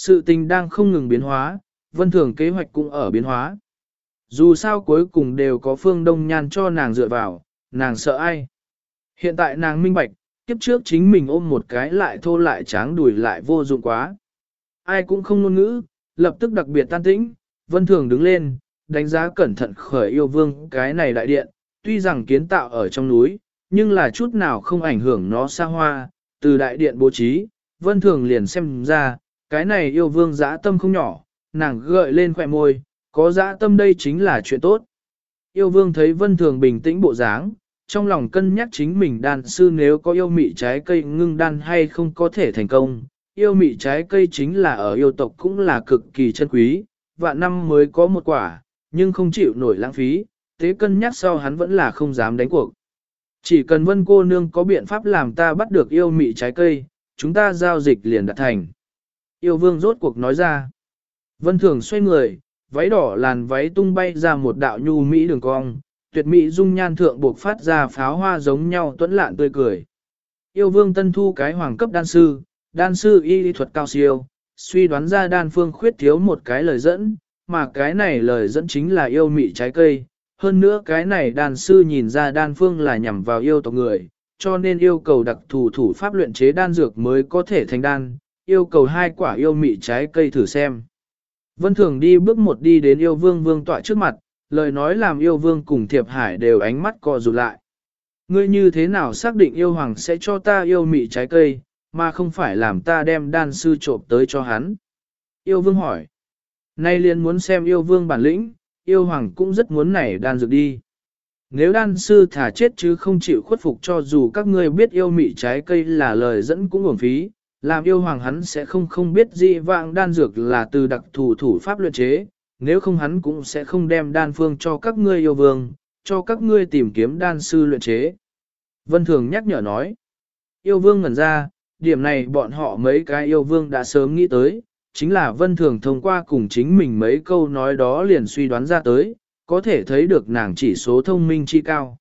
Sự tình đang không ngừng biến hóa, vân thường kế hoạch cũng ở biến hóa. Dù sao cuối cùng đều có phương đông nhan cho nàng dựa vào, nàng sợ ai. Hiện tại nàng minh bạch, kiếp trước chính mình ôm một cái lại thô lại tráng đùi lại vô dụng quá. Ai cũng không ngôn ngữ, lập tức đặc biệt tan tĩnh, vân thường đứng lên, đánh giá cẩn thận khởi yêu vương cái này đại điện, tuy rằng kiến tạo ở trong núi, nhưng là chút nào không ảnh hưởng nó xa hoa, từ đại điện bố trí, vân thường liền xem ra, cái này yêu vương dã tâm không nhỏ, nàng gợi lên khỏe môi, có dã tâm đây chính là chuyện tốt. Yêu vương thấy vân thường bình tĩnh bộ dáng, trong lòng cân nhắc chính mình đan sư nếu có yêu mị trái cây ngưng đan hay không có thể thành công. Yêu mị trái cây chính là ở yêu tộc cũng là cực kỳ chân quý, vạn năm mới có một quả, nhưng không chịu nổi lãng phí, thế cân nhắc sau hắn vẫn là không dám đánh cuộc. Chỉ cần vân cô nương có biện pháp làm ta bắt được yêu mị trái cây, chúng ta giao dịch liền đạt thành. Yêu vương rốt cuộc nói ra. Vân thường xoay người, váy đỏ làn váy tung bay ra một đạo nhu mỹ đường cong, tuyệt mỹ dung nhan thượng buộc phát ra pháo hoa giống nhau tuấn lạn tươi cười. Yêu vương tân thu cái hoàng cấp đan sư, đan sư y lý thuật cao siêu, suy đoán ra đan phương khuyết thiếu một cái lời dẫn, mà cái này lời dẫn chính là yêu mị trái cây. Hơn nữa cái này đan sư nhìn ra đan phương là nhằm vào yêu tộc người, cho nên yêu cầu đặc thù thủ pháp luyện chế đan dược mới có thể thành đan, yêu cầu hai quả yêu mị trái cây thử xem. Vân Thường đi bước một đi đến yêu vương vương tọa trước mặt, lời nói làm yêu vương cùng thiệp hải đều ánh mắt co rụt lại. Ngươi như thế nào xác định yêu hoàng sẽ cho ta yêu mị trái cây, mà không phải làm ta đem đan sư trộm tới cho hắn? Yêu vương hỏi. Nay liền muốn xem yêu vương bản lĩnh, yêu hoàng cũng rất muốn nảy đan dược đi. Nếu đan sư thả chết chứ không chịu khuất phục cho dù các ngươi biết yêu mị trái cây là lời dẫn cũng uổng phí, làm yêu hoàng hắn sẽ không không biết dị vạng đan dược là từ đặc thù thủ pháp luyện chế, nếu không hắn cũng sẽ không đem đan phương cho các ngươi yêu vương, cho các ngươi tìm kiếm đan sư luyện chế. Vân Thường nhắc nhở nói, yêu vương ngẩn ra, điểm này bọn họ mấy cái yêu vương đã sớm nghĩ tới, chính là Vân Thường thông qua cùng chính mình mấy câu nói đó liền suy đoán ra tới, có thể thấy được nàng chỉ số thông minh chi cao.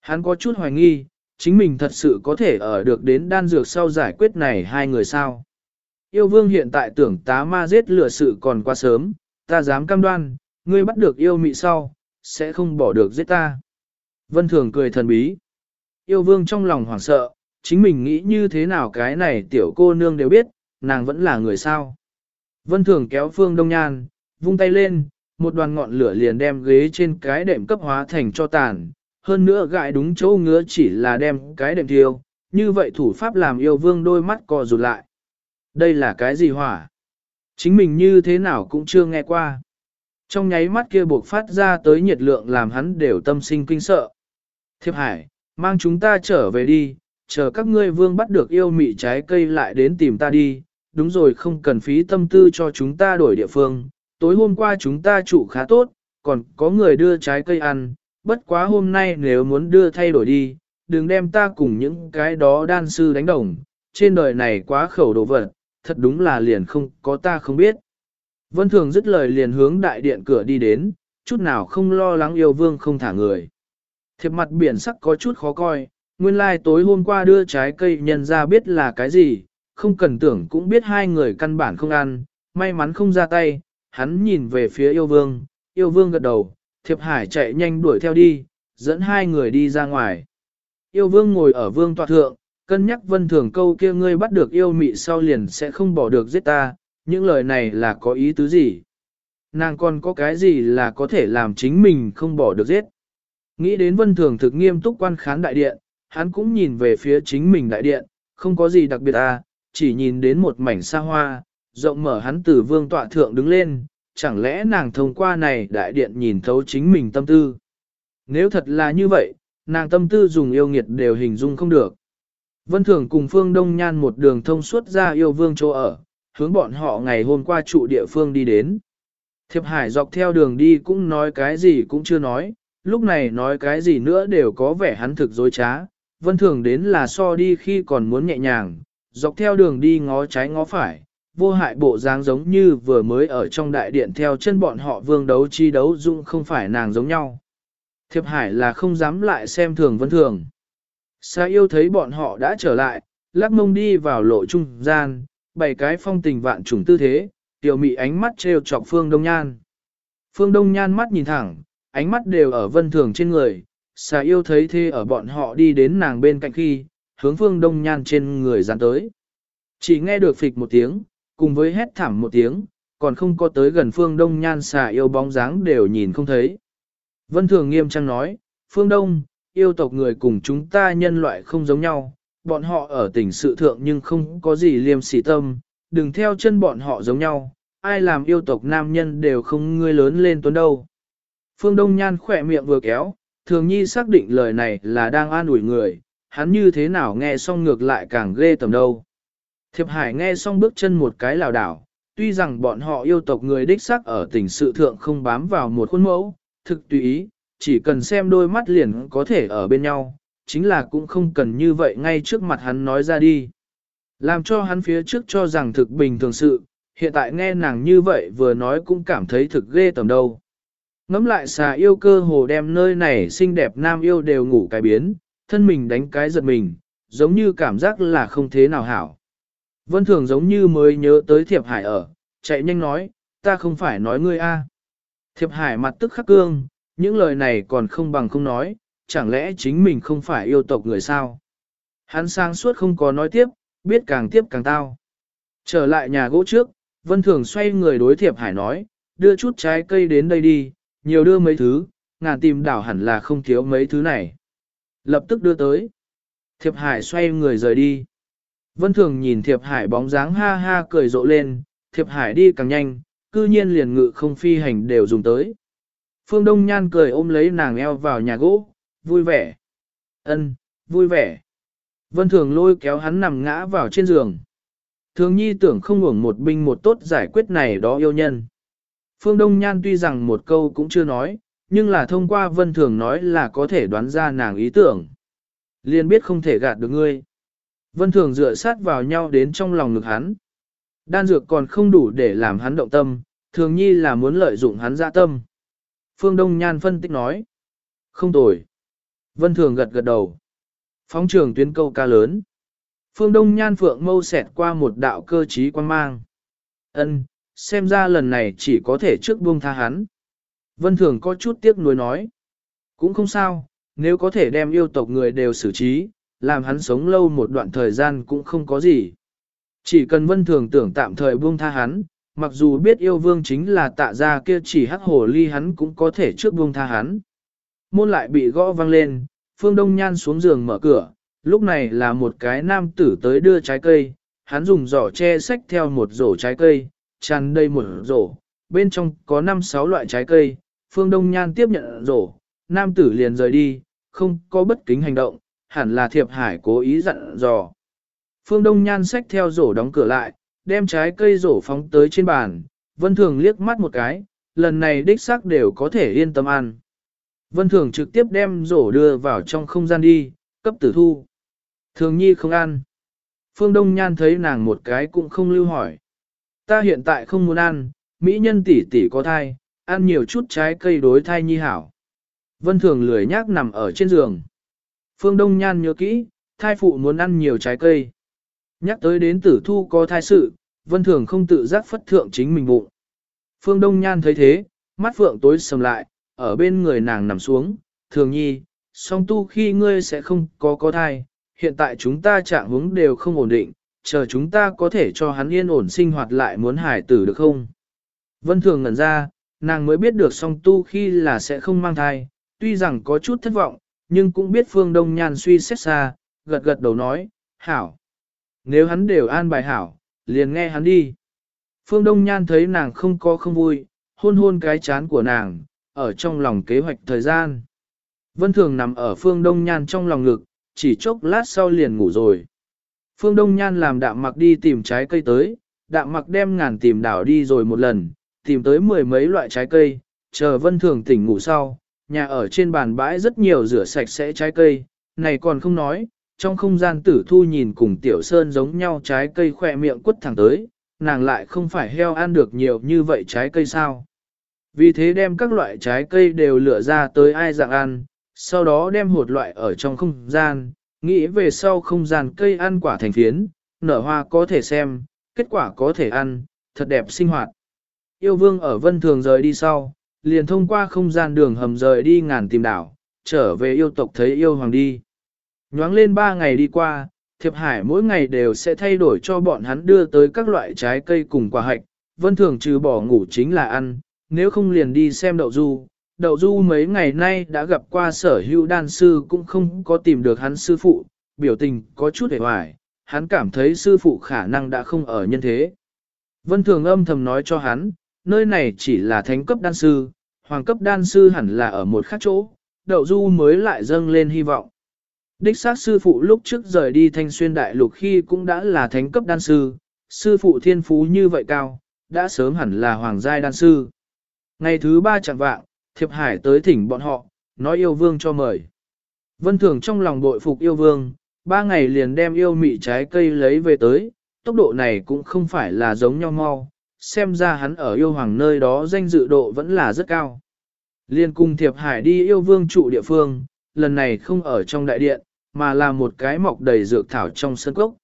Hắn có chút hoài nghi, chính mình thật sự có thể ở được đến đan dược sau giải quyết này hai người sao. Yêu vương hiện tại tưởng tá ma giết lửa sự còn quá sớm, ta dám cam đoan, ngươi bắt được yêu mị sau, sẽ không bỏ được giết ta. Vân Thường cười thần bí. Yêu vương trong lòng hoảng sợ, chính mình nghĩ như thế nào cái này tiểu cô nương đều biết, nàng vẫn là người sao. Vân Thường kéo Phương Đông Nhan, vung tay lên, một đoàn ngọn lửa liền đem ghế trên cái đệm cấp hóa thành cho tàn, hơn nữa gại đúng chỗ ngứa chỉ là đem cái đệm thiêu, như vậy thủ pháp làm yêu vương đôi mắt co rụt lại. Đây là cái gì hỏa? Chính mình như thế nào cũng chưa nghe qua. Trong nháy mắt kia buộc phát ra tới nhiệt lượng làm hắn đều tâm sinh kinh sợ. Thiệp hải, mang chúng ta trở về đi, chờ các ngươi vương bắt được yêu mị trái cây lại đến tìm ta đi, đúng rồi không cần phí tâm tư cho chúng ta đổi địa phương, tối hôm qua chúng ta trụ khá tốt, còn có người đưa trái cây ăn, bất quá hôm nay nếu muốn đưa thay đổi đi, đừng đem ta cùng những cái đó đan sư đánh đồng, trên đời này quá khẩu đồ vật, thật đúng là liền không có ta không biết. Vân Thường dứt lời liền hướng đại điện cửa đi đến, chút nào không lo lắng yêu vương không thả người. Thiệp mặt biển sắc có chút khó coi, nguyên lai like tối hôm qua đưa trái cây nhân ra biết là cái gì, không cần tưởng cũng biết hai người căn bản không ăn, may mắn không ra tay, hắn nhìn về phía yêu vương, yêu vương gật đầu, thiệp hải chạy nhanh đuổi theo đi, dẫn hai người đi ra ngoài. Yêu vương ngồi ở vương tọa thượng, cân nhắc vân thường câu kia ngươi bắt được yêu mị sau liền sẽ không bỏ được giết ta, những lời này là có ý tứ gì? Nàng còn có cái gì là có thể làm chính mình không bỏ được giết? Nghĩ đến vân thường thực nghiêm túc quan khán đại điện, hắn cũng nhìn về phía chính mình đại điện, không có gì đặc biệt à, chỉ nhìn đến một mảnh xa hoa, rộng mở hắn từ vương tọa thượng đứng lên, chẳng lẽ nàng thông qua này đại điện nhìn thấu chính mình tâm tư? Nếu thật là như vậy, nàng tâm tư dùng yêu nghiệt đều hình dung không được. Vân Thường cùng Phương Đông Nhan một đường thông suốt ra yêu vương chỗ ở, hướng bọn họ ngày hôm qua trụ địa phương đi đến. Thiệp Hải dọc theo đường đi cũng nói cái gì cũng chưa nói, lúc này nói cái gì nữa đều có vẻ hắn thực dối trá. Vân Thường đến là so đi khi còn muốn nhẹ nhàng, dọc theo đường đi ngó trái ngó phải, vô hại bộ dáng giống như vừa mới ở trong đại điện theo chân bọn họ vương đấu chi đấu dung không phải nàng giống nhau. Thiệp Hải là không dám lại xem thường Vân Thường. Sa yêu thấy bọn họ đã trở lại, lắc mông đi vào lộ trung gian, bảy cái phong tình vạn trùng tư thế, tiểu mị ánh mắt trêu chọc Phương Đông Nhan. Phương Đông Nhan mắt nhìn thẳng, ánh mắt đều ở vân thường trên người, xà yêu thấy thế ở bọn họ đi đến nàng bên cạnh khi, hướng Phương Đông Nhan trên người dán tới. Chỉ nghe được phịch một tiếng, cùng với hét thảm một tiếng, còn không có tới gần Phương Đông Nhan xà yêu bóng dáng đều nhìn không thấy. Vân Thường nghiêm trang nói, Phương Đông, yêu tộc người cùng chúng ta nhân loại không giống nhau, bọn họ ở tỉnh sự thượng nhưng không có gì liêm sỉ tâm, đừng theo chân bọn họ giống nhau, ai làm yêu tộc nam nhân đều không ngươi lớn lên tuấn đâu. Phương Đông Nhan khỏe miệng vừa kéo, thường nhi xác định lời này là đang an ủi người, hắn như thế nào nghe xong ngược lại càng ghê tầm đâu. Thiệp Hải nghe xong bước chân một cái lảo đảo, tuy rằng bọn họ yêu tộc người đích xác ở tỉnh sự thượng không bám vào một khuôn mẫu, thực tùy ý, chỉ cần xem đôi mắt liền có thể ở bên nhau, chính là cũng không cần như vậy ngay trước mặt hắn nói ra đi. Làm cho hắn phía trước cho rằng thực bình thường sự, hiện tại nghe nàng như vậy vừa nói cũng cảm thấy thực ghê tầm đâu. Ngắm lại xà yêu cơ hồ đem nơi này xinh đẹp nam yêu đều ngủ cái biến, thân mình đánh cái giật mình, giống như cảm giác là không thế nào hảo. Vân Thường giống như mới nhớ tới Thiệp Hải ở, chạy nhanh nói, ta không phải nói ngươi a. Thiệp Hải mặt tức khắc cương, những lời này còn không bằng không nói, chẳng lẽ chính mình không phải yêu tộc người sao? Hắn sang suốt không có nói tiếp, biết càng tiếp càng tao. Trở lại nhà gỗ trước, Vân Thường xoay người đối Thiệp Hải nói, đưa chút trái cây đến đây đi, nhiều đưa mấy thứ, ngàn tìm đảo hẳn là không thiếu mấy thứ này. Lập tức đưa tới. Thiệp Hải xoay người rời đi. Vân Thường nhìn Thiệp Hải bóng dáng ha ha cười rộ lên, Thiệp Hải đi càng nhanh, cư nhiên liền ngự không phi hành đều dùng tới. Phương Đông Nhan cười ôm lấy nàng eo vào nhà gỗ, vui vẻ. Ân, vui vẻ. Vân Thường lôi kéo hắn nằm ngã vào trên giường. Thường nhi tưởng không ngủng một binh một tốt giải quyết này đó yêu nhân. Phương Đông Nhan tuy rằng một câu cũng chưa nói, nhưng là thông qua Vân Thường nói là có thể đoán ra nàng ý tưởng. Liên biết không thể gạt được ngươi. Vân Thường dựa sát vào nhau đến trong lòng ngực hắn. Đan dược còn không đủ để làm hắn động tâm, thường nhi là muốn lợi dụng hắn dạ tâm. Phương Đông Nhan phân tích nói. Không tồi. Vân Thường gật gật đầu. Phóng trường tuyến câu ca lớn. Phương Đông Nhan Phượng mâu xẹt qua một đạo cơ trí quan mang. Ân, xem ra lần này chỉ có thể trước buông tha hắn. Vân Thường có chút tiếc nuối nói. Cũng không sao, nếu có thể đem yêu tộc người đều xử trí, làm hắn sống lâu một đoạn thời gian cũng không có gì. Chỉ cần Vân Thường tưởng tạm thời buông tha hắn, mặc dù biết yêu vương chính là tạ ra kia chỉ hắc hồ ly hắn cũng có thể trước buông tha hắn. Môn lại bị gõ vang lên, Phương Đông Nhan xuống giường mở cửa, lúc này là một cái nam tử tới đưa trái cây, hắn dùng giỏ che sách theo một rổ trái cây, tràn đầy một rổ, bên trong có 5-6 loại trái cây, Phương Đông Nhan tiếp nhận rổ, nam tử liền rời đi, không có bất kính hành động, hẳn là thiệp hải cố ý dặn dò. Phương Đông Nhan sách theo rổ đóng cửa lại, đem trái cây rổ phóng tới trên bàn, Vân Thường liếc mắt một cái, lần này đích xác đều có thể yên tâm ăn. Vân Thường trực tiếp đem rổ đưa vào trong không gian đi, cấp tử thu. Thường nhi không ăn. Phương Đông Nhan thấy nàng một cái cũng không lưu hỏi. Ta hiện tại không muốn ăn, mỹ nhân tỷ tỷ có thai, ăn nhiều chút trái cây đối thai nhi hảo. Vân Thường lười nhác nằm ở trên giường. Phương Đông Nhan nhớ kỹ, thai phụ muốn ăn nhiều trái cây. Nhắc tới đến tử thu có thai sự, Vân Thường không tự giác phất thượng chính mình bụng. Phương Đông Nhan thấy thế, mắt phượng tối sầm lại, ở bên người nàng nằm xuống, thường nhi, song tu khi ngươi sẽ không có có thai, hiện tại chúng ta trạng hướng đều không ổn định, chờ chúng ta có thể cho hắn yên ổn sinh hoạt lại muốn hải tử được không? Vân Thường ngẩn ra, nàng mới biết được song tu khi là sẽ không mang thai, tuy rằng có chút thất vọng, nhưng cũng biết Phương Đông Nhan suy xét xa, gật gật đầu nói, hảo. Nếu hắn đều an bài hảo, liền nghe hắn đi. Phương Đông Nhan thấy nàng không có không vui, hôn hôn cái chán của nàng, ở trong lòng kế hoạch thời gian. Vân Thường nằm ở Phương Đông Nhan trong lòng ngực, chỉ chốc lát sau liền ngủ rồi. Phương Đông Nhan làm đạm mặc đi tìm trái cây tới, đạm mặc đem ngàn tìm đảo đi rồi một lần, tìm tới mười mấy loại trái cây, chờ Vân Thường tỉnh ngủ sau, nhà ở trên bàn bãi rất nhiều rửa sạch sẽ trái cây, này còn không nói, trong không gian tử thu nhìn cùng tiểu sơn giống nhau trái cây khỏe miệng quất thẳng tới, nàng lại không phải heo ăn được nhiều như vậy trái cây sao. Vì thế đem các loại trái cây đều lựa ra tới ai dạng ăn, sau đó đem hột loại ở trong không gian, nghĩ về sau không gian cây ăn quả thành phiến, nở hoa có thể xem, kết quả có thể ăn, thật đẹp sinh hoạt. Yêu vương ở vân thường rời đi sau, liền thông qua không gian đường hầm rời đi ngàn tìm đảo, trở về yêu tộc thấy yêu hoàng đi. Nhoáng lên ba ngày đi qua, thiệp hải mỗi ngày đều sẽ thay đổi cho bọn hắn đưa tới các loại trái cây cùng quả hạch, vân thường trừ bỏ ngủ chính là ăn, nếu không liền đi xem đậu du. Đậu du mấy ngày nay đã gặp qua sở hữu đan sư cũng không có tìm được hắn sư phụ, biểu tình có chút hề hoài, hắn cảm thấy sư phụ khả năng đã không ở nhân thế. Vân thường âm thầm nói cho hắn, nơi này chỉ là thánh cấp đan sư, hoàng cấp đan sư hẳn là ở một khác chỗ, đậu du mới lại dâng lên hy vọng. Đích xác sư phụ lúc trước rời đi thanh xuyên đại lục khi cũng đã là thánh cấp đan sư, sư phụ thiên phú như vậy cao, đã sớm hẳn là hoàng giai đan sư. Ngày thứ ba chẳng vạng, thiệp hải tới thỉnh bọn họ, nói yêu vương cho mời. Vân thường trong lòng bội phục yêu vương, ba ngày liền đem yêu mị trái cây lấy về tới, tốc độ này cũng không phải là giống nhau mau, xem ra hắn ở yêu hoàng nơi đó danh dự độ vẫn là rất cao. Liên cung thiệp hải đi yêu vương trụ địa phương, lần này không ở trong đại điện, mà là một cái mọc đầy dược thảo trong sân cốc.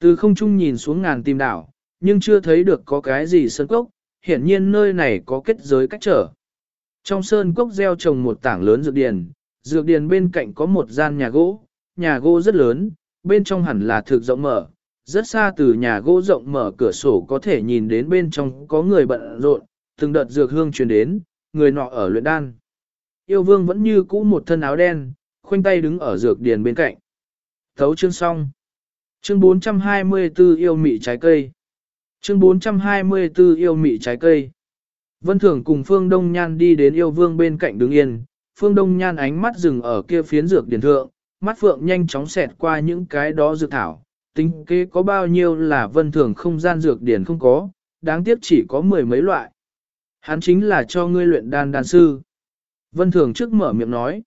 Từ không trung nhìn xuống ngàn tìm đảo, nhưng chưa thấy được có cái gì sân cốc, hiển nhiên nơi này có kết giới cách trở. Trong sơn cốc gieo trồng một tảng lớn dược điền, dược điền bên cạnh có một gian nhà gỗ, nhà gỗ rất lớn, bên trong hẳn là thực rộng mở, rất xa từ nhà gỗ rộng mở cửa sổ có thể nhìn đến bên trong có người bận rộn, từng đợt dược hương truyền đến, người nọ ở luyện đan. Yêu vương vẫn như cũ một thân áo đen, khoanh tay đứng ở dược điền bên cạnh. Thấu chương xong. Chương 424 yêu mị trái cây. Chương 424 yêu mị trái cây. Vân Thường cùng Phương Đông Nhan đi đến yêu vương bên cạnh đứng yên, Phương Đông Nhan ánh mắt dừng ở kia phiến dược điển thượng, mắt phượng nhanh chóng xẹt qua những cái đó dược thảo, tính kế có bao nhiêu là Vân Thường không gian dược điển không có, đáng tiếc chỉ có mười mấy loại. Hắn chính là cho ngươi luyện đan đan sư. Vân Thường trước mở miệng nói.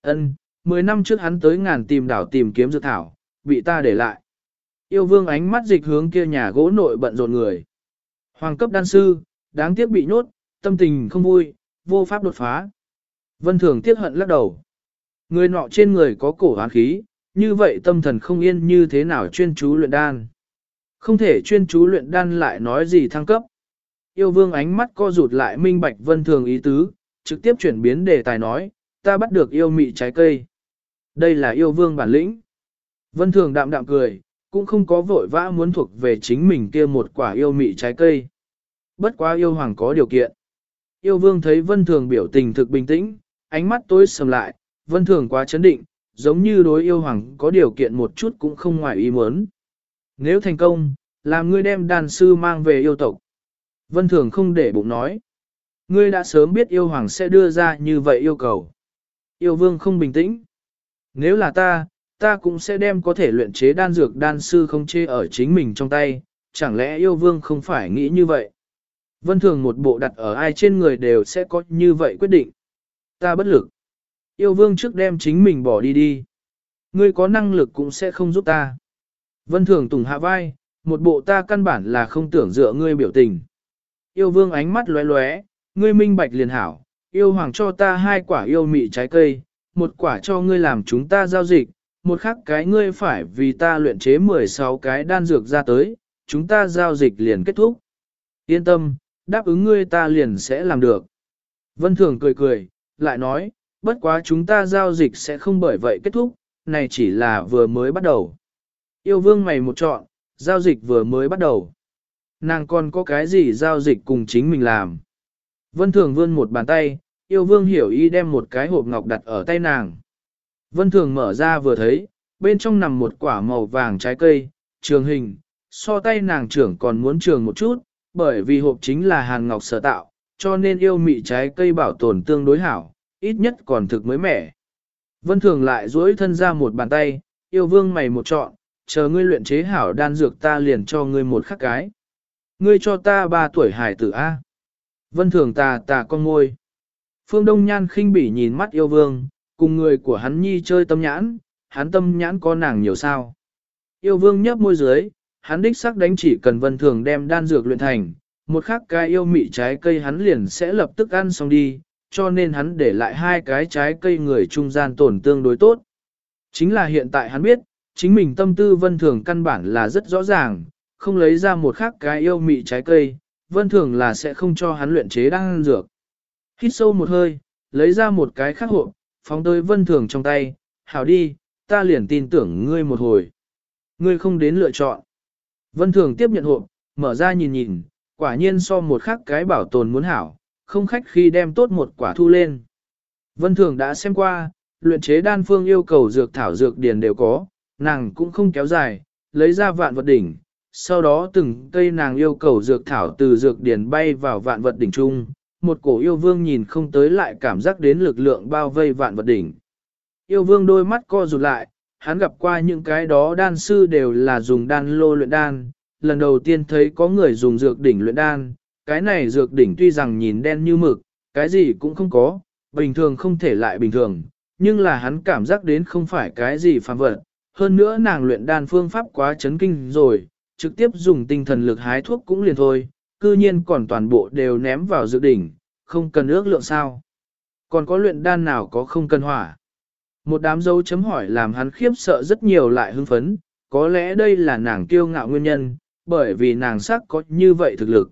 ân, mười năm trước hắn tới ngàn tìm đảo tìm kiếm dược thảo, bị ta để lại. Yêu vương ánh mắt dịch hướng kia nhà gỗ nội bận rộn người. Hoàng cấp đan sư, đáng tiếc bị nhốt, tâm tình không vui, vô pháp đột phá. Vân Thường tiếc hận lắc đầu. Người nọ trên người có cổ hán khí, như vậy tâm thần không yên như thế nào chuyên chú luyện đan. Không thể chuyên chú luyện đan lại nói gì thăng cấp. Yêu vương ánh mắt co rụt lại minh bạch vân thường ý tứ, trực tiếp chuyển biến đề tài nói, ta bắt được yêu mị trái cây. Đây là yêu vương bản lĩnh. Vân thường đạm đạm cười, cũng không có vội vã muốn thuộc về chính mình kia một quả yêu mị trái cây. Bất quá yêu hoàng có điều kiện. Yêu vương thấy vân thường biểu tình thực bình tĩnh, ánh mắt tối sầm lại, vân thường quá chấn định, giống như đối yêu hoàng có điều kiện một chút cũng không ngoài ý muốn. Nếu thành công, làm ngươi đem đàn sư mang về yêu tộc. Vân thường không để bụng nói. Ngươi đã sớm biết yêu hoàng sẽ đưa ra như vậy yêu cầu. Yêu vương không bình tĩnh. Nếu là ta, ta cũng sẽ đem có thể luyện chế đan dược đan sư không chê ở chính mình trong tay, chẳng lẽ yêu vương không phải nghĩ như vậy? Vân thường một bộ đặt ở ai trên người đều sẽ có như vậy quyết định. Ta bất lực. Yêu vương trước đem chính mình bỏ đi đi. Ngươi có năng lực cũng sẽ không giúp ta. Vân thường tùng hạ vai, một bộ ta căn bản là không tưởng dựa ngươi biểu tình. Yêu vương ánh mắt lóe lóe, ngươi minh bạch liền hảo, yêu hoàng cho ta hai quả yêu mị trái cây, một quả cho ngươi làm chúng ta giao dịch, một khác cái ngươi phải vì ta luyện chế 16 cái đan dược ra tới, chúng ta giao dịch liền kết thúc. Yên tâm, đáp ứng ngươi ta liền sẽ làm được. Vân Thường cười cười, lại nói, bất quá chúng ta giao dịch sẽ không bởi vậy kết thúc, này chỉ là vừa mới bắt đầu. Yêu vương mày một chọn, giao dịch vừa mới bắt đầu. Nàng còn có cái gì giao dịch cùng chính mình làm. Vân Thường vươn một bàn tay, yêu vương hiểu ý đem một cái hộp ngọc đặt ở tay nàng. Vân Thường mở ra vừa thấy, bên trong nằm một quả màu vàng trái cây, trường hình, so tay nàng trưởng còn muốn trường một chút, bởi vì hộp chính là hàn ngọc sở tạo, cho nên yêu mị trái cây bảo tồn tương đối hảo, ít nhất còn thực mới mẻ. Vân Thường lại duỗi thân ra một bàn tay, yêu vương mày một chọn, chờ ngươi luyện chế hảo đan dược ta liền cho ngươi một khắc cái. Ngươi cho ta ba tuổi hải tử A. Vân Thường tà tà con ngôi. Phương Đông Nhan khinh bỉ nhìn mắt yêu vương, cùng người của hắn nhi chơi tâm nhãn, hắn tâm nhãn có nàng nhiều sao. Yêu vương nhấp môi dưới, hắn đích sắc đánh chỉ cần Vân Thường đem đan dược luyện thành, một khắc cái yêu mị trái cây hắn liền sẽ lập tức ăn xong đi, cho nên hắn để lại hai cái trái cây người trung gian tổn tương đối tốt. Chính là hiện tại hắn biết, chính mình tâm tư vân thường căn bản là rất rõ ràng, không lấy ra một khác cái yêu mị trái cây, vân thường là sẽ không cho hắn luyện chế đan dược. Hít sâu một hơi, lấy ra một cái khác hộp, phóng tới vân thường trong tay, hảo đi, ta liền tin tưởng ngươi một hồi. Ngươi không đến lựa chọn. Vân thường tiếp nhận hộp, mở ra nhìn nhìn, quả nhiên so một khác cái bảo tồn muốn hảo, không khách khi đem tốt một quả thu lên. Vân thường đã xem qua, luyện chế đan phương yêu cầu dược thảo dược điển đều có, nàng cũng không kéo dài, lấy ra vạn vật đỉnh, sau đó từng cây nàng yêu cầu dược thảo từ dược điển bay vào vạn vật đỉnh trung, một cổ yêu vương nhìn không tới lại cảm giác đến lực lượng bao vây vạn vật đỉnh. Yêu vương đôi mắt co rụt lại, hắn gặp qua những cái đó đan sư đều là dùng đan lô luyện đan, lần đầu tiên thấy có người dùng dược đỉnh luyện đan, cái này dược đỉnh tuy rằng nhìn đen như mực, cái gì cũng không có, bình thường không thể lại bình thường, nhưng là hắn cảm giác đến không phải cái gì phàm vật. Hơn nữa nàng luyện đan phương pháp quá chấn kinh rồi, trực tiếp dùng tinh thần lực hái thuốc cũng liền thôi, cư nhiên còn toàn bộ đều ném vào dược đỉnh, không cần ước lượng sao. Còn có luyện đan nào có không cần hỏa? Một đám dấu chấm hỏi làm hắn khiếp sợ rất nhiều lại hưng phấn, có lẽ đây là nàng kiêu ngạo nguyên nhân, bởi vì nàng sắc có như vậy thực lực.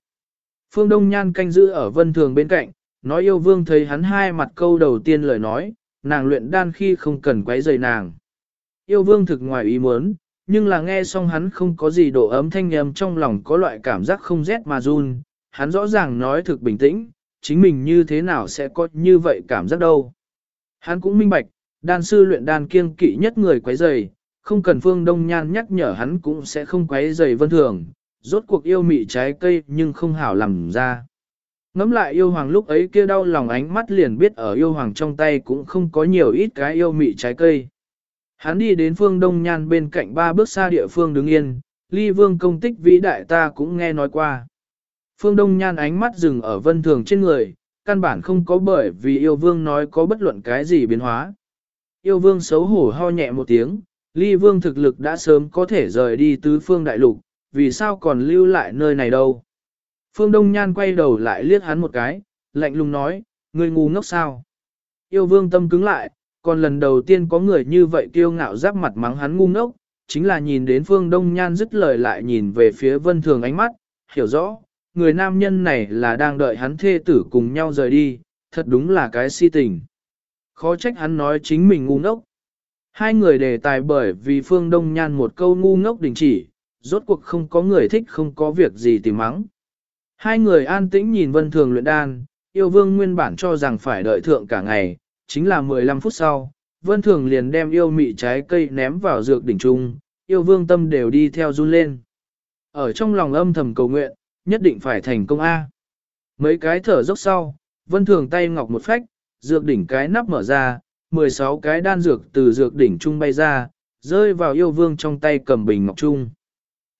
Phương Đông Nhan canh giữ ở vân thường bên cạnh, nói yêu vương thấy hắn hai mặt câu đầu tiên lời nói, nàng luyện đan khi không cần quấy rầy nàng. Yêu vương thực ngoài ý muốn, nhưng là nghe xong hắn không có gì độ ấm thanh âm trong lòng có loại cảm giác không rét mà run, hắn rõ ràng nói thực bình tĩnh, chính mình như thế nào sẽ có như vậy cảm giác đâu. Hắn cũng minh bạch, đan sư luyện đan kiêng kỵ nhất người quấy rầy, không cần phương đông nhan nhắc nhở hắn cũng sẽ không quấy rầy vân thường, rốt cuộc yêu mị trái cây nhưng không hảo làm ra. Ngắm lại yêu hoàng lúc ấy kia đau lòng ánh mắt liền biết ở yêu hoàng trong tay cũng không có nhiều ít cái yêu mị trái cây. Hắn đi đến phương đông nhan bên cạnh ba bước xa địa phương đứng yên, ly vương công tích vĩ đại ta cũng nghe nói qua. Phương đông nhan ánh mắt dừng ở vân thường trên người, căn bản không có bởi vì yêu vương nói có bất luận cái gì biến hóa. Yêu vương xấu hổ ho nhẹ một tiếng, ly vương thực lực đã sớm có thể rời đi tứ phương đại lục, vì sao còn lưu lại nơi này đâu. Phương Đông Nhan quay đầu lại liếc hắn một cái, lạnh lùng nói, người ngu ngốc sao. Yêu vương tâm cứng lại, còn lần đầu tiên có người như vậy kiêu ngạo giáp mặt mắng hắn ngu ngốc, chính là nhìn đến Phương Đông Nhan dứt lời lại nhìn về phía vân thường ánh mắt, hiểu rõ, người nam nhân này là đang đợi hắn thê tử cùng nhau rời đi, thật đúng là cái si tình. Khó trách hắn nói chính mình ngu ngốc. Hai người đề tài bởi vì Phương Đông Nhan một câu ngu ngốc đình chỉ, rốt cuộc không có người thích không có việc gì tìm mắng. Hai người an tĩnh nhìn vân thường luyện đan, yêu vương nguyên bản cho rằng phải đợi thượng cả ngày, chính là 15 phút sau, vân thường liền đem yêu mị trái cây ném vào dược đỉnh trung, yêu vương tâm đều đi theo run lên. Ở trong lòng âm thầm cầu nguyện, nhất định phải thành công A. Mấy cái thở dốc sau, vân thường tay ngọc một phách, dược đỉnh cái nắp mở ra, 16 cái đan dược từ dược đỉnh trung bay ra, rơi vào yêu vương trong tay cầm bình ngọc trung.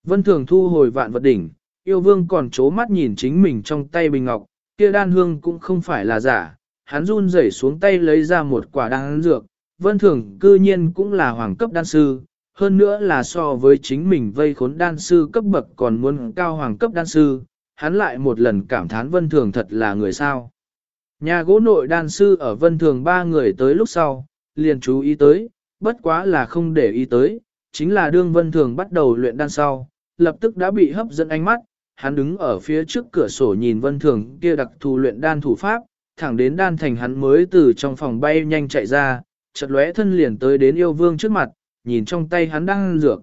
Vân thường thu hồi vạn vật đỉnh, yêu vương còn chố mắt nhìn chính mình trong tay bình ngọc, kia đan hương cũng không phải là giả, hắn run rẩy xuống tay lấy ra một quả đan dược, vân thường cư nhiên cũng là hoàng cấp đan sư, hơn nữa là so với chính mình vây khốn đan sư cấp bậc còn muốn cao hoàng cấp đan sư, hắn lại một lần cảm thán vân thường thật là người sao. Nhà gỗ nội đan sư ở vân thường ba người tới lúc sau, liền chú ý tới, bất quá là không để ý tới, chính là đương vân thường bắt đầu luyện đan sau, lập tức đã bị hấp dẫn ánh mắt, hắn đứng ở phía trước cửa sổ nhìn vân thường kia đặc thù luyện đan thủ pháp, thẳng đến đan thành hắn mới từ trong phòng bay nhanh chạy ra, chợt lóe thân liền tới đến yêu vương trước mặt, nhìn trong tay hắn đang dược.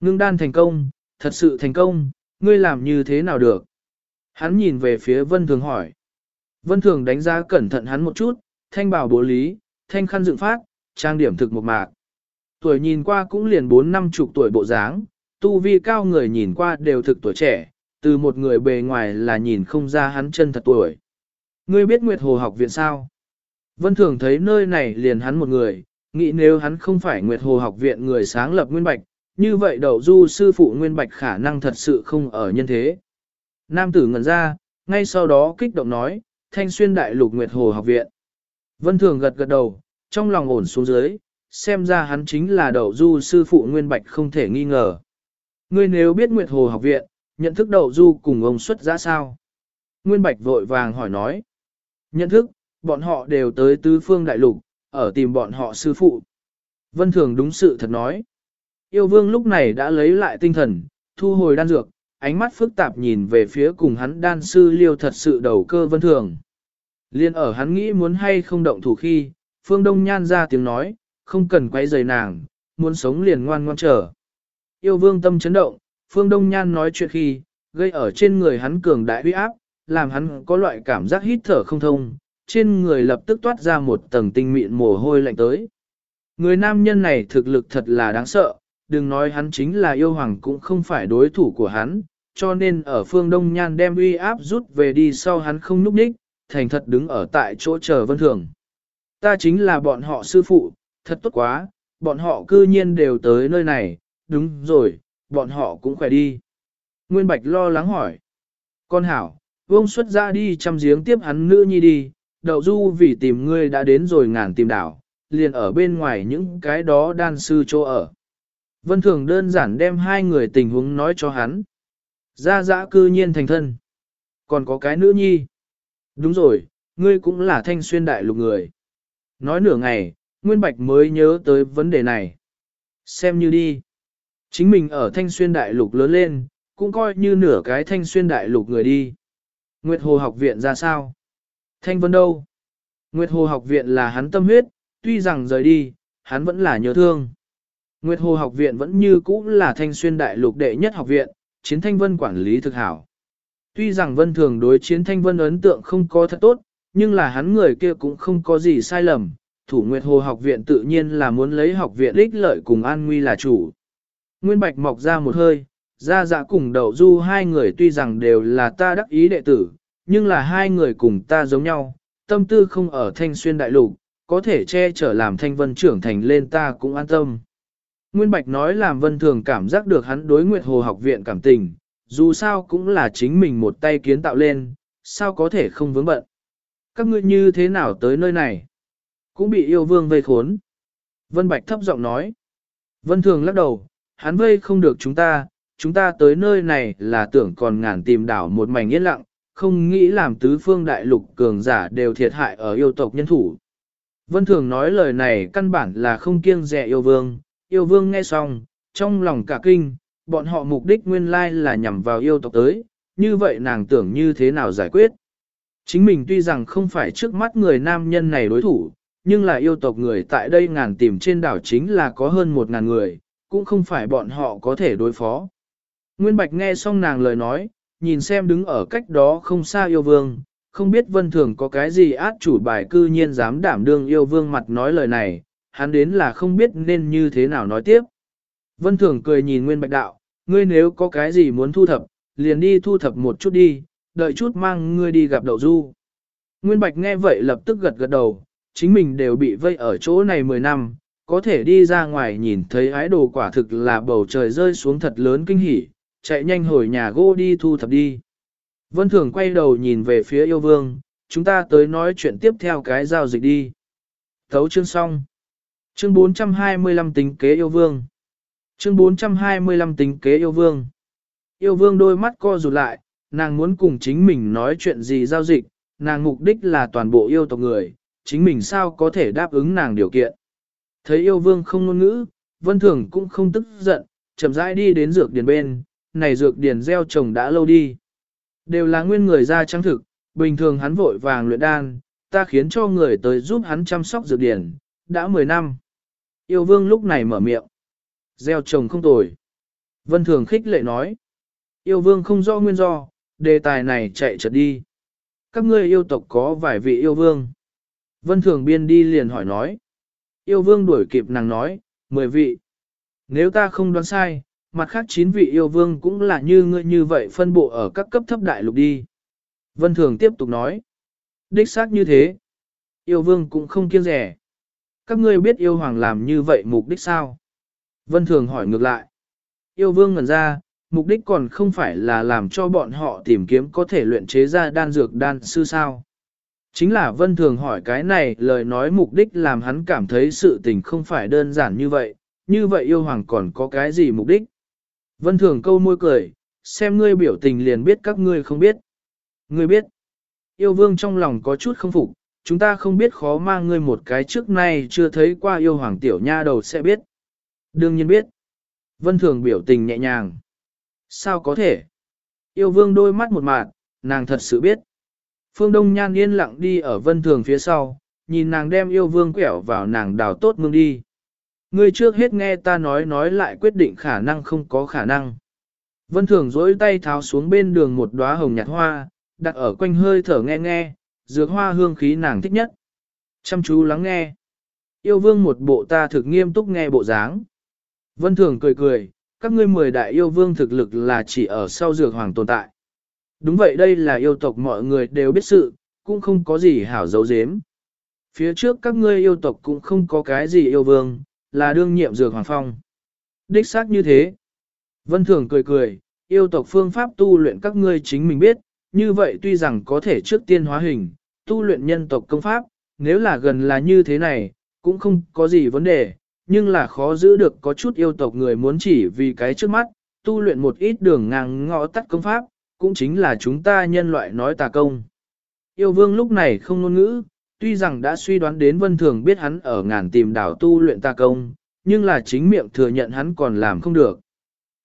Ngưng đan thành công, thật sự thành công, ngươi làm như thế nào được? Hắn nhìn về phía vân thường hỏi. Vân thường đánh giá cẩn thận hắn một chút, thanh bảo bố lý, thanh khăn dựng phát, trang điểm thực một mạc. Tuổi nhìn qua cũng liền bốn năm chục tuổi bộ dáng, tu vi cao người nhìn qua đều thực tuổi trẻ, từ một người bề ngoài là nhìn không ra hắn chân thật tuổi. Ngươi biết Nguyệt Hồ học viện sao? Vân Thường thấy nơi này liền hắn một người, nghĩ nếu hắn không phải Nguyệt Hồ học viện người sáng lập Nguyên Bạch, như vậy đậu du sư phụ Nguyên Bạch khả năng thật sự không ở nhân thế. Nam tử ngẩn ra, ngay sau đó kích động nói, thanh xuyên đại lục Nguyệt Hồ học viện. Vân Thường gật gật đầu, trong lòng ổn xuống dưới, xem ra hắn chính là đậu du sư phụ Nguyên Bạch không thể nghi ngờ. Ngươi nếu biết Nguyệt Hồ học viện, nhận thức đậu du cùng ông xuất ra sao? Nguyên Bạch vội vàng hỏi nói. Nhận thức, bọn họ đều tới tứ phương đại lục, ở tìm bọn họ sư phụ. Vân Thường đúng sự thật nói. Yêu vương lúc này đã lấy lại tinh thần, thu hồi đan dược, ánh mắt phức tạp nhìn về phía cùng hắn đan sư liêu thật sự đầu cơ vân thường. Liên ở hắn nghĩ muốn hay không động thủ khi, Phương Đông Nhan ra tiếng nói, không cần quay giày nàng, muốn sống liền ngoan ngoan trở. Yêu vương tâm chấn động, Phương Đông Nhan nói chuyện khi, gây ở trên người hắn cường đại uy áp, làm hắn có loại cảm giác hít thở không thông, trên người lập tức toát ra một tầng tinh mịn mồ hôi lạnh tới. Người nam nhân này thực lực thật là đáng sợ, đừng nói hắn chính là yêu hoàng cũng không phải đối thủ của hắn, cho nên ở phương Đông Nhan đem uy áp rút về đi sau hắn không núp ních, thành thật đứng ở tại chỗ chờ vân thường. Ta chính là bọn họ sư phụ, thật tốt quá, bọn họ cư nhiên đều tới nơi này, đúng rồi, bọn họ cũng khỏe đi. Nguyên Bạch lo lắng hỏi. Con hảo, vông xuất ra đi chăm giếng tiếp hắn nữ nhi đi, đậu du vì tìm ngươi đã đến rồi ngàn tìm đảo, liền ở bên ngoài những cái đó đan sư chỗ ở. Vân Thường đơn giản đem hai người tình huống nói cho hắn. Ra dã cư nhiên thành thân. Còn có cái nữ nhi. Đúng rồi, ngươi cũng là thanh xuyên đại lục người. Nói nửa ngày, Nguyên Bạch mới nhớ tới vấn đề này. Xem như đi. Chính mình ở thanh xuyên đại lục lớn lên, cũng coi như nửa cái thanh xuyên đại lục người đi. Nguyệt Hồ học viện ra sao? Thanh Vân đâu? Nguyệt Hồ học viện là hắn tâm huyết, tuy rằng rời đi, hắn vẫn là nhớ thương. Nguyệt Hồ học viện vẫn như cũ là thanh xuyên đại lục đệ nhất học viện, chiến thanh vân quản lý thực hảo. Tuy rằng vân thường đối chiến thanh vân ấn tượng không có thật tốt, nhưng là hắn người kia cũng không có gì sai lầm. Thủ Nguyệt Hồ học viện tự nhiên là muốn lấy học viện ích lợi cùng an nguy là chủ. Nguyên Bạch mọc ra một hơi, ra dạ cùng đậu du hai người tuy rằng đều là ta đắc ý đệ tử, nhưng là hai người cùng ta giống nhau, tâm tư không ở thanh xuyên đại lục, có thể che chở làm thanh vân trưởng thành lên ta cũng an tâm. Nguyên Bạch nói làm vân thường cảm giác được hắn đối Nguyệt Hồ học viện cảm tình, dù sao cũng là chính mình một tay kiến tạo lên, sao có thể không vướng bận. Các ngươi như thế nào tới nơi này? Cũng bị yêu vương vây khốn. Vân Bạch thấp giọng nói. Vân thường lắc đầu, hắn vây không được chúng ta, chúng ta tới nơi này là tưởng còn ngàn tìm đảo một mảnh yên lặng, không nghĩ làm tứ phương đại lục cường giả đều thiệt hại ở yêu tộc nhân thủ. Vân Thường nói lời này căn bản là không kiêng dè yêu vương, yêu vương nghe xong, trong lòng cả kinh, bọn họ mục đích nguyên lai là nhằm vào yêu tộc tới, như vậy nàng tưởng như thế nào giải quyết. Chính mình tuy rằng không phải trước mắt người nam nhân này đối thủ, nhưng là yêu tộc người tại đây ngàn tìm trên đảo chính là có hơn một ngàn người, cũng không phải bọn họ có thể đối phó. Nguyên Bạch nghe xong nàng lời nói, nhìn xem đứng ở cách đó không xa yêu vương, không biết vân thường có cái gì át chủ bài cư nhiên dám đảm đương yêu vương mặt nói lời này, hắn đến là không biết nên như thế nào nói tiếp. Vân thường cười nhìn Nguyên Bạch đạo, ngươi nếu có cái gì muốn thu thập, liền đi thu thập một chút đi, đợi chút mang ngươi đi gặp đậu du. Nguyên Bạch nghe vậy lập tức gật gật đầu, chính mình đều bị vây ở chỗ này 10 năm, có thể đi ra ngoài nhìn thấy ái đồ quả thực là bầu trời rơi xuống thật lớn kinh hỉ, chạy nhanh hồi nhà gỗ đi thu thập đi. Vân Thường quay đầu nhìn về phía yêu vương, chúng ta tới nói chuyện tiếp theo cái giao dịch đi. Thấu chương xong. Chương 425 tính kế yêu vương. Chương 425 tính kế yêu vương. Yêu vương đôi mắt co rụt lại, nàng muốn cùng chính mình nói chuyện gì giao dịch, nàng mục đích là toàn bộ yêu tộc người, chính mình sao có thể đáp ứng nàng điều kiện. Thấy yêu vương không ngôn ngữ, vân thường cũng không tức giận, chậm rãi đi đến dược điền bên, này dược điền gieo trồng đã lâu đi. Đều là nguyên người ra trang thực, bình thường hắn vội vàng luyện đan, ta khiến cho người tới giúp hắn chăm sóc dược điền, đã 10 năm. Yêu vương lúc này mở miệng. Gieo trồng không tồi. Vân thường khích lệ nói. Yêu vương không rõ nguyên do, đề tài này chạy chật đi. Các ngươi yêu tộc có vài vị yêu vương. Vân thường biên đi liền hỏi nói. Yêu vương đuổi kịp nàng nói, mười vị. Nếu ta không đoán sai, mặt khác chín vị yêu vương cũng là như ngươi như vậy phân bộ ở các cấp thấp đại lục đi. Vân Thường tiếp tục nói, đích xác như thế, yêu vương cũng không kiêng rẻ. Các ngươi biết yêu hoàng làm như vậy mục đích sao? Vân Thường hỏi ngược lại, yêu vương ngẩn ra, mục đích còn không phải là làm cho bọn họ tìm kiếm có thể luyện chế ra đan dược đan sư sao. Chính là Vân Thường hỏi cái này lời nói mục đích làm hắn cảm thấy sự tình không phải đơn giản như vậy, như vậy yêu hoàng còn có cái gì mục đích? Vân Thường câu môi cười, xem ngươi biểu tình liền biết các ngươi không biết. Ngươi biết, yêu vương trong lòng có chút không phục, chúng ta không biết khó mang ngươi một cái trước nay chưa thấy qua yêu hoàng tiểu nha đầu sẽ biết. Đương nhiên biết. Vân Thường biểu tình nhẹ nhàng. Sao có thể? Yêu vương đôi mắt một mạt, nàng thật sự biết. Phương Đông Nhan yên lặng đi ở vân thường phía sau, nhìn nàng đem yêu vương quẹo vào nàng đào tốt mương đi. Ngươi trước hết nghe ta nói nói lại quyết định khả năng không có khả năng. Vân thường dỗi tay tháo xuống bên đường một đóa hồng nhạt hoa, đặt ở quanh hơi thở nghe nghe, dược hoa hương khí nàng thích nhất. Chăm chú lắng nghe. Yêu vương một bộ ta thực nghiêm túc nghe bộ dáng. Vân thường cười cười, các ngươi mười đại yêu vương thực lực là chỉ ở sau dược hoàng tồn tại. Đúng vậy đây là yêu tộc mọi người đều biết sự, cũng không có gì hảo dấu dếm. Phía trước các ngươi yêu tộc cũng không có cái gì yêu vương, là đương nhiệm dược hoàng phong. Đích xác như thế. Vân Thường cười cười, yêu tộc phương pháp tu luyện các ngươi chính mình biết, như vậy tuy rằng có thể trước tiên hóa hình, tu luyện nhân tộc công pháp, nếu là gần là như thế này, cũng không có gì vấn đề, nhưng là khó giữ được có chút yêu tộc người muốn chỉ vì cái trước mắt, tu luyện một ít đường ngang ngõ tắt công pháp, cũng chính là chúng ta nhân loại nói tà công. Yêu vương lúc này không ngôn ngữ, tuy rằng đã suy đoán đến vân thường biết hắn ở ngàn tìm đảo tu luyện tà công, nhưng là chính miệng thừa nhận hắn còn làm không được.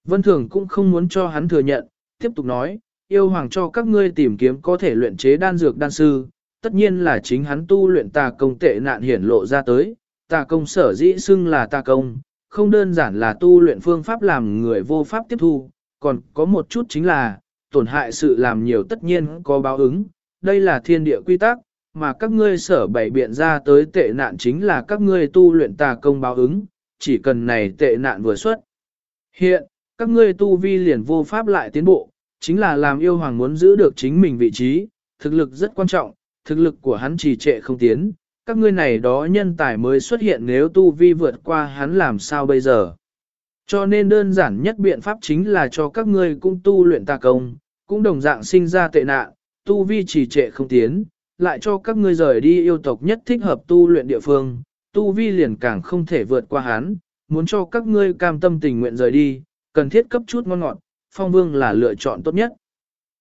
Vân thường cũng không muốn cho hắn thừa nhận, tiếp tục nói, yêu hoàng cho các ngươi tìm kiếm có thể luyện chế đan dược đan sư, tất nhiên là chính hắn tu luyện tà công tệ nạn hiển lộ ra tới, tà công sở dĩ xưng là tà công, không đơn giản là tu luyện phương pháp làm người vô pháp tiếp thu, còn có một chút chính là, tổn hại sự làm nhiều tất nhiên có báo ứng, đây là thiên địa quy tắc, mà các ngươi sở bày biện ra tới tệ nạn chính là các ngươi tu luyện tà công báo ứng, chỉ cần này tệ nạn vừa xuất. Hiện, các ngươi tu vi liền vô pháp lại tiến bộ, chính là làm yêu hoàng muốn giữ được chính mình vị trí, thực lực rất quan trọng, thực lực của hắn trì trệ không tiến, các ngươi này đó nhân tài mới xuất hiện nếu tu vi vượt qua hắn làm sao bây giờ. Cho nên đơn giản nhất biện pháp chính là cho các ngươi cũng tu luyện tà công, cũng đồng dạng sinh ra tệ nạn, tu vi trì trệ không tiến, lại cho các ngươi rời đi yêu tộc nhất thích hợp tu luyện địa phương, tu vi liền càng không thể vượt qua hắn, muốn cho các ngươi cam tâm tình nguyện rời đi, cần thiết cấp chút ngon ngọt, phong vương là lựa chọn tốt nhất.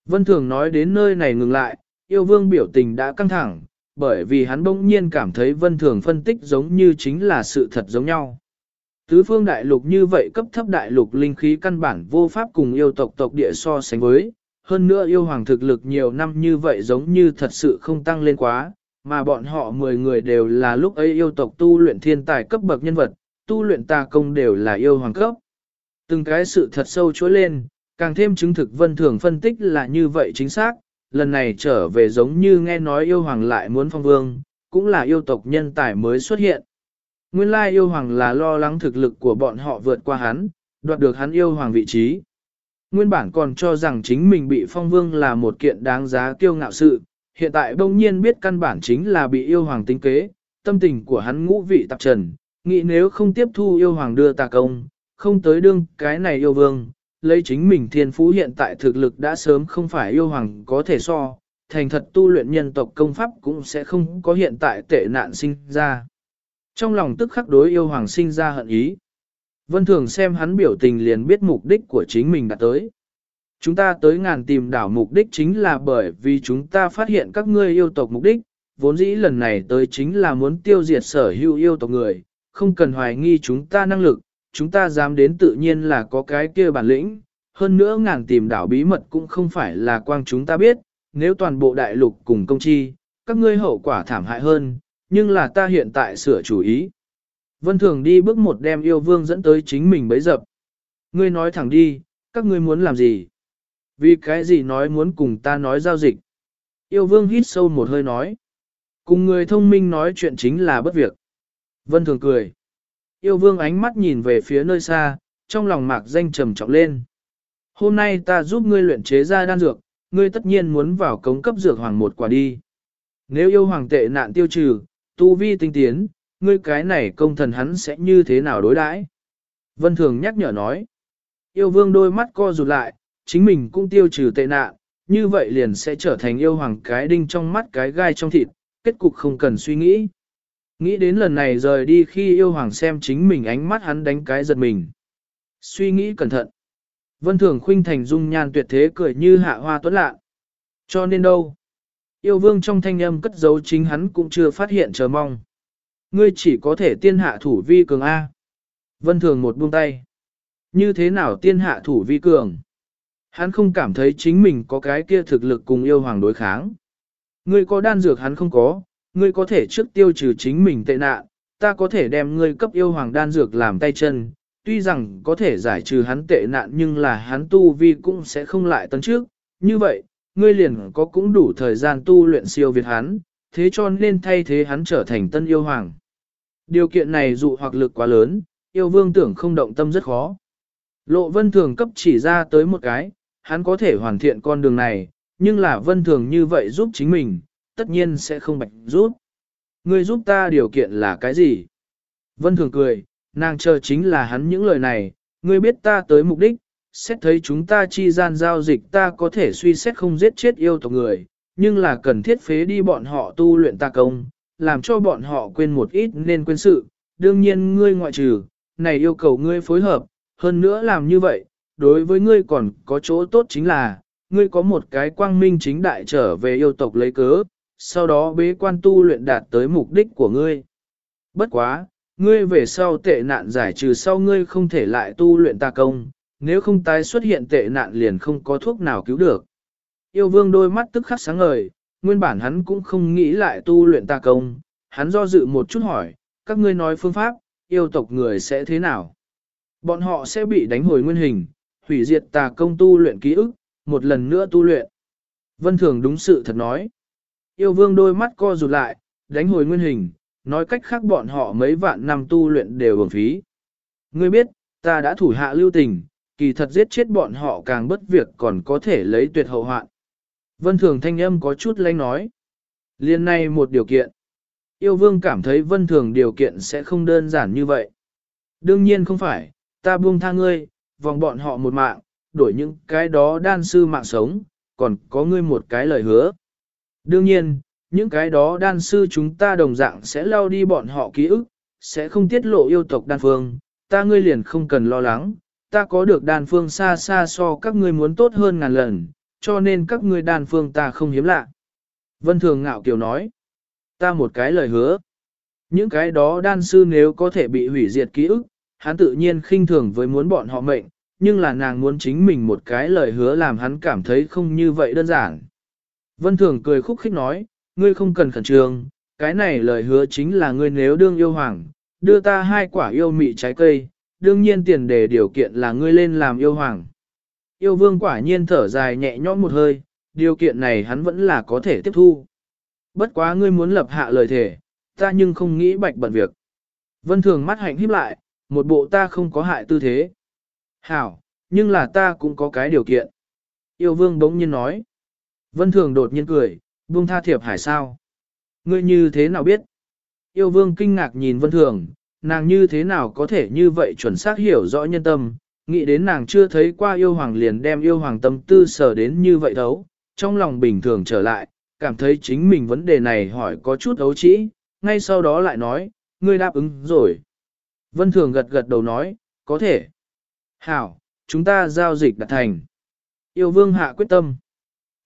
Vân Thường nói đến nơi này ngừng lại, yêu vương biểu tình đã căng thẳng, bởi vì hắn bỗng nhiên cảm thấy Vân Thường phân tích giống như chính là sự thật giống nhau. Tứ phương đại lục như vậy cấp thấp đại lục linh khí căn bản vô pháp cùng yêu tộc tộc địa so sánh với, hơn nữa yêu hoàng thực lực nhiều năm như vậy giống như thật sự không tăng lên quá, mà bọn họ 10 người đều là lúc ấy yêu tộc tu luyện thiên tài cấp bậc nhân vật, tu luyện tà công đều là yêu hoàng cấp. Từng cái sự thật sâu chuỗi lên, càng thêm chứng thực vân thường phân tích là như vậy chính xác, lần này trở về giống như nghe nói yêu hoàng lại muốn phong vương, cũng là yêu tộc nhân tài mới xuất hiện. Nguyên lai yêu hoàng là lo lắng thực lực của bọn họ vượt qua hắn, đoạt được hắn yêu hoàng vị trí. Nguyên bản còn cho rằng chính mình bị phong vương là một kiện đáng giá kiêu ngạo sự, hiện tại bỗng nhiên biết căn bản chính là bị yêu hoàng tính kế, tâm tình của hắn ngũ vị tạp trần, nghĩ nếu không tiếp thu yêu hoàng đưa tà công, không tới đương cái này yêu vương, lấy chính mình thiên phú hiện tại thực lực đã sớm không phải yêu hoàng có thể so, thành thật tu luyện nhân tộc công pháp cũng sẽ không có hiện tại tệ nạn sinh ra. Trong lòng tức khắc đối yêu hoàng sinh ra hận ý. Vân Thường xem hắn biểu tình liền biết mục đích của chính mình đã tới. Chúng ta tới ngàn tìm đảo mục đích chính là bởi vì chúng ta phát hiện các ngươi yêu tộc mục đích, vốn dĩ lần này tới chính là muốn tiêu diệt sở hữu yêu tộc người, không cần hoài nghi chúng ta năng lực, chúng ta dám đến tự nhiên là có cái kia bản lĩnh, hơn nữa ngàn tìm đảo bí mật cũng không phải là quang chúng ta biết, nếu toàn bộ đại lục cùng công chi, các ngươi hậu quả thảm hại hơn, nhưng là ta hiện tại sửa chủ ý. Vân Thường đi bước một đem yêu vương dẫn tới chính mình bấy dập. Ngươi nói thẳng đi, các ngươi muốn làm gì? Vì cái gì nói muốn cùng ta nói giao dịch? Yêu vương hít sâu một hơi nói. Cùng người thông minh nói chuyện chính là bất việc. Vân Thường cười. Yêu vương ánh mắt nhìn về phía nơi xa, trong lòng mạc danh trầm trọng lên. Hôm nay ta giúp ngươi luyện chế ra đan dược, ngươi tất nhiên muốn vào cống cấp dược hoàng một quả đi. Nếu yêu hoàng tệ nạn tiêu trừ, tu vi tinh tiến, ngươi cái này công thần hắn sẽ như thế nào đối đãi? Vân Thường nhắc nhở nói. Yêu vương đôi mắt co rụt lại, chính mình cũng tiêu trừ tệ nạn, như vậy liền sẽ trở thành yêu hoàng cái đinh trong mắt cái gai trong thịt, kết cục không cần suy nghĩ. Nghĩ đến lần này rời đi khi yêu hoàng xem chính mình ánh mắt hắn đánh cái giật mình. Suy nghĩ cẩn thận. Vân Thường khuynh thành dung nhan tuyệt thế cười như hạ hoa tuấn lạ. Cho nên đâu? Yêu vương trong thanh âm cất giấu chính hắn cũng chưa phát hiện chờ mong. Ngươi chỉ có thể tiên hạ thủ vi cường A. Vân Thường một buông tay. Như thế nào tiên hạ thủ vi cường? Hắn không cảm thấy chính mình có cái kia thực lực cùng yêu hoàng đối kháng. Ngươi có đan dược hắn không có, ngươi có thể trước tiêu trừ chính mình tệ nạn, ta có thể đem ngươi cấp yêu hoàng đan dược làm tay chân, tuy rằng có thể giải trừ hắn tệ nạn nhưng là hắn tu vi cũng sẽ không lại tấn trước, như vậy, ngươi liền có cũng đủ thời gian tu luyện siêu việt hắn, thế cho nên thay thế hắn trở thành tân yêu hoàng. Điều kiện này dụ hoặc lực quá lớn, yêu vương tưởng không động tâm rất khó. Lộ vân thường cấp chỉ ra tới một cái, hắn có thể hoàn thiện con đường này, nhưng là vân thường như vậy giúp chính mình, tất nhiên sẽ không bạch giúp. Ngươi giúp ta điều kiện là cái gì? Vân thường cười, nàng chờ chính là hắn những lời này, ngươi biết ta tới mục đích, xét thấy chúng ta chi gian giao dịch ta có thể suy xét không giết chết yêu tộc người, nhưng là cần thiết phế đi bọn họ tu luyện ta công, làm cho bọn họ quên một ít nên quên sự, đương nhiên ngươi ngoại trừ, này yêu cầu ngươi phối hợp, hơn nữa làm như vậy, đối với ngươi còn có chỗ tốt chính là, ngươi có một cái quang minh chính đại trở về yêu tộc lấy cớ, sau đó bế quan tu luyện đạt tới mục đích của ngươi. Bất quá, ngươi về sau tệ nạn giải trừ sau ngươi không thể lại tu luyện ta công, nếu không tái xuất hiện tệ nạn liền không có thuốc nào cứu được. Yêu vương đôi mắt tức khắc sáng ngời, nguyên bản hắn cũng không nghĩ lại tu luyện ta công, hắn do dự một chút hỏi, các ngươi nói phương pháp, yêu tộc người sẽ thế nào? Bọn họ sẽ bị đánh hồi nguyên hình, hủy diệt tà công tu luyện ký ức, một lần nữa tu luyện. Vân Thường đúng sự thật nói. Yêu vương đôi mắt co rụt lại, đánh hồi nguyên hình, nói cách khác bọn họ mấy vạn năm tu luyện đều bổng phí. Ngươi biết, ta đã thủ hạ lưu tình, kỳ thật giết chết bọn họ càng bất việc còn có thể lấy tuyệt hậu hoạn. Vân Thường thanh âm có chút lanh nói. Liên này một điều kiện. Yêu vương cảm thấy vân thường điều kiện sẽ không đơn giản như vậy. Đương nhiên không phải, ta buông tha ngươi, vòng bọn họ một mạng, đổi những cái đó đan sư mạng sống, còn có ngươi một cái lời hứa. Đương nhiên, những cái đó đan sư chúng ta đồng dạng sẽ lao đi bọn họ ký ức, sẽ không tiết lộ yêu tộc đan phương, ta ngươi liền không cần lo lắng, ta có được đan phương xa xa so các ngươi muốn tốt hơn ngàn lần, cho nên các ngươi đan phương ta không hiếm lạ. Vân Thường ngạo kiều nói, ta một cái lời hứa. Những cái đó đan sư nếu có thể bị hủy diệt ký ức, hắn tự nhiên khinh thường với muốn bọn họ mệnh, nhưng là nàng muốn chính mình một cái lời hứa làm hắn cảm thấy không như vậy đơn giản. Vân Thường cười khúc khích nói, ngươi không cần khẩn trương, cái này lời hứa chính là ngươi nếu đương yêu hoàng, đưa ta hai quả yêu mị trái cây, đương nhiên tiền đề điều kiện là ngươi lên làm yêu hoàng. Yêu vương quả nhiên thở dài nhẹ nhõm một hơi, điều kiện này hắn vẫn là có thể tiếp thu. Bất quá ngươi muốn lập hạ lời thể, ta nhưng không nghĩ bạch bận việc. Vân thường mắt hạnh híp lại, một bộ ta không có hại tư thế. Hảo, nhưng là ta cũng có cái điều kiện. Yêu vương bỗng nhiên nói. Vân thường đột nhiên cười, buông tha thiệp hải sao. Ngươi như thế nào biết? Yêu vương kinh ngạc nhìn vân thường, nàng như thế nào có thể như vậy chuẩn xác hiểu rõ nhân tâm, nghĩ đến nàng chưa thấy qua yêu hoàng liền đem yêu hoàng tâm tư sở đến như vậy thấu, trong lòng bình thường trở lại, cảm thấy chính mình vấn đề này hỏi có chút ấu trĩ, ngay sau đó lại nói, ngươi đáp ứng rồi. Vân Thường gật gật đầu nói, có thể. Hảo, chúng ta giao dịch đạt thành. Yêu vương hạ quyết tâm.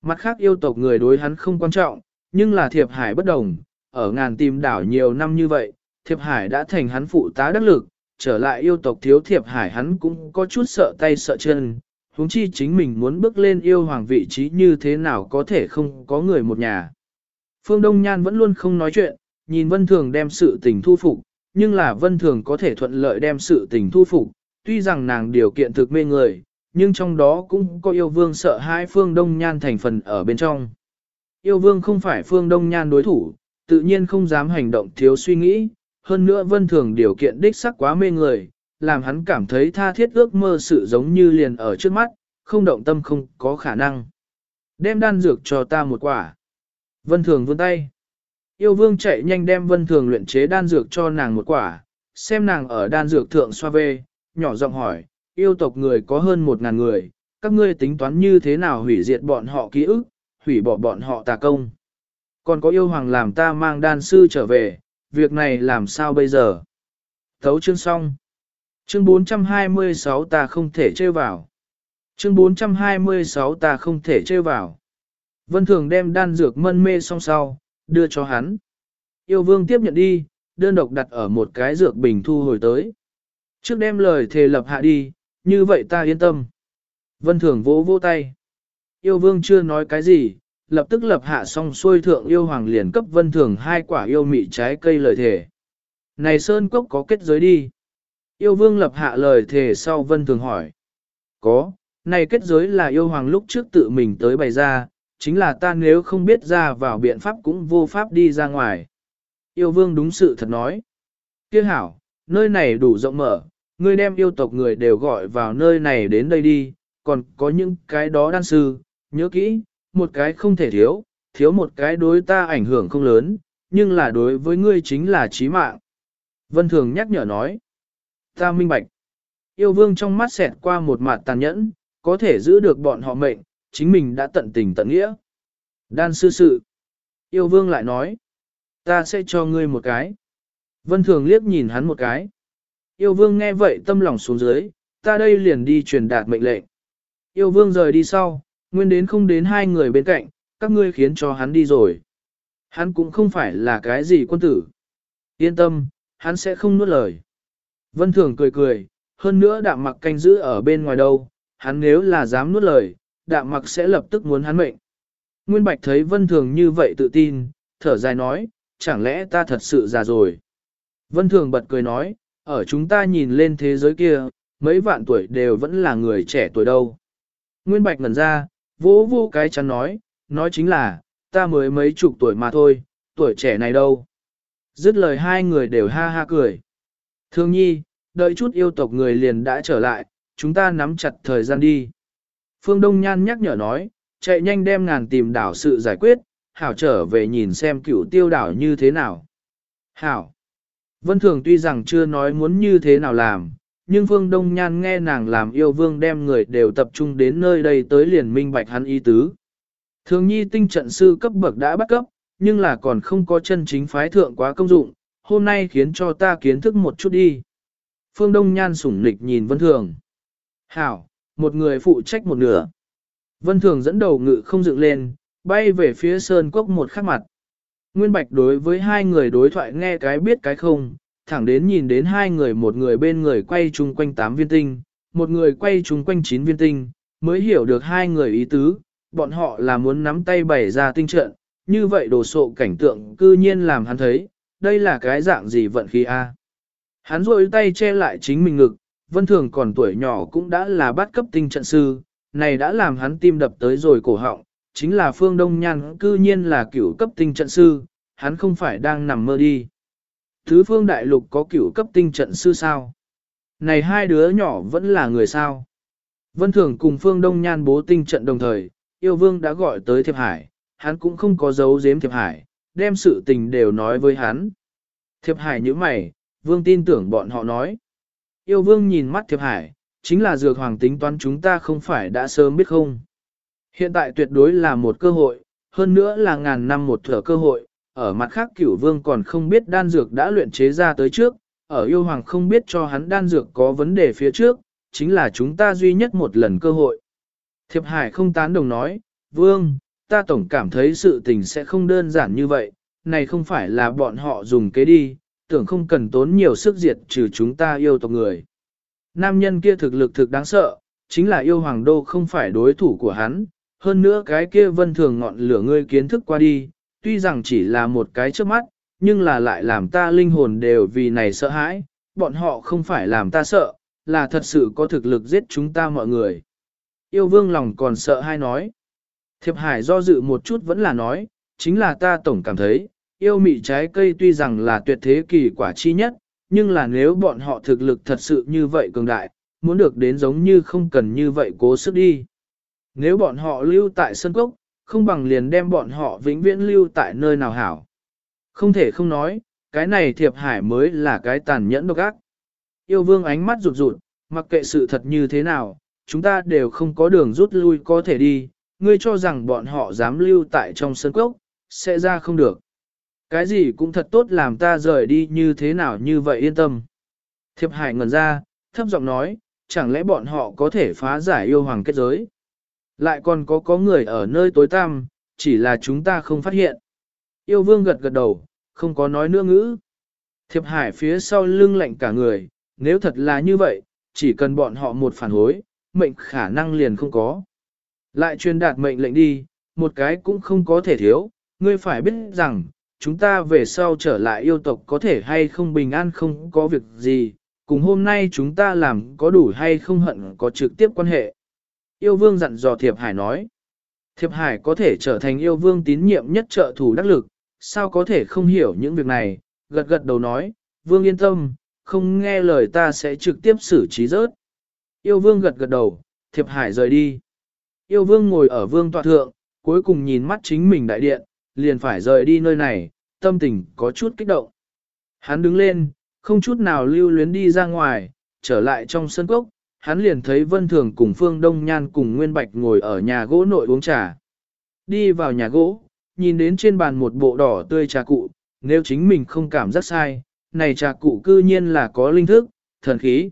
Mặt khác yêu tộc người đối hắn không quan trọng, nhưng là thiệp hải bất đồng, ở ngàn tìm đảo nhiều năm như vậy, thiệp hải đã thành hắn phụ tá đắc lực, trở lại yêu tộc thiếu thiệp hải hắn cũng có chút sợ tay sợ chân, huống chi chính mình muốn bước lên yêu hoàng vị trí như thế nào có thể không có người một nhà. Phương Đông Nhan vẫn luôn không nói chuyện, nhìn Vân Thường đem sự tình thu phục, nhưng là Vân Thường có thể thuận lợi đem sự tình thu phục, tuy rằng nàng điều kiện thực mê người, nhưng trong đó cũng có yêu vương sợ hai Phương Đông Nhan thành phần ở bên trong. Yêu vương không phải Phương Đông Nhan đối thủ, tự nhiên không dám hành động thiếu suy nghĩ, hơn nữa Vân Thường điều kiện đích sắc quá mê người, làm hắn cảm thấy tha thiết ước mơ sự giống như liền ở trước mắt, không động tâm không có khả năng. Đem đan dược cho ta một quả. Vân Thường vươn tay. Yêu vương chạy nhanh đem Vân Thường luyện chế đan dược cho nàng một quả, xem nàng ở đan dược thượng xoa về, nhỏ giọng hỏi, yêu tộc người có hơn một ngàn người, các ngươi tính toán như thế nào hủy diệt bọn họ ký ức, hủy bỏ bọn họ tà công. Còn có yêu hoàng làm ta mang đan sư trở về, việc này làm sao bây giờ? Thấu chương xong. Chương 426 ta không thể chơi vào. Chương 426 ta không thể chơi vào. Vân Thường đem đan dược mân mê xong sau, đưa cho hắn. Yêu vương tiếp nhận đi, đơn độc đặt ở một cái dược bình thu hồi tới. Trước đem lời thề lập hạ đi, như vậy ta yên tâm. Vân Thường vỗ vỗ tay. Yêu vương chưa nói cái gì, lập tức lập hạ xong xuôi thượng yêu hoàng liền cấp Vân Thường hai quả yêu mị trái cây lời thề. Này Sơn Cốc có kết giới đi. Yêu vương lập hạ lời thề sau Vân Thường hỏi. Có, này kết giới là yêu hoàng lúc trước tự mình tới bày ra, chính là ta nếu không biết ra vào biện pháp cũng vô pháp đi ra ngoài. Yêu vương đúng sự thật nói. Kia hảo, nơi này đủ rộng mở, ngươi đem yêu tộc người đều gọi vào nơi này đến đây đi, còn có những cái đó đan sư, nhớ kỹ, một cái không thể thiếu, thiếu một cái đối ta ảnh hưởng không lớn, nhưng là đối với ngươi chính là chí mạng. Vân Thường nhắc nhở nói, ta minh bạch. Yêu vương trong mắt xẹt qua một mặt tàn nhẫn, có thể giữ được bọn họ mệnh, chính mình đã tận tình tận nghĩa. Đan sư sự. Yêu vương lại nói, ta sẽ cho ngươi một cái. Vân Thường liếc nhìn hắn một cái. Yêu vương nghe vậy tâm lòng xuống dưới, ta đây liền đi truyền đạt mệnh lệnh. Yêu vương rời đi sau, nguyên đến không đến hai người bên cạnh, các ngươi khiến cho hắn đi rồi. Hắn cũng không phải là cái gì quân tử. Yên tâm, hắn sẽ không nuốt lời. Vân Thường cười cười, hơn nữa đạm mặc canh giữ ở bên ngoài đâu, hắn nếu là dám nuốt lời, đạm mặc sẽ lập tức muốn hắn mệnh. Nguyên Bạch thấy Vân Thường như vậy tự tin, thở dài nói, chẳng lẽ ta thật sự già rồi. Vân Thường bật cười nói, ở chúng ta nhìn lên thế giới kia, mấy vạn tuổi đều vẫn là người trẻ tuổi đâu. Nguyên Bạch ngẩn ra, vỗ vô cái chắn nói, nói chính là, ta mới mấy chục tuổi mà thôi, tuổi trẻ này đâu. Dứt lời hai người đều ha ha cười. Thương nhi, đợi chút yêu tộc người liền đã trở lại, chúng ta nắm chặt thời gian đi. Phương Đông Nhan nhắc nhở nói, chạy nhanh đem ngàn tìm đảo sự giải quyết, hảo trở về nhìn xem cựu tiêu đảo như thế nào. Hảo. Vân Thường tuy rằng chưa nói muốn như thế nào làm, nhưng Phương Đông Nhan nghe nàng làm yêu vương đem người đều tập trung đến nơi đây tới liền minh bạch hắn ý tứ. Thường nhi tinh trận sư cấp bậc đã bắt cấp, nhưng là còn không có chân chính phái thượng quá công dụng, hôm nay khiến cho ta kiến thức một chút đi. Phương Đông Nhan sủng nịch nhìn Vân Thường. Hảo, một người phụ trách một nửa. Vân Thường dẫn đầu ngự không dựng lên, bay về phía sơn cốc một khắc mặt. Nguyên Bạch đối với hai người đối thoại nghe cái biết cái không, thẳng đến nhìn đến hai người một người bên người quay chung quanh tám viên tinh, một người quay chung quanh chín viên tinh, mới hiểu được hai người ý tứ, bọn họ là muốn nắm tay bày ra tinh trận, như vậy đồ sộ cảnh tượng cư nhiên làm hắn thấy, đây là cái dạng gì vận khí a? Hắn rôi tay che lại chính mình ngực, vân thường còn tuổi nhỏ cũng đã là bắt cấp tinh trận sư, này đã làm hắn tim đập tới rồi cổ họng, chính là phương đông nhan cư nhiên là cửu cấp tinh trận sư, hắn không phải đang nằm mơ đi. Thứ phương đại lục có cửu cấp tinh trận sư sao? Này hai đứa nhỏ vẫn là người sao? Vân Thường cùng Phương Đông Nhan bố tinh trận đồng thời, yêu vương đã gọi tới Thiệp Hải, hắn cũng không có giấu giếm Thiệp Hải, đem sự tình đều nói với hắn. Thiệp Hải như mày, vương tin tưởng bọn họ nói. Yêu vương nhìn mắt Thiệp Hải, chính là dược hoàng tính toán chúng ta không phải đã sớm biết không. Hiện tại tuyệt đối là một cơ hội, hơn nữa là ngàn năm một thở cơ hội, ở mặt khác cửu vương còn không biết đan dược đã luyện chế ra tới trước, ở yêu hoàng không biết cho hắn đan dược có vấn đề phía trước, chính là chúng ta duy nhất một lần cơ hội. Thiệp Hải không tán đồng nói, vương, ta tổng cảm thấy sự tình sẽ không đơn giản như vậy, này không phải là bọn họ dùng kế đi, tưởng không cần tốn nhiều sức diệt trừ chúng ta yêu tộc người. Nam nhân kia thực lực thực đáng sợ, chính là yêu hoàng đô không phải đối thủ của hắn, hơn nữa cái kia vân thường ngọn lửa ngươi kiến thức qua đi, tuy rằng chỉ là một cái trước mắt, nhưng là lại làm ta linh hồn đều vì này sợ hãi, bọn họ không phải làm ta sợ, là thật sự có thực lực giết chúng ta mọi người. Yêu vương lòng còn sợ hay nói. Thiệp hải do dự một chút vẫn là nói, chính là ta tổng cảm thấy, yêu mị trái cây tuy rằng là tuyệt thế kỳ quả chi nhất, nhưng là nếu bọn họ thực lực thật sự như vậy cường đại, muốn được đến giống như không cần như vậy cố sức đi. Nếu bọn họ lưu tại sân cốc, không bằng liền đem bọn họ vĩnh viễn lưu tại nơi nào hảo. Không thể không nói, cái này thiệp hải mới là cái tàn nhẫn độc ác. Yêu vương ánh mắt rụt rụt, mặc kệ sự thật như thế nào, chúng ta đều không có đường rút lui có thể đi, ngươi cho rằng bọn họ dám lưu tại trong sân cốc, sẽ ra không được. Cái gì cũng thật tốt làm ta rời đi như thế nào như vậy yên tâm. Thiệp hải ngẩn ra, thấp giọng nói, chẳng lẽ bọn họ có thể phá giải yêu hoàng kết giới. Lại còn có có người ở nơi tối tăm, chỉ là chúng ta không phát hiện. Yêu vương gật gật đầu, không có nói nữa ngữ. Thiệp hải phía sau lưng lạnh cả người, nếu thật là như vậy, chỉ cần bọn họ một phản hối, mệnh khả năng liền không có. Lại truyền đạt mệnh lệnh đi, một cái cũng không có thể thiếu, ngươi phải biết rằng, chúng ta về sau trở lại yêu tộc có thể hay không bình an không có việc gì, cùng hôm nay chúng ta làm có đủ hay không hận có trực tiếp quan hệ. Yêu vương dặn dò Thiệp Hải nói, Thiệp Hải có thể trở thành yêu vương tín nhiệm nhất trợ thủ đắc lực, sao có thể không hiểu những việc này, gật gật đầu nói, vương yên tâm, không nghe lời ta sẽ trực tiếp xử trí rớt. Yêu vương gật gật đầu, Thiệp Hải rời đi. Yêu vương ngồi ở vương tọa thượng, cuối cùng nhìn mắt chính mình đại điện, liền phải rời đi nơi này, tâm tình có chút kích động. Hắn đứng lên, không chút nào lưu luyến đi ra ngoài, trở lại trong sân cốc, hắn liền thấy Vân Thường cùng Phương Đông Nhan cùng Nguyên Bạch ngồi ở nhà gỗ nội uống trà. Đi vào nhà gỗ, nhìn đến trên bàn một bộ đỏ tươi trà cụ, nếu chính mình không cảm giác sai, này trà cụ cư nhiên là có linh thức, thần khí.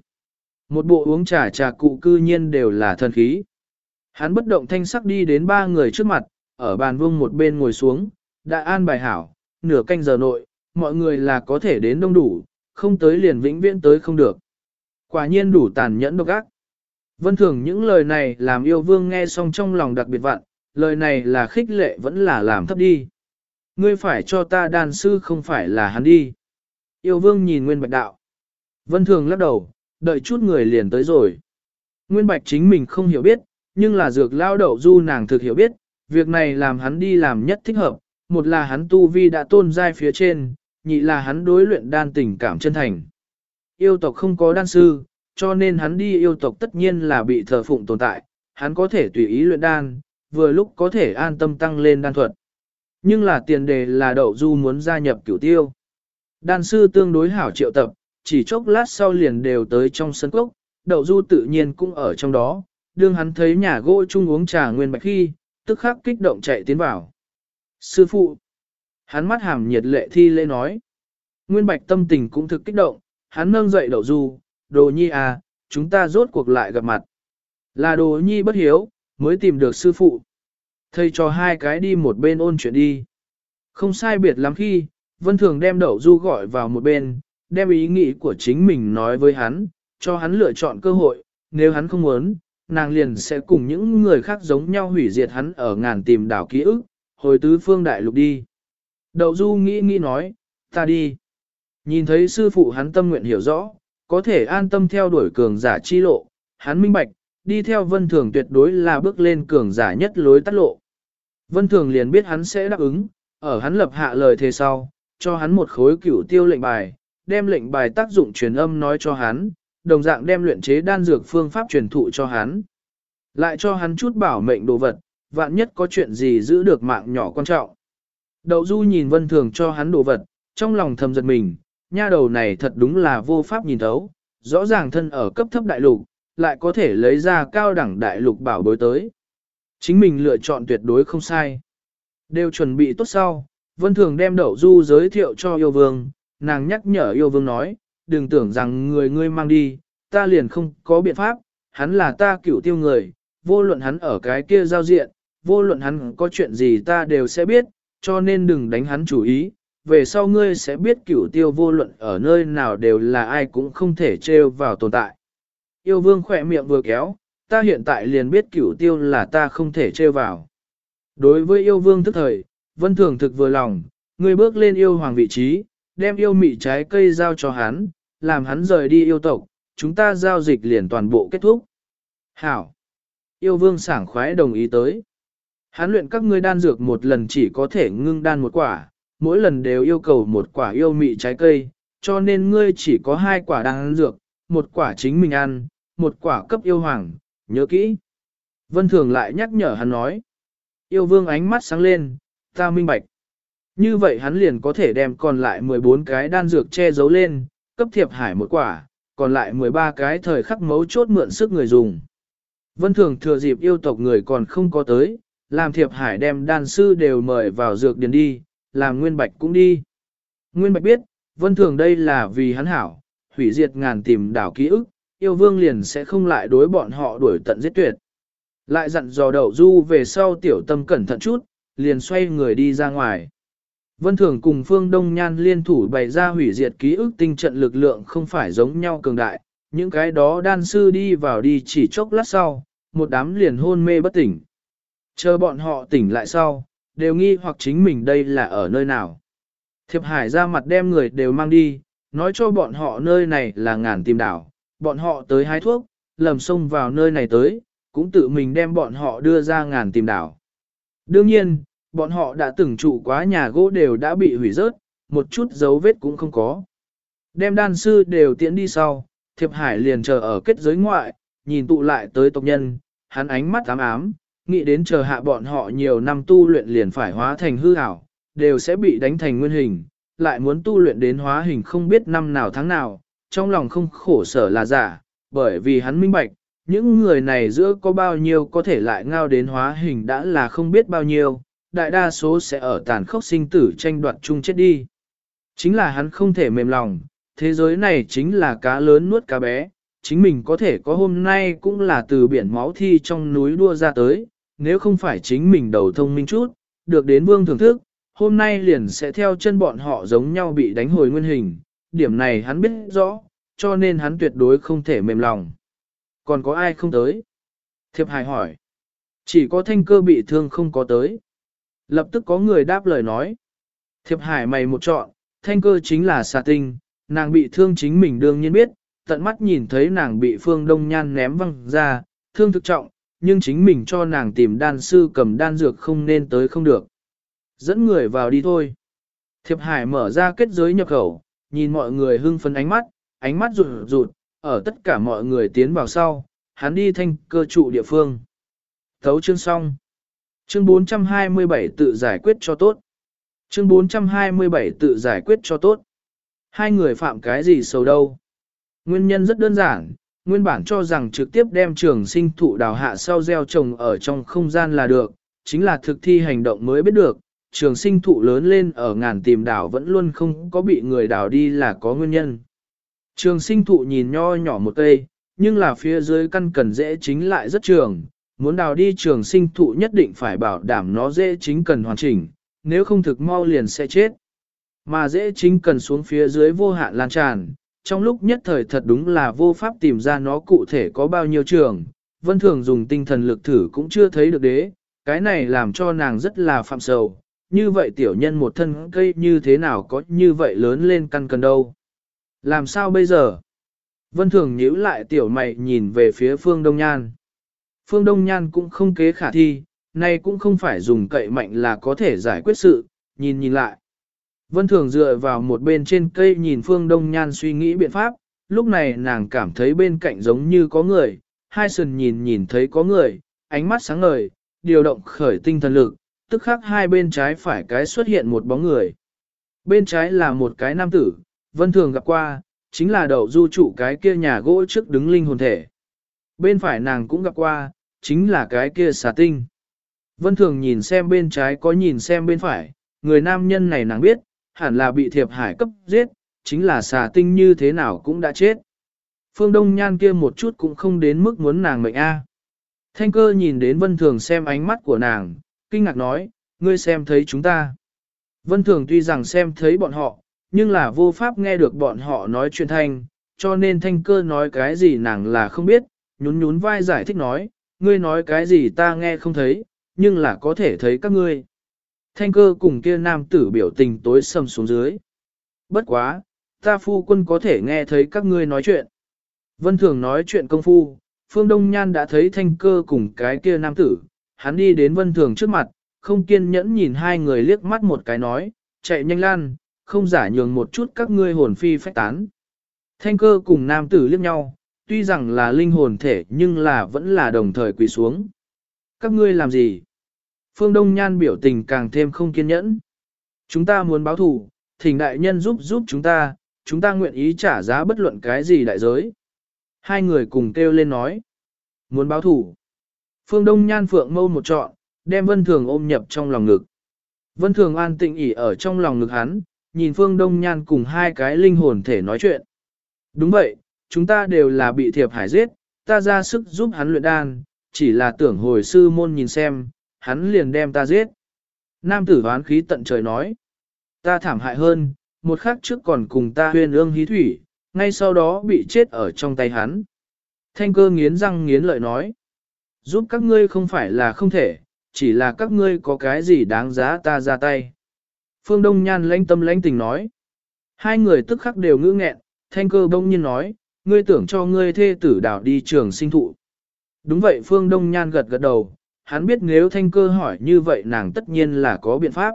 Một bộ uống trà trà cụ cư nhiên đều là thần khí. Hắn bất động thanh sắc đi đến ba người trước mặt, ở bàn vương một bên ngồi xuống, đã an bài hảo, nửa canh giờ nội, mọi người là có thể đến đông đủ, không tới liền vĩnh viễn tới không được. Quả nhiên đủ tàn nhẫn độc ác. Vân thường những lời này làm yêu vương nghe xong trong lòng đặc biệt vặn, lời này là khích lệ vẫn là làm thấp đi. Ngươi phải cho ta đàn sư không phải là hắn đi. Yêu vương nhìn Nguyên Bạch đạo. Vân thường lắc đầu, đợi chút người liền tới rồi. Nguyên Bạch chính mình không hiểu biết, nhưng là dược lao đậu du nàng thực hiểu biết, việc này làm hắn đi làm nhất thích hợp, một là hắn tu vi đã tôn giai phía trên, nhị là hắn đối luyện đan tình cảm chân thành. Yêu tộc không có đan sư, cho nên hắn đi yêu tộc tất nhiên là bị thờ phụng tồn tại, hắn có thể tùy ý luyện đan, vừa lúc có thể an tâm tăng lên đan thuật. Nhưng là tiền đề là đậu du muốn gia nhập cửu tiêu. Đan sư tương đối hảo triệu tập, chỉ chốc lát sau liền đều tới trong sân cốc, đậu du tự nhiên cũng ở trong đó, đương hắn thấy nhà gỗ chung uống trà nguyên bạch khi, tức khắc kích động chạy tiến vào. Sư phụ, hắn mắt hàm nhiệt lệ thi lễ nói. Nguyên bạch tâm tình cũng thực kích động, hắn nâng dậy đậu du, đồ nhi à, chúng ta rốt cuộc lại gặp mặt. Là đồ nhi bất hiếu, mới tìm được sư phụ. Thầy cho hai cái đi một bên ôn chuyện đi. Không sai biệt lắm khi, Vân Thường đem đậu du gọi vào một bên, đem ý nghĩ của chính mình nói với hắn, cho hắn lựa chọn cơ hội, nếu hắn không muốn, nàng liền sẽ cùng những người khác giống nhau hủy diệt hắn ở ngàn tìm đảo ký ức, hồi tứ phương đại lục đi. Đậu du nghĩ nghĩ nói, ta đi. Nhìn thấy sư phụ hắn tâm nguyện hiểu rõ, có thể an tâm theo đuổi cường giả chi lộ, hắn minh bạch, đi theo vân thường tuyệt đối là bước lên cường giả nhất lối tắt lộ. Vân thường liền biết hắn sẽ đáp ứng, ở hắn lập hạ lời thề sau, cho hắn một khối cửu tiêu lệnh bài, đem lệnh bài tác dụng truyền âm nói cho hắn, đồng dạng đem luyện chế đan dược phương pháp truyền thụ cho hắn. Lại cho hắn chút bảo mệnh đồ vật, vạn nhất có chuyện gì giữ được mạng nhỏ quan trọng. Đậu Du nhìn Vân Thường cho hắn đồ vật, trong lòng thầm giật mình, nha đầu này thật đúng là vô pháp nhìn thấu, rõ ràng thân ở cấp thấp đại lục, lại có thể lấy ra cao đẳng đại lục bảo bối tới. Chính mình lựa chọn tuyệt đối không sai. Đều chuẩn bị tốt sau, Vân Thường đem Đậu Du giới thiệu cho yêu vương, nàng nhắc nhở yêu vương nói, đừng tưởng rằng người ngươi mang đi, ta liền không có biện pháp, hắn là ta cửu tiêu người, vô luận hắn ở cái kia giao diện, vô luận hắn có chuyện gì ta đều sẽ biết, cho nên đừng đánh hắn chủ ý, về sau ngươi sẽ biết cửu tiêu vô luận ở nơi nào đều là ai cũng không thể trêu vào tồn tại. Yêu vương khỏe miệng vừa kéo, ta hiện tại liền biết cửu tiêu là ta không thể trêu vào. Đối với yêu vương thức thời, vân thường thực vừa lòng, ngươi bước lên yêu hoàng vị trí, đem yêu mị trái cây giao cho hắn, làm hắn rời đi yêu tộc, chúng ta giao dịch liền toàn bộ kết thúc. Hảo! Yêu vương sảng khoái đồng ý tới. Hắn luyện các ngươi đan dược một lần chỉ có thể ngưng đan một quả, mỗi lần đều yêu cầu một quả yêu mị trái cây, cho nên ngươi chỉ có hai quả đan dược, một quả chính mình ăn, một quả cấp yêu hoàng, nhớ kỹ. Vân Thường lại nhắc nhở hắn nói. Yêu vương ánh mắt sáng lên, ta minh bạch. Như vậy hắn liền có thể đem còn lại 14 cái đan dược che giấu lên, cấp thiệp hải một quả, còn lại 13 cái thời khắc mấu chốt mượn sức người dùng. Vân Thường thừa dịp yêu tộc người còn không có tới, làm thiệp hải đem đan sư đều mời vào dược điền đi, làm Nguyên Bạch cũng đi. Nguyên Bạch biết, Vân Thường đây là vì hắn hảo, hủy diệt ngàn tìm đảo ký ức, yêu vương liền sẽ không lại đối bọn họ đuổi tận giết tuyệt. Lại dặn dò đậu du về sau tiểu tâm cẩn thận chút, liền xoay người đi ra ngoài. Vân Thường cùng Phương Đông Nhan liên thủ bày ra hủy diệt ký ức tinh trận lực lượng không phải giống nhau cường đại, Những cái đó đan sư đi vào đi chỉ chốc lát sau, một đám liền hôn mê bất tỉnh. Chờ bọn họ tỉnh lại sau, đều nghi hoặc chính mình đây là ở nơi nào. Thiệp Hải ra mặt đem người đều mang đi, nói cho bọn họ nơi này là ngàn tìm đảo, bọn họ tới hái thuốc, lầm sông vào nơi này tới, cũng tự mình đem bọn họ đưa ra ngàn tìm đảo. Đương nhiên, bọn họ đã từng trụ quá nhà gỗ đều đã bị hủy rớt, một chút dấu vết cũng không có. Đem đan sư đều tiễn đi sau, Thiệp Hải liền chờ ở kết giới ngoại, nhìn tụ lại tới tộc nhân, hắn ánh mắt ám ám, nghĩ đến chờ hạ bọn họ nhiều năm tu luyện liền phải hóa thành hư ảo, đều sẽ bị đánh thành nguyên hình, lại muốn tu luyện đến hóa hình không biết năm nào tháng nào, trong lòng không khổ sở là giả, bởi vì hắn minh bạch, những người này giữa có bao nhiêu có thể lại ngao đến hóa hình đã là không biết bao nhiêu, đại đa số sẽ ở tàn khốc sinh tử tranh đoạt chung chết đi. Chính là hắn không thể mềm lòng, thế giới này chính là cá lớn nuốt cá bé, chính mình có thể có hôm nay cũng là từ biển máu thi trong núi đua ra tới, nếu không phải chính mình đầu thông minh chút, được đến vương thưởng thức, hôm nay liền sẽ theo chân bọn họ giống nhau bị đánh hồi nguyên hình, điểm này hắn biết rõ, cho nên hắn tuyệt đối không thể mềm lòng. Còn có ai không tới? Thiệp hài hỏi. Chỉ có thanh cơ bị thương không có tới. Lập tức có người đáp lời nói. Thiệp hải mày một chọn, thanh cơ chính là xà tinh, nàng bị thương chính mình đương nhiên biết, tận mắt nhìn thấy nàng bị phương đông nhan ném văng ra, thương thực trọng, nhưng chính mình cho nàng tìm đan sư cầm đan dược không nên tới không được. Dẫn người vào đi thôi. Thiệp Hải mở ra kết giới nhập khẩu, nhìn mọi người hưng phấn ánh mắt, ánh mắt rụt rụt, ở tất cả mọi người tiến vào sau, hắn đi thanh cơ trụ địa phương. Thấu chương xong. Chương 427 tự giải quyết cho tốt. Chương 427 tự giải quyết cho tốt. Hai người phạm cái gì sầu đâu. Nguyên nhân rất đơn giản, nguyên bản cho rằng trực tiếp đem trường sinh thụ đào hạ sau gieo trồng ở trong không gian là được, chính là thực thi hành động mới biết được, trường sinh thụ lớn lên ở ngàn tìm đảo vẫn luôn không có bị người đào đi là có nguyên nhân. Trường sinh thụ nhìn nho nhỏ một cây, nhưng là phía dưới căn cần dễ chính lại rất trường, muốn đào đi trường sinh thụ nhất định phải bảo đảm nó dễ chính cần hoàn chỉnh, nếu không thực mau liền sẽ chết. Mà dễ chính cần xuống phía dưới vô hạn lan tràn, trong lúc nhất thời thật đúng là vô pháp tìm ra nó cụ thể có bao nhiêu trường, vân thường dùng tinh thần lực thử cũng chưa thấy được đế, cái này làm cho nàng rất là phạm sầu, như vậy tiểu nhân một thân cây như thế nào có như vậy lớn lên căn cần đâu. Làm sao bây giờ? Vân thường nhíu lại tiểu mày nhìn về phía phương Đông Nhan. Phương Đông Nhan cũng không kế khả thi, nay cũng không phải dùng cậy mạnh là có thể giải quyết sự, nhìn nhìn lại. Vân Thường dựa vào một bên trên cây nhìn Phương Đông Nhan suy nghĩ biện pháp, lúc này nàng cảm thấy bên cạnh giống như có người, hai sườn nhìn nhìn thấy có người, ánh mắt sáng ngời, điều động khởi tinh thần lực, tức khắc hai bên trái phải cái xuất hiện một bóng người. Bên trái là một cái nam tử, Vân Thường gặp qua, chính là đậu du trụ cái kia nhà gỗ trước đứng linh hồn thể. Bên phải nàng cũng gặp qua, chính là cái kia xà tinh. Vân Thường nhìn xem bên trái có nhìn xem bên phải, người nam nhân này nàng biết, hẳn là bị thiệp hải cấp giết, chính là xà tinh như thế nào cũng đã chết. Phương Đông Nhan kia một chút cũng không đến mức muốn nàng mệnh A. Thanh cơ nhìn đến Vân Thường xem ánh mắt của nàng, kinh ngạc nói, ngươi xem thấy chúng ta. Vân Thường tuy rằng xem thấy bọn họ, nhưng là vô pháp nghe được bọn họ nói chuyện thanh, cho nên thanh cơ nói cái gì nàng là không biết, nhún nhún vai giải thích nói, ngươi nói cái gì ta nghe không thấy, nhưng là có thể thấy các ngươi. Thanh cơ cùng kia nam tử biểu tình tối sầm xuống dưới. Bất quá, ta phu quân có thể nghe thấy các ngươi nói chuyện. Vân Thường nói chuyện công phu, Phương Đông Nhan đã thấy thanh cơ cùng cái kia nam tử, hắn đi đến Vân Thường trước mặt, không kiên nhẫn nhìn hai người liếc mắt một cái nói, chạy nhanh lan, không giả nhường một chút các ngươi hồn phi phách tán. Thanh cơ cùng nam tử liếc nhau, tuy rằng là linh hồn thể nhưng là vẫn là đồng thời quỳ xuống. Các ngươi làm gì? Phương Đông Nhan biểu tình càng thêm không kiên nhẫn. Chúng ta muốn báo thù, thỉnh đại nhân giúp giúp chúng ta, chúng ta nguyện ý trả giá bất luận cái gì đại giới. Hai người cùng kêu lên nói. Muốn báo thù. Phương Đông Nhan phượng mâu một trọn, đem Vân Thường ôm nhập trong lòng ngực. Vân Thường an tịnh ỉ ở trong lòng ngực hắn, nhìn Phương Đông Nhan cùng hai cái linh hồn thể nói chuyện. Đúng vậy, chúng ta đều là bị thiệp hải giết, ta ra sức giúp hắn luyện đan, chỉ là tưởng hồi sư môn nhìn xem, hắn liền đem ta giết. Nam tử hoán khí tận trời nói, ta thảm hại hơn, một khắc trước còn cùng ta huyên ương hí thủy, ngay sau đó bị chết ở trong tay hắn. Thanh cơ nghiến răng nghiến lợi nói, giúp các ngươi không phải là không thể, chỉ là các ngươi có cái gì đáng giá ta ra tay. Phương Đông Nhan lãnh tâm lãnh tình nói, hai người tức khắc đều ngữ nghẹn, thanh cơ bỗng nhiên nói, ngươi tưởng cho ngươi thê tử đảo đi trường sinh thụ. Đúng vậy Phương Đông Nhan gật gật đầu, hắn biết nếu thanh cơ hỏi như vậy nàng tất nhiên là có biện pháp.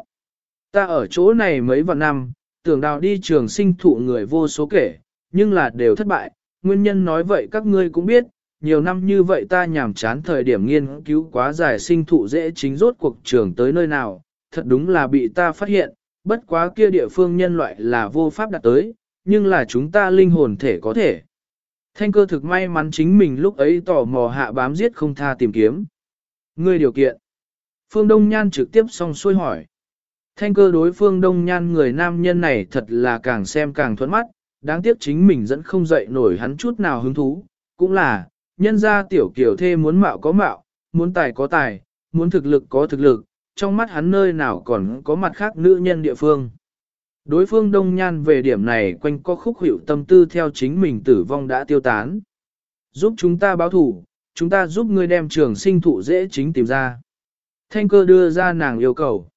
Ta ở chỗ này mấy vạn năm, tưởng đào đi trường sinh thụ người vô số kể, nhưng là đều thất bại, nguyên nhân nói vậy các ngươi cũng biết, nhiều năm như vậy ta nhàm chán thời điểm nghiên cứu quá dài sinh thụ dễ chính rốt cuộc trường tới nơi nào, thật đúng là bị ta phát hiện, bất quá kia địa phương nhân loại là vô pháp đạt tới, nhưng là chúng ta linh hồn thể có thể. Thanh cơ thực may mắn chính mình lúc ấy tò mò hạ bám giết không tha tìm kiếm. Ngươi điều kiện. Phương Đông Nhan trực tiếp xong xuôi hỏi. Thanh cơ đối phương Đông Nhan người nam nhân này thật là càng xem càng thuẫn mắt, đáng tiếc chính mình dẫn không dậy nổi hắn chút nào hứng thú. Cũng là, nhân ra tiểu kiểu thê muốn mạo có mạo, muốn tài có tài, muốn thực lực có thực lực, trong mắt hắn nơi nào còn có mặt khác nữ nhân địa phương. Đối phương đông nhan về điểm này quanh có khúc hiệu tâm tư theo chính mình tử vong đã tiêu tán. Giúp chúng ta báo thủ, chúng ta giúp ngươi đem trường sinh thụ dễ chính tìm ra. Thanh cơ đưa ra nàng yêu cầu.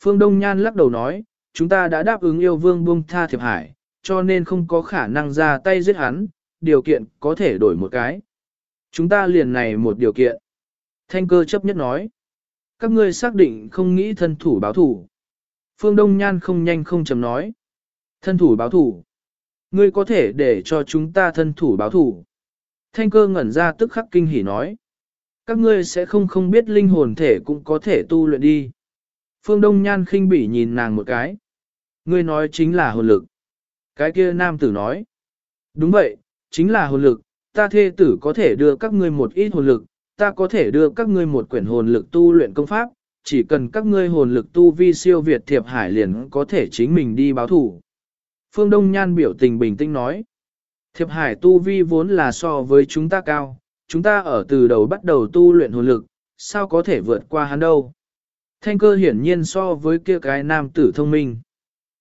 Phương Đông Nhan lắc đầu nói, chúng ta đã đáp ứng yêu vương buông tha thiệp hải, cho nên không có khả năng ra tay giết hắn, điều kiện có thể đổi một cái. Chúng ta liền này một điều kiện. Thanh cơ chấp nhất nói. Các ngươi xác định không nghĩ thân thủ báo thủ. Phương Đông Nhan không nhanh không chầm nói. Thân thủ báo thủ. Ngươi có thể để cho chúng ta thân thủ báo thủ. Thanh cơ ngẩn ra tức khắc kinh hỉ nói. Các ngươi sẽ không không biết linh hồn thể cũng có thể tu luyện đi. Phương Đông Nhan khinh bỉ nhìn nàng một cái. Ngươi nói chính là hồn lực. Cái kia nam tử nói. Đúng vậy, chính là hồn lực, ta thê tử có thể đưa các ngươi một ít hồn lực, ta có thể đưa các ngươi một quyển hồn lực tu luyện công pháp, chỉ cần các ngươi hồn lực tu vi siêu việt thiệp hải liền có thể chính mình đi báo thủ. Phương Đông Nhan biểu tình bình tĩnh nói, thiệp hải tu vi vốn là so với chúng ta cao, chúng ta ở từ đầu bắt đầu tu luyện hồn lực, sao có thể vượt qua hắn đâu. Thanh cơ hiển nhiên so với kia cái nam tử thông minh.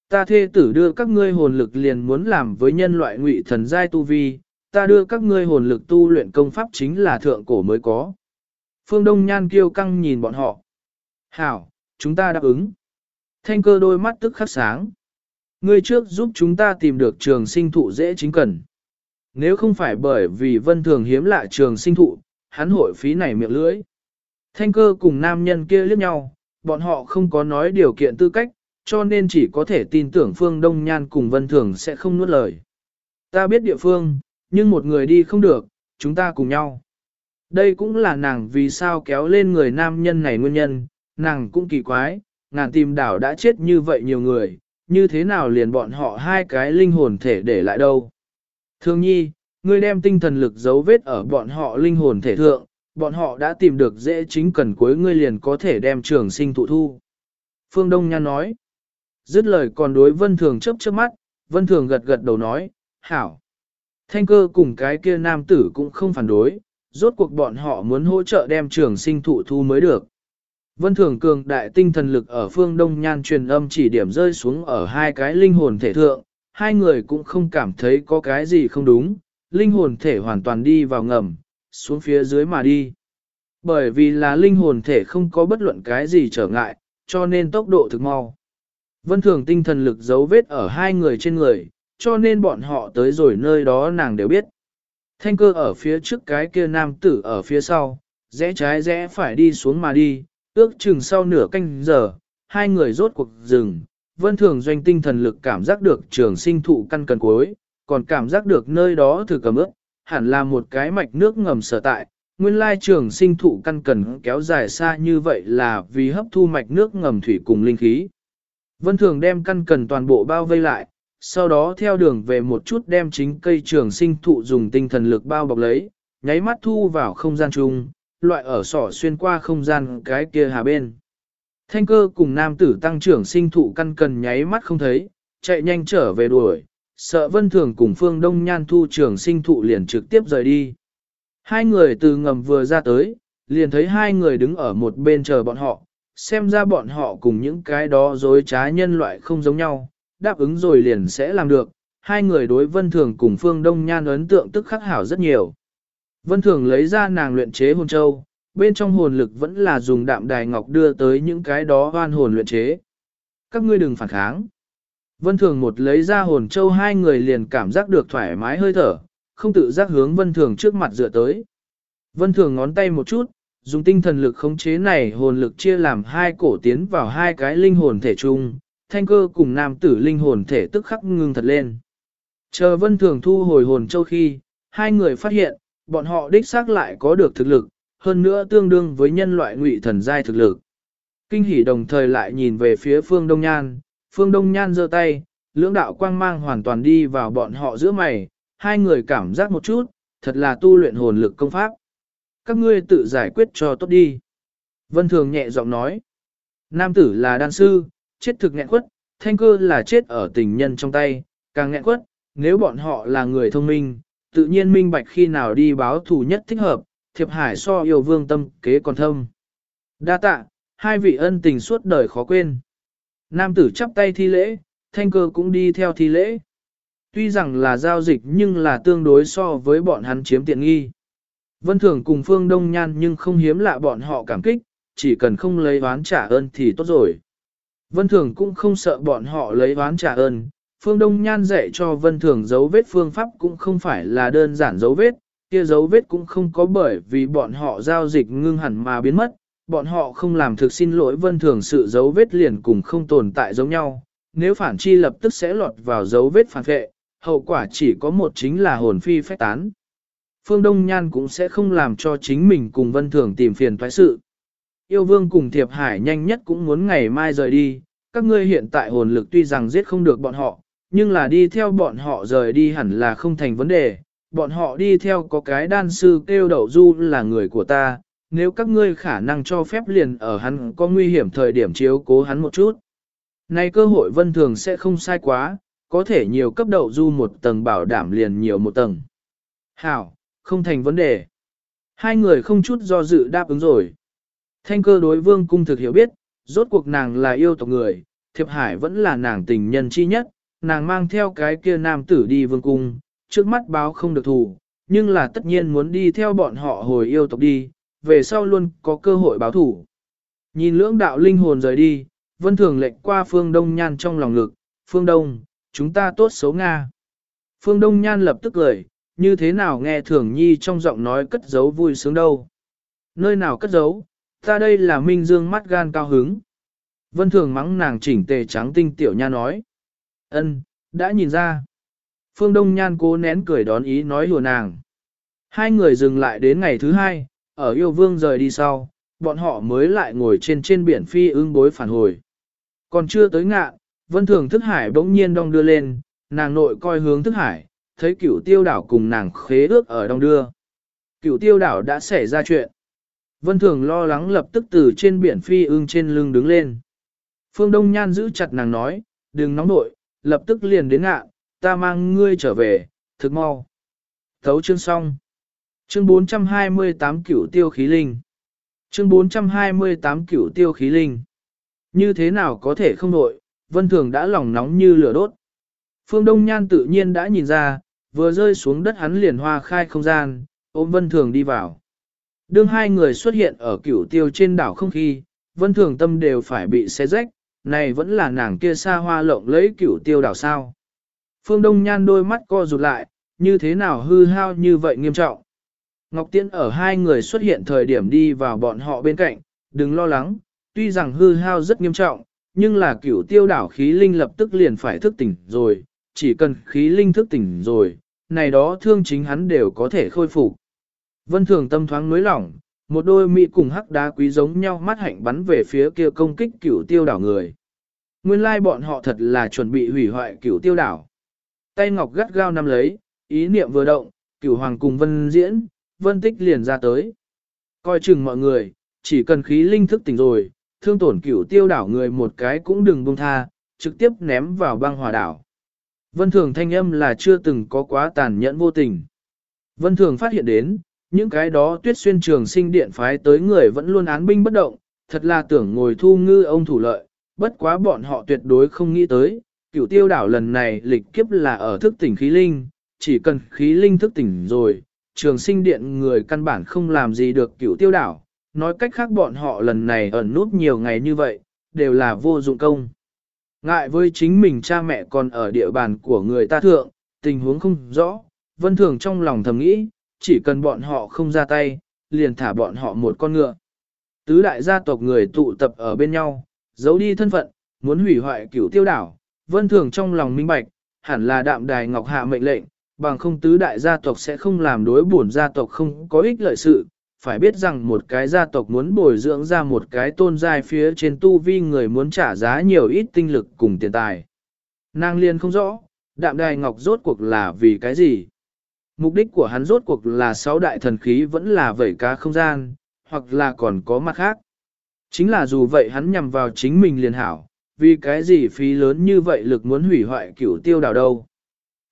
Ta thê tử đưa các ngươi hồn lực liền muốn làm với nhân loại ngụy thần giai tu vi, ta đưa các ngươi hồn lực tu luyện công pháp chính là thượng cổ mới có. Phương Đông Nhan kiêu căng nhìn bọn họ. Hảo, chúng ta đáp ứng. Thanh cơ đôi mắt tức khắc sáng. Ngươi trước giúp chúng ta tìm được trường sinh thụ dễ chính cần. Nếu không phải bởi vì vân thường hiếm lạ trường sinh thụ, hắn hội phí này miệng lưỡi. Thanh cơ cùng nam nhân kia liếc nhau, bọn họ không có nói điều kiện tư cách, cho nên chỉ có thể tin tưởng Phương Đông Nhan cùng Vân Thường sẽ không nuốt lời. Ta biết địa phương, nhưng một người đi không được, chúng ta cùng nhau. Đây cũng là nàng vì sao kéo lên người nam nhân này nguyên nhân, nàng cũng kỳ quái, ngàn tìm đảo đã chết như vậy nhiều người, như thế nào liền bọn họ hai cái linh hồn thể để lại đâu. Thương nhi, ngươi đem tinh thần lực dấu vết ở bọn họ linh hồn thể thượng, bọn họ đã tìm được dễ chính cần cuối ngươi liền có thể đem trường sinh thụ thu. Phương Đông Nhan nói, dứt lời còn đối Vân Thường chớp chớp mắt, Vân Thường gật gật đầu nói, hảo. Thanh cơ cùng cái kia nam tử cũng không phản đối, rốt cuộc bọn họ muốn hỗ trợ đem trường sinh thụ thu mới được. Vân Thường cường đại tinh thần lực ở phương Đông Nhan truyền âm chỉ điểm rơi xuống ở hai cái linh hồn thể thượng, hai người cũng không cảm thấy có cái gì không đúng, linh hồn thể hoàn toàn đi vào ngầm, xuống phía dưới mà đi. Bởi vì là linh hồn thể không có bất luận cái gì trở ngại, cho nên tốc độ thực mau. Vân Thường tinh thần lực dấu vết ở hai người trên người, cho nên bọn họ tới rồi nơi đó nàng đều biết. Thanh cơ ở phía trước cái kia nam tử ở phía sau, rẽ trái rẽ phải đi xuống mà đi, ước chừng sau nửa canh giờ, hai người rốt cuộc dừng. Vân thường doanh tinh thần lực cảm giác được trường sinh thụ căn cần cuối, còn cảm giác được nơi đó thử cầm ước, hẳn là một cái mạch nước ngầm sở tại. Nguyên lai trường sinh thụ căn cần kéo dài xa như vậy là vì hấp thu mạch nước ngầm thủy cùng linh khí. Vân thường đem căn cần toàn bộ bao vây lại, sau đó theo đường về một chút đem chính cây trường sinh thụ dùng tinh thần lực bao bọc lấy, nháy mắt thu vào không gian chung, loại ở sỏ xuyên qua không gian cái kia hà bên. Thanh cơ cùng nam tử tăng trưởng sinh thụ căn cần nháy mắt không thấy, chạy nhanh trở về đuổi, sợ vân thường cùng phương đông nhan thu trưởng sinh thụ liền trực tiếp rời đi. Hai người từ ngầm vừa ra tới, liền thấy hai người đứng ở một bên chờ bọn họ, xem ra bọn họ cùng những cái đó dối trá nhân loại không giống nhau, đáp ứng rồi liền sẽ làm được, hai người đối vân thường cùng phương đông nhan ấn tượng tức khắc hảo rất nhiều. Vân thường lấy ra nàng luyện chế hồn châu, bên trong hồn lực vẫn là dùng đạm đài ngọc đưa tới những cái đó hoan hồn luyện chế. Các ngươi đừng phản kháng. Vân thường một lấy ra hồn châu hai người liền cảm giác được thoải mái hơi thở, không tự giác hướng vân thường trước mặt dựa tới. Vân thường ngón tay một chút, dùng tinh thần lực khống chế này hồn lực chia làm hai cổ tiến vào hai cái linh hồn thể chung, thanh cơ cùng nam tử linh hồn thể tức khắc ngưng thật lên. Chờ vân thường thu hồi hồn châu khi, hai người phát hiện, bọn họ đích xác lại có được thực lực, hơn nữa tương đương với nhân loại ngụy thần giai thực lực. Kinh hỉ đồng thời lại nhìn về phía phương Đông Nhan, phương Đông Nhan giơ tay, lưỡng đạo quang mang hoàn toàn đi vào bọn họ giữa mày, hai người cảm giác một chút, thật là tu luyện hồn lực công pháp. Các ngươi tự giải quyết cho tốt đi. Vân Thường nhẹ giọng nói. Nam tử là đan sư, chết thực nghẹn quất, thanh cơ là chết ở tình nhân trong tay, càng nghẹn quất, nếu bọn họ là người thông minh, tự nhiên minh bạch khi nào đi báo thù nhất thích hợp, thiệp hải so yêu vương tâm kế còn thâm. Đa tạ, hai vị ân tình suốt đời khó quên. Nam tử chắp tay thi lễ, thanh cơ cũng đi theo thi lễ. Tuy rằng là giao dịch nhưng là tương đối so với bọn hắn chiếm tiện nghi. Vân Thường cùng Phương Đông Nhan nhưng không hiếm lạ bọn họ cảm kích, chỉ cần không lấy oán trả ơn thì tốt rồi. Vân Thường cũng không sợ bọn họ lấy oán trả ơn. Phương Đông Nhan dạy cho Vân Thường dấu vết phương pháp cũng không phải là đơn giản dấu vết, kia dấu vết cũng không có bởi vì bọn họ giao dịch ngưng hẳn mà biến mất, bọn họ không làm thực xin lỗi Vân Thường sự dấu vết liền cùng không tồn tại giống nhau, nếu phản chi lập tức sẽ lọt vào dấu vết phản vệ, hậu quả chỉ có một chính là hồn phi phách tán. Phương Đông Nhan cũng sẽ không làm cho chính mình cùng Vân Thường tìm phiền thoái sự. Yêu Vương cùng Thiệp Hải nhanh nhất cũng muốn ngày mai rời đi, các ngươi hiện tại hồn lực tuy rằng giết không được bọn họ, nhưng là đi theo bọn họ rời đi hẳn là không thành vấn đề. Bọn họ đi theo có cái đan sư kêu đậu du là người của ta, nếu các ngươi khả năng cho phép liền ở hắn có nguy hiểm thời điểm chiếu cố hắn một chút. nay cơ hội vân thường sẽ không sai quá, có thể nhiều cấp đậu du một tầng bảo đảm liền nhiều một tầng. Hảo, không thành vấn đề. Hai người không chút do dự đáp ứng rồi. Thanh cơ đối vương cung thực hiểu biết, rốt cuộc nàng là yêu tộc người, thiệp hải vẫn là nàng tình nhân chi nhất, nàng mang theo cái kia nam tử đi vương cung, trước mắt báo không được thù, nhưng là tất nhiên muốn đi theo bọn họ hồi yêu tộc đi, về sau luôn có cơ hội báo thủ. Nhìn lưỡng đạo linh hồn rời đi, vân thường lệnh qua phương đông nhan trong lòng lực phương đông, chúng ta tốt xấu Nga. Phương đông nhan lập tức cười, như thế nào nghe thường nhi trong giọng nói cất giấu vui sướng đâu. Nơi nào cất giấu, ta đây là minh dương mắt gan cao hứng. Vân thường mắng nàng chỉnh tề trắng tinh tiểu nha nói. ân đã nhìn ra. Phương Đông Nhan cố nén cười đón ý nói hùa nàng. Hai người dừng lại đến ngày thứ hai, ở yêu vương rời đi sau, bọn họ mới lại ngồi trên trên biển phi ương bối phản hồi. Còn chưa tới ngạ, vân thường thức hải bỗng nhiên đong đưa lên, nàng nội coi hướng thức hải, thấy cửu tiêu đảo cùng nàng khế ước ở đong đưa. Cửu tiêu đảo đã xảy ra chuyện. Vân thường lo lắng lập tức từ trên biển phi ương trên lưng đứng lên. Phương Đông Nhan giữ chặt nàng nói, đừng nóng nội, lập tức liền đến ngạ, ta mang ngươi trở về, thực mau. Thấu chương xong. Chương 428 cửu tiêu khí linh. Chương 428 cửu tiêu khí linh. Như thế nào có thể không nội, vân thường đã lòng nóng như lửa đốt. Phương Đông Nhan tự nhiên đã nhìn ra, vừa rơi xuống đất hắn liền hoa khai không gian, ôm vân thường đi vào. Đương hai người xuất hiện ở cửu tiêu trên đảo không khí, vân thường tâm đều phải bị xé rách, này vẫn là nàng kia xa hoa lộng lấy cửu tiêu đảo sao. Phương Đông Nhan đôi mắt co rụt lại, như thế nào hư hao như vậy nghiêm trọng. Ngọc Tiễn ở hai người xuất hiện thời điểm đi vào bọn họ bên cạnh, đừng lo lắng, tuy rằng hư hao rất nghiêm trọng, nhưng là cửu tiêu đảo khí linh lập tức liền phải thức tỉnh rồi, chỉ cần khí linh thức tỉnh rồi, này đó thương chính hắn đều có thể khôi phục. Vân thường tâm thoáng nối lỏng, một đôi mỹ cùng hắc đá quý giống nhau mắt hạnh bắn về phía kia công kích cửu tiêu đảo người. Nguyên lai bọn họ thật là chuẩn bị hủy hoại cửu tiêu đảo. Tay ngọc gắt gao nắm lấy, ý niệm vừa động, cửu hoàng cùng vân diễn, vân tích liền ra tới. Coi chừng mọi người, chỉ cần khí linh thức tỉnh rồi, thương tổn cửu tiêu đảo người một cái cũng đừng buông tha, trực tiếp ném vào băng hòa đảo. Vân thường thanh âm là chưa từng có quá tàn nhẫn vô tình. Vân thường phát hiện đến, những cái đó tuyết xuyên trường sinh điện phái tới người vẫn luôn án binh bất động, thật là tưởng ngồi thu ngư ông thủ lợi, bất quá bọn họ tuyệt đối không nghĩ tới, cửu tiêu đảo lần này lịch kiếp là ở thức tỉnh khí linh, chỉ cần khí linh thức tỉnh rồi, trường sinh điện người căn bản không làm gì được cửu tiêu đảo, nói cách khác bọn họ lần này ẩn nút nhiều ngày như vậy, đều là vô dụng công. Ngại với chính mình cha mẹ còn ở địa bàn của người ta thượng, tình huống không rõ, vân thường trong lòng thầm nghĩ, chỉ cần bọn họ không ra tay, liền thả bọn họ một con ngựa. Tứ đại gia tộc người tụ tập ở bên nhau, giấu đi thân phận, muốn hủy hoại cửu tiêu đảo, vân thường trong lòng minh bạch, hẳn là đạm đài ngọc hạ mệnh lệnh, bằng không tứ đại gia tộc sẽ không làm đối bổn gia tộc không có ích lợi sự, phải biết rằng một cái gia tộc muốn bồi dưỡng ra một cái tôn giai phía trên tu vi người muốn trả giá nhiều ít tinh lực cùng tiền tài. Nàng liên không rõ, đạm đài ngọc rốt cuộc là vì cái gì? Mục đích của hắn rốt cuộc là sáu đại thần khí vẫn là vẩy cá không gian, hoặc là còn có mặt khác. Chính là dù vậy hắn nhằm vào chính mình liền hảo, vì cái gì phí lớn như vậy lực muốn hủy hoại cửu tiêu đảo đâu.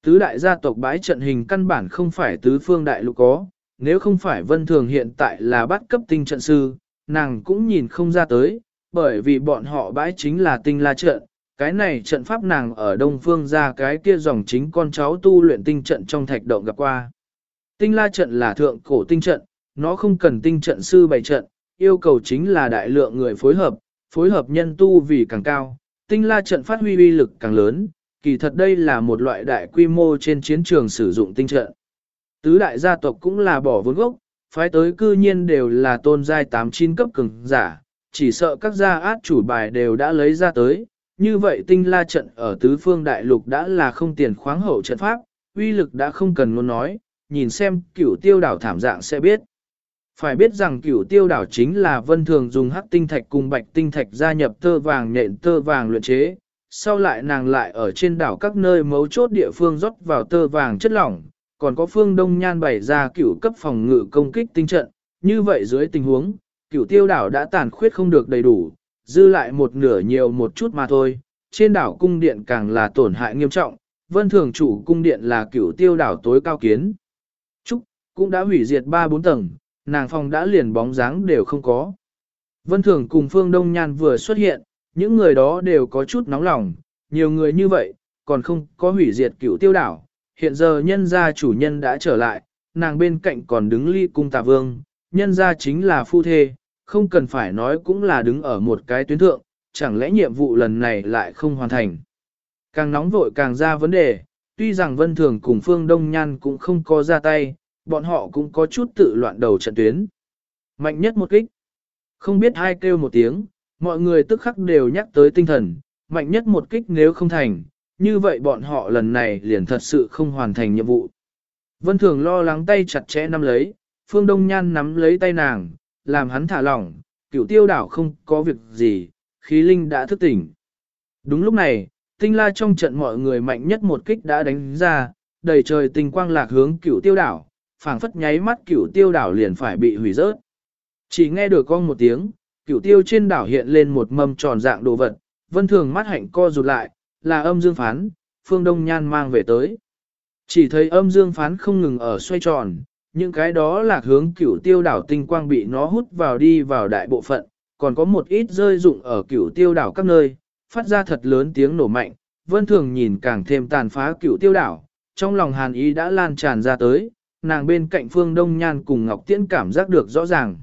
Tứ đại gia tộc bãi trận hình căn bản không phải tứ phương đại lục có, nếu không phải vân thường hiện tại là bắt cấp tinh trận sư, nàng cũng nhìn không ra tới, bởi vì bọn họ bãi chính là tinh la trận. Cái này trận pháp nàng ở đông phương ra cái kia dòng chính con cháu tu luyện tinh trận trong thạch động gặp qua. Tinh la trận là thượng cổ tinh trận, nó không cần tinh trận sư bày trận, yêu cầu chính là đại lượng người phối hợp, phối hợp nhân tu vì càng cao, tinh la trận phát huy uy lực càng lớn, kỳ thật đây là một loại đại quy mô trên chiến trường sử dụng tinh trận. Tứ đại gia tộc cũng là bỏ vốn gốc, phái tới cư nhiên đều là tôn giai 89 cấp cường giả, chỉ sợ các gia át chủ bài đều đã lấy ra tới. Như vậy tinh la trận ở tứ phương đại lục đã là không tiền khoáng hậu trận pháp, uy lực đã không cần muốn nói, nhìn xem cửu tiêu đảo thảm dạng sẽ biết. Phải biết rằng cửu tiêu đảo chính là vân thường dùng hắc tinh thạch cùng bạch tinh thạch gia nhập tơ vàng nhện tơ vàng luyện chế, sau lại nàng lại ở trên đảo các nơi mấu chốt địa phương rót vào tơ vàng chất lỏng, còn có phương đông nhan bày ra cửu cấp phòng ngự công kích tinh trận, như vậy dưới tình huống, cửu tiêu đảo đã tàn khuyết không được đầy đủ, dư lại một nửa nhiều một chút mà thôi, trên đảo cung điện càng là tổn hại nghiêm trọng, vân thường chủ cung điện là cửu tiêu đảo tối cao kiến. Trúc, cũng đã hủy diệt 3-4 tầng, nàng phòng đã liền bóng dáng đều không có. Vân thường cùng phương đông nhan vừa xuất hiện, những người đó đều có chút nóng lòng, nhiều người như vậy, còn không có hủy diệt cửu tiêu đảo, hiện giờ nhân gia chủ nhân đã trở lại, nàng bên cạnh còn đứng ly cung tà vương, nhân gia chính là phu thê, không cần phải nói cũng là đứng ở một cái tuyến thượng, chẳng lẽ nhiệm vụ lần này lại không hoàn thành. Càng nóng vội càng ra vấn đề, tuy rằng Vân Thường cùng Phương Đông Nhan cũng không có ra tay, bọn họ cũng có chút tự loạn đầu trận tuyến. Mạnh nhất một kích. Không biết hai kêu một tiếng, mọi người tức khắc đều nhắc tới tinh thần, mạnh nhất một kích nếu không thành, như vậy bọn họ lần này liền thật sự không hoàn thành nhiệm vụ. Vân Thường lo lắng tay chặt chẽ nắm lấy, Phương Đông Nhan nắm lấy tay nàng, làm hắn thả lỏng, cửu tiêu đảo không có việc gì, khí linh đã thức tỉnh. Đúng lúc này, tinh la trong trận mọi người mạnh nhất một kích đã đánh ra, đầy trời tình quang lạc hướng cửu tiêu đảo, phảng phất nháy mắt cửu tiêu đảo liền phải bị hủy rớt. Chỉ nghe được con một tiếng, cửu tiêu trên đảo hiện lên một mâm tròn dạng đồ vật, vân thường mắt hạnh co rụt lại, là âm dương phán, phương đông nhan mang về tới. Chỉ thấy âm dương phán không ngừng ở xoay tròn, những cái đó là hướng cửu tiêu đảo tinh quang bị nó hút vào đi vào đại bộ phận, còn có một ít rơi dụng ở cửu tiêu đảo các nơi, phát ra thật lớn tiếng nổ mạnh, vân thường nhìn càng thêm tàn phá cửu tiêu đảo, trong lòng hàn ý đã lan tràn ra tới, nàng bên cạnh phương đông nhan cùng ngọc tiễn cảm giác được rõ ràng.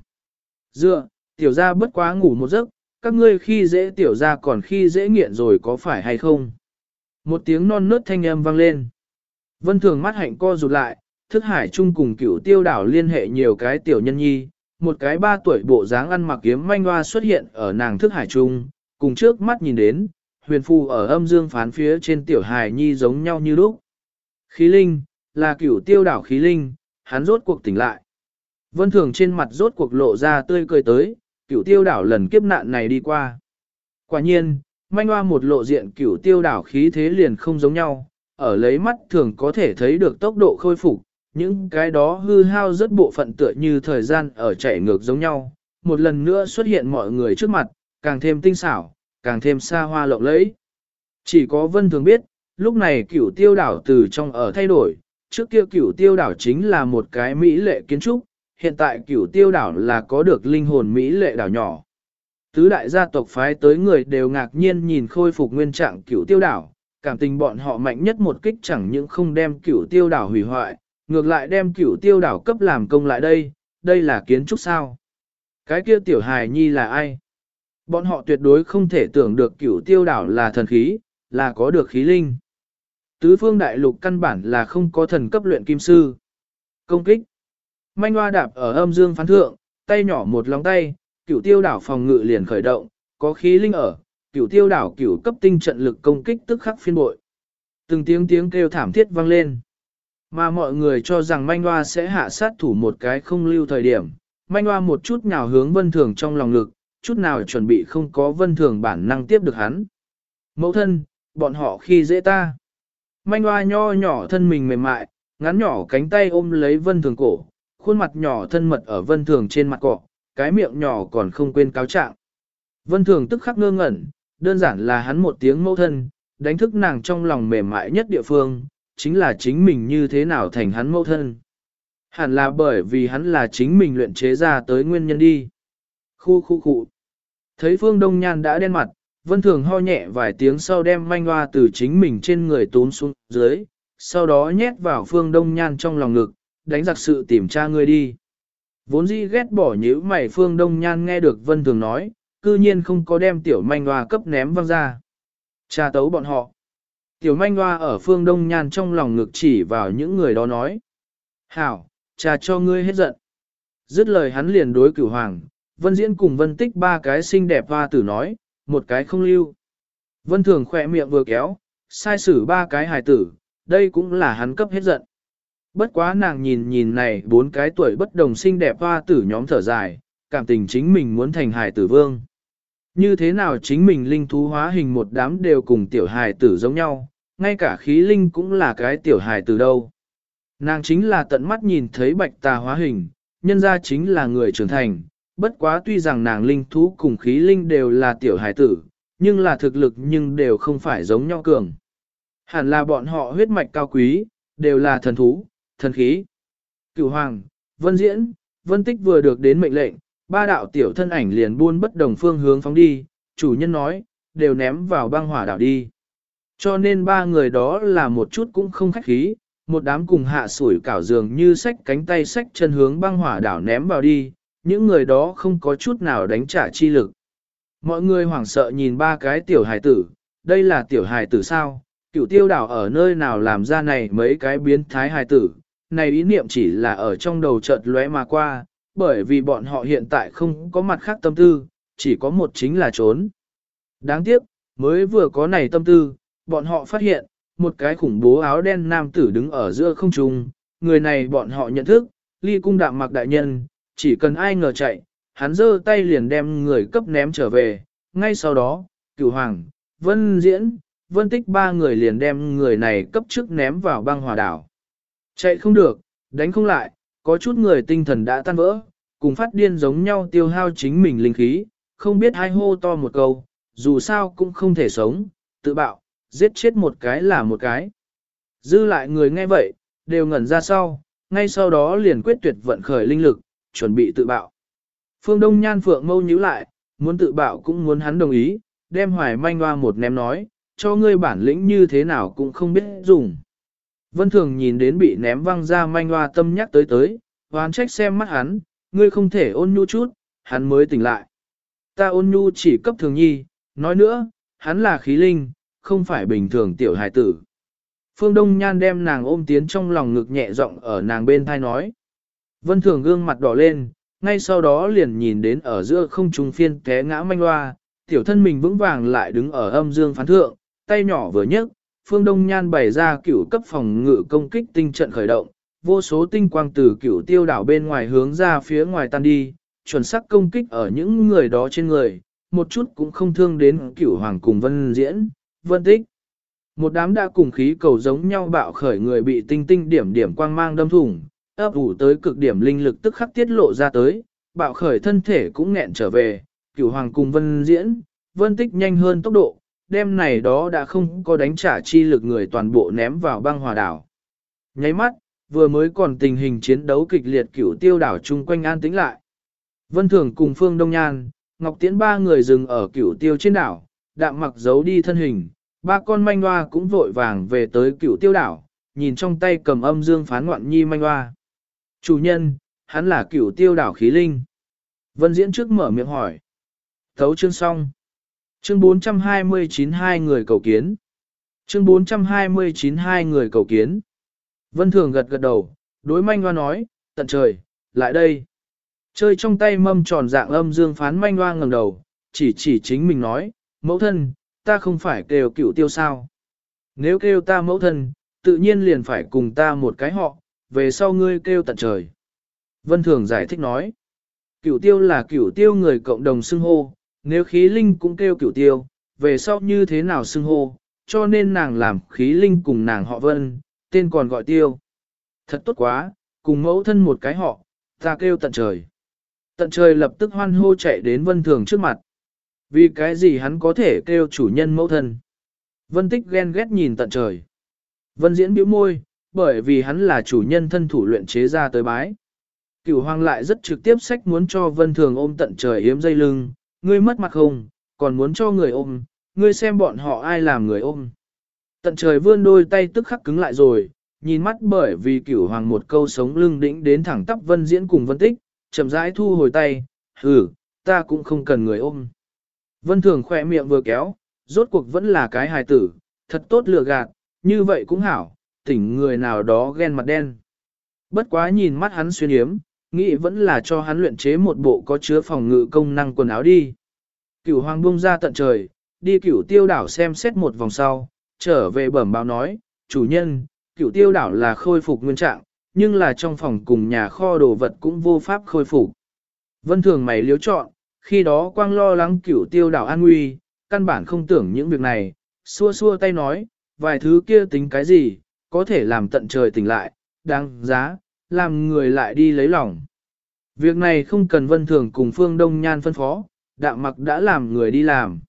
Dựa, tiểu gia bất quá ngủ một giấc, các ngươi khi dễ tiểu gia còn khi dễ nghiện rồi có phải hay không? Một tiếng non nớt thanh âm vang lên. Vân thường mắt hạnh co rụt lại, thức hải chung cùng cửu tiêu đảo liên hệ nhiều cái tiểu nhân nhi, một cái ba tuổi bộ dáng ăn mặc kiếm manh hoa xuất hiện ở nàng thức hải chung, cùng trước mắt nhìn đến, huyền phù ở âm dương phán phía trên tiểu hài nhi giống nhau như lúc. Khí linh, là cửu tiêu đảo khí linh, hắn rốt cuộc tỉnh lại. Vân thường trên mặt rốt cuộc lộ ra tươi cười tới, cửu tiêu đảo lần kiếp nạn này đi qua. Quả nhiên, manh hoa một lộ diện cửu tiêu đảo khí thế liền không giống nhau, ở lấy mắt thường có thể thấy được tốc độ khôi phục, những cái đó hư hao rất bộ phận tựa như thời gian ở chạy ngược giống nhau, một lần nữa xuất hiện mọi người trước mặt, càng thêm tinh xảo, càng thêm xa hoa lộng lẫy. Chỉ có vân thường biết, lúc này cửu tiêu đảo từ trong ở thay đổi, trước kia cửu tiêu đảo chính là một cái mỹ lệ kiến trúc, hiện tại cửu tiêu đảo là có được linh hồn Mỹ lệ đảo nhỏ. Tứ đại gia tộc phái tới người đều ngạc nhiên nhìn khôi phục nguyên trạng cửu tiêu đảo, cảm tình bọn họ mạnh nhất một kích chẳng những không đem cửu tiêu đảo hủy hoại, ngược lại đem cửu tiêu đảo cấp làm công lại đây, đây là kiến trúc sao. Cái kia tiểu hài nhi là ai? Bọn họ tuyệt đối không thể tưởng được cửu tiêu đảo là thần khí, là có được khí linh. Tứ phương đại lục căn bản là không có thần cấp luyện kim sư. Công kích. Manh hoa đạp ở âm dương phán thượng, tay nhỏ một lòng tay, cửu tiêu đảo phòng ngự liền khởi động, có khí linh ở, cửu tiêu đảo cửu cấp tinh trận lực công kích tức khắc phiên bội. Từng tiếng tiếng kêu thảm thiết vang lên. Mà mọi người cho rằng manh hoa sẽ hạ sát thủ một cái không lưu thời điểm. Manh hoa một chút nhào hướng vân thường trong lòng lực, chút nào chuẩn bị không có vân thường bản năng tiếp được hắn. Mẫu thân, bọn họ khi dễ ta. Manh hoa nho nhỏ thân mình mềm mại, ngắn nhỏ cánh tay ôm lấy vân thường cổ, khuôn mặt nhỏ thân mật ở vân thường trên mặt cọ, cái miệng nhỏ còn không quên cáo trạng. Vân thường tức khắc ngơ ngẩn, đơn giản là hắn một tiếng mẫu thân, đánh thức nàng trong lòng mềm mại nhất địa phương, chính là chính mình như thế nào thành hắn mẫu thân. Hẳn là bởi vì hắn là chính mình luyện chế ra tới nguyên nhân đi. Khu khu khu. Thấy phương đông nhan đã đen mặt, vân thường ho nhẹ vài tiếng sau đem manh hoa từ chính mình trên người tốn xuống dưới, sau đó nhét vào phương đông nhan trong lòng ngực, đánh giặc sự tìm tra ngươi đi. Vốn dĩ ghét bỏ nhữ mày phương đông nhan nghe được vân thường nói, cư nhiên không có đem tiểu manh hoa cấp ném văng ra. tra tấu bọn họ. Tiểu manh hoa ở phương đông nhan trong lòng ngực chỉ vào những người đó nói. Hảo, trà cho ngươi hết giận. Dứt lời hắn liền đối cửu hoàng, vân diễn cùng vân tích ba cái xinh đẹp hoa tử nói, một cái không lưu. Vân thường khỏe miệng vừa kéo, sai xử ba cái hài tử, đây cũng là hắn cấp hết giận. Bất quá nàng nhìn nhìn này bốn cái tuổi bất đồng xinh đẹp hoa tử nhóm thở dài, cảm tình chính mình muốn thành hài tử vương. Như thế nào chính mình linh thú hóa hình một đám đều cùng tiểu hài tử giống nhau, ngay cả khí linh cũng là cái tiểu hài tử đâu. Nàng chính là tận mắt nhìn thấy bạch tà hóa hình, nhân ra chính là người trưởng thành, bất quá tuy rằng nàng linh thú cùng khí linh đều là tiểu hải tử, nhưng là thực lực nhưng đều không phải giống nhau cường. Hẳn là bọn họ huyết mạch cao quý, đều là thần thú, thần khí. Cửu Hoàng, Vân Diễn, Vân Tích vừa được đến mệnh lệnh, ba đạo tiểu thân ảnh liền buôn bất đồng phương hướng phóng đi, chủ nhân nói, đều ném vào băng hỏa đảo đi. Cho nên ba người đó là một chút cũng không khách khí, một đám cùng hạ sủi cảo giường như sách cánh tay sách chân hướng băng hỏa đảo ném vào đi, những người đó không có chút nào đánh trả chi lực. Mọi người hoảng sợ nhìn ba cái tiểu hài tử, đây là tiểu hài tử sao, cựu tiêu đảo ở nơi nào làm ra này mấy cái biến thái hài tử, này ý niệm chỉ là ở trong đầu chợt lóe mà qua, bởi vì bọn họ hiện tại không có mặt khác tâm tư, chỉ có một chính là trốn. Đáng tiếc, mới vừa có này tâm tư, bọn họ phát hiện, một cái khủng bố áo đen nam tử đứng ở giữa không trung, người này bọn họ nhận thức, ly cung đạm mặc đại nhân, chỉ cần ai ngờ chạy, hắn giơ tay liền đem người cấp ném trở về, ngay sau đó, cửu hoàng, vân diễn, vân tích ba người liền đem người này cấp trước ném vào băng hòa đảo. Chạy không được, đánh không lại, có chút người tinh thần đã tan vỡ, cùng phát điên giống nhau tiêu hao chính mình linh khí, không biết hai hô to một câu, dù sao cũng không thể sống, tự bạo, giết chết một cái là một cái. Dư lại người nghe vậy, đều ngẩn ra sau, ngay sau đó liền quyết tuyệt vận khởi linh lực, chuẩn bị tự bạo. Phương Đông Nhan Phượng mâu nhíu lại, muốn tự bạo cũng muốn hắn đồng ý, đem hoài manh hoa một ném nói, cho ngươi bản lĩnh như thế nào cũng không biết dùng. Vân Thường nhìn đến bị ném văng ra manh hoa tâm nhắc tới tới, hoán trách xem mắt hắn, ngươi không thể ôn nhu chút, hắn mới tỉnh lại. Ta ôn nhu chỉ cấp thường nhi, nói nữa, hắn là khí linh, không phải bình thường tiểu hài tử. Phương Đông Nhan đem nàng ôm tiến trong lòng ngực nhẹ giọng ở nàng bên thai nói. Vân Thường gương mặt đỏ lên, ngay sau đó liền nhìn đến ở giữa không trung phiên té ngã manh hoa, tiểu thân mình vững vàng lại đứng ở âm dương phán thượng, tay nhỏ vừa nhấc, Phương Đông Nhan bày ra cửu cấp phòng ngự công kích tinh trận khởi động, vô số tinh quang từ cửu tiêu đảo bên ngoài hướng ra phía ngoài tan đi, chuẩn xác công kích ở những người đó trên người, một chút cũng không thương đến cửu hoàng cùng vân diễn, vân tích. Một đám đã cùng khí cầu giống nhau bạo khởi người bị tinh tinh điểm điểm quang mang đâm thủng, ấp ủ tới cực điểm linh lực tức khắc tiết lộ ra tới, bạo khởi thân thể cũng nghẹn trở về, cửu hoàng cùng vân diễn, vân tích nhanh hơn tốc độ, đêm này đó đã không có đánh trả chi lực người toàn bộ ném vào băng hòa đảo. Nháy mắt, vừa mới còn tình hình chiến đấu kịch liệt cửu tiêu đảo chung quanh an tĩnh lại. Vân Thường cùng Phương Đông Nhan, Ngọc Tiễn ba người dừng ở cửu tiêu trên đảo, đạm mặc giấu đi thân hình, ba con manh hoa cũng vội vàng về tới cựu tiêu đảo, nhìn trong tay cầm âm dương phán ngoạn nhi manh hoa. Chủ nhân, hắn là cựu tiêu đảo khí linh. Vân Diễn trước mở miệng hỏi. Thấu chương xong. Chương 429 hai người cầu kiến. Chương 429 hai người cầu kiến. Vân Thường gật gật đầu, đối manh hoa nói, tận trời, lại đây. Chơi trong tay mâm tròn dạng âm dương phán manh hoa ngẩng đầu, chỉ chỉ chính mình nói, mẫu thân, ta không phải kêu cựu tiêu sao. Nếu kêu ta mẫu thân, tự nhiên liền phải cùng ta một cái họ, về sau ngươi kêu tận trời. Vân Thường giải thích nói, cửu tiêu là cửu tiêu người cộng đồng xưng hô, nếu khí linh cũng kêu cửu tiêu, về sau như thế nào xưng hô, cho nên nàng làm khí linh cùng nàng họ Vân, tên còn gọi tiêu. Thật tốt quá, cùng mẫu thân một cái họ, ta kêu tận trời. Tận trời lập tức hoan hô chạy đến Vân Thường trước mặt. Vì cái gì hắn có thể kêu chủ nhân mẫu thân? Vân Tích ghen ghét nhìn tận trời. Vân Diễn bĩu môi, bởi vì hắn là chủ nhân thân thủ luyện chế ra tới bái. Cửu hoàng lại rất trực tiếp sách muốn cho Vân Thường ôm tận trời yếm dây lưng, ngươi mất mặt không, còn muốn cho người ôm, ngươi xem bọn họ ai làm người ôm. Tận trời vươn đôi tay tức khắc cứng lại rồi, nhìn mắt bởi vì cửu hoàng một câu sống lưng đĩnh đến thẳng tắp Vân Diễn cùng Vân Tích, chậm rãi thu hồi tay, hừ, ta cũng không cần người ôm. Vân Thường khỏe miệng vừa kéo, rốt cuộc vẫn là cái hài tử, thật tốt lừa gạt, như vậy cũng hảo, tỉnh người nào đó ghen mặt đen. Bất quá nhìn mắt hắn xuyên yếm, nghĩ vẫn là cho hắn luyện chế một bộ có chứa phòng ngự công năng quần áo đi. Cửu hoàng bung ra tận trời, đi cửu tiêu đảo xem xét một vòng sau, trở về bẩm báo nói, chủ nhân, cửu tiêu đảo là khôi phục nguyên trạng, nhưng là trong phòng cùng nhà kho đồ vật cũng vô pháp khôi phục. Vân thường mày liếu chọn, khi đó quang lo lắng cửu tiêu đảo an nguy, căn bản không tưởng những việc này, xua xua tay nói, vài thứ kia tính cái gì, có thể làm tận trời tỉnh lại, đáng giá, làm người lại đi lấy lòng. Việc này không cần vân thường cùng phương đông nhan phân phó, đạm mặc đã làm người đi làm.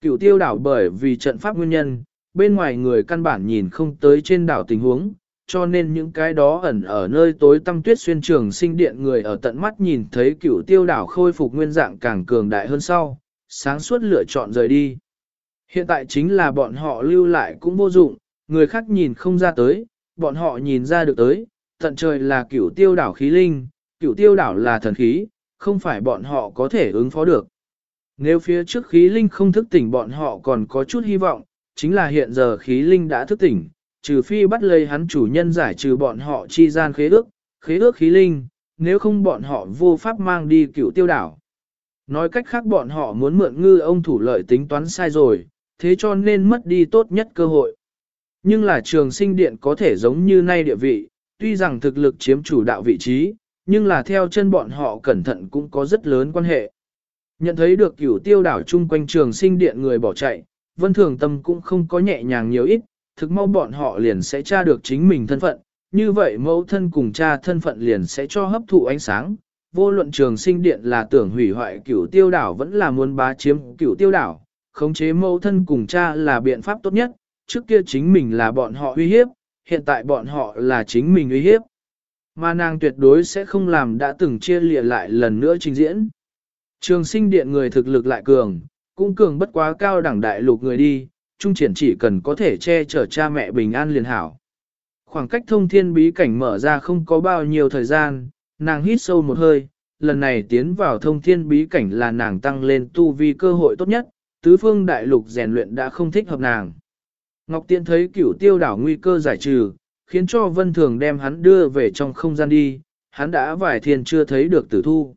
Cựu tiêu đảo bởi vì trận pháp nguyên nhân, bên ngoài người căn bản nhìn không tới trên đảo tình huống, cho nên những cái đó ẩn ở nơi tối tăm tuyết xuyên trường sinh điện người ở tận mắt nhìn thấy cựu tiêu đảo khôi phục nguyên dạng càng cường đại hơn sau, sáng suốt lựa chọn rời đi. Hiện tại chính là bọn họ lưu lại cũng vô dụng, người khác nhìn không ra tới, bọn họ nhìn ra được tới, tận trời là cửu tiêu đảo khí linh, cửu tiêu đảo là thần khí, không phải bọn họ có thể ứng phó được. Nếu phía trước khí linh không thức tỉnh bọn họ còn có chút hy vọng, chính là hiện giờ khí linh đã thức tỉnh, trừ phi bắt lấy hắn chủ nhân giải trừ bọn họ chi gian khế ước, khế ước khí linh, nếu không bọn họ vô pháp mang đi cựu tiêu đảo. Nói cách khác bọn họ muốn mượn ngư ông thủ lợi tính toán sai rồi, thế cho nên mất đi tốt nhất cơ hội. Nhưng là trường sinh điện có thể giống như nay địa vị, tuy rằng thực lực chiếm chủ đạo vị trí, nhưng là theo chân bọn họ cẩn thận cũng có rất lớn quan hệ. Nhận thấy được cửu tiêu đảo chung quanh trường sinh điện người bỏ chạy, vân thường tâm cũng không có nhẹ nhàng nhiều ít, thực mau bọn họ liền sẽ tra được chính mình thân phận, như vậy mẫu thân cùng cha thân phận liền sẽ cho hấp thụ ánh sáng. Vô luận trường sinh điện là tưởng hủy hoại cửu tiêu đảo vẫn là muốn bá chiếm cửu tiêu đảo, khống chế mẫu thân cùng cha là biện pháp tốt nhất, trước kia chính mình là bọn họ uy hiếp, hiện tại bọn họ là chính mình uy hiếp. Mà nàng tuyệt đối sẽ không làm đã từng chia lìa lại lần nữa trình diễn. Trường sinh điện người thực lực lại cường, cũng cường bất quá cao đẳng đại lục người đi, trung triển chỉ cần có thể che chở cha mẹ bình an liền hảo. Khoảng cách thông thiên bí cảnh mở ra không có bao nhiêu thời gian, nàng hít sâu một hơi, lần này tiến vào thông thiên bí cảnh là nàng tăng lên tu vi cơ hội tốt nhất, tứ phương đại lục rèn luyện đã không thích hợp nàng. Ngọc Tiễn thấy cửu tiêu đảo nguy cơ giải trừ, khiến cho Vân Thường đem hắn đưa về trong không gian đi, hắn đã vài thiên chưa thấy được tử thu.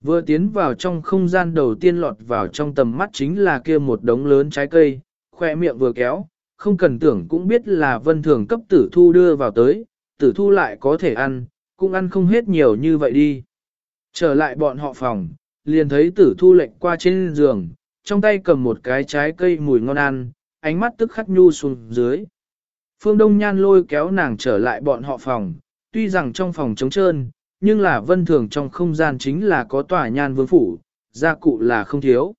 Vừa tiến vào trong không gian đầu tiên lọt vào trong tầm mắt chính là kia một đống lớn trái cây, khoe miệng vừa kéo, không cần tưởng cũng biết là vân thường cấp tử thu đưa vào tới, tử thu lại có thể ăn, cũng ăn không hết nhiều như vậy đi. Trở lại bọn họ phòng, liền thấy tử thu lệnh qua trên giường, trong tay cầm một cái trái cây mùi ngon ăn, ánh mắt tức khắc nhu xuống dưới. Phương Đông Nhan lôi kéo nàng trở lại bọn họ phòng, tuy rằng trong phòng trống trơn, nhưng là vân thường trong không gian chính là có tòa nhan vương phủ, gia cụ là không thiếu.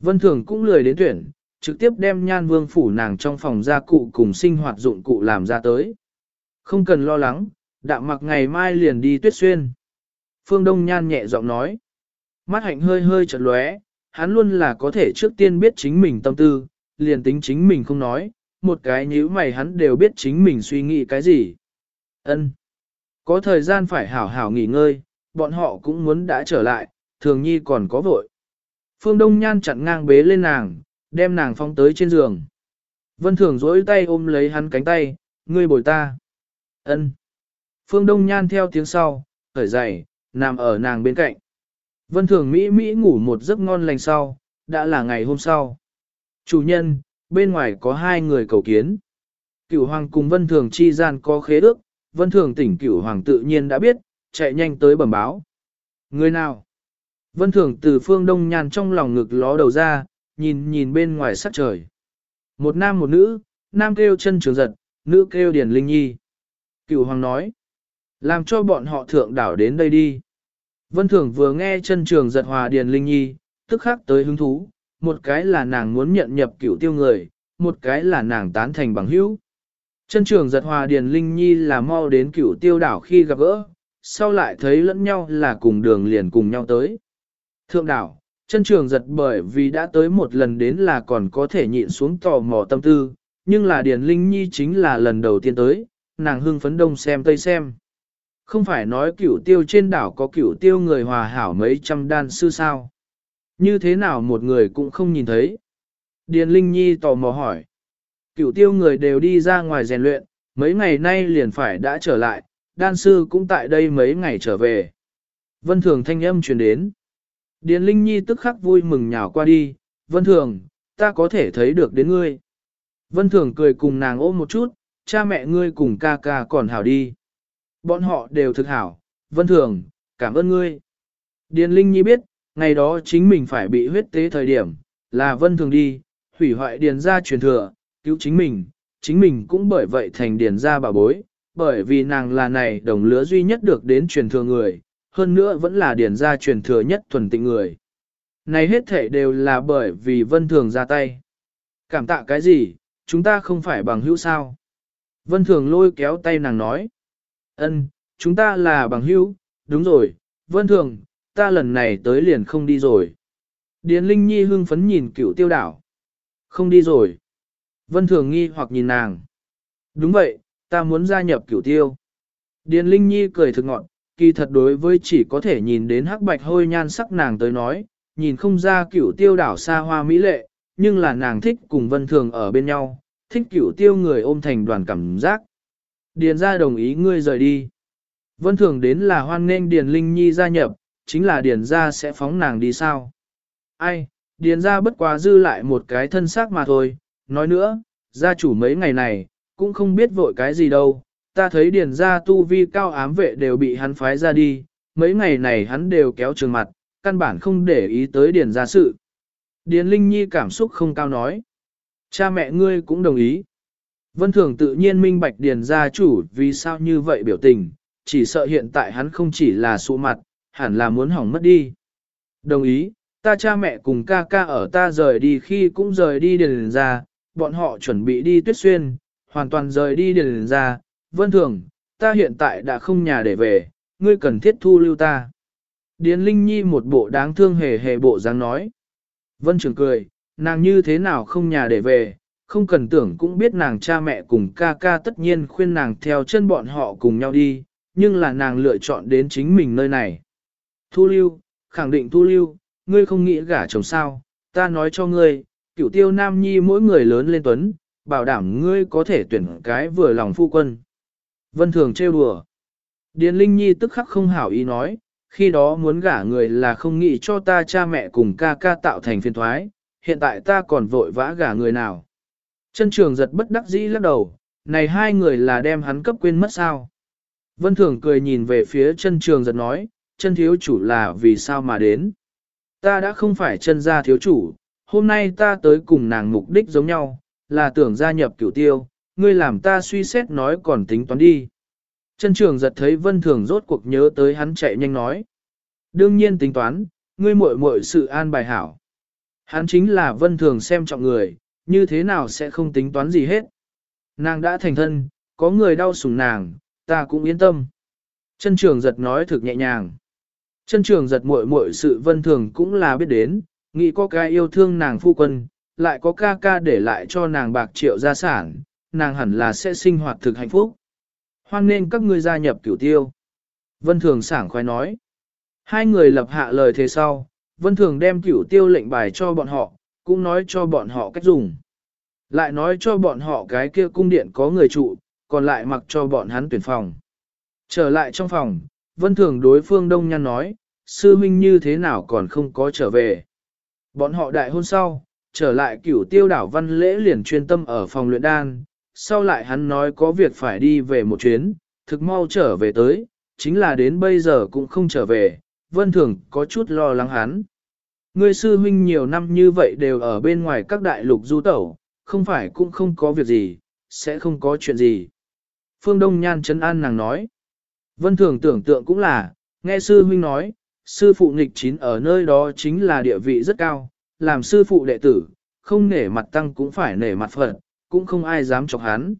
Vân thường cũng lười đến tuyển, trực tiếp đem nhan vương phủ nàng trong phòng gia cụ cùng sinh hoạt dụng cụ làm ra tới. Không cần lo lắng, đạm mặc ngày mai liền đi tuyết xuyên. Phương Đông Nhan nhẹ giọng nói. Mắt hạnh hơi hơi chật lóe, hắn luôn là có thể trước tiên biết chính mình tâm tư, liền tính chính mình không nói, một cái nhíu mày hắn đều biết chính mình suy nghĩ cái gì. Ân, Có thời gian phải hảo hảo nghỉ ngơi, bọn họ cũng muốn đã trở lại, thường nhi còn có vội. Phương Đông Nhan chặn ngang bế lên nàng, đem nàng phong tới trên giường. Vân Thường dỗi tay ôm lấy hắn cánh tay, ngươi bồi ta. Ân. Phương Đông Nhan theo tiếng sau, khởi dậy, nằm ở nàng bên cạnh. Vân Thường Mỹ Mỹ ngủ một giấc ngon lành sau, đã là ngày hôm sau. Chủ nhân, bên ngoài có hai người cầu kiến. Cửu Hoàng cùng Vân Thường chi gian có khế ước, Vân Thường tỉnh Cửu Hoàng tự nhiên đã biết, chạy nhanh tới bẩm báo. Người nào? Vân Thường từ phương đông nhàn trong lòng ngực ló đầu ra, nhìn nhìn bên ngoài sắc trời. Một nam một nữ, nam kêu chân trường giật, nữ kêu Điền Linh Nhi. Cửu Hoàng nói, làm cho bọn họ thượng đảo đến đây đi. Vân Thường vừa nghe chân trường giật hòa Điền Linh Nhi, tức khắc tới hứng thú, một cái là nàng muốn nhận nhập cửu tiêu người, một cái là nàng tán thành bằng hữu. Chân trường giật hòa Điền Linh Nhi là mau đến cửu tiêu đảo khi gặp gỡ, sau lại thấy lẫn nhau là cùng đường liền cùng nhau tới. Thượng đảo, chân trường giật bởi vì đã tới một lần đến là còn có thể nhịn xuống tò mò tâm tư, nhưng là Điền Linh Nhi chính là lần đầu tiên tới, nàng hưng phấn đông xem tây xem. Không phải nói cửu tiêu trên đảo có cửu tiêu người hòa hảo mấy trăm đan sư sao. Như thế nào một người cũng không nhìn thấy. Điền Linh Nhi tò mò hỏi. Cựu tiêu người đều đi ra ngoài rèn luyện, mấy ngày nay liền phải đã trở lại, đan sư cũng tại đây mấy ngày trở về. Vân Thường thanh âm truyền đến. Điền Linh Nhi tức khắc vui mừng nhào qua đi, Vân Thường, ta có thể thấy được đến ngươi. Vân Thường cười cùng nàng ôm một chút, cha mẹ ngươi cùng ca ca còn hảo đi. Bọn họ đều thực hảo, Vân Thường, cảm ơn ngươi. Điền Linh Nhi biết, ngày đó chính mình phải bị huyết tế thời điểm, là Vân Thường đi, hủy hoại điền gia truyền thừa, cứu chính mình, chính mình cũng bởi vậy thành điền gia bà bối, bởi vì nàng là này đồng lứa duy nhất được đến truyền thừa người, hơn nữa vẫn là điển gia truyền thừa nhất thuần tịnh người. Này hết thể đều là bởi vì vân thường ra tay. Cảm tạ cái gì, chúng ta không phải bằng hữu sao. Vân thường lôi kéo tay nàng nói. ân, chúng ta là bằng hữu, đúng rồi, vân thường, ta lần này tới liền không đi rồi. Điền Linh Nhi hưng phấn nhìn Cựu tiêu đảo. Không đi rồi. Vân thường nghi hoặc nhìn nàng. Đúng vậy, ta muốn gia nhập cửu tiêu. Điền Linh Nhi cười thực ngọn, kỳ thật đối với chỉ có thể nhìn đến hắc bạch hôi nhan sắc nàng tới nói, nhìn không ra cửu tiêu đảo xa hoa mỹ lệ, nhưng là nàng thích cùng vân thường ở bên nhau, thích cửu tiêu người ôm thành đoàn cảm giác. Điền ra đồng ý ngươi rời đi. Vân thường đến là hoan nghênh Điền Linh Nhi gia nhập, chính là Điền ra sẽ phóng nàng đi sao. Ai, Điền ra bất quá dư lại một cái thân xác mà thôi, nói nữa, gia chủ mấy ngày này, cũng không biết vội cái gì đâu, ta thấy điền gia tu vi cao ám vệ đều bị hắn phái ra đi, mấy ngày này hắn đều kéo trường mặt, căn bản không để ý tới điền gia sự. Điền Linh Nhi cảm xúc không cao nói. Cha mẹ ngươi cũng đồng ý. Vân Thường tự nhiên minh bạch điền gia chủ vì sao như vậy biểu tình, chỉ sợ hiện tại hắn không chỉ là sụ mặt, hẳn là muốn hỏng mất đi. Đồng ý, ta cha mẹ cùng ca ca ở ta rời đi khi cũng rời đi điền ra bọn họ chuẩn bị đi tuyết xuyên, hoàn toàn rời đi điền ra vân thường, ta hiện tại đã không nhà để về, ngươi cần thiết thu lưu ta. Điền Linh Nhi một bộ đáng thương hề hề bộ dáng nói. Vân Trường cười, nàng như thế nào không nhà để về, không cần tưởng cũng biết nàng cha mẹ cùng ca ca tất nhiên khuyên nàng theo chân bọn họ cùng nhau đi, nhưng là nàng lựa chọn đến chính mình nơi này. Thu lưu, khẳng định thu lưu, ngươi không nghĩ gả chồng sao, ta nói cho ngươi, cửu tiêu nam nhi mỗi người lớn lên tuấn, bảo đảm ngươi có thể tuyển cái vừa lòng phu quân. Vân Thường trêu đùa. Điền Linh Nhi tức khắc không hảo ý nói, khi đó muốn gả người là không nghĩ cho ta cha mẹ cùng ca ca tạo thành phiền thoái, hiện tại ta còn vội vã gả người nào. Chân trường giật bất đắc dĩ lắc đầu, này hai người là đem hắn cấp quên mất sao. Vân Thường cười nhìn về phía chân trường giật nói, chân thiếu chủ là vì sao mà đến. Ta đã không phải chân gia thiếu chủ, hôm nay ta tới cùng nàng mục đích giống nhau, là tưởng gia nhập cửu tiêu, ngươi làm ta suy xét nói còn tính toán đi. Chân trường giật thấy vân thường rốt cuộc nhớ tới hắn chạy nhanh nói. Đương nhiên tính toán, ngươi muội muội sự an bài hảo. Hắn chính là vân thường xem trọng người, như thế nào sẽ không tính toán gì hết. Nàng đã thành thân, có người đau sủng nàng, ta cũng yên tâm. Chân trường giật nói thực nhẹ nhàng. Chân trường giật muội muội sự vân thường cũng là biết đến, nghĩ có cái yêu thương nàng phu quân, lại có ca ca để lại cho nàng bạc triệu gia sản, nàng hẳn là sẽ sinh hoạt thực hạnh phúc. Hoan nên các ngươi gia nhập cửu tiêu. Vân Thường sảng khoái nói. Hai người lập hạ lời thế sau, Vân Thường đem cửu tiêu lệnh bài cho bọn họ, cũng nói cho bọn họ cách dùng. Lại nói cho bọn họ cái kia cung điện có người trụ, còn lại mặc cho bọn hắn tuyển phòng. Trở lại trong phòng, Vân Thường đối phương Đông Nhan nói, sư huynh như thế nào còn không có trở về. Bọn họ đại hôn sau, trở lại cửu tiêu đảo văn lễ liền chuyên tâm ở phòng luyện đan, sau lại hắn nói có việc phải đi về một chuyến, thực mau trở về tới, chính là đến bây giờ cũng không trở về, vân thường có chút lo lắng hắn. Ngươi sư huynh nhiều năm như vậy đều ở bên ngoài các đại lục du tẩu, không phải cũng không có việc gì, sẽ không có chuyện gì. Phương Đông Nhan Trấn an nàng nói. Vân thường tưởng tượng cũng là, nghe sư huynh nói, sư phụ nghịch chín ở nơi đó chính là địa vị rất cao, làm sư phụ đệ tử, không nể mặt tăng cũng phải nể mặt Phật, cũng không ai dám chọc hắn.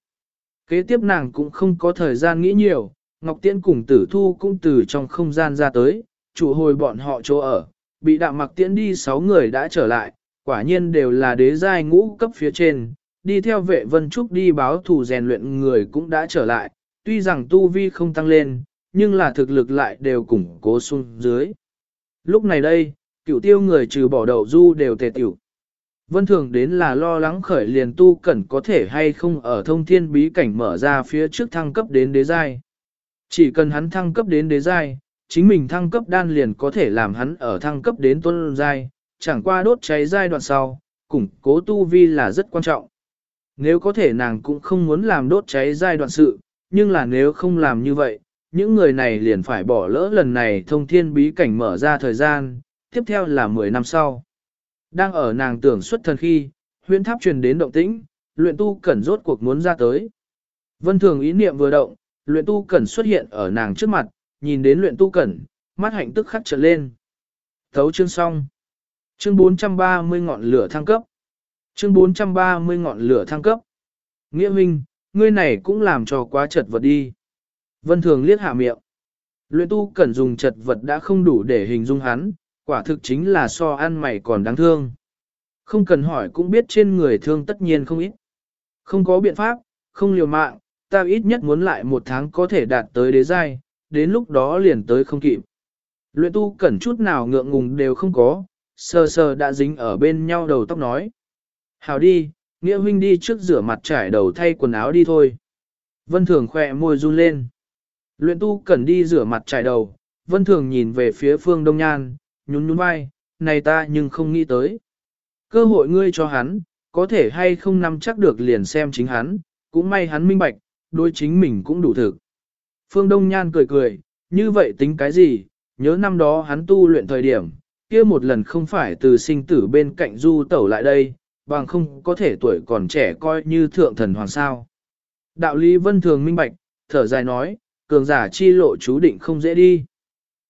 Kế tiếp nàng cũng không có thời gian nghĩ nhiều, Ngọc Tiễn cùng tử thu cũng từ trong không gian ra tới, chủ hồi bọn họ chỗ ở, bị đạm mặc tiễn đi 6 người đã trở lại, quả nhiên đều là đế giai ngũ cấp phía trên, đi theo vệ vân trúc đi báo thù rèn luyện người cũng đã trở lại, tuy rằng tu vi không tăng lên, nhưng là thực lực lại đều củng cố xuống dưới. Lúc này đây, cựu tiêu người trừ bỏ đậu du đều tề tiểu. Vân thường đến là lo lắng khởi liền tu cẩn có thể hay không ở thông thiên bí cảnh mở ra phía trước thăng cấp đến đế giai. Chỉ cần hắn thăng cấp đến đế giai, chính mình thăng cấp đan liền có thể làm hắn ở thăng cấp đến tôn giai, chẳng qua đốt cháy giai đoạn sau, củng cố tu vi là rất quan trọng. Nếu có thể nàng cũng không muốn làm đốt cháy giai đoạn sự, nhưng là nếu không làm như vậy, những người này liền phải bỏ lỡ lần này thông thiên bí cảnh mở ra thời gian, tiếp theo là 10 năm sau. Đang ở nàng tưởng xuất thần khi, huyện tháp truyền đến động tĩnh, luyện tu cẩn rốt cuộc muốn ra tới. Vân thường ý niệm vừa động, luyện tu cẩn xuất hiện ở nàng trước mặt, nhìn đến luyện tu cẩn, mắt hạnh tức khắc trở lên. Thấu chương xong. Chương 430 ngọn lửa thăng cấp. Chương 430 ngọn lửa thăng cấp. Nghĩa minh, ngươi này cũng làm cho quá chật vật đi. Vân thường liếc hạ miệng. Luyện tu cần dùng chật vật đã không đủ để hình dung hắn, quả thực chính là so ăn mày còn đáng thương. Không cần hỏi cũng biết trên người thương tất nhiên không ít. Không có biện pháp, không liều mạng, ta ít nhất muốn lại một tháng có thể đạt tới đế giai, đến lúc đó liền tới không kịp. Luyện tu cẩn chút nào ngượng ngùng đều không có, sờ sờ đã dính ở bên nhau đầu tóc nói. Hào đi, nghĩa huynh đi trước rửa mặt trải đầu thay quần áo đi thôi. Vân Thường khỏe môi run lên. Luyện tu cần đi rửa mặt trải đầu, Vân Thường nhìn về phía phương Đông Nhan, nhún nhún vai, này ta nhưng không nghĩ tới. Cơ hội ngươi cho hắn, có thể hay không nắm chắc được liền xem chính hắn, cũng may hắn minh bạch, đối chính mình cũng đủ thực. Phương Đông Nhan cười cười, như vậy tính cái gì, nhớ năm đó hắn tu luyện thời điểm, kia một lần không phải từ sinh tử bên cạnh du tẩu lại đây, bằng không có thể tuổi còn trẻ coi như thượng thần hoàng sao. Đạo lý vân thường minh bạch, thở dài nói, cường giả chi lộ chú định không dễ đi.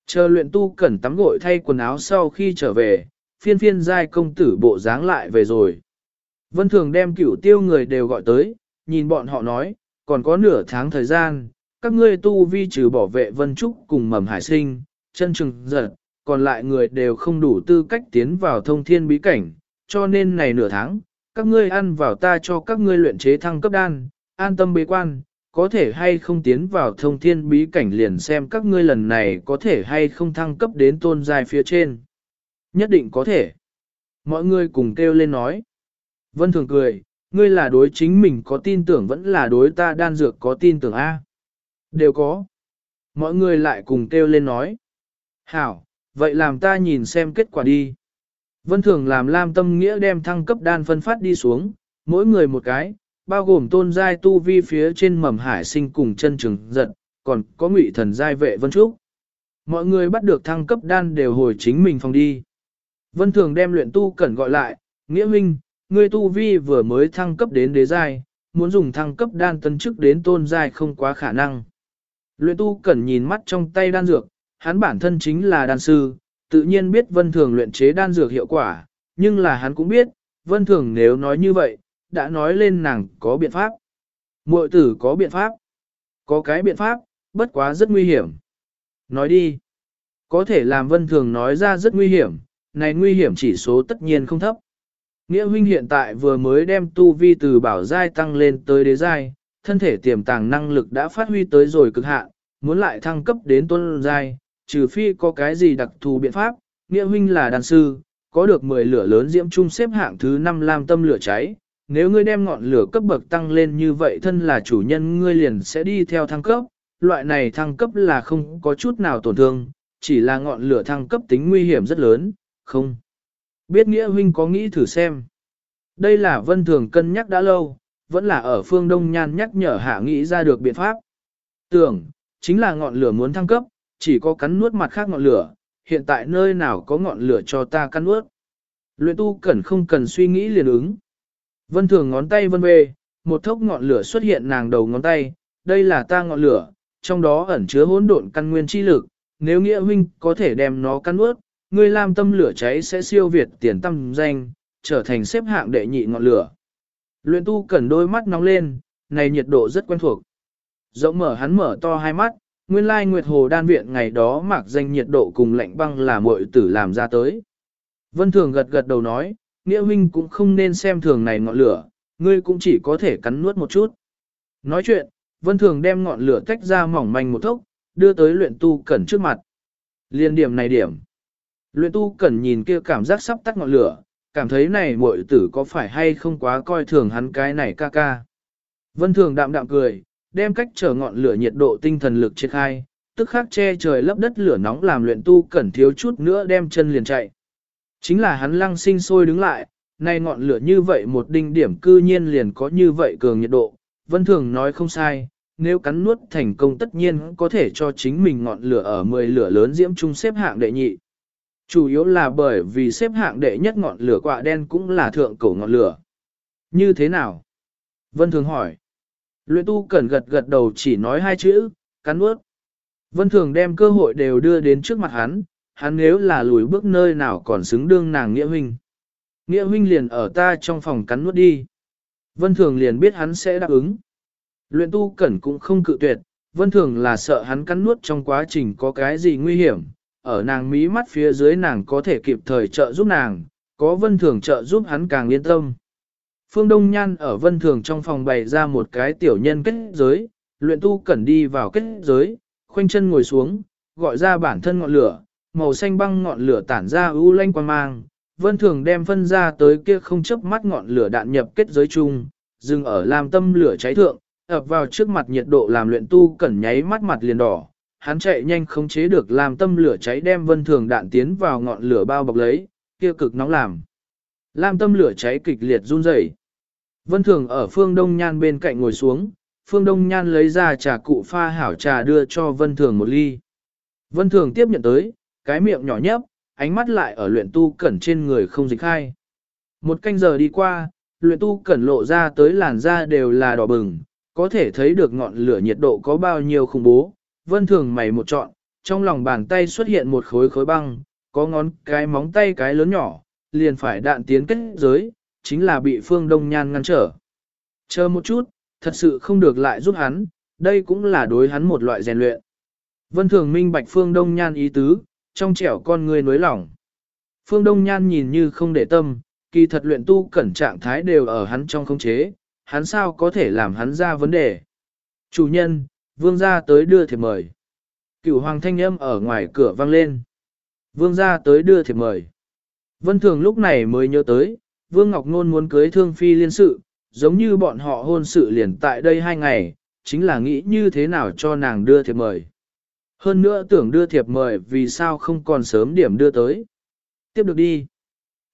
Chờ luyện tu cẩn tắm gội thay quần áo sau khi trở về, phiên phiên giai công tử bộ dáng lại về rồi. Vân thường đem cửu tiêu người đều gọi tới, nhìn bọn họ nói, còn có nửa tháng thời gian, các ngươi tu vi trừ bảo vệ vân trúc cùng mầm hải sinh, chân trừng giật, còn lại người đều không đủ tư cách tiến vào thông thiên bí cảnh, cho nên này nửa tháng, các ngươi ăn vào ta cho các ngươi luyện chế thăng cấp đan, an tâm bế quan, có thể hay không tiến vào thông thiên bí cảnh liền xem các ngươi lần này có thể hay không thăng cấp đến tôn giai phía trên. Nhất định có thể. Mọi người cùng kêu lên nói. Vân thường cười, ngươi là đối chính mình có tin tưởng vẫn là đối ta đan dược có tin tưởng A. Đều có. Mọi người lại cùng kêu lên nói. Hảo, vậy làm ta nhìn xem kết quả đi. Vân thường làm lam tâm nghĩa đem thăng cấp đan phân phát đi xuống, mỗi người một cái, bao gồm tôn giai tu vi phía trên mầm hải sinh cùng chân trường giận, còn có ngụy thần giai vệ vân trúc. Mọi người bắt được thăng cấp đan đều hồi chính mình phòng đi. Vân thường đem luyện tu cẩn gọi lại, nghĩa minh, ngươi tu vi vừa mới thăng cấp đến đế giai, muốn dùng thăng cấp đan tân chức đến tôn giai không quá khả năng. Luyện tu cẩn nhìn mắt trong tay đan dược, hắn bản thân chính là đan sư, tự nhiên biết vân thường luyện chế đan dược hiệu quả, nhưng là hắn cũng biết, vân thường nếu nói như vậy, đã nói lên nàng có biện pháp. Muội tử có biện pháp. Có cái biện pháp, bất quá rất nguy hiểm. Nói đi. Có thể làm vân thường nói ra rất nguy hiểm, này nguy hiểm chỉ số tất nhiên không thấp. Nghĩa huynh hiện tại vừa mới đem tu vi từ bảo giai tăng lên tới đế giai, thân thể tiềm tàng năng lực đã phát huy tới rồi cực hạn, muốn lại thăng cấp đến tuân giai, trừ phi có cái gì đặc thù biện pháp, nghĩa huynh là đàn sư, có được 10 lửa lớn diễm trung xếp hạng thứ 5 lam tâm lửa cháy. Nếu ngươi đem ngọn lửa cấp bậc tăng lên như vậy thân là chủ nhân ngươi liền sẽ đi theo thăng cấp, loại này thăng cấp là không có chút nào tổn thương, chỉ là ngọn lửa thăng cấp tính nguy hiểm rất lớn, không. Biết nghĩa huynh có nghĩ thử xem. Đây là vân thường cân nhắc đã lâu, vẫn là ở phương Đông Nhan nhắc nhở hạ nghĩ ra được biện pháp. Tưởng, chính là ngọn lửa muốn thăng cấp, chỉ có cắn nuốt mặt khác ngọn lửa, hiện tại nơi nào có ngọn lửa cho ta cắn nuốt. Luyện tu cần không cần suy nghĩ liền ứng. Vân thường ngón tay vân về, một thốc ngọn lửa xuất hiện nàng đầu ngón tay, đây là ta ngọn lửa, trong đó ẩn chứa hỗn độn căn nguyên chi lực, nếu nghĩa huynh có thể đem nó căn ướt, ngươi làm tâm lửa cháy sẽ siêu việt tiền tâm danh, trở thành xếp hạng đệ nhị ngọn lửa. Luyện tu cần đôi mắt nóng lên, này nhiệt độ rất quen thuộc. Rộng mở hắn mở to hai mắt, nguyên lai Nguyệt Hồ đan viện ngày đó mặc danh nhiệt độ cùng lạnh băng là muội tử làm ra tới. Vân Thường gật gật đầu nói, nghĩa huynh cũng không nên xem thường này ngọn lửa, ngươi cũng chỉ có thể cắn nuốt một chút. Nói chuyện, Vân Thường đem ngọn lửa tách ra mỏng manh một thốc, đưa tới luyện tu cẩn trước mặt. Liên điểm này điểm. Luyện tu cẩn nhìn kia cảm giác sắp tắt ngọn lửa, cảm thấy này muội tử có phải hay không quá coi thường hắn cái này ca ca. Vân Thường đạm đạm cười, đem cách trở ngọn lửa nhiệt độ tinh thần lực triệt khai, tức khắc che trời lấp đất lửa nóng làm luyện tu cẩn thiếu chút nữa đem chân liền chạy. Chính là hắn lăng sinh sôi đứng lại, nay ngọn lửa như vậy một đinh điểm cư nhiên liền có như vậy cường nhiệt độ, vân thường nói không sai, nếu cắn nuốt thành công tất nhiên có thể cho chính mình ngọn lửa ở 10 lửa lớn diễm trung xếp hạng đệ nhị. Chủ yếu là bởi vì xếp hạng đệ nhất ngọn lửa quạ đen cũng là thượng cổ ngọn lửa. Như thế nào? Vân thường hỏi. Luyện tu cẩn gật gật đầu chỉ nói hai chữ, cắn nuốt. Vân thường đem cơ hội đều đưa đến trước mặt hắn, hắn nếu là lùi bước nơi nào còn xứng đương nàng nghĩa huynh. Nghĩa huynh liền ở ta trong phòng cắn nuốt đi. Vân thường liền biết hắn sẽ đáp ứng. Luyện tu cẩn cũng không cự tuyệt, vân thường là sợ hắn cắn nuốt trong quá trình có cái gì nguy hiểm. Ở nàng mí mắt phía dưới nàng có thể kịp thời trợ giúp nàng, có vân thường trợ giúp hắn càng yên tâm. Phương Đông Nhan ở vân thường trong phòng bày ra một cái tiểu nhân kết giới, luyện tu cẩn đi vào kết giới, khoanh chân ngồi xuống, gọi ra bản thân ngọn lửa, màu xanh băng ngọn lửa tản ra ưu lanh quang mang. Vân thường đem phân ra tới kia không chấp mắt ngọn lửa đạn nhập kết giới chung, dừng ở làm tâm lửa cháy thượng, ập vào trước mặt nhiệt độ làm luyện tu cẩn nháy mắt mặt liền đỏ. Hắn chạy nhanh khống chế được làm tâm lửa cháy đem vân thường đạn tiến vào ngọn lửa bao bọc lấy, kia cực nóng làm. Lam tâm lửa cháy kịch liệt run rẩy. Vân Thường ở phương Đông Nhan bên cạnh ngồi xuống, phương Đông Nhan lấy ra trà cụ pha hảo trà đưa cho Vân Thường một ly. Vân Thường tiếp nhận tới, cái miệng nhỏ nhấp, ánh mắt lại ở luyện tu cẩn trên người không dịch khai. Một canh giờ đi qua, luyện tu cẩn lộ ra tới làn da đều là đỏ bừng, có thể thấy được ngọn lửa nhiệt độ có bao nhiêu khủng bố. Vân Thường mày một trọn, trong lòng bàn tay xuất hiện một khối khối băng, có ngón cái móng tay cái lớn nhỏ, liền phải đạn tiến kết giới, chính là bị Phương Đông Nhan ngăn trở. Chờ một chút, thật sự không được lại giúp hắn, đây cũng là đối hắn một loại rèn luyện. Vân Thường minh bạch Phương Đông Nhan ý tứ, trong trẻo con người nối lỏng. Phương Đông Nhan nhìn như không để tâm, kỳ thật luyện tu cẩn trạng thái đều ở hắn trong không chế, hắn sao có thể làm hắn ra vấn đề. Chủ nhân, vương gia tới đưa thiệp mời. Cửu hoàng thanh âm ở ngoài cửa vang lên. Vương gia tới đưa thiệp mời. Vân Thường lúc này mới nhớ tới, Vương Ngọc Nôn muốn cưới thương phi liên sự, giống như bọn họ hôn sự liền tại đây hai ngày, chính là nghĩ như thế nào cho nàng đưa thiệp mời. Hơn nữa tưởng đưa thiệp mời vì sao không còn sớm điểm đưa tới. Tiếp được đi.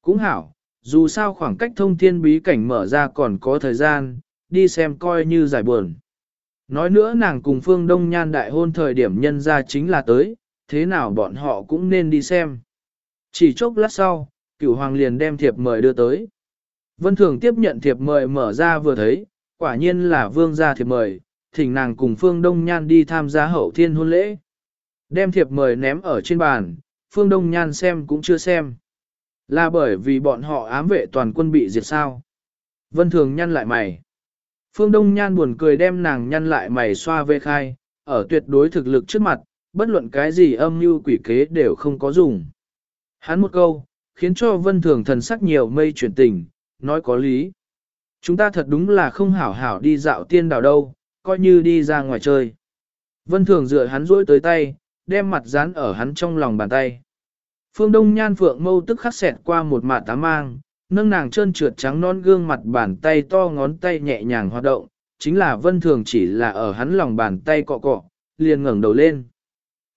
Cũng hảo, dù sao khoảng cách thông thiên bí cảnh mở ra còn có thời gian, đi xem coi như giải buồn. Nói nữa nàng cùng Phương Đông Nhan đại hôn thời điểm nhân ra chính là tới, thế nào bọn họ cũng nên đi xem. Chỉ chốc lát sau, cửu hoàng liền đem thiệp mời đưa tới. Vân Thường tiếp nhận thiệp mời mở ra vừa thấy, quả nhiên là vương gia thiệp mời, thỉnh nàng cùng Phương Đông Nhan đi tham gia hậu thiên hôn lễ. Đem thiệp mời ném ở trên bàn, Phương Đông Nhan xem cũng chưa xem. Là bởi vì bọn họ ám vệ toàn quân bị diệt sao. Vân Thường nhăn lại mày. Phương Đông Nhan buồn cười đem nàng nhăn lại mày xoa vê khai, ở tuyệt đối thực lực trước mặt, bất luận cái gì âm mưu quỷ kế đều không có dùng. Hắn một câu, khiến cho vân thường thần sắc nhiều mây chuyển tình, nói có lý. Chúng ta thật đúng là không hảo hảo đi dạo tiên đảo đâu, coi như đi ra ngoài chơi. Vân Thường dựa hắn rỗi tới tay, đem mặt dán ở hắn trong lòng bàn tay. Phương Đông Nhan Phượng mâu tức khắc xẹt qua một mạ tá mang, nâng nàng trơn trượt trắng non gương mặt bàn tay to ngón tay nhẹ nhàng hoạt động, chính là Vân Thường chỉ là ở hắn lòng bàn tay cọ cọ, liền ngẩng đầu lên.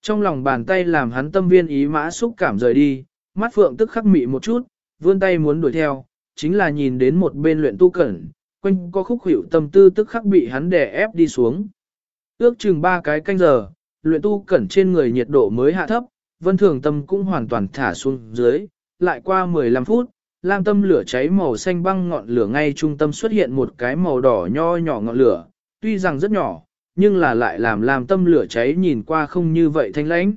Trong lòng bàn tay làm hắn tâm viên ý mã xúc cảm rời đi, mắt Phượng tức khắc mị một chút, vươn tay muốn đuổi theo, chính là nhìn đến một bên luyện tu cẩn, quanh có khúc hiệu tâm tư tức khắc bị hắn đè ép đi xuống. Ước chừng ba cái canh giờ, luyện tu cẩn trên người nhiệt độ mới hạ thấp, vân thường tâm cũng hoàn toàn thả xuống dưới, lại qua 15 phút, lam tâm lửa cháy màu xanh băng ngọn lửa ngay trung tâm xuất hiện một cái màu đỏ nho nhỏ ngọn lửa, tuy rằng rất nhỏ, nhưng là lại làm lam tâm lửa cháy nhìn qua không như vậy thanh lãnh.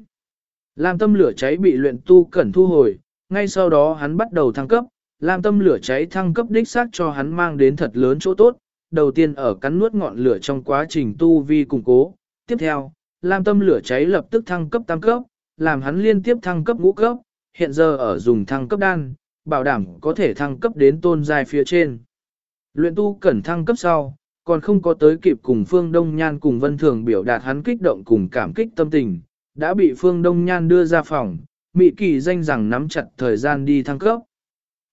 Lam tâm lửa cháy bị luyện tu cẩn thu hồi, ngay sau đó hắn bắt đầu thăng cấp, lam tâm lửa cháy thăng cấp đích xác cho hắn mang đến thật lớn chỗ tốt, đầu tiên ở cắn nuốt ngọn lửa trong quá trình tu vi củng cố, tiếp theo, lam tâm lửa cháy lập tức thăng cấp tam cấp, làm hắn liên tiếp thăng cấp ngũ cấp, hiện giờ ở dùng thăng cấp đan, bảo đảm có thể thăng cấp đến tôn giai phía trên. Luyện tu cẩn thăng cấp sau, còn không có tới kịp cùng Phương Đông Nhan cùng Vân Thường biểu đạt hắn kích động cùng cảm kích tâm tình, đã bị Phương Đông Nhan đưa ra phòng, Mị Kỳ danh rằng nắm chặt thời gian đi thăng cấp.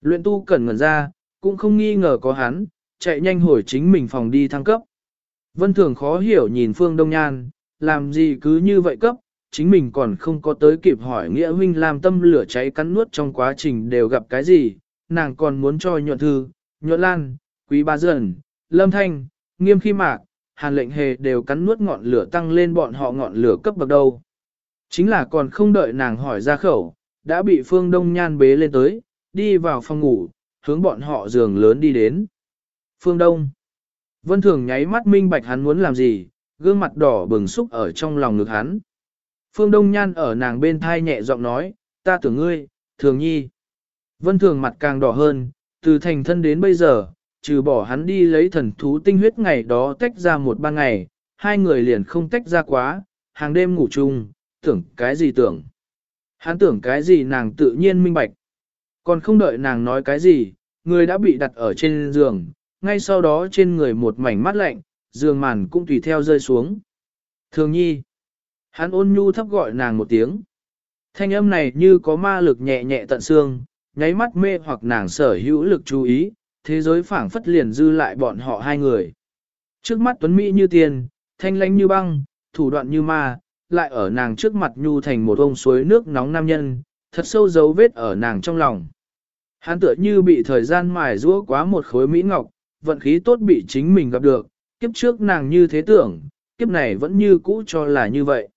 Luyện tu cẩn ngẩn ra, cũng không nghi ngờ có hắn, chạy nhanh hồi chính mình phòng đi thăng cấp. Vân Thường khó hiểu nhìn Phương Đông Nhan, làm gì cứ như vậy cấp, chính mình còn không có tới kịp hỏi nghĩa huynh làm tâm lửa cháy cắn nuốt trong quá trình đều gặp cái gì, nàng còn muốn cho nhuận thư, nhuận lan, quý ba dần, lâm thanh, nghiêm khi mạc, hàn lệnh hề đều cắn nuốt ngọn lửa tăng lên bọn họ ngọn lửa cấp bậc đâu. Chính là còn không đợi nàng hỏi ra khẩu, đã bị phương đông nhan bế lên tới, đi vào phòng ngủ, hướng bọn họ giường lớn đi đến. Phương Đông. Vân Thường nháy mắt minh bạch hắn muốn làm gì, gương mặt đỏ bừng xúc ở trong lòng ngực hắn. Phương Đông Nhan ở nàng bên thai nhẹ giọng nói, ta tưởng ngươi, thường nhi. Vân Thường mặt càng đỏ hơn, từ thành thân đến bây giờ, trừ bỏ hắn đi lấy thần thú tinh huyết ngày đó tách ra một ban ngày, hai người liền không tách ra quá, hàng đêm ngủ chung, tưởng cái gì tưởng. Hắn tưởng cái gì nàng tự nhiên minh bạch. Còn không đợi nàng nói cái gì, người đã bị đặt ở trên giường, ngay sau đó trên người một mảnh mắt lạnh, giường màn cũng tùy theo rơi xuống. Thường nhi. Hắn ôn nhu thấp gọi nàng một tiếng. Thanh âm này như có ma lực nhẹ nhẹ tận xương, nháy mắt mê hoặc nàng sở hữu lực chú ý, thế giới phảng phất liền dư lại bọn họ hai người. Trước mắt tuấn Mỹ như tiền, thanh lãnh như băng, thủ đoạn như ma, lại ở nàng trước mặt nhu thành một ông suối nước nóng nam nhân, thật sâu dấu vết ở nàng trong lòng. Hắn tựa như bị thời gian mài rũa quá một khối mỹ ngọc, vận khí tốt bị chính mình gặp được, kiếp trước nàng như thế tưởng, kiếp này vẫn như cũ cho là như vậy.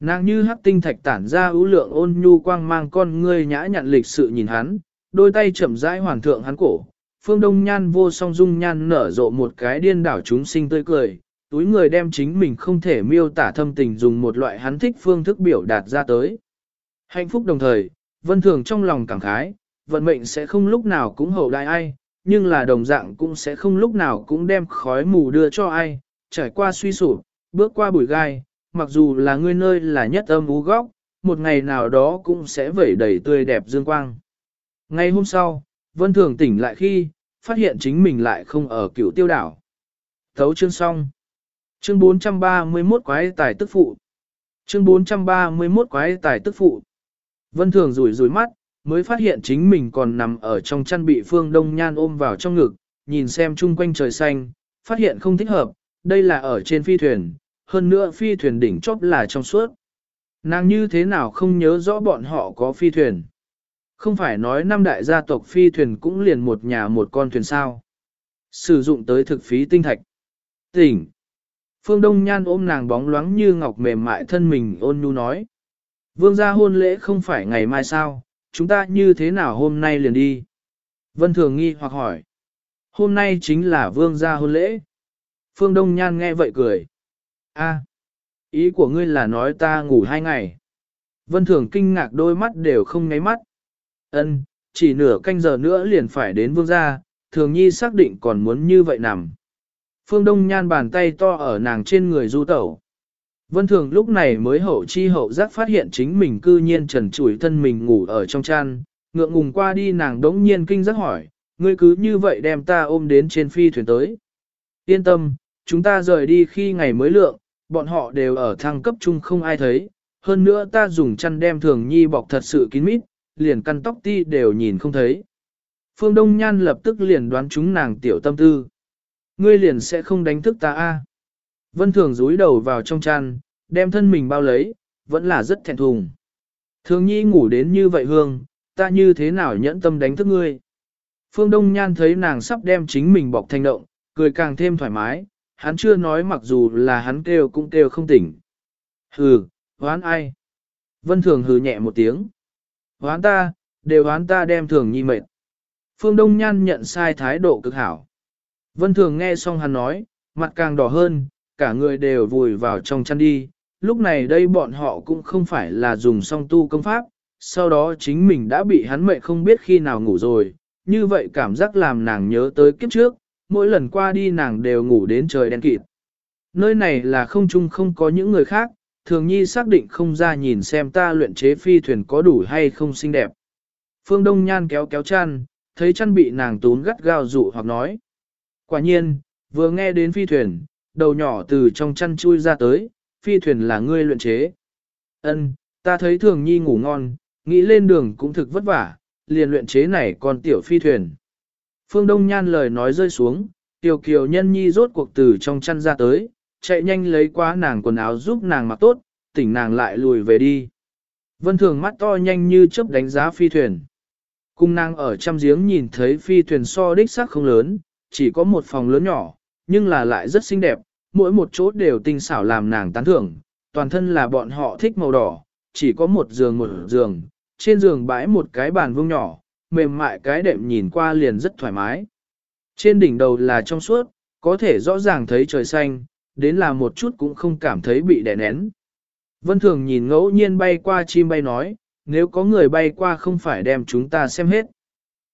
Nàng như hắc tinh thạch tản ra ưu lượng ôn nhu quang mang con ngươi nhã nhặn lịch sự nhìn hắn, đôi tay chậm rãi hoàn thượng hắn cổ. Phương Đông Nhan vô song dung nhan nở rộ một cái điên đảo chúng sinh tươi cười, túi người đem chính mình không thể miêu tả thâm tình dùng một loại hắn thích phương thức biểu đạt ra tới. Hạnh phúc đồng thời, vân thường trong lòng cảm khái, vận mệnh sẽ không lúc nào cũng hậu đại ai, nhưng là đồng dạng cũng sẽ không lúc nào cũng đem khói mù đưa cho ai, trải qua suy sụp, bước qua bụi gai, mặc dù là ngươi nơi là nhất âm ú góc, một ngày nào đó cũng sẽ vẩy đầy tươi đẹp dương quang. Ngày hôm sau, Vân Thường tỉnh lại khi, phát hiện chính mình lại không ở cựu tiêu đảo. Thấu chương xong. Chương 431 quái tài tức phụ. Chương 431 quái tài tức phụ. Vân Thường rủi rủi mắt, mới phát hiện chính mình còn nằm ở trong chăn bị Phương Đông Nhan ôm vào trong ngực, nhìn xem chung quanh trời xanh, phát hiện không thích hợp, đây là ở trên phi thuyền, hơn nữa phi thuyền đỉnh chóp là trong suốt. Nàng như thế nào không nhớ rõ bọn họ có phi thuyền. Không phải nói năm đại gia tộc phi thuyền cũng liền một nhà một con thuyền sao. Sử dụng tới thực phí tinh thạch. Tỉnh. Phương Đông Nhan ôm nàng bóng loáng như ngọc mềm mại thân mình ôn nhu nói. Vương gia hôn lễ không phải ngày mai sao, chúng ta như thế nào hôm nay liền đi? Vân Thường nghi hoặc hỏi. Hôm nay chính là vương gia hôn lễ. Phương Đông Nhan nghe vậy cười. A, ý của ngươi là nói ta ngủ hai ngày. Vân Thường kinh ngạc đôi mắt đều không ngáy mắt. Ân, chỉ nửa canh giờ nữa liền phải đến vương gia, thường nhi xác định còn muốn như vậy nằm. Phương Đông Nhan bàn tay to ở nàng trên người du tẩu. Vân Thường lúc này mới hậu chi hậu giác phát hiện chính mình cư nhiên trần trụi thân mình ngủ ở trong chăn, ngượng ngùng qua đi nàng đống nhiên kinh giác hỏi, ngươi cứ như vậy đem ta ôm đến trên phi thuyền tới. Yên tâm, chúng ta rời đi khi ngày mới lượng, bọn họ đều ở thăng cấp chung không ai thấy, hơn nữa ta dùng chăn đem thường nhi bọc thật sự kín mít, liền căn tóc ti đều nhìn không thấy. Phương Đông Nhan lập tức liền đoán chúng nàng tiểu tâm tư. Ngươi liền sẽ không đánh thức ta a Vân Thường rúi đầu vào trong chăn, đem thân mình bao lấy, vẫn là rất thẹn thùng. Thường nhi ngủ đến như vậy hương, ta như thế nào nhẫn tâm đánh thức ngươi. Phương Đông Nhan thấy nàng sắp đem chính mình bọc thanh động, cười càng thêm thoải mái, hắn chưa nói mặc dù là hắn kêu cũng kêu không tỉnh. Hừ, hoán ai? Vân Thường hừ nhẹ một tiếng. Hoán ta, đều hoán ta đem Thường Nhi mệt. Phương Đông Nhan nhận sai thái độ cực hảo. Vân Thường nghe xong hắn nói, mặt càng đỏ hơn, cả người đều vùi vào trong chăn đi. Lúc này đây bọn họ cũng không phải là dùng song tu công pháp, sau đó chính mình đã bị hắn mệnh không biết khi nào ngủ rồi, như vậy cảm giác làm nàng nhớ tới kiếp trước, mỗi lần qua đi nàng đều ngủ đến trời đen kịt. Nơi này là không chung không có những người khác, thường nhi xác định không ra nhìn xem ta luyện chế phi thuyền có đủ hay không xinh đẹp. Phương Đông Nhan kéo kéo chăn, thấy chăn bị nàng tún gắt gao dụ hoặc nói. Quả nhiên, vừa nghe đến phi thuyền, đầu nhỏ từ trong chăn chui ra tới, phi thuyền là ngươi luyện chế. Ân, ta thấy thường nhi ngủ ngon, nghĩ lên đường cũng thực vất vả, liền luyện chế này còn tiểu phi thuyền. Phương Đông Nhan lời nói rơi xuống, tiểu kiều nhân nhi rốt cuộc từ trong chăn ra tới, chạy nhanh lấy quá nàng quần áo giúp nàng mặc tốt, tỉnh nàng lại lùi về đi. Vân Thường mắt to nhanh như chớp đánh giá phi thuyền. Cung nàng ở trăm giếng nhìn thấy phi thuyền so đích xác không lớn, chỉ có một phòng lớn nhỏ, nhưng là lại rất xinh đẹp, mỗi một chỗ đều tinh xảo làm nàng tán thưởng, toàn thân là bọn họ thích màu đỏ, chỉ có một giường một giường, trên giường bãi một cái bàn vuông nhỏ, mềm mại cái đệm nhìn qua liền rất thoải mái. Trên đỉnh đầu là trong suốt, có thể rõ ràng thấy trời xanh, đến là một chút cũng không cảm thấy bị đè nén. Vân Thường nhìn ngẫu nhiên bay qua chim bay nói, nếu có người bay qua không phải đem chúng ta xem hết.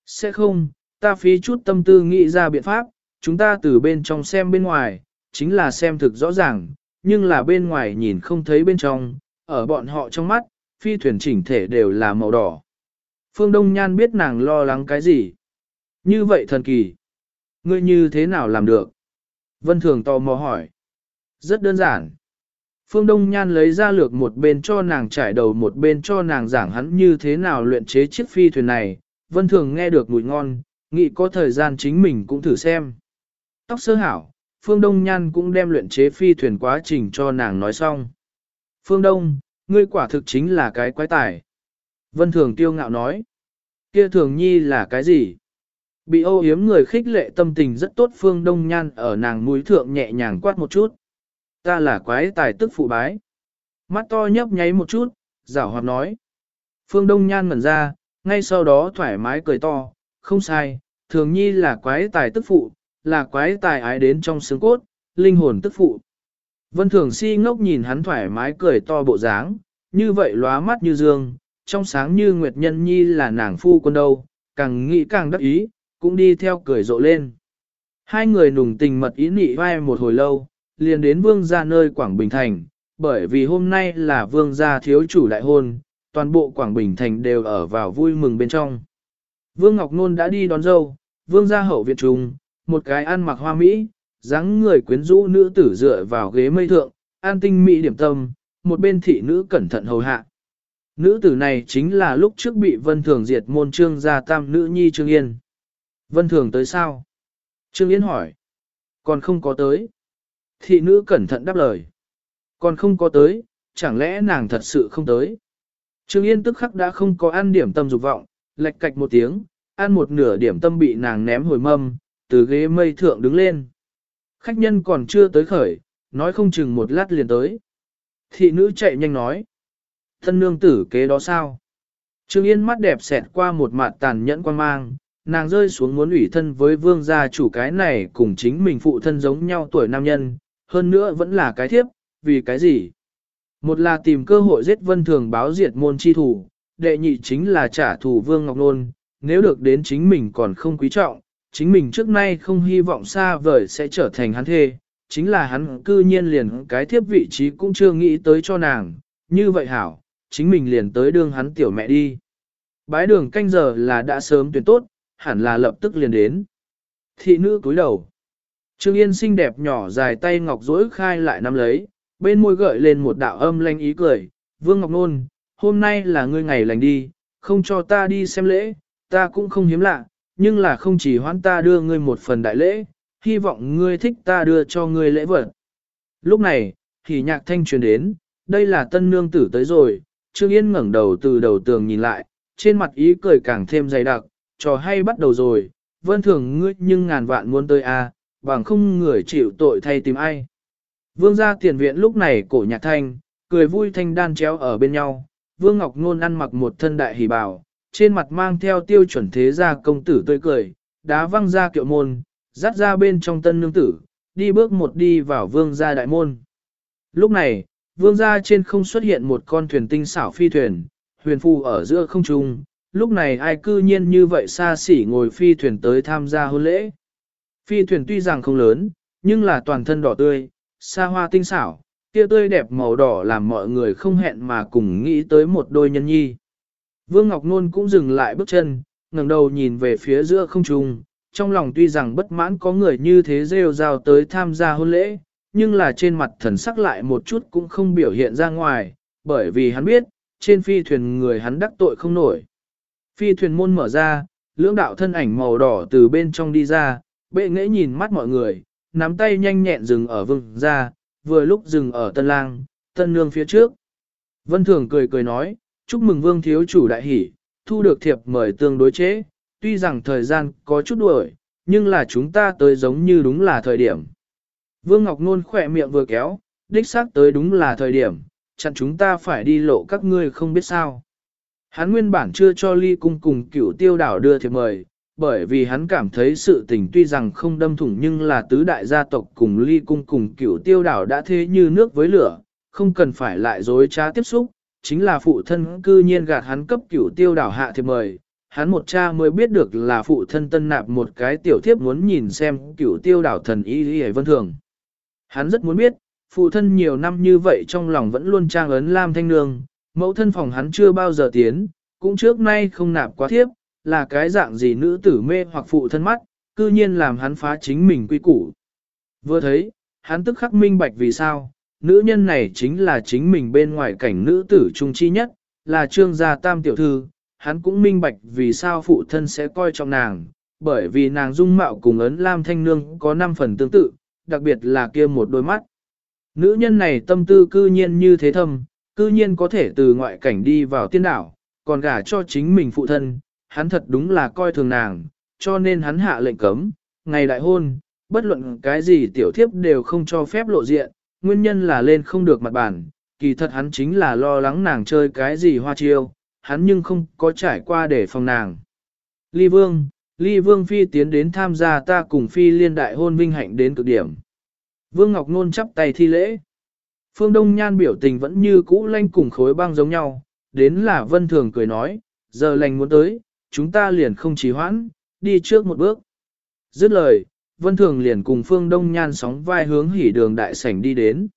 Sẽ không, ta phí chút tâm tư nghĩ ra biện pháp, chúng ta từ bên trong xem bên ngoài, chính là xem thực rõ ràng, nhưng là bên ngoài nhìn không thấy bên trong, ở bọn họ trong mắt, phi thuyền chỉnh thể đều là màu đỏ. Phương Đông Nhan biết nàng lo lắng cái gì. Như vậy thần kỳ. Ngươi như thế nào làm được? Vân Thường tò mò hỏi. Rất đơn giản. Phương Đông Nhan lấy ra lược một bên cho nàng trải đầu một bên cho nàng giảng hắn như thế nào luyện chế chiếc phi thuyền này. Vân Thường nghe được mùi ngon, nghĩ có thời gian chính mình cũng thử xem. Tóc sơ hảo, Phương Đông Nhan cũng đem luyện chế phi thuyền quá trình cho nàng nói xong. Phương Đông, ngươi quả thực chính là cái quái tài. Vân Thường tiêu ngạo nói. Kia Thường Nhi là cái gì? Bị ô hiếm người khích lệ tâm tình rất tốt Phương Đông Nhan ở nàng mũi thượng nhẹ nhàng quát một chút. Ta là quái tài tức phụ bái. Mắt to nhấp nháy một chút, giảo hoạt nói. Phương Đông Nhan ngẩn ra, ngay sau đó thoải mái cười to, không sai, Thường Nhi là quái tài tức phụ, là quái tài ái đến trong xương cốt, linh hồn tức phụ. Vân Thường si ngốc nhìn hắn thoải mái cười to bộ dáng, như vậy lóa mắt như dương, trong sáng như Nguyệt Nhân Nhi là nàng phu quân đâu, càng nghĩ càng đắc ý, cũng đi theo cười rộ lên. Hai người nùng tình mật ý nị vai một hồi lâu, liền đến vương gia nơi Quảng Bình Thành, bởi vì hôm nay là vương gia thiếu chủ đại hôn, toàn bộ Quảng Bình Thành đều ở vào vui mừng bên trong. Vương Ngọc Nôn đã đi đón dâu, vương gia hậu viện trùng, một cái ăn mặc hoa mỹ, dáng người quyến rũ nữ tử dựa vào ghế mây thượng, an tinh mỹ điểm tâm, một bên thị nữ cẩn thận hầu hạ. Nữ tử này chính là lúc trước bị Vân Thường diệt môn trương gia tam nữ nhi Trương Yên. Vân Thường tới sao? Trương Yên hỏi. Còn không có tới. Thị nữ cẩn thận đáp lời. Còn không có tới, chẳng lẽ nàng thật sự không tới? Trương Yên tức khắc đã không có ăn điểm tâm dục vọng, lệch cạch một tiếng, ăn một nửa điểm tâm bị nàng ném hồi mâm, từ ghế mây thượng đứng lên. Khách nhân còn chưa tới khởi, nói không chừng một lát liền tới. Thị nữ chạy nhanh nói. Thân nương tử kế đó sao? Trương Yên mắt đẹp xẹt qua một mặt tàn nhẫn quan mang, nàng rơi xuống muốn ủy thân với vương gia chủ cái này cùng chính mình phụ thân giống nhau tuổi nam nhân, hơn nữa vẫn là cái thiếp, vì cái gì? Một là tìm cơ hội giết vân thường báo diệt môn chi thủ, đệ nhị chính là trả thù vương ngọc nôn, nếu được đến chính mình còn không quý trọng, chính mình trước nay không hy vọng xa vời sẽ trở thành hắn thê, chính là hắn cư nhiên liền cái thiếp vị trí cũng chưa nghĩ tới cho nàng, như vậy hảo, chính mình liền tới đương hắn tiểu mẹ đi. Bái đường canh giờ là đã sớm tuyển tốt, hẳn là lập tức liền đến. Thị nữ cúi đầu. Trương Yên xinh đẹp nhỏ dài tay ngọc rỗi khai lại nắm lấy, bên môi gợi lên một đạo âm lanh ý cười. Vương Ngọc Nôn, hôm nay là ngươi ngày lành đi, không cho ta đi xem lễ, ta cũng không hiếm lạ, nhưng là không chỉ hoãn ta đưa ngươi một phần đại lễ, hy vọng ngươi thích ta đưa cho ngươi lễ vật. Lúc này, thì nhạc thanh truyền đến, đây là tân nương tử tới rồi, Trương Yên ngẩng đầu từ đầu tường nhìn lại, trên mặt ý cười càng thêm dày đặc, trò hay bắt đầu rồi, vân thường ngươi nhưng ngàn vạn muốn tới a, à, bằng không người chịu tội thay tìm ai. Vương gia tiền viện lúc này cổ nhạc thanh, cười vui thanh đan chéo ở bên nhau, Vương Ngọc Nôn ăn mặc một thân đại hỷ bào, trên mặt mang theo tiêu chuẩn thế gia công tử tươi cười, đá văng ra kiệu môn, dắt ra bên trong tân nương tử, đi bước một đi vào vương gia đại môn. Lúc này, vương gia trên không xuất hiện một con thuyền tinh xảo phi thuyền, huyền phù ở giữa không trung, lúc này ai cư nhiên như vậy xa xỉ ngồi phi thuyền tới tham gia hôn lễ. Phi thuyền tuy rằng không lớn, nhưng là toàn thân đỏ tươi, xa hoa tinh xảo, kia tươi đẹp màu đỏ làm mọi người không hẹn mà cùng nghĩ tới một đôi nhân nhi. Vương Ngọc Nôn cũng dừng lại bước chân, ngẩng đầu nhìn về phía giữa không trung, trong lòng tuy rằng bất mãn có người như thế rêu rao tới tham gia hôn lễ, nhưng là trên mặt thần sắc lại một chút cũng không biểu hiện ra ngoài, bởi vì hắn biết, trên phi thuyền người hắn đắc tội không nổi. Phi thuyền môn mở ra, lưỡng đạo thân ảnh màu đỏ từ bên trong đi ra, bệ nghẽ nhìn mắt mọi người, nắm tay nhanh nhẹn dừng ở vương ra, vừa lúc dừng ở tân lang, tân nương phía trước. Vân Thường cười cười nói, chúc mừng vương thiếu chủ đại hỷ, thu được thiệp mời tương đối chế, tuy rằng thời gian có chút đuổi, nhưng là chúng ta tới giống như đúng là thời điểm. Vương Ngọc Nôn khỏe miệng vừa kéo, đích xác tới đúng là thời điểm, chặn chúng ta phải đi lộ các ngươi không biết sao. Hắn nguyên bản chưa cho ly cung cùng cựu tiêu đảo đưa thiệp mời, bởi vì hắn cảm thấy sự tình tuy rằng không đâm thủng nhưng là tứ đại gia tộc cùng ly cung cùng cựu tiêu đảo đã thế như nước với lửa, không cần phải lại dối trá tiếp xúc, chính là phụ thân cư nhiên gạt hắn cấp cửu tiêu đảo hạ thiệp mời. Hắn một cha mới biết được là phụ thân tân nạp một cái tiểu thiếp muốn nhìn xem cửu tiêu đảo thần y y vân thường. Hắn rất muốn biết, phụ thân nhiều năm như vậy trong lòng vẫn luôn trang ấn Lam Thanh Nương, mẫu thân phòng hắn chưa bao giờ tiến, cũng trước nay không nạp quá thiếp, là cái dạng gì nữ tử mê hoặc phụ thân mắt, cư nhiên làm hắn phá chính mình quy củ. Vừa thấy, hắn tức khắc minh bạch vì sao, nữ nhân này chính là chính mình bên ngoài cảnh nữ tử trung chi nhất, là trương gia tam tiểu thư, hắn cũng minh bạch vì sao phụ thân sẽ coi trọng nàng, bởi vì nàng dung mạo cùng ấn lam thanh nương có 5 phần tương tự, đặc biệt là kia một đôi mắt. Nữ nhân này tâm tư cư nhiên như thế thâm, cư nhiên có thể từ ngoại cảnh đi vào tiên đảo, còn gả cho chính mình phụ thân, hắn thật đúng là coi thường nàng, cho nên hắn hạ lệnh cấm, ngày đại hôn, bất luận cái gì tiểu thiếp đều không cho phép lộ diện, nguyên nhân là lên không được mặt bản, kỳ thật hắn chính là lo lắng nàng chơi cái gì hoa chiêu, hắn nhưng không có trải qua để phòng nàng. Ly Vương, Ly Vương Phi tiến đến tham gia ta cùng Phi liên đại hôn vinh hạnh đến cực điểm. Vương Ngọc Nôn chắp tay thi lễ. Phương Đông Nhan biểu tình vẫn như cũ lanh cùng khối băng giống nhau, đến là Vân Thường cười nói, giờ lành muốn tới, chúng ta liền không trì hoãn, đi trước một bước. Dứt lời, Vân Thường liền cùng Phương Đông Nhan sóng vai hướng hỉ đường đại sảnh đi đến.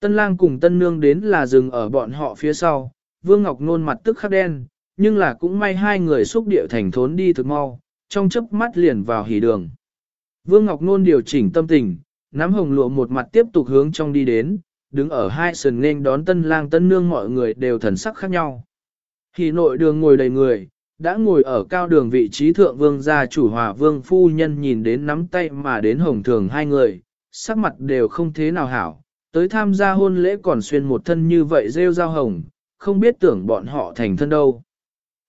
Tân lang cùng tân nương đến là dừng ở bọn họ phía sau, Vương Ngọc nôn mặt tức khắc đen, nhưng là cũng may hai người xúc địa thành thốn đi thực mau, trong chớp mắt liền vào hỉ đường. Vương Ngọc nôn điều chỉnh tâm tình, nắm hồng lụa một mặt tiếp tục hướng trong đi đến, đứng ở hai sườn nên đón tân lang tân nương mọi người đều thần sắc khác nhau. Hỉ nội đường ngồi đầy người, đã ngồi ở cao đường vị trí thượng vương gia chủ hòa vương phu nhân nhìn đến nắm tay mà đến hồng thường hai người, sắc mặt đều không thế nào hảo, tới tham gia hôn lễ còn xuyên một thân như vậy rêu rao hồng, không biết tưởng bọn họ thành thân đâu.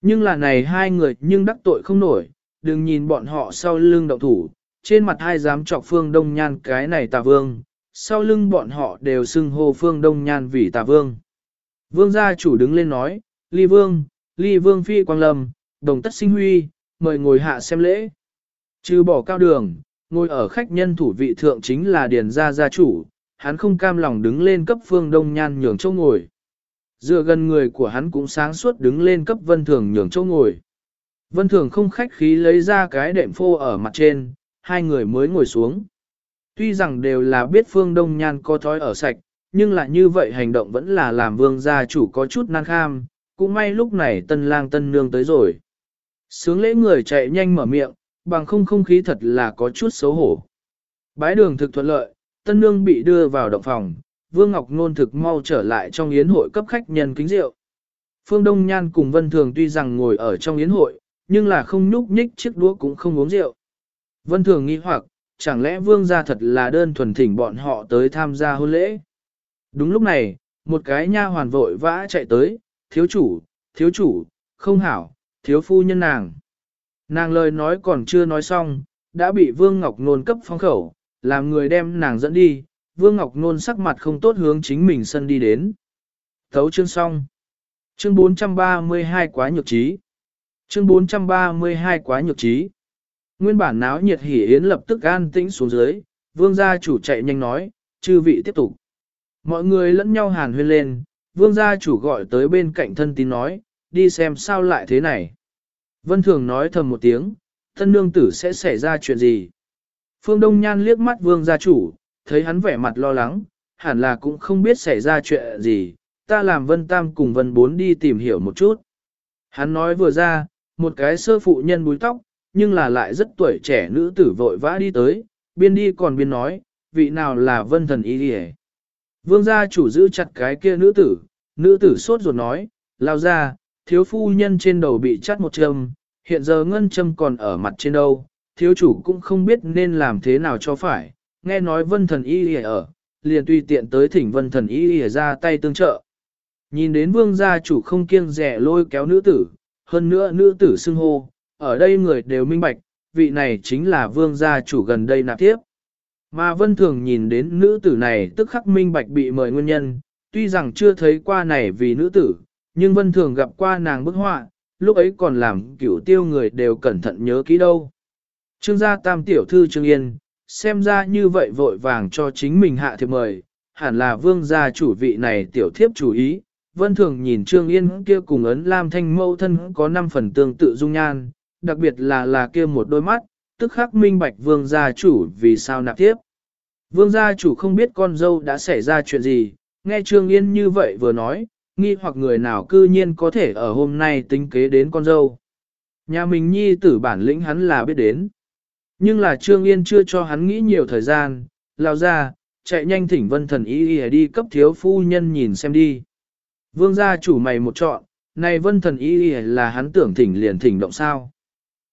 Nhưng là này hai người nhưng đắc tội không nổi, đừng nhìn bọn họ sau lưng động thủ, trên mặt hai dám chọc phương đông nhan cái này tà vương, sau lưng bọn họ đều xưng hô phương đông nhan vì tà vương. Vương gia chủ đứng lên nói, ly vương, ly vương phi quang lâm, đồng tất sinh huy, mời ngồi hạ xem lễ. Trừ bỏ cao đường, ngồi ở khách nhân thủ vị thượng chính là điền gia gia chủ, hắn không cam lòng đứng lên cấp phương đông nhan nhường châu ngồi. Dựa gần người của hắn cũng sáng suốt đứng lên cấp vân thường nhường châu ngồi. Vân thường không khách khí lấy ra cái đệm phô ở mặt trên, hai người mới ngồi xuống. Tuy rằng đều là biết phương đông nhan có thói ở sạch, nhưng là như vậy hành động vẫn là làm vương gia chủ có chút năng kham, cũng may lúc này tân lang tân nương tới rồi. Sướng lễ người chạy nhanh mở miệng, bằng không không khí thật là có chút xấu hổ. Bái đường thực thuận lợi, tân nương bị đưa vào động phòng, Vương Ngọc Nôn thực mau trở lại trong yến hội cấp khách nhân kính rượu. Phương Đông Nhan cùng Vân Thường tuy rằng ngồi ở trong yến hội, nhưng là không nhúc nhích chiếc đũa cũng không uống rượu. Vân Thường nghi hoặc, chẳng lẽ Vương gia thật là đơn thuần thỉnh bọn họ tới tham gia hôn lễ. Đúng lúc này, một cái nha hoàn vội vã chạy tới, thiếu chủ, thiếu chủ, không hảo, thiếu phu nhân nàng. Nàng lời nói còn chưa nói xong, đã bị Vương Ngọc Nôn cấp phong khẩu, làm người đem nàng dẫn đi, Vương Ngọc Nôn sắc mặt không tốt hướng chính mình sân đi đến. Thấu chương xong. Chương 432 quá nhược trí. Chương 432 quá nhược trí. Nguyên bản náo nhiệt hỉ yến lập tức an tĩnh xuống dưới, vương gia chủ chạy nhanh nói, chư vị tiếp tục. Mọi người lẫn nhau hàn huyên lên, vương gia chủ gọi tới bên cạnh thân tín nói, đi xem sao lại thế này. Vân Thường nói thầm một tiếng, thân nương tử sẽ xảy ra chuyện gì. Phương Đông Nhan liếc mắt vương gia chủ, thấy hắn vẻ mặt lo lắng, hẳn là cũng không biết xảy ra chuyện gì, ta làm Vân Tam cùng Vân Bốn đi tìm hiểu một chút. Hắn nói vừa ra, một cái sơ phụ nhân búi tóc, nhưng là lại rất tuổi trẻ nữ tử vội vã đi tới, biên đi còn biên nói, vị nào là Vân Thần Y Điề. Vương gia chủ giữ chặt cái kia nữ tử, nữ tử sốt ruột nói, lao ra, thiếu phu nhân trên đầu bị chắt một châm, hiện giờ ngân châm còn ở mặt trên đâu, thiếu chủ cũng không biết nên làm thế nào cho phải, nghe nói vân thần y ở, liền tùy tiện tới thỉnh vân thần y ra tay tương trợ. Nhìn đến vương gia chủ không kiêng rẻ lôi kéo nữ tử, hơn nữa nữ tử xưng hô, ở đây người đều minh bạch, vị này chính là vương gia chủ gần đây nạp tiếp. Mà vân thường nhìn đến nữ tử này tức khắc minh bạch bị mời nguyên nhân, tuy rằng chưa thấy qua này vì nữ tử, nhưng vân thường gặp qua nàng bức họa, lúc ấy còn làm cửu tiêu người đều cẩn thận nhớ kỹ đâu. Trương gia tam tiểu thư Trương Yên, xem ra như vậy vội vàng cho chính mình hạ thiệp mời, hẳn là vương gia chủ vị này tiểu thiếp chủ ý. Vân thường nhìn Trương Yên kia cùng ấn Lam Thanh mâu thân có 5 phần tương tự dung nhan, đặc biệt là là kia một đôi mắt, tức khắc minh bạch vương gia chủ vì sao nạp tiếp. Vương gia chủ không biết con dâu đã xảy ra chuyện gì, nghe Trương Yên như vậy vừa nói, nghi hoặc người nào cư nhiên có thể ở hôm nay tính kế đến con dâu. Nhà mình nhi tử bản lĩnh hắn là biết đến. Nhưng là Trương Yên chưa cho hắn nghĩ nhiều thời gian, lao ra, chạy nhanh thỉnh vân thần y y đi cấp thiếu phu nhân nhìn xem đi. Vương gia chủ mày một chọn, này vân thần y y là hắn tưởng thỉnh liền thỉnh động sao.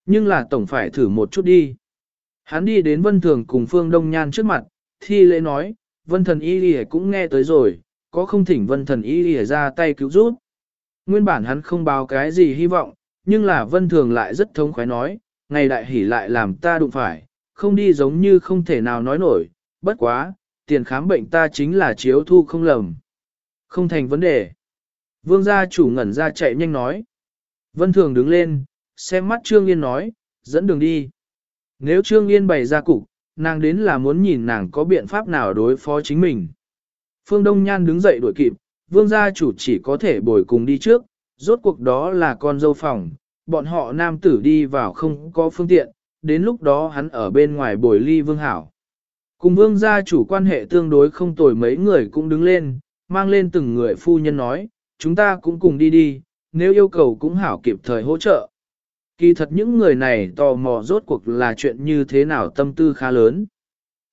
Nhưng là tổng phải thử một chút đi. Hắn đi đến vân thường cùng phương đông nhan trước mặt, thi lễ nói, vân thần y y cũng nghe tới rồi, có không thỉnh vân thần y y ra tay cứu giúp. Nguyên bản hắn không báo cái gì hy vọng, nhưng là vân thường lại rất thống khoái nói, ngày đại hỉ lại làm ta đụng phải, không đi giống như không thể nào nói nổi, bất quá, tiền khám bệnh ta chính là chiếu thu không lầm. Không thành vấn đề. Vương gia chủ ngẩn ra chạy nhanh nói. Vân Thường đứng lên, xem mắt Trương Yên nói, dẫn đường đi. Nếu Trương Yên bày ra cục, nàng đến là muốn nhìn nàng có biện pháp nào đối phó chính mình. Phương Đông Nhan đứng dậy đuổi kịp, vương gia chủ chỉ có thể bồi cùng đi trước, rốt cuộc đó là con dâu phòng, bọn họ nam tử đi vào không có phương tiện, đến lúc đó hắn ở bên ngoài bồi ly vương hảo. Cùng vương gia chủ quan hệ tương đối không tồi mấy người cũng đứng lên, mang lên từng người phu nhân nói, chúng ta cũng cùng đi đi, nếu yêu cầu cũng hảo kịp thời hỗ trợ. Kỳ thật những người này tò mò rốt cuộc là chuyện như thế nào tâm tư khá lớn.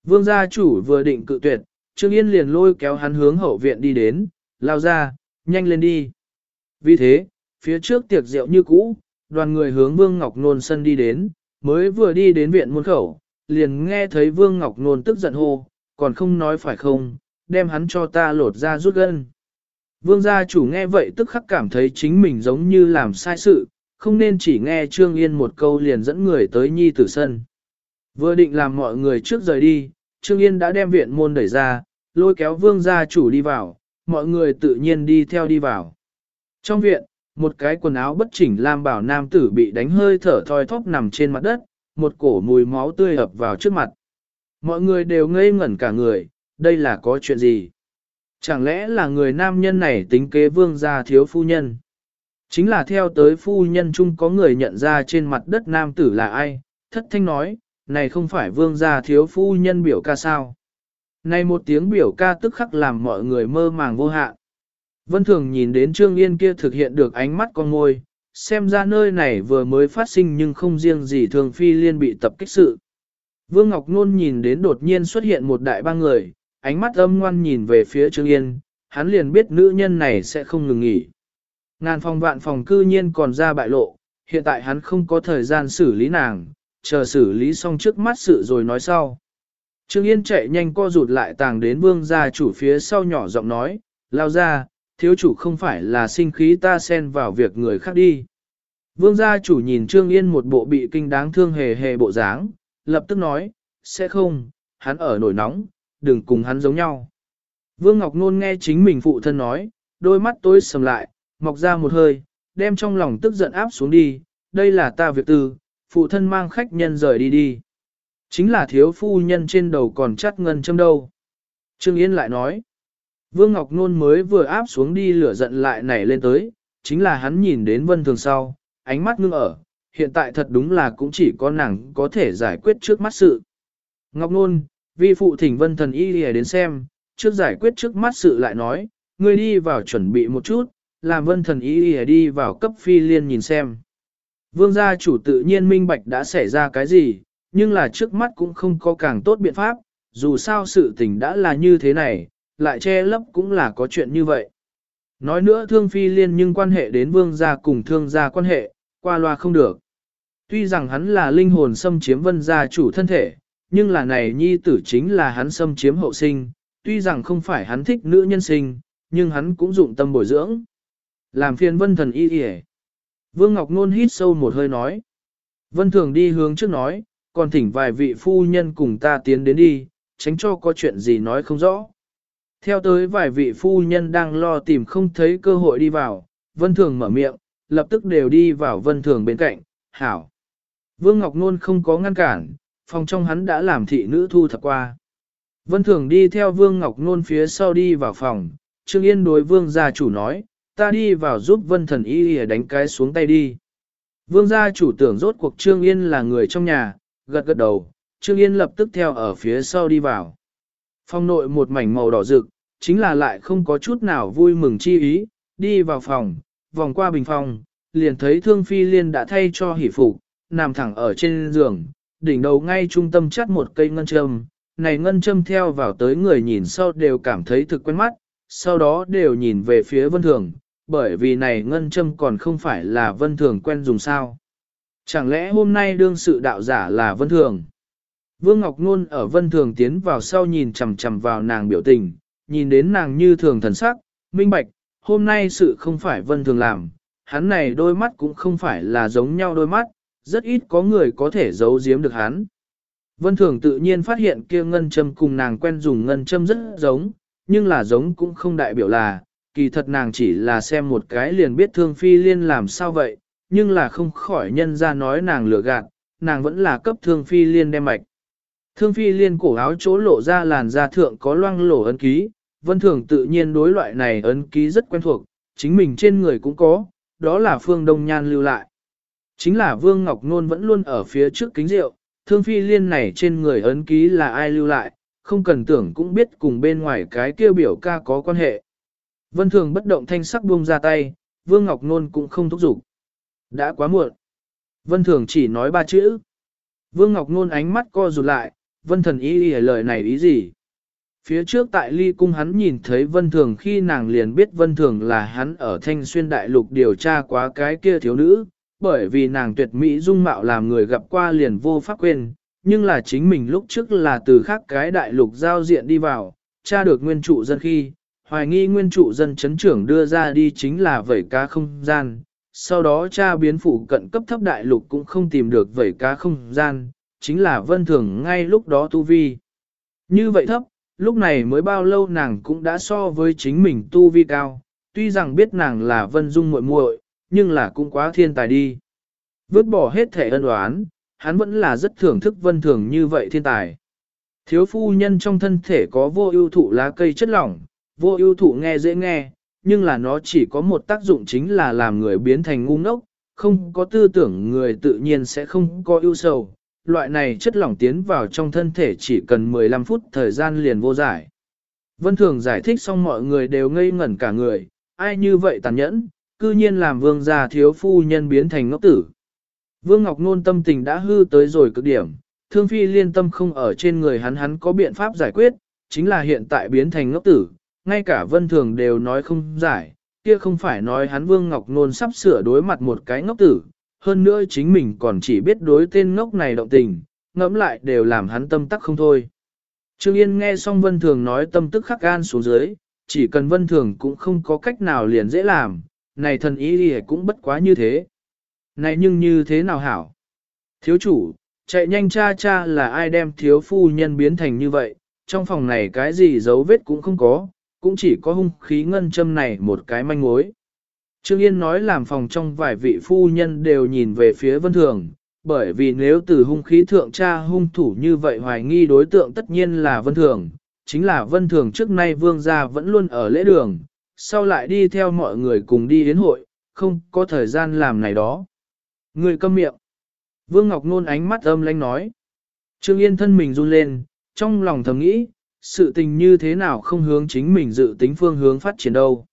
Vương gia chủ vừa định cự tuyệt, Trương Yên liền lôi kéo hắn hướng hậu viện đi đến, lao ra, nhanh lên đi. Vì thế, phía trước tiệc rượu như cũ, đoàn người hướng Vương Ngọc Nôn sân đi đến, mới vừa đi đến viện môn khẩu, liền nghe thấy Vương Ngọc Nôn tức giận hô, còn không nói phải không, đem hắn cho ta lột ra rút gân. Vương gia chủ nghe vậy tức khắc cảm thấy chính mình giống như làm sai sự, không nên chỉ nghe Trương Yên một câu liền dẫn người tới nhi tử sân. Vừa định làm mọi người trước rời đi, Trương Yên đã đem viện môn đẩy ra, lôi kéo vương gia chủ đi vào, mọi người tự nhiên đi theo đi vào. Trong viện, một cái quần áo bất chỉnh lam bảo nam tử bị đánh hơi thở thoi thóp nằm trên mặt đất, một cổ mùi máu tươi ập vào trước mặt. Mọi người đều ngây ngẩn cả người, đây là có chuyện gì? Chẳng lẽ là người nam nhân này tính kế vương gia thiếu phu nhân? Chính là theo tới phu nhân chung có người nhận ra trên mặt đất nam tử là ai, thất thanh nói, này không phải vương gia thiếu phu nhân biểu ca sao? Này một tiếng biểu ca tức khắc làm mọi người mơ màng vô hạn. Vân Thường nhìn đến Trương Yên kia thực hiện được ánh mắt con ngôi, xem ra nơi này vừa mới phát sinh nhưng không riêng gì thường phi liên bị tập kích sự. Vương Ngọc Nôn nhìn đến đột nhiên xuất hiện một đại ba người, ánh mắt âm ngoan nhìn về phía Trương Yên, hắn liền biết nữ nhân này sẽ không ngừng nghỉ. Ngàn phòng vạn phòng cư nhiên còn ra bại lộ, hiện tại hắn không có thời gian xử lý nàng, chờ xử lý xong trước mắt sự rồi nói sau. Trương Yên chạy nhanh co rụt lại tàng đến vương gia chủ phía sau nhỏ giọng nói, lao ra, thiếu chủ không phải là sinh khí ta xen vào việc người khác đi. Vương gia chủ nhìn Trương Yên một bộ bị kinh đáng thương hề hề bộ dáng, lập tức nói, sẽ không, hắn ở nổi nóng, đừng cùng hắn giống nhau. Vương Ngọc Nôn nghe chính mình phụ thân nói, đôi mắt tối sầm lại, mọc ra một hơi, đem trong lòng tức giận áp xuống đi, đây là ta việc tư, phụ thân mang khách nhân rời đi đi. Chính là thiếu phu nhân trên đầu còn chắt ngân châm đâu. Trương Yên lại nói, Vương Ngọc Nôn mới vừa áp xuống đi lửa giận lại nảy lên tới, chính là hắn nhìn đến vân thường sau, ánh mắt ngưng ở, hiện tại thật đúng là cũng chỉ có nàng có thể giải quyết trước mắt sự. Ngọc Nôn, vi phụ thỉnh vân thần y lìa đến xem, trước giải quyết trước mắt sự lại nói, ngươi đi vào chuẩn bị một chút, làm vân thần y lìa đi vào cấp phi liên nhìn xem. Vương gia chủ tự nhiên minh bạch đã xảy ra cái gì, nhưng là trước mắt cũng không có càng tốt biện pháp, dù sao sự tình đã là như thế này, lại che lấp cũng là có chuyện như vậy. Nói nữa thương phi liên nhưng quan hệ đến vương gia cùng thương gia quan hệ, qua loa không được. Tuy rằng hắn là linh hồn xâm chiếm vân gia chủ thân thể, nhưng là này nhi tử chính là hắn xâm chiếm hậu sinh, tuy rằng không phải hắn thích nữ nhân sinh, nhưng hắn cũng dụng tâm bồi dưỡng. Làm phiền vân thần y y Vương Ngọc Nôn hít sâu một hơi nói. Vân thường đi hướng trước nói, còn thỉnh vài vị phu nhân cùng ta tiến đến đi, tránh cho có chuyện gì nói không rõ. Theo tới vài vị phu nhân đang lo tìm không thấy cơ hội đi vào, vân thường mở miệng, lập tức đều đi vào vân thường bên cạnh, hảo. Vương Ngọc Nôn không có ngăn cản, phòng trong hắn đã làm thị nữ thu thập qua. Vân thường đi theo Vương Ngọc Nôn phía sau đi vào phòng, Trương Yên đối Vương gia chủ nói, ta đi vào giúp Vân thần y đánh cái xuống tay đi. Vương gia chủ tưởng rốt cuộc Trương Yên là người trong nhà, gật gật đầu, Trương Yên lập tức theo ở phía sau đi vào. Phòng nội một mảnh màu đỏ rực, chính là lại không có chút nào vui mừng chi ý, đi vào phòng, vòng qua bình phòng, liền thấy thương phi liên đã thay cho hỷ phục, nằm thẳng ở trên giường, đỉnh đầu ngay trung tâm chắt một cây ngân châm, này ngân châm theo vào tới người nhìn sau đều cảm thấy thực quen mắt, sau đó đều nhìn về phía vân thường, bởi vì này ngân châm còn không phải là vân thường quen dùng sao. Chẳng lẽ hôm nay đương sự đạo giả là vân thường? Vương Ngọc Nôn ở vân thường tiến vào sau nhìn chằm chằm vào nàng biểu tình, nhìn đến nàng như thường thần sắc, minh bạch, hôm nay sự không phải vân thường làm, hắn này đôi mắt cũng không phải là giống nhau đôi mắt, rất ít có người có thể giấu giếm được hắn. Vân thường tự nhiên phát hiện kia ngân châm cùng nàng quen dùng ngân châm rất giống, nhưng là giống cũng không đại biểu là, kỳ thật nàng chỉ là xem một cái liền biết thương phi liên làm sao vậy, nhưng là không khỏi nhân ra nói nàng lừa gạt, nàng vẫn là cấp thương phi liên đem mạch. Thương phi liên cổ áo chỗ lộ ra làn da thượng có loang lổ ấn ký, vân thường tự nhiên đối loại này ấn ký rất quen thuộc, chính mình trên người cũng có, đó là phương đông nhan lưu lại. Chính là Vương Ngọc Nôn vẫn luôn ở phía trước kính rượu, thương phi liên này trên người ấn ký là ai lưu lại, không cần tưởng cũng biết cùng bên ngoài cái kêu biểu ca có quan hệ. Vân thường bất động thanh sắc buông ra tay, Vương Ngọc Nôn cũng không thúc giục. Đã quá muộn. Vân thường chỉ nói ba chữ. Vương Ngọc Nôn ánh mắt co rụt lại, vân thần ý ý lời này ý gì? Phía trước tại ly cung hắn nhìn thấy vân thường khi nàng liền biết vân thường là hắn ở thanh xuyên đại lục điều tra quá cái kia thiếu nữ, bởi vì nàng tuyệt mỹ dung mạo làm người gặp qua liền vô pháp quên, nhưng là chính mình lúc trước là từ khác cái đại lục giao diện đi vào, tra được nguyên trụ dân khi, hoài nghi nguyên trụ dân chấn trưởng đưa ra đi chính là vẩy cá không gian, sau đó cha biến phụ cận cấp thấp đại lục cũng không tìm được vẩy cá không gian, chính là vân thường ngay lúc đó tu vi. Như vậy thấp, lúc này mới bao lâu nàng cũng đã so với chính mình tu vi cao, tuy rằng biết nàng là vân dung muội muội, nhưng là cũng quá thiên tài đi. Vứt bỏ hết thể ân oán, hắn vẫn là rất thưởng thức vân thường như vậy thiên tài. Thiếu phu nhân trong thân thể có vô ưu thụ lá cây chất lỏng, vô ưu thụ nghe dễ nghe, nhưng là nó chỉ có một tác dụng chính là làm người biến thành ngu ngốc, không có tư tưởng người tự nhiên sẽ không có ưu sầu. Loại này chất lỏng tiến vào trong thân thể chỉ cần 15 phút thời gian liền vô giải. Vân Thường giải thích xong mọi người đều ngây ngẩn cả người, ai như vậy tàn nhẫn, cư nhiên làm vương gia thiếu phu nhân biến thành ngốc tử. Vương Ngọc Nôn tâm tình đã hư tới rồi cực điểm, thương phi liên tâm không ở trên người hắn hắn có biện pháp giải quyết, chính là hiện tại biến thành ngốc tử, ngay cả vân thường đều nói không giải, kia không phải nói hắn Vương Ngọc Nôn sắp sửa đối mặt một cái ngốc tử, hơn nữa chính mình còn chỉ biết đối tên ngốc này động tình, ngẫm lại đều làm hắn tâm tắc không thôi. Trương Yên nghe xong Vân Thường nói tâm tức khắc gan xuống dưới, chỉ cần Vân Thường cũng không có cách nào liền dễ làm, này thần ý đi cũng bất quá như thế. Này nhưng như thế nào hảo? Thiếu chủ, chạy nhanh cha cha là ai đem thiếu phu nhân biến thành như vậy, trong phòng này cái gì dấu vết cũng không có, cũng chỉ có hung khí ngân châm này một cái manh mối. Trương Yên nói làm phòng trong vài vị phu nhân đều nhìn về phía vân thường, bởi vì nếu từ hung khí thượng tra hung thủ như vậy hoài nghi đối tượng tất nhiên là vân thường, chính là vân thường trước nay vương gia vẫn luôn ở lễ đường, sau lại đi theo mọi người cùng đi đến hội, không có thời gian làm này đó. Người câm miệng. Vương Ngọc Nôn ánh mắt âm lanh nói. Trương Yên thân mình run lên, trong lòng thầm nghĩ, sự tình như thế nào không hướng chính mình dự tính phương hướng phát triển đâu.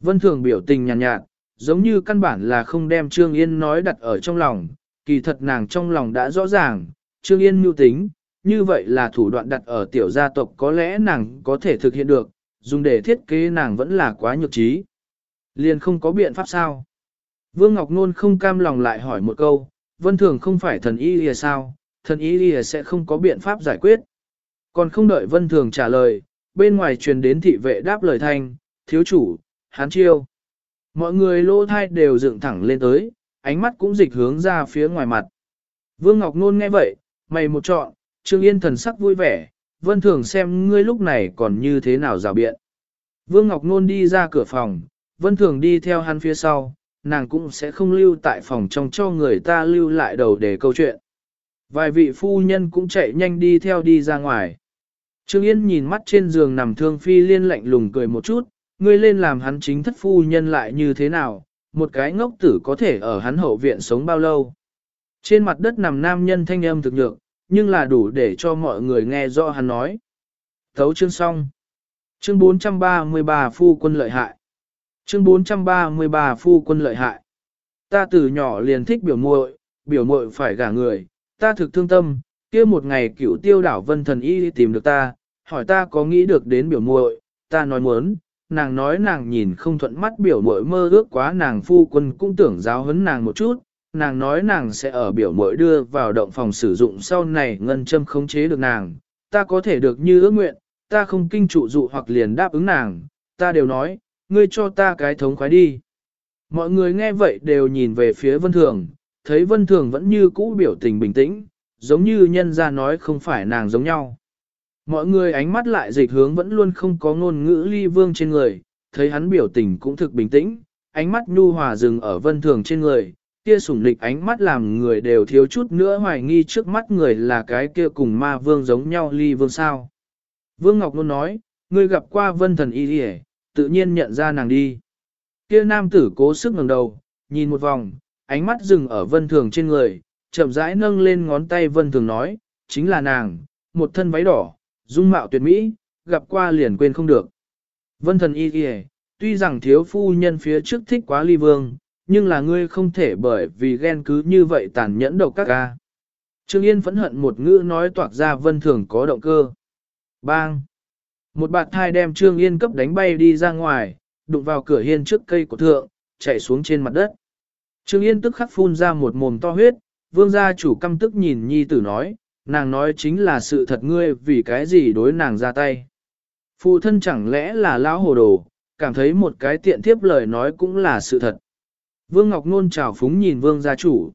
Vân Thường biểu tình nhàn nhạt, nhạt, giống như căn bản là không đem Trương Yên nói đặt ở trong lòng, kỳ thật nàng trong lòng đã rõ ràng, Trương Yên mưu tính, như vậy là thủ đoạn đặt ở tiểu gia tộc có lẽ nàng có thể thực hiện được, dùng để thiết kế nàng vẫn là quá nhược trí. Liền không có biện pháp sao? Vương Ngọc Nôn không cam lòng lại hỏi một câu, Vân Thường không phải thần y lìa sao, thần y lìa sẽ không có biện pháp giải quyết. Còn không đợi Vân Thường trả lời, bên ngoài truyền đến thị vệ đáp lời thanh, thiếu chủ, hán chiêu. Mọi người lô thai đều dựng thẳng lên tới, ánh mắt cũng dịch hướng ra phía ngoài mặt. Vương Ngọc Nôn nghe vậy, mày một chọn, Trương Yên thần sắc vui vẻ, Vân Thường xem ngươi lúc này còn như thế nào rào biện. Vương Ngọc Nôn đi ra cửa phòng, Vân Thường đi theo hắn phía sau, nàng cũng sẽ không lưu tại phòng trong cho người ta lưu lại đầu để câu chuyện. Vài vị phu nhân cũng chạy nhanh đi theo đi ra ngoài. Trương Yên nhìn mắt trên giường nằm thương phi liên lạnh lùng cười một chút, ngươi lên làm hắn chính thất phu nhân lại như thế nào, một cái ngốc tử có thể ở hắn hậu viện sống bao lâu. Trên mặt đất nằm nam nhân thanh âm thực nhược, nhưng là đủ để cho mọi người nghe rõ hắn nói. Thấu chương xong. Chương 433 phu quân lợi hại. Chương 433 phu quân lợi hại. Ta từ nhỏ liền thích biểu muội, biểu muội phải gả người, ta thực thương tâm, kia một ngày cửu tiêu đảo vân thần y tìm được ta, hỏi ta có nghĩ được đến biểu muội, ta nói muốn, nàng nói nàng nhìn không thuận mắt biểu muội mơ ước quá nàng phu quân cũng tưởng giáo huấn nàng một chút, nàng nói nàng sẽ ở biểu muội đưa vào động phòng sử dụng sau này ngân châm khống chế được nàng, ta có thể được như ước nguyện, ta không kinh trụ dụ hoặc liền đáp ứng nàng, ta đều nói, ngươi cho ta cái thống khoái đi. Mọi người nghe vậy đều nhìn về phía vân thường, thấy vân thường vẫn như cũ biểu tình bình tĩnh, giống như nhân ra nói không phải nàng giống nhau. Mọi người ánh mắt lại dịch hướng vẫn luôn không có ngôn ngữ ly vương trên người, thấy hắn biểu tình cũng thực bình tĩnh, ánh mắt nhu hòa dừng ở vân thường trên người, kia sủng lịch ánh mắt làm người đều thiếu chút nữa hoài nghi trước mắt người là cái kia cùng ma vương giống nhau ly vương sao. Vương Ngọc luôn nói, ngươi gặp qua vân thần y đi tự nhiên nhận ra nàng đi. Kia nam tử cố sức ngẩng đầu, nhìn một vòng, ánh mắt dừng ở vân thường trên người, chậm rãi nâng lên ngón tay vân thường nói, chính là nàng, một thân váy đỏ, dung mạo tuyệt mỹ, gặp qua liền quên không được. Vân thần y kìa, tuy rằng thiếu phu nhân phía trước thích quá ly vương, nhưng là ngươi không thể bởi vì ghen cứ như vậy tàn nhẫn độc các ca. Trương Yên phẫn hận một ngữ nói toạc ra vân thường có động cơ. Bang! Một bạt thai đem Trương Yên cấp đánh bay đi ra ngoài, đụng vào cửa hiên trước cây của thượng, chạy xuống trên mặt đất. Trương Yên tức khắc phun ra một mồm to huyết, vương gia chủ căm tức nhìn nhi tử nói, nàng nói chính là sự thật ngươi vì cái gì đối nàng ra tay. Phụ thân chẳng lẽ là lão hồ đồ, cảm thấy một cái tiện tiếp lời nói cũng là sự thật. Vương Ngọc Nôn chào phúng nhìn vương gia chủ.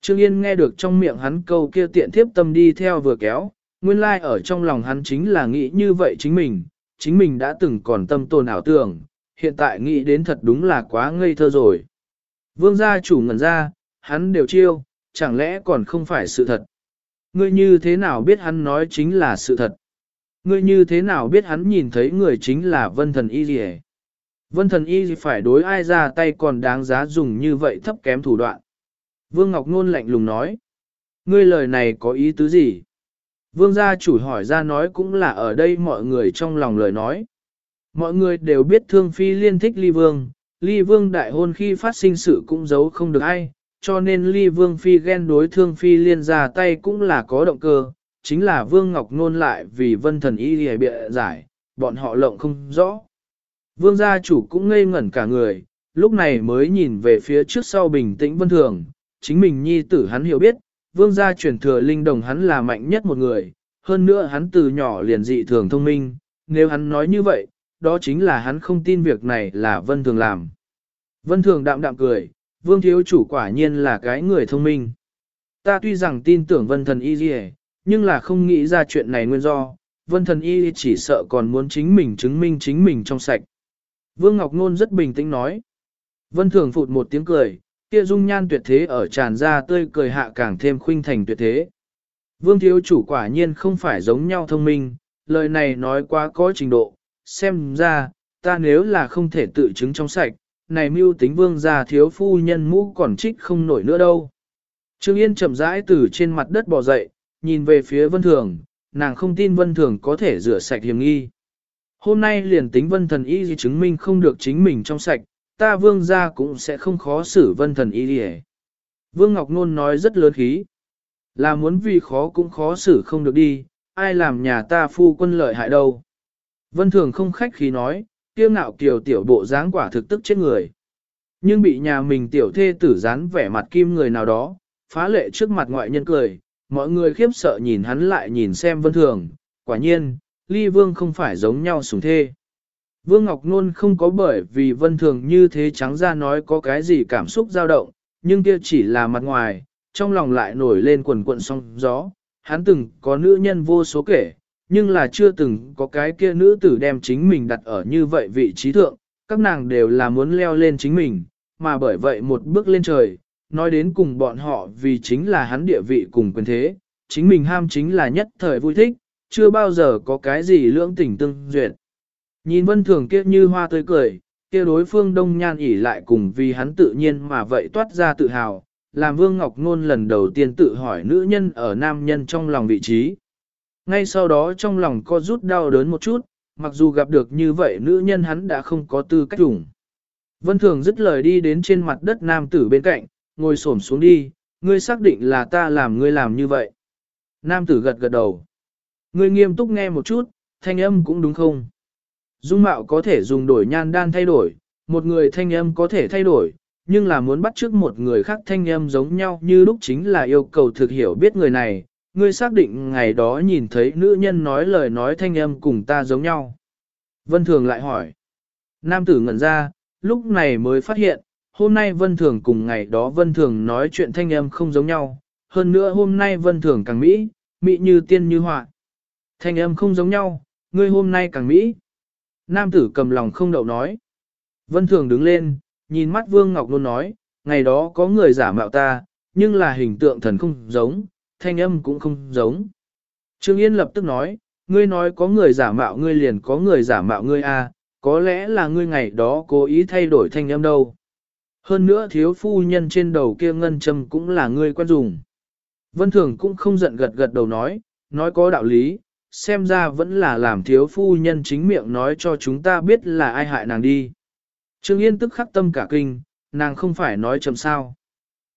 Trương Yên nghe được trong miệng hắn câu kia tiện tiếp tâm đi theo vừa kéo, nguyên lai like ở trong lòng hắn chính là nghĩ như vậy chính mình, chính mình đã từng còn tâm tồn ảo tưởng, hiện tại nghĩ đến thật đúng là quá ngây thơ rồi. Vương gia chủ ngẩn ra, hắn đều chiêu, chẳng lẽ còn không phải sự thật. Ngươi như thế nào biết hắn nói chính là sự thật? Ngươi như thế nào biết hắn nhìn thấy người chính là vân thần y gì Vân thần y phải đối ai ra tay còn đáng giá dùng như vậy thấp kém thủ đoạn. Vương Ngọc Nôn lạnh lùng nói. Ngươi lời này có ý tứ gì? Vương gia chủ hỏi ra nói cũng là ở đây mọi người trong lòng lời nói. Mọi người đều biết thương phi liên thích ly vương, ly vương đại hôn khi phát sinh sự cũng giấu không được ai, cho nên ly vương phi ghen đối thương phi liên ra tay cũng là có động cơ, chính là vương ngọc nôn lại vì vân thần y hề bịa giải, bọn họ lộng không rõ. Vương gia chủ cũng ngây ngẩn cả người, lúc này mới nhìn về phía trước sau bình tĩnh vân thường, chính mình nhi tử hắn hiểu biết, vương gia truyền thừa linh đồng hắn là mạnh nhất một người, hơn nữa hắn từ nhỏ liền dị thường thông minh, nếu hắn nói như vậy, đó chính là hắn không tin việc này là vân thường làm. Vân thường đạm đạm cười, vương thiếu chủ quả nhiên là cái người thông minh. Ta tuy rằng tin tưởng vân thần y gì nhưng là không nghĩ ra chuyện này nguyên do, vân thần y chỉ sợ còn muốn chính mình chứng minh chính mình trong sạch. Vương Ngọc Nôn rất bình tĩnh nói. Vân thường phụt một tiếng cười, kia dung nhan tuyệt thế ở tràn ra tươi cười hạ càng thêm khuynh thành tuyệt thế. Vương thiếu chủ quả nhiên không phải giống nhau thông minh, lời này nói quá có trình độ, xem ra, ta nếu là không thể tự chứng trong sạch, này mưu tính vương gia thiếu phu nhân mũ còn trích không nổi nữa đâu. Trương Yên chậm rãi từ trên mặt đất bò dậy, nhìn về phía vân thường, nàng không tin vân thường có thể rửa sạch hiểm nghi. Hôm nay liền tính vân thần y gì chứng minh không được chính mình trong sạch, ta vương gia cũng sẽ không khó xử vân thần y gì Vương Ngọc Nôn nói rất lớn khí. Là muốn vì khó cũng khó xử không được đi, ai làm nhà ta phu quân lợi hại đâu. Vân Thường không khách khí nói, kiêu ngạo kiều tiểu bộ dáng quả thực tức chết người. Nhưng bị nhà mình tiểu thê tử dán vẻ mặt kim người nào đó, phá lệ trước mặt ngoại nhân cười, mọi người khiếp sợ nhìn hắn lại nhìn xem Vân Thường, quả nhiên, ly vương không phải giống nhau sùng thê. Vương Ngọc Nôn không có bởi vì Vân Thường như thế trắng ra nói có cái gì cảm xúc dao động, nhưng kia chỉ là mặt ngoài, trong lòng lại nổi lên quần quận song gió, hắn từng có nữ nhân vô số kể, nhưng là chưa từng có cái kia nữ tử đem chính mình đặt ở như vậy vị trí thượng, các nàng đều là muốn leo lên chính mình, mà bởi vậy một bước lên trời, nói đến cùng bọn họ vì chính là hắn địa vị cùng quyền thế, chính mình ham chính là nhất thời vui thích, chưa bao giờ có cái gì lưỡng tình tương duyệt. Nhìn vân thường kia như hoa tươi cười, kia đối phương đông nhan ỉ lại cùng vì hắn tự nhiên mà vậy toát ra tự hào, làm Vương Ngọc Nôn lần đầu tiên tự hỏi nữ nhân ở nam nhân trong lòng vị trí. Ngay sau đó trong lòng co rút đau đớn một chút, mặc dù gặp được như vậy nữ nhân hắn đã không có tư cách dùng. Vân Thường dứt lời đi đến trên mặt đất nam tử bên cạnh, ngồi xổm xuống đi, ngươi xác định là ta làm ngươi làm như vậy. Nam tử gật gật đầu. Ngươi nghiêm túc nghe một chút, thanh âm cũng đúng không? Dung mạo có thể dùng đổi nhan đan thay đổi, một người thanh âm có thể thay đổi, nhưng là muốn bắt trước một người khác thanh âm giống nhau như lúc chính là yêu cầu thực hiểu biết người này, ngươi xác định ngày đó nhìn thấy nữ nhân nói lời nói thanh âm cùng ta giống nhau. Vân Thường lại hỏi. Nam tử ngẩn ra, lúc này mới phát hiện, hôm nay Vân Thường cùng ngày đó Vân Thường nói chuyện thanh âm không giống nhau, hơn nữa hôm nay Vân Thường càng Mỹ, Mỹ như tiên như họa. Thanh âm không giống nhau, ngươi hôm nay càng Mỹ. Nam tử cầm lòng không đậu nói. Vân Thường đứng lên, nhìn mắt Vương Ngọc luôn nói, ngày đó có người giả mạo ta, nhưng là hình tượng thần không giống, thanh âm cũng không giống. Trương Yên lập tức nói, ngươi nói có người giả mạo ngươi liền có người giả mạo ngươi a, à, có lẽ là ngươi ngày đó cố ý thay đổi thanh âm đâu. Hơn nữa thiếu phu nhân trên đầu kia ngân châm cũng là ngươi quen dùng. Vân Thường cũng không giận gật gật đầu nói, nói có đạo lý, xem ra vẫn là làm thiếu phu nhân chính miệng nói cho chúng ta biết là ai hại nàng đi. Trương Yên tức khắc tâm cả kinh, nàng không phải nói chậm sao.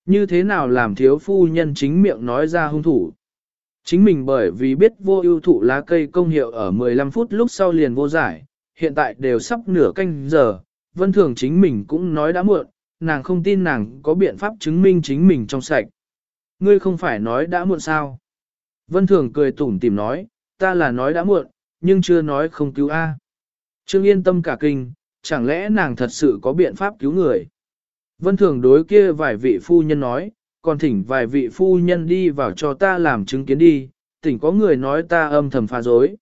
Như thế nào làm thiếu phu nhân chính miệng nói ra hung thủ. Chính mình bởi vì biết vô ưu thụ lá cây công hiệu ở 15 phút lúc sau liền vô giải, hiện tại đều sắp nửa canh giờ, vân thường chính mình cũng nói đã muộn, nàng không tin nàng có biện pháp chứng minh chính mình trong sạch. Ngươi không phải nói đã muộn sao? Vân thường cười tủm tìm nói, ta là nói đã muộn, nhưng chưa nói không cứu A. Trương yên tâm cả kinh, chẳng lẽ nàng thật sự có biện pháp cứu người? Vân thường đối kia vài vị phu nhân nói, còn thỉnh vài vị phu nhân đi vào cho ta làm chứng kiến đi, tỉnh có người nói ta âm thầm phá dối.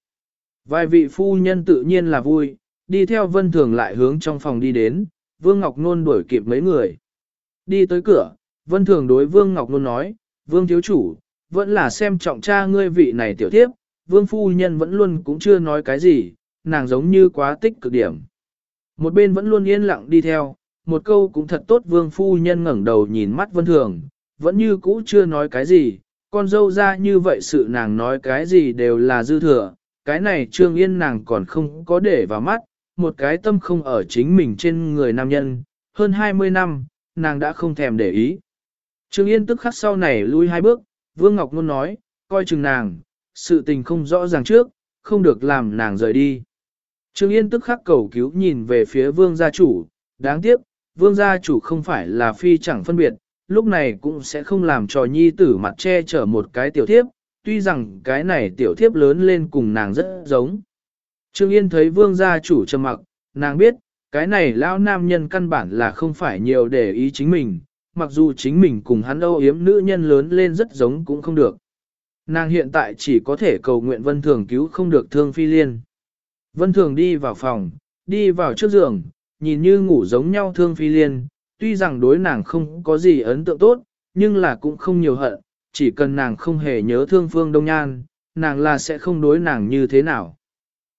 Vài vị phu nhân tự nhiên là vui, đi theo vân thường lại hướng trong phòng đi đến, Vương Ngọc Nôn đuổi kịp mấy người. Đi tới cửa, vân thường đối Vương Ngọc Nôn nói, Vương thiếu chủ, vẫn là xem trọng cha ngươi vị này tiểu tiếp, Vương phu nhân vẫn luôn cũng chưa nói cái gì, nàng giống như quá tích cực điểm. Một bên vẫn luôn yên lặng đi theo, một câu cũng thật tốt vương phu nhân ngẩng đầu nhìn mắt vân thường, vẫn như cũ chưa nói cái gì, con dâu ra như vậy sự nàng nói cái gì đều là dư thừa, cái này trương yên nàng còn không có để vào mắt, một cái tâm không ở chính mình trên người nam nhân, hơn 20 năm, nàng đã không thèm để ý. Trương Yên tức khắc sau này lui hai bước, Vương Ngọc luôn nói, coi chừng nàng, sự tình không rõ ràng trước, không được làm nàng rời đi. Trương Yên tức khắc cầu cứu nhìn về phía Vương gia chủ, đáng tiếc, Vương gia chủ không phải là phi chẳng phân biệt, lúc này cũng sẽ không làm cho nhi tử mặt che chở một cái tiểu thiếp, tuy rằng cái này tiểu thiếp lớn lên cùng nàng rất giống. Trương Yên thấy vương gia chủ trầm mặc, nàng biết, cái này lão nam nhân căn bản là không phải nhiều để ý chính mình, mặc dù chính mình cùng hắn âu yếm nữ nhân lớn lên rất giống cũng không được. Nàng hiện tại chỉ có thể cầu nguyện Vân Thường cứu không được thương phi liên. Vân Thường đi vào phòng, đi vào trước giường, nhìn như ngủ giống nhau thương phi liên, tuy rằng đối nàng không có gì ấn tượng tốt, nhưng là cũng không nhiều hận, chỉ cần nàng không hề nhớ thương phương đông nhan, nàng là sẽ không đối nàng như thế nào.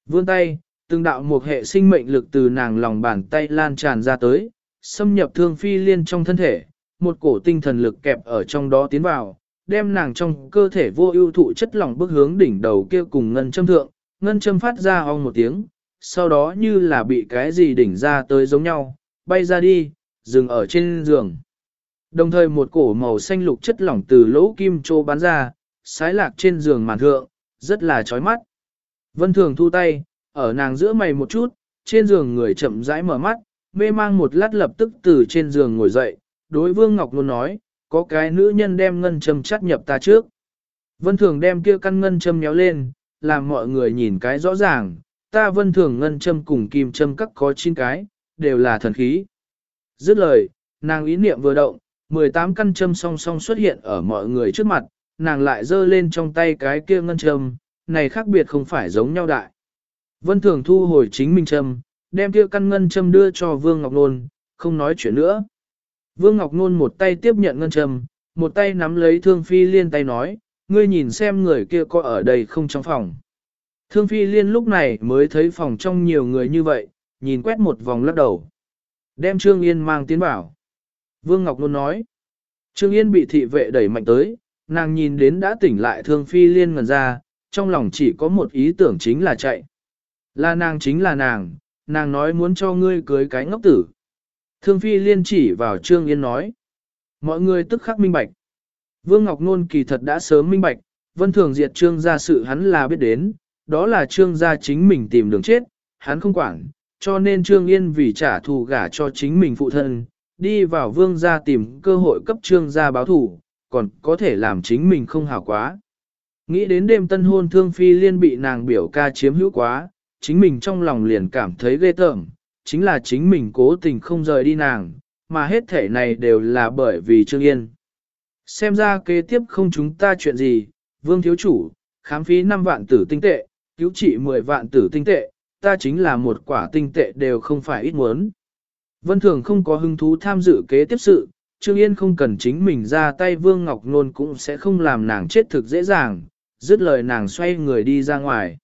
Vươn tay, từng đạo một hệ sinh mệnh lực từ nàng lòng bàn tay lan tràn ra tới, xâm nhập thương phi liên trong thân thể, một cổ tinh thần lực kẹp ở trong đó tiến vào, đem nàng trong cơ thể vô ưu thụ chất lỏng bước hướng đỉnh đầu kia cùng ngân châm thượng, ngân châm phát ra ong một tiếng, sau đó như là bị cái gì đỉnh ra tới giống nhau, bay ra đi, dừng ở trên giường. Đồng thời một cổ màu xanh lục chất lỏng từ lỗ kim trô bắn ra, sái lạc trên giường màn thượng, rất là chói mắt. Vân Thường thu tay, ở nàng giữa mày một chút, trên giường người chậm rãi mở mắt, mê mang một lát lập tức từ trên giường ngồi dậy, đối Vương Ngọc luôn nói, có cái nữ nhân đem ngân châm chắt nhập ta trước. Vân Thường đem kia căn ngân châm nhéo lên, làm mọi người nhìn cái rõ ràng, ta Vân Thường ngân châm cùng kim châm các có 9 cái, đều là thần khí. Dứt lời, nàng ý niệm vừa động, 18 căn châm song song xuất hiện ở mọi người trước mặt, nàng lại giơ lên trong tay cái kia ngân châm, này khác biệt không phải giống nhau đại. Vân Thường thu hồi chính mình châm, đem kia căn ngân châm đưa cho Vương Ngọc Nôn, không nói chuyện nữa. Vương Ngọc Nôn một tay tiếp nhận ngân châm, một tay nắm lấy Thương Phi Liên tay nói, ngươi nhìn xem người kia có ở đây không trong phòng. Thương Phi Liên lúc này mới thấy phòng trong nhiều người như vậy, nhìn quét một vòng lắc đầu. Đem Trương Yên mang tiến bảo. Vương Ngọc luôn nói. Trương Yên bị thị vệ đẩy mạnh tới, nàng nhìn đến đã tỉnh lại Thương Phi Liên ngần ra, trong lòng chỉ có một ý tưởng chính là chạy. Là nàng chính là nàng, nàng nói muốn cho ngươi cưới cái ngốc tử. Thương Phi liên chỉ vào Trương Yên nói. Mọi người tức khắc minh bạch. Vương Ngọc Nôn kỳ thật đã sớm minh bạch, vân thường diệt Trương gia sự hắn là biết đến, đó là Trương gia chính mình tìm đường chết, hắn không quản, cho nên Trương Yên vì trả thù gả cho chính mình phụ thân, đi vào vương gia tìm cơ hội cấp Trương gia báo thù, còn có thể làm chính mình không hảo quá. Nghĩ đến đêm tân hôn thương phi liên bị nàng biểu ca chiếm hữu quá, chính mình trong lòng liền cảm thấy ghê tởm, chính là chính mình cố tình không rời đi nàng, mà hết thể này đều là bởi vì Trương Yên. Xem ra kế tiếp không chúng ta chuyện gì, vương thiếu chủ, khám phí 5 vạn tử tinh tệ, cứu trị 10 vạn tử tinh tệ, ta chính là một quả tinh tệ đều không phải ít muốn. Vân Thường không có hứng thú tham dự kế tiếp sự, Trương Yên không cần chính mình ra tay Vương Ngọc Nôn cũng sẽ không làm nàng chết thực dễ dàng, dứt lời nàng xoay người đi ra ngoài.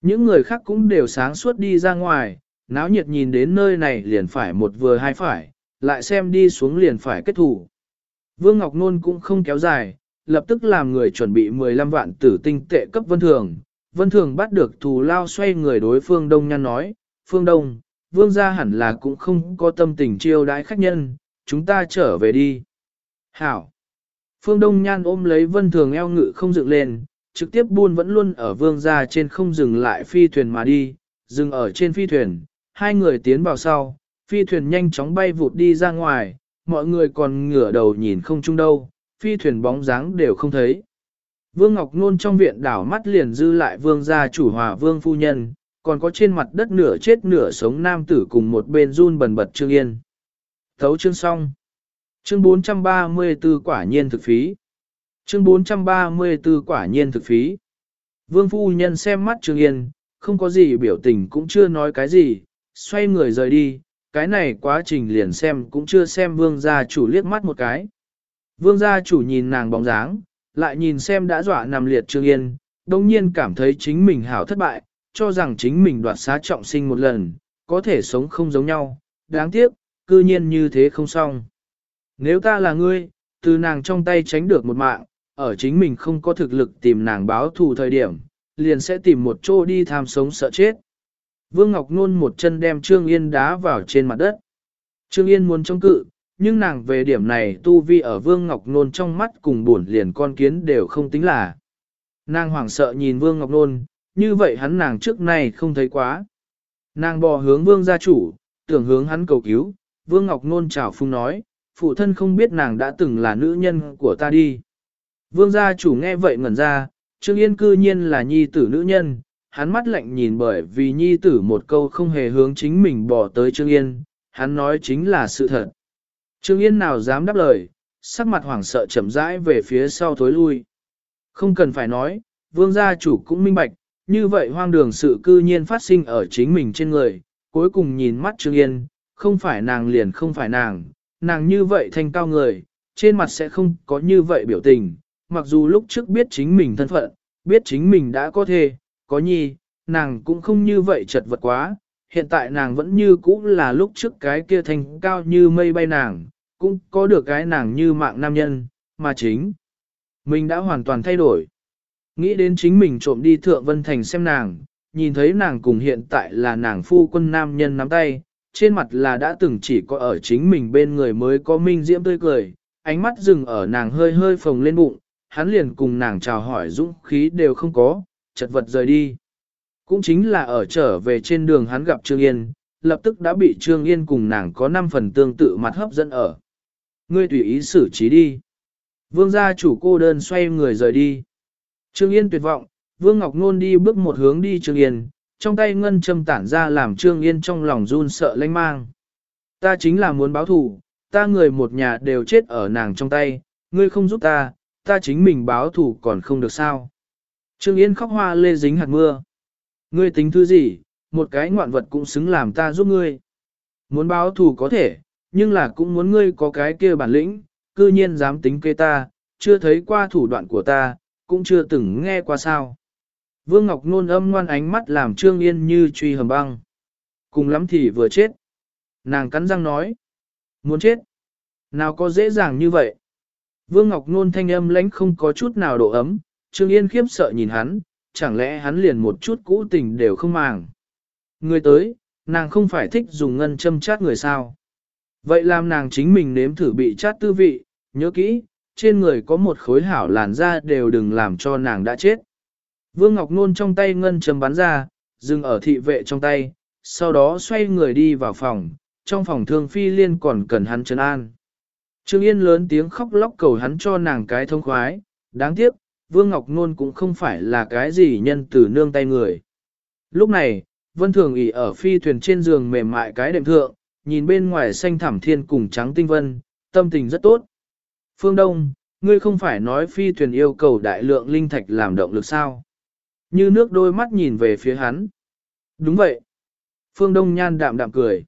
Những người khác cũng đều sáng suốt đi ra ngoài, náo nhiệt nhìn đến nơi này liền phải một vừa hai phải, lại xem đi xuống liền phải kết thủ. Vương Ngọc Nôn cũng không kéo dài, lập tức làm người chuẩn bị 15 vạn tử tinh tệ cấp Vân Thường. Vân Thường bắt được thù lao xoay người đối Phương Đông Nhan nói, Phương Đông, Vương gia hẳn là cũng không có tâm tình chiêu đãi khách nhân, chúng ta trở về đi. Hảo! Phương Đông Nhan ôm lấy Vân Thường eo ngự không dựng lên, trực tiếp buôn vẫn luôn ở vương gia trên không dừng lại phi thuyền mà đi, dừng ở trên phi thuyền, hai người tiến vào sau, phi thuyền nhanh chóng bay vụt đi ra ngoài, mọi người còn ngửa đầu nhìn không chung đâu, phi thuyền bóng dáng đều không thấy. Vương Ngọc Nôn trong viện đảo mắt liền dư lại vương gia chủ hòa vương phu nhân, còn có trên mặt đất nửa chết nửa sống nam tử cùng một bên run bần bật Trương Yên. Thấu chương xong. Chương 434 quả nhiên thực phí. Chương 434 quả nhiên thực phí. Vương phu nhân xem mắt Trương Yên, không có gì biểu tình cũng chưa nói cái gì, xoay người rời đi, cái này quá trình liền xem cũng chưa xem vương gia chủ liếc mắt một cái. Vương gia chủ nhìn nàng bóng dáng, lại nhìn xem đã dọa nằm liệt Trương Yên, đồng nhiên cảm thấy chính mình hảo thất bại, cho rằng chính mình đoạt xá trọng sinh một lần, có thể sống không giống nhau, đáng tiếc, cư nhiên như thế không xong. Nếu ta là ngươi, từ nàng trong tay tránh được một mạng, ở chính mình không có thực lực tìm nàng báo thù thời điểm, liền sẽ tìm một chỗ đi tham sống sợ chết. Vương Ngọc Nôn một chân đem Trương Yên đá vào trên mặt đất. Trương Yên muốn chống cự, nhưng nàng về điểm này tu vi ở Vương Ngọc Nôn trong mắt cùng buồn liền con kiến đều không tính là. Nàng hoảng sợ nhìn Vương Ngọc Nôn, như vậy hắn nàng trước nay không thấy quá. Nàng bò hướng Vương gia chủ, tưởng hướng hắn cầu cứu, Vương Ngọc Nôn chào phung nói, phụ thân không biết nàng đã từng là nữ nhân của ta đi. Vương gia chủ nghe vậy ngẩn ra, Trương Yên cư nhiên là nhi tử nữ nhân, hắn mắt lạnh nhìn bởi vì nhi tử một câu không hề hướng chính mình bỏ tới Trương Yên, hắn nói chính là sự thật. Trương Yên nào dám đáp lời, sắc mặt hoảng sợ chậm rãi về phía sau thối lui. Không cần phải nói, vương gia chủ cũng minh bạch, như vậy hoang đường sự cư nhiên phát sinh ở chính mình trên người, cuối cùng nhìn mắt Trương Yên, không phải nàng liền không phải nàng, nàng như vậy thanh cao người, trên mặt sẽ không có như vậy biểu tình, mặc dù lúc trước biết chính mình thân phận, biết chính mình đã có thể, có nhi, nàng cũng không như vậy chật vật quá, hiện tại nàng vẫn như cũ là lúc trước cái kia thanh cao như mây bay nàng, cũng có được cái nàng như mạng nam nhân, mà chính. Mình đã hoàn toàn thay đổi. Nghĩ đến chính mình trộm đi Thượng Vân Thành xem nàng, nhìn thấy nàng cùng hiện tại là nàng phu quân nam nhân nắm tay, trên mặt là đã từng chỉ có ở chính mình bên người mới có minh diễm tươi cười, ánh mắt dừng ở nàng hơi hơi phồng lên bụng, hắn liền cùng nàng chào hỏi dũng khí đều không có, chật vật rời đi. Cũng chính là ở trở về trên đường hắn gặp Trương Yên, lập tức đã bị Trương Yên cùng nàng có 5 phần tương tự mặt hấp dẫn ở. Ngươi tùy ý xử trí đi. Vương gia chủ cô đơn xoay người rời đi. Trương Yên tuyệt vọng, Vương Ngọc Nôn đi bước một hướng đi Trương Yên, trong tay ngân châm tản ra làm Trương Yên trong lòng run sợ lanh mang. Ta chính là muốn báo thù, ta người một nhà đều chết ở nàng trong tay, ngươi không giúp ta, ta chính mình báo thù còn không được sao. Trương Yên khóc hoa lê dính hạt mưa. Ngươi tính thứ gì, một cái ngoạn vật cũng xứng làm ta giúp ngươi. Muốn báo thù có thể, nhưng là cũng muốn ngươi có cái kia bản lĩnh, cư nhiên dám tính kê ta, chưa thấy qua thủ đoạn của ta, cũng chưa từng nghe qua sao. Vương Ngọc Nôn âm ngoan ánh mắt làm Trương Yên như truy hầm băng. Cùng lắm thì vừa chết. Nàng cắn răng nói. Muốn chết. Nào có dễ dàng như vậy. Vương Ngọc Nôn thanh âm lãnh không có chút nào độ ấm. Trương Yên khiếp sợ nhìn hắn. Chẳng lẽ hắn liền một chút cũ tình đều không màng. Người tới, nàng không phải thích dùng ngân châm chát người sao. Vậy làm nàng chính mình nếm thử bị chát tư vị, nhớ kỹ, trên người có một khối hảo làn da đều đừng làm cho nàng đã chết. Vương Ngọc Nôn trong tay ngân châm bắn ra, dừng ở thị vệ trong tay, sau đó xoay người đi vào phòng, trong phòng thương phi liên còn cần hắn trấn an. Trương Yên lớn tiếng khóc lóc cầu hắn cho nàng cái thông khoái, đáng tiếc, Vương Ngọc Nôn cũng không phải là cái gì nhân từ nương tay người. Lúc này, Vân Thường ỉ ở phi thuyền trên giường mềm mại cái đệm thượng, nhìn bên ngoài xanh thảm thiên cùng trắng tinh vân, tâm tình rất tốt. Phương Đông, ngươi không phải nói phi thuyền yêu cầu đại lượng linh thạch làm động lực sao? Như nước đôi mắt nhìn về phía hắn. Đúng vậy. Phương Đông Nhan đạm đạm cười.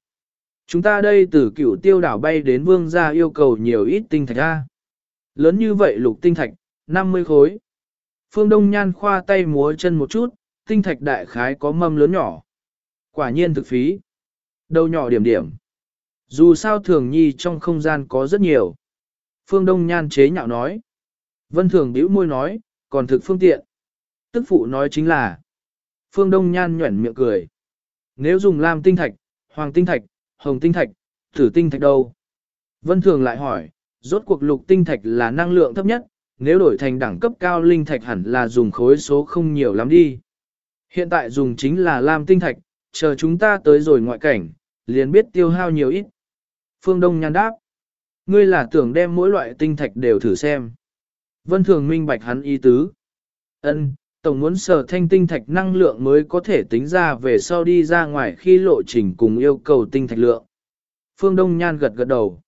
Chúng ta đây từ cửu tiêu đảo bay đến vương gia yêu cầu nhiều ít tinh thạch ra. Lớn như vậy lục tinh thạch, 50 khối. Phương Đông Nhan khoa tay múa chân một chút, tinh thạch đại khái có mâm lớn nhỏ. Quả nhiên thực phí. Đầu nhỏ điểm điểm. Dù sao thường nhi trong không gian có rất nhiều. Phương Đông Nhan chế nhạo nói. Vân Thường bĩu môi nói, còn thực phương tiện. Tức phụ nói chính là. Phương Đông Nhan nhuẩn miệng cười. Nếu dùng lam tinh thạch, hoàng tinh thạch, hồng tinh thạch, thử tinh thạch đâu? Vân Thường lại hỏi, rốt cuộc lục tinh thạch là năng lượng thấp nhất, nếu đổi thành đẳng cấp cao linh thạch hẳn là dùng khối số không nhiều lắm đi. Hiện tại dùng chính là lam tinh thạch, chờ chúng ta tới rồi ngoại cảnh, liền biết tiêu hao nhiều ít. Phương Đông Nhan đáp, ngươi là tưởng đem mỗi loại tinh thạch đều thử xem. Vân Thường minh bạch hắn ý tứ. Ân, tổng muốn sở thanh tinh thạch năng lượng mới có thể tính ra về sau đi ra ngoài khi lộ trình cùng yêu cầu tinh thạch lượng. Phương Đông Nhan gật gật đầu.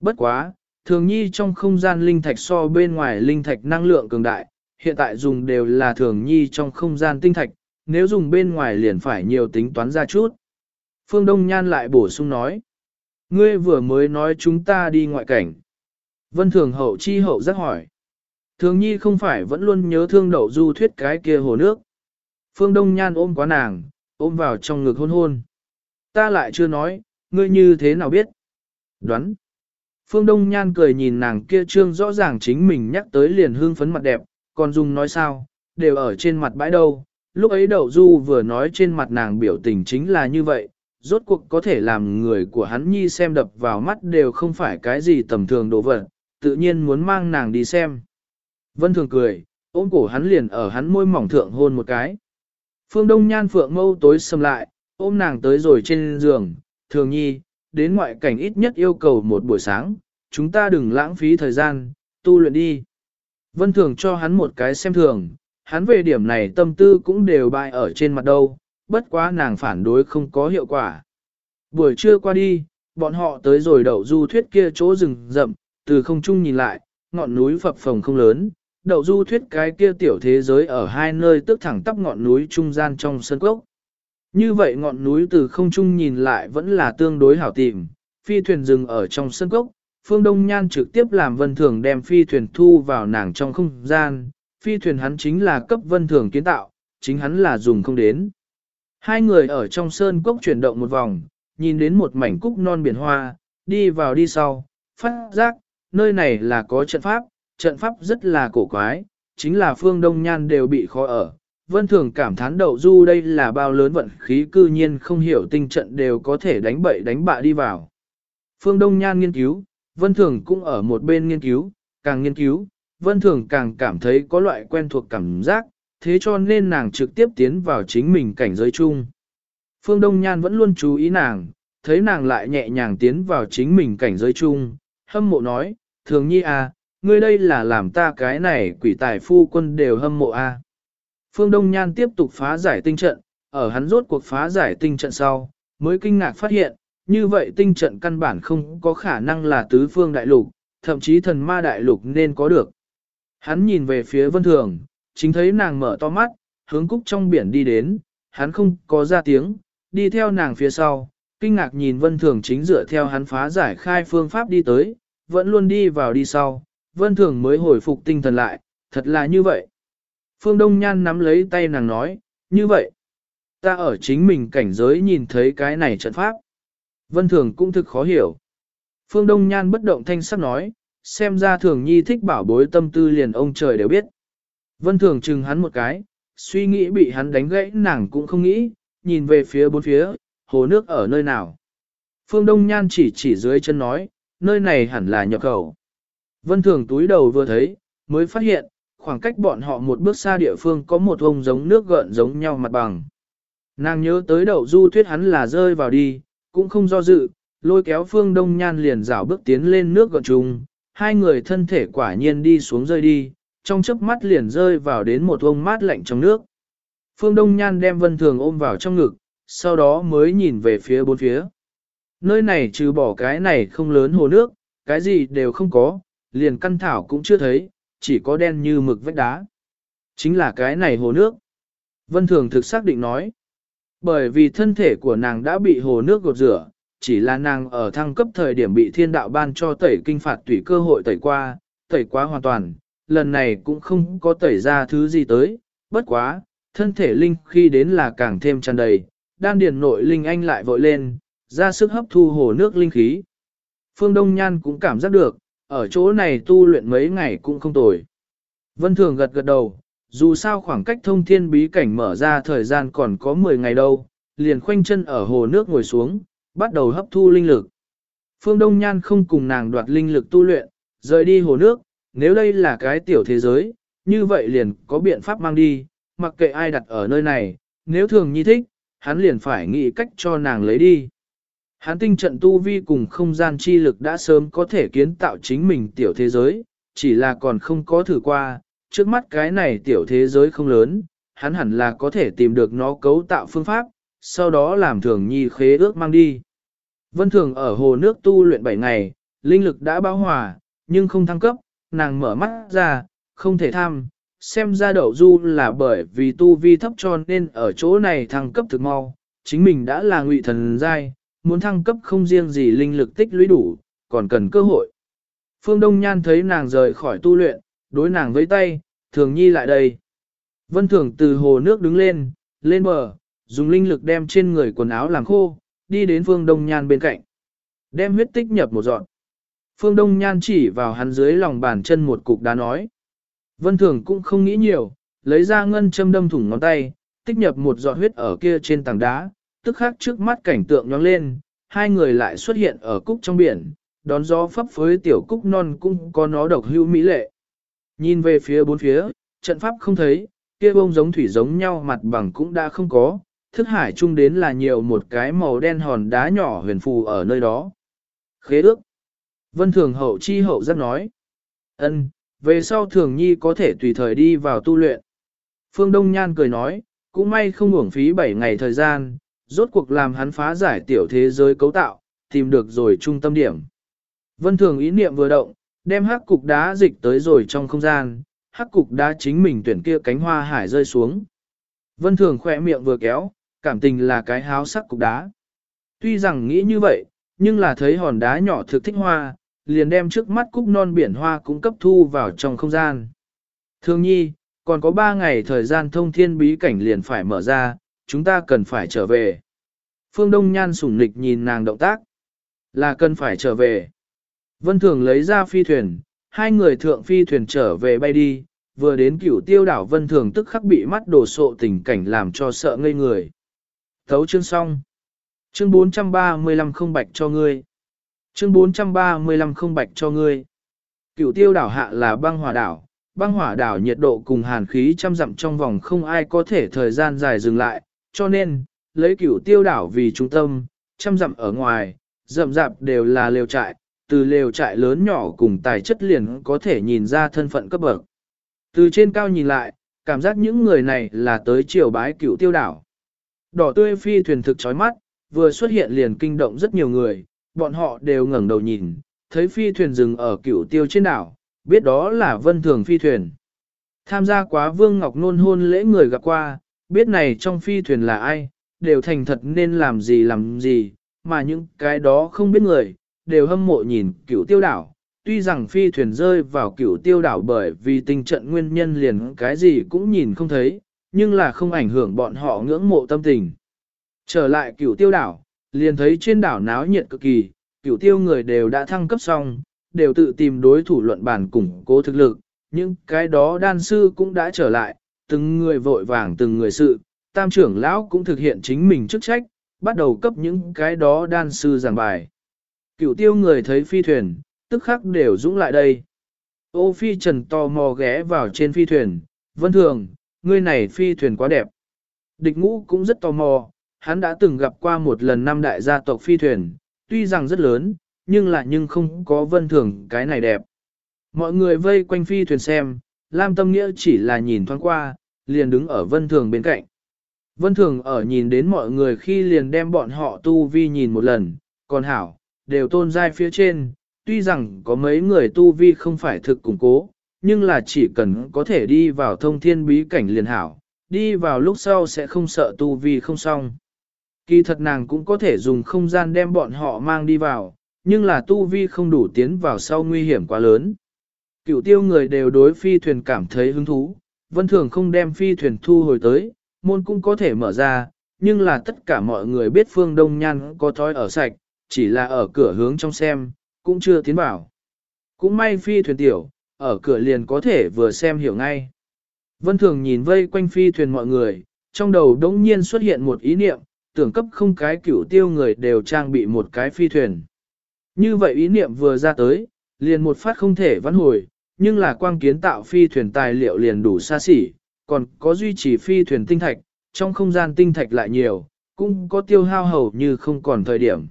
Bất quá, thường nhi trong không gian linh thạch so bên ngoài linh thạch năng lượng cường đại, hiện tại dùng đều là thường nhi trong không gian tinh thạch, nếu dùng bên ngoài liền phải nhiều tính toán ra chút. Phương Đông Nhan lại bổ sung nói. Ngươi vừa mới nói chúng ta đi ngoại cảnh. Vân Thường hậu chi hậu giác hỏi. Thường nhi không phải vẫn luôn nhớ thương đậu du thuyết cái kia hồ nước. Phương Đông Nhan ôm quá nàng, ôm vào trong ngực hôn hôn. Ta lại chưa nói, ngươi như thế nào biết? Đoán. Phương Đông Nhan cười nhìn nàng kia trương rõ ràng chính mình nhắc tới liền hương phấn mặt đẹp, còn dùng nói sao, đều ở trên mặt bãi đâu, Lúc ấy đậu du vừa nói trên mặt nàng biểu tình chính là như vậy, rốt cuộc có thể làm người của hắn nhi xem đập vào mắt đều không phải cái gì tầm thường đồ vật, tự nhiên muốn mang nàng đi xem. Vân thường cười, ôm cổ hắn liền ở hắn môi mỏng thượng hôn một cái. Phương Đông Nhan Phượng mâu tối sầm lại, ôm nàng tới rồi trên giường, thường nhi, đến ngoại cảnh ít nhất yêu cầu một buổi sáng, chúng ta đừng lãng phí thời gian, tu luyện đi. Vân thường cho hắn một cái xem thường, hắn về điểm này tâm tư cũng đều bại ở trên mặt đâu, bất quá nàng phản đối không có hiệu quả. Buổi trưa qua đi, bọn họ tới rồi đậu du thuyết kia chỗ rừng rậm, từ không trung nhìn lại, ngọn núi phập phồng không lớn, đậu du thuyết cái kia tiểu thế giới ở hai nơi tức thẳng tắp ngọn núi trung gian trong sân cốc. Như vậy ngọn núi từ không trung nhìn lại vẫn là tương đối hảo tìm, phi thuyền dừng ở trong sân cốc, phương đông nhan trực tiếp làm vân thường đem phi thuyền thu vào nàng trong không gian, phi thuyền hắn chính là cấp vân thường kiến tạo, chính hắn là dùng không đến. Hai người ở trong sơn cốc chuyển động một vòng, nhìn đến một mảnh cúc non biển hoa, đi vào đi sau, phát giác, nơi này là có trận pháp, trận pháp rất là cổ quái, chính là phương đông nhan đều bị khó ở. Vân thường cảm thán đậu du đây là bao lớn vận khí cư nhiên không hiểu tinh trận đều có thể đánh bậy đánh bạ đi vào. Phương Đông Nhan nghiên cứu, Vân Thường cũng ở một bên nghiên cứu, càng nghiên cứu, Vân Thường càng cảm thấy có loại quen thuộc cảm giác, thế cho nên nàng trực tiếp tiến vào chính mình cảnh giới chung. Phương Đông Nhan vẫn luôn chú ý nàng, thấy nàng lại nhẹ nhàng tiến vào chính mình cảnh giới chung, hâm mộ nói, thường nhi à, ngươi đây là làm ta cái này quỷ tài phu quân đều hâm mộ à. Phương Đông Nhan tiếp tục phá giải tinh trận, ở hắn rốt cuộc phá giải tinh trận sau, mới kinh ngạc phát hiện, như vậy tinh trận căn bản không có khả năng là tứ phương đại lục, thậm chí thần ma đại lục nên có được. Hắn nhìn về phía vân thường, chính thấy nàng mở to mắt, hướng cúc trong biển đi đến, hắn không có ra tiếng, đi theo nàng phía sau, kinh ngạc nhìn vân thường chính dựa theo hắn phá giải khai phương pháp đi tới, vẫn luôn đi vào đi sau, vân thường mới hồi phục tinh thần lại, thật là như vậy. Phương Đông Nhan nắm lấy tay nàng nói, như vậy, ta ở chính mình cảnh giới nhìn thấy cái này trận pháp. Vân thường cũng thực khó hiểu. Phương Đông Nhan bất động thanh sắc nói, xem ra thường nhi thích bảo bối tâm tư liền ông trời đều biết. Vân thường chừng hắn một cái, suy nghĩ bị hắn đánh gãy nàng cũng không nghĩ, nhìn về phía bốn phía, hồ nước ở nơi nào. Phương Đông Nhan chỉ chỉ dưới chân nói, nơi này hẳn là nhập khẩu. Vân thường túi đầu vừa thấy, mới phát hiện, khoảng cách bọn họ một bước xa địa phương có một ông giống nước gợn giống nhau mặt bằng. Nàng nhớ tới đậu du thuyết hắn là rơi vào đi, cũng không do dự, lôi kéo phương đông nhan liền rảo bước tiến lên nước gợn trùng, hai người thân thể quả nhiên đi xuống rơi đi, trong chớp mắt liền rơi vào đến một ông mát lạnh trong nước. Phương Đông Nhan đem Vân Thường ôm vào trong ngực, sau đó mới nhìn về phía bốn phía. Nơi này trừ bỏ cái này không lớn hồ nước, cái gì đều không có, liền căn thảo cũng chưa thấy, chỉ có đen như mực vách đá. Chính là cái này hồ nước. Vân Thường thực xác định nói. Bởi vì thân thể của nàng đã bị hồ nước gột rửa, chỉ là nàng ở thăng cấp thời điểm bị thiên đạo ban cho tẩy kinh phạt tùy cơ hội tẩy qua, tẩy quá hoàn toàn, lần này cũng không có tẩy ra thứ gì tới, bất quá, thân thể linh khi đến là càng thêm tràn đầy, đan điền nội linh anh lại vội lên, ra sức hấp thu hồ nước linh khí. Phương Đông Nhan cũng cảm giác được, ở chỗ này tu luyện mấy ngày cũng không tồi. Vân Thường gật gật đầu, dù sao khoảng cách thông thiên bí cảnh mở ra thời gian còn có 10 ngày đâu, liền khoanh chân ở hồ nước ngồi xuống, bắt đầu hấp thu linh lực. Phương Đông Nhan không cùng nàng đoạt linh lực tu luyện, rời đi hồ nước, nếu đây là cái tiểu thế giới, như vậy liền có biện pháp mang đi, mặc kệ ai đặt ở nơi này, nếu thường nhi thích, hắn liền phải nghĩ cách cho nàng lấy đi. Hắn tinh trận tu vi cùng không gian chi lực đã sớm có thể kiến tạo chính mình tiểu thế giới, chỉ là còn không có thử qua, trước mắt cái này tiểu thế giới không lớn, hắn hẳn là có thể tìm được nó cấu tạo phương pháp, sau đó làm thường nhi khế ước mang đi. Vân thường ở hồ nước tu luyện 7 ngày, linh lực đã bão hòa, nhưng không thăng cấp, nàng mở mắt ra, không thể tham, xem ra đậu du là bởi vì tu vi thấp cho nên ở chỗ này thăng cấp thực mau, chính mình đã là ngụy thần giai, muốn thăng cấp không riêng gì linh lực tích lũy đủ, còn cần cơ hội. Phương Đông Nhan thấy nàng rời khỏi tu luyện, đối nàng với tay, thường nhi lại đây. Vân thường từ hồ nước đứng lên, lên bờ, dùng linh lực đem trên người quần áo làm khô, đi đến phương đông nhan bên cạnh. Đem huyết tích nhập một dọn. Phương đông nhan chỉ vào hắn dưới lòng bàn chân một cục đá nói. Vân thường cũng không nghĩ nhiều, lấy ra ngân châm đâm thủng ngón tay, tích nhập một giọt huyết ở kia trên tảng đá, tức khắc trước mắt cảnh tượng nhóng lên, hai người lại xuất hiện ở cúc trong biển, đón gió phấp phới tiểu cúc non cũng có nó độc hữu mỹ lệ. Nhìn về phía bốn phía, trận pháp không thấy, kia bông giống thủy giống nhau mặt bằng cũng đã không có, thức hải chung đến là nhiều một cái màu đen hòn đá nhỏ huyền phù ở nơi đó. Khế ước. Vân Thường hậu chi hậu rất nói. ân về sau Thường Nhi có thể tùy thời đi vào tu luyện. Phương Đông Nhan cười nói, cũng may không uổng phí 7 ngày thời gian, rốt cuộc làm hắn phá giải tiểu thế giới cấu tạo, tìm được rồi trung tâm điểm. Vân Thường ý niệm vừa động, đem hắc cục đá dịch tới rồi trong không gian, hắc cục đá chính mình tuyển kia cánh hoa hải rơi xuống. Vân Thường khỏe miệng vừa kéo, cảm tình là cái háo sắc cục đá. Tuy rằng nghĩ như vậy, nhưng là thấy hòn đá nhỏ thực thích hoa, liền đem trước mắt cúc non biển hoa cũng cấp thu vào trong không gian. Thương nhi, còn có 3 ngày thời gian thông thiên bí cảnh liền phải mở ra, chúng ta cần phải trở về. Phương Đông Nhan sủng nịch nhìn nàng động tác. Là cần phải trở về. Vân Thường lấy ra phi thuyền, hai người thượng phi thuyền trở về bay đi, vừa đến cửu tiêu đảo Vân Thường tức khắc bị mắt đổ sộ tình cảnh làm cho sợ ngây người. Thấu chương xong. Chương 435 không bạch cho ngươi. Chương 435 không bạch cho ngươi. Cửu tiêu đảo hạ là băng hỏa đảo. Băng hỏa đảo nhiệt độ cùng hàn khí trăm dặm trong vòng không ai có thể thời gian dài dừng lại, cho nên, lấy cửu tiêu đảo vì trung tâm, trăm dặm ở ngoài, rậm rạp đều là lều trại, từ lều trại lớn nhỏ cùng tài chất liền có thể nhìn ra thân phận cấp bậc. Từ trên cao nhìn lại, cảm giác những người này là tới triều bái cửu tiêu đảo. Đỏ tươi phi thuyền thực chói mắt, vừa xuất hiện liền kinh động rất nhiều người, bọn họ đều ngẩng đầu nhìn, thấy phi thuyền dừng ở cửu tiêu trên đảo, biết đó là vân thường phi thuyền. Tham gia quá Vương Ngọc Nôn hôn lễ người gặp qua, biết này trong phi thuyền là ai, đều thành thật nên làm gì làm gì, mà những cái đó không biết người, đều hâm mộ nhìn cửu tiêu đảo. Tuy rằng phi thuyền rơi vào cửu tiêu đảo bởi vì tình trận nguyên nhân liền cái gì cũng nhìn không thấy, nhưng là không ảnh hưởng bọn họ ngưỡng mộ tâm tình. Trở lại cửu tiêu đảo, liền thấy trên đảo náo nhiệt cực kỳ, cửu tiêu người đều đã thăng cấp xong, đều tự tìm đối thủ luận bản củng cố thực lực, những cái đó đan sư cũng đã trở lại, từng người vội vàng từng người sự, tam trưởng lão cũng thực hiện chính mình chức trách, bắt đầu cấp những cái đó đan sư giảng bài. Cửu tiêu người thấy phi thuyền, tức khắc đều dũng lại đây. Ô phi trần to mò ghé vào trên phi thuyền, vân thường, ngươi này phi thuyền quá đẹp. Địch ngũ cũng rất tò mò, hắn đã từng gặp qua một lần năm đại gia tộc phi thuyền, tuy rằng rất lớn, nhưng lại nhưng không có vân thường cái này đẹp. Mọi người vây quanh phi thuyền xem, Lam Tâm Nghĩa chỉ là nhìn thoáng qua, liền đứng ở vân thường bên cạnh. Vân thường ở nhìn đến mọi người khi liền đem bọn họ tu vi nhìn một lần, còn hảo, đều tôn giai phía trên, tuy rằng có mấy người tu vi không phải thực củng cố, nhưng là chỉ cần có thể đi vào thông thiên bí cảnh liền hảo, đi vào lúc sau sẽ không sợ tu vi không xong. Kỳ thật nàng cũng có thể dùng không gian đem bọn họ mang đi vào, nhưng là tu vi không đủ tiến vào sau nguy hiểm quá lớn. Cựu tiêu người đều đối phi thuyền cảm thấy hứng thú, vân thường không đem phi thuyền thu hồi tới, môn cũng có thể mở ra, nhưng là tất cả mọi người biết phương đông nhan có thói ở sạch, chỉ là ở cửa hướng trong xem, cũng chưa tiến vào. Cũng may phi thuyền tiểu, ở cửa liền có thể vừa xem hiểu ngay. Vân thường nhìn vây quanh phi thuyền mọi người, trong đầu đống nhiên xuất hiện một ý niệm, tưởng cấp không cái cửu tiêu người đều trang bị một cái phi thuyền. Như vậy ý niệm vừa ra tới, liền một phát không thể vãn hồi, nhưng là quang kiến tạo phi thuyền tài liệu liền đủ xa xỉ, còn có duy trì phi thuyền tinh thạch, trong không gian tinh thạch lại nhiều, cũng có tiêu hao hầu như không còn thời điểm.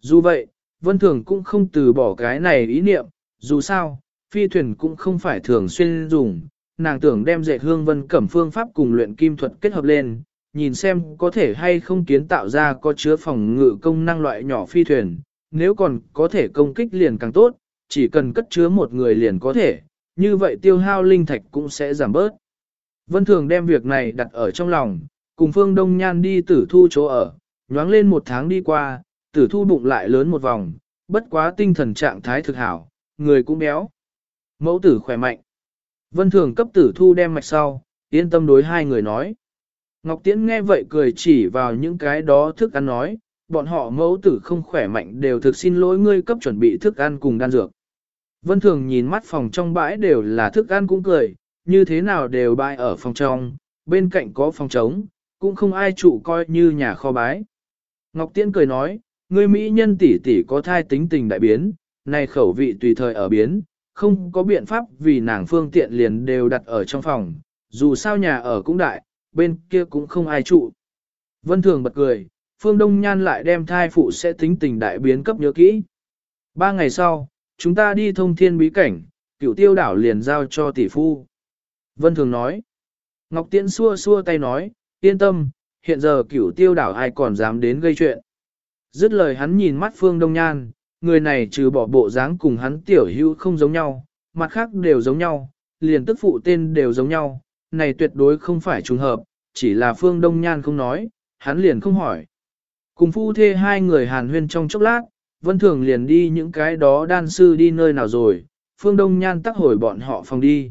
Dù vậy, Vân Thường cũng không từ bỏ cái này ý niệm, dù sao, phi thuyền cũng không phải thường xuyên dùng, nàng tưởng đem dệt hương vân cẩm phương pháp cùng luyện kim thuật kết hợp lên, nhìn xem có thể hay không kiến tạo ra có chứa phòng ngự công năng loại nhỏ phi thuyền, nếu còn có thể công kích liền càng tốt, chỉ cần cất chứa một người liền có thể, như vậy tiêu hao linh thạch cũng sẽ giảm bớt. Vân Thường đem việc này đặt ở trong lòng, cùng Phương Đông Nhan đi tử thu chỗ ở, nhoáng lên một tháng đi qua, tử thu bụng lại lớn một vòng, bất quá tinh thần trạng thái thực hảo, người cũng béo. Mẫu tử khỏe mạnh. Vân Thường cấp tử thu đem mạch sau, yên tâm đối hai người nói. Ngọc Tiễn nghe vậy cười chỉ vào những cái đó thức ăn nói, bọn họ mẫu tử không khỏe mạnh đều thực xin lỗi ngươi cấp chuẩn bị thức ăn cùng đan dược. Vân Thường nhìn mắt phòng trong bãi đều là thức ăn cũng cười, như thế nào đều bãi ở phòng trong, bên cạnh có phòng trống, cũng không ai trụ coi như nhà kho bái. Ngọc Tiễn cười nói, ngươi Mỹ nhân tỷ tỷ có thai tính tình đại biến, này khẩu vị tùy thời ở biến, không có biện pháp vì nàng phương tiện liền đều đặt ở trong phòng, dù sao nhà ở cũng đại, bên kia cũng không ai trụ. Vân Thường bật cười, Phương Đông Nhan lại đem thai phụ sẽ tính tình đại biến cấp nhớ kỹ. Ba ngày sau, chúng ta đi thông thiên bí cảnh, cửu tiêu đảo liền giao cho tỷ phu. Vân Thường nói. Ngọc Tiễn xua xua tay nói, yên tâm, hiện giờ cửu tiêu đảo ai còn dám đến gây chuyện. Dứt lời hắn nhìn mắt Phương Đông Nhan, người này trừ bỏ bộ dáng cùng hắn tiểu hữu không giống nhau, mặt khác đều giống nhau, liền tức phụ tên đều giống nhau, này tuyệt đối không phải trùng hợp, chỉ là Phương Đông Nhan không nói, hắn liền không hỏi. Cùng phu thê hai người hàn huyên trong chốc lát, Vân Thường liền đi những cái đó đan sư đi nơi nào rồi, Phương Đông Nhan tắc hồi bọn họ phòng đi.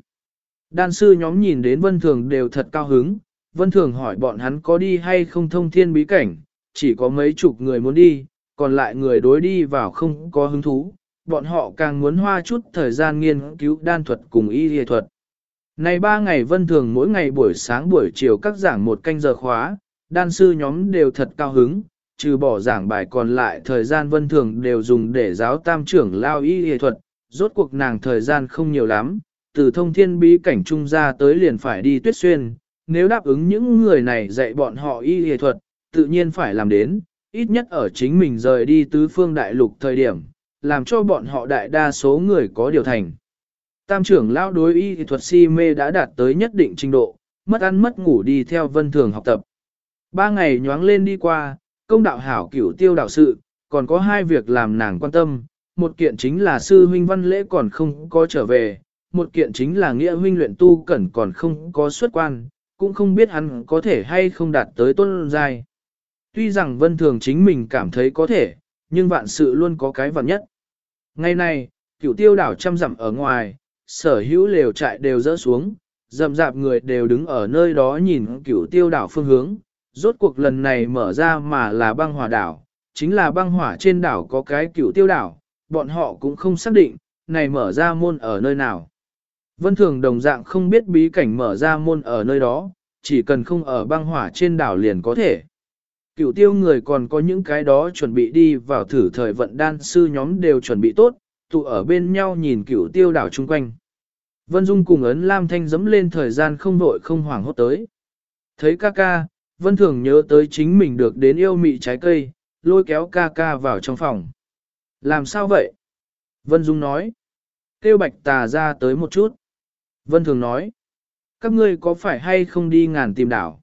Đan sư nhóm nhìn đến Vân Thường đều thật cao hứng, Vân Thường hỏi bọn hắn có đi hay không thông thiên bí cảnh, chỉ có mấy chục người muốn đi, còn lại người đối đi vào không có hứng thú, bọn họ càng muốn hoa chút thời gian nghiên cứu đan thuật cùng y y thuật. Này ba ngày Vân Thường mỗi ngày buổi sáng buổi chiều các giảng một canh giờ khóa, đan sư nhóm đều thật cao hứng, trừ bỏ giảng bài còn lại thời gian Vân Thường đều dùng để giáo tam trưởng lao y y thuật, rốt cuộc nàng thời gian không nhiều lắm, từ thông thiên bí cảnh trung ra tới liền phải đi tuyết xuyên, nếu đáp ứng những người này dạy bọn họ y y thuật, tự nhiên phải làm đến, ít nhất ở chính mình rời đi tứ phương đại lục thời điểm, làm cho bọn họ đại đa số người có điều thành. Tam trưởng lão đối y thuật si mê đã đạt tới nhất định trình độ, mất ăn mất ngủ đi theo vân thường học tập. Ba ngày nhoáng lên đi qua, công đạo hảo cửu tiêu đạo sự, còn có hai việc làm nàng quan tâm, một kiện chính là sư huynh văn lễ còn không có trở về, một kiện chính là nghĩa huynh luyện tu cẩn còn không có xuất quan, cũng không biết hắn có thể hay không đạt tới tôn giai. Tuy rằng vân thường chính mình cảm thấy có thể, nhưng vạn sự luôn có cái vạn nhất. Ngày nay, cửu tiêu đảo trăm dặm ở ngoài, sở hữu lều trại đều rỡ xuống, dầm dạp người đều đứng ở nơi đó nhìn cửu tiêu đảo phương hướng. Rốt cuộc lần này mở ra mà là băng hỏa đảo, chính là băng hỏa trên đảo có cái cửu tiêu đảo, bọn họ cũng không xác định, này mở ra môn ở nơi nào. Vân Thường đồng dạng không biết bí cảnh mở ra môn ở nơi đó, chỉ cần không ở băng hỏa trên đảo liền có thể. Cựu tiêu người còn có những cái đó chuẩn bị đi vào thử thời vận đan sư nhóm đều chuẩn bị tốt, tụ ở bên nhau nhìn cựu tiêu đảo chung quanh. Vân Dung cùng ấn Lam Thanh dấm lên thời gian không vội không hoảng hốt tới. Thấy ca ca, Vân Thường nhớ tới chính mình được đến yêu mị trái cây, lôi kéo ca ca vào trong phòng. Làm sao vậy? Vân Dung nói. Tiêu bạch tà ra tới một chút. Vân Thường nói. Các ngươi có phải hay không đi ngàn tìm đảo?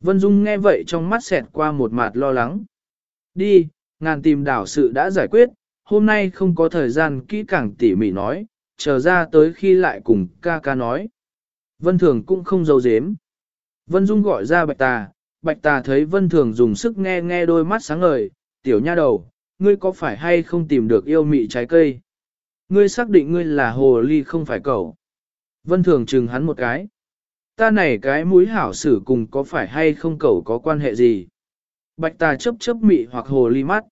Vân Dung nghe vậy trong mắt xẹt qua một mặt lo lắng. Đi, ngàn tìm đảo sự đã giải quyết, hôm nay không có thời gian kỹ càng tỉ mỉ nói, chờ ra tới khi lại cùng ca ca nói. Vân Thường cũng không giấu dếm. Vân Dung gọi ra Bạch Tà, Bạch Tà thấy Vân Thường dùng sức nghe nghe đôi mắt sáng ngời, tiểu nha đầu, ngươi có phải hay không tìm được yêu mị trái cây? Ngươi xác định ngươi là hồ ly không phải cậu. Vân Thường chừng hắn một cái. Ta này cái mũi hảo sử cùng có phải hay không cậu có quan hệ gì? Bạch Tà chấp chấp mị hoặc hồ ly mắt.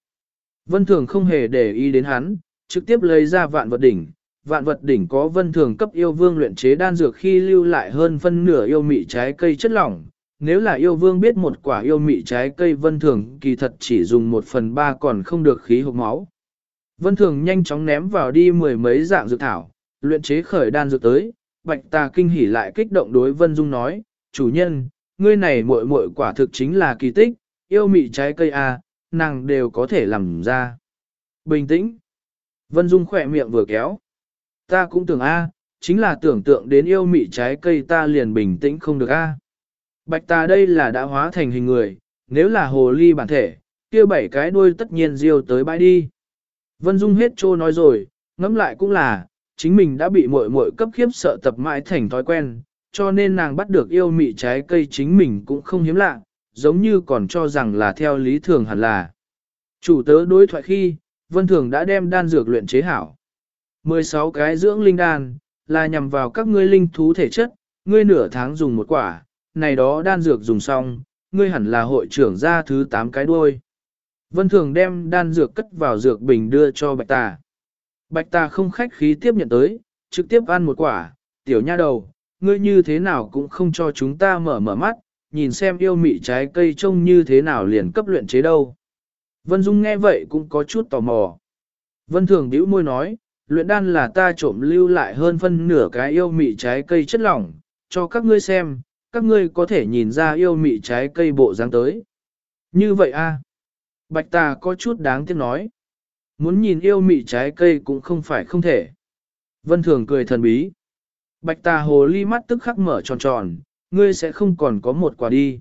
Vân Thường không hề để ý đến hắn, trực tiếp lấy ra vạn vật đỉnh. Vạn vật đỉnh có vân thường cấp yêu vương luyện chế đan dược khi lưu lại hơn phân nửa yêu mị trái cây chất lỏng, nếu là yêu vương biết một quả yêu mị trái cây vân thường kỳ thật chỉ dùng một phần ba còn không được khí hộp máu. Vân thường nhanh chóng ném vào đi mười mấy dạng dược thảo, luyện chế khởi đan dược tới, bạch tà kinh hỉ lại kích động đối vân dung nói, chủ nhân, ngươi này muội muội quả thực chính là kỳ tích, yêu mị trái cây a, à, nàng đều có thể làm ra. Bình tĩnh. Vân dung khỏe miệng vừa kéo. Ta cũng tưởng a, chính là tưởng tượng đến yêu mị trái cây ta liền bình tĩnh không được a. Bạch ta đây là đã hóa thành hình người, nếu là hồ ly bản thể, kia bảy cái đuôi tất nhiên diêu tới bãi đi. Vân Dung hết trô nói rồi, ngẫm lại cũng là, chính mình đã bị muội muội cấp khiếp sợ tập mãi thành thói quen, cho nên nàng bắt được yêu mị trái cây chính mình cũng không hiếm lạ, giống như còn cho rằng là theo lý thường hẳn là. Chủ tớ đối thoại khi, Vân Thường đã đem đan dược luyện chế hảo. 16 cái dưỡng linh đan, là nhằm vào các ngươi linh thú thể chất, ngươi nửa tháng dùng một quả, này đó đan dược dùng xong, ngươi hẳn là hội trưởng ra thứ 8 cái đuôi. Vân Thường đem đan dược cất vào dược bình đưa cho Bạch Tà. Bạch Tà không khách khí tiếp nhận tới, trực tiếp ăn một quả, tiểu nha đầu, ngươi như thế nào cũng không cho chúng ta mở mở mắt, nhìn xem yêu mị trái cây trông như thế nào liền cấp luyện chế đâu. Vân Dung nghe vậy cũng có chút tò mò. Vân Thường bĩu môi nói, luyện đan là ta trộm lưu lại hơn phân nửa cái yêu mị trái cây chất lỏng, cho các ngươi xem, các ngươi có thể nhìn ra yêu mị trái cây bộ dáng tới. Như vậy a Bạch tà có chút đáng tiếc nói. Muốn nhìn yêu mị trái cây cũng không phải không thể. Vân Thường cười thần bí. Bạch tà hồ ly mắt tức khắc mở tròn tròn, ngươi sẽ không còn có một quả đi.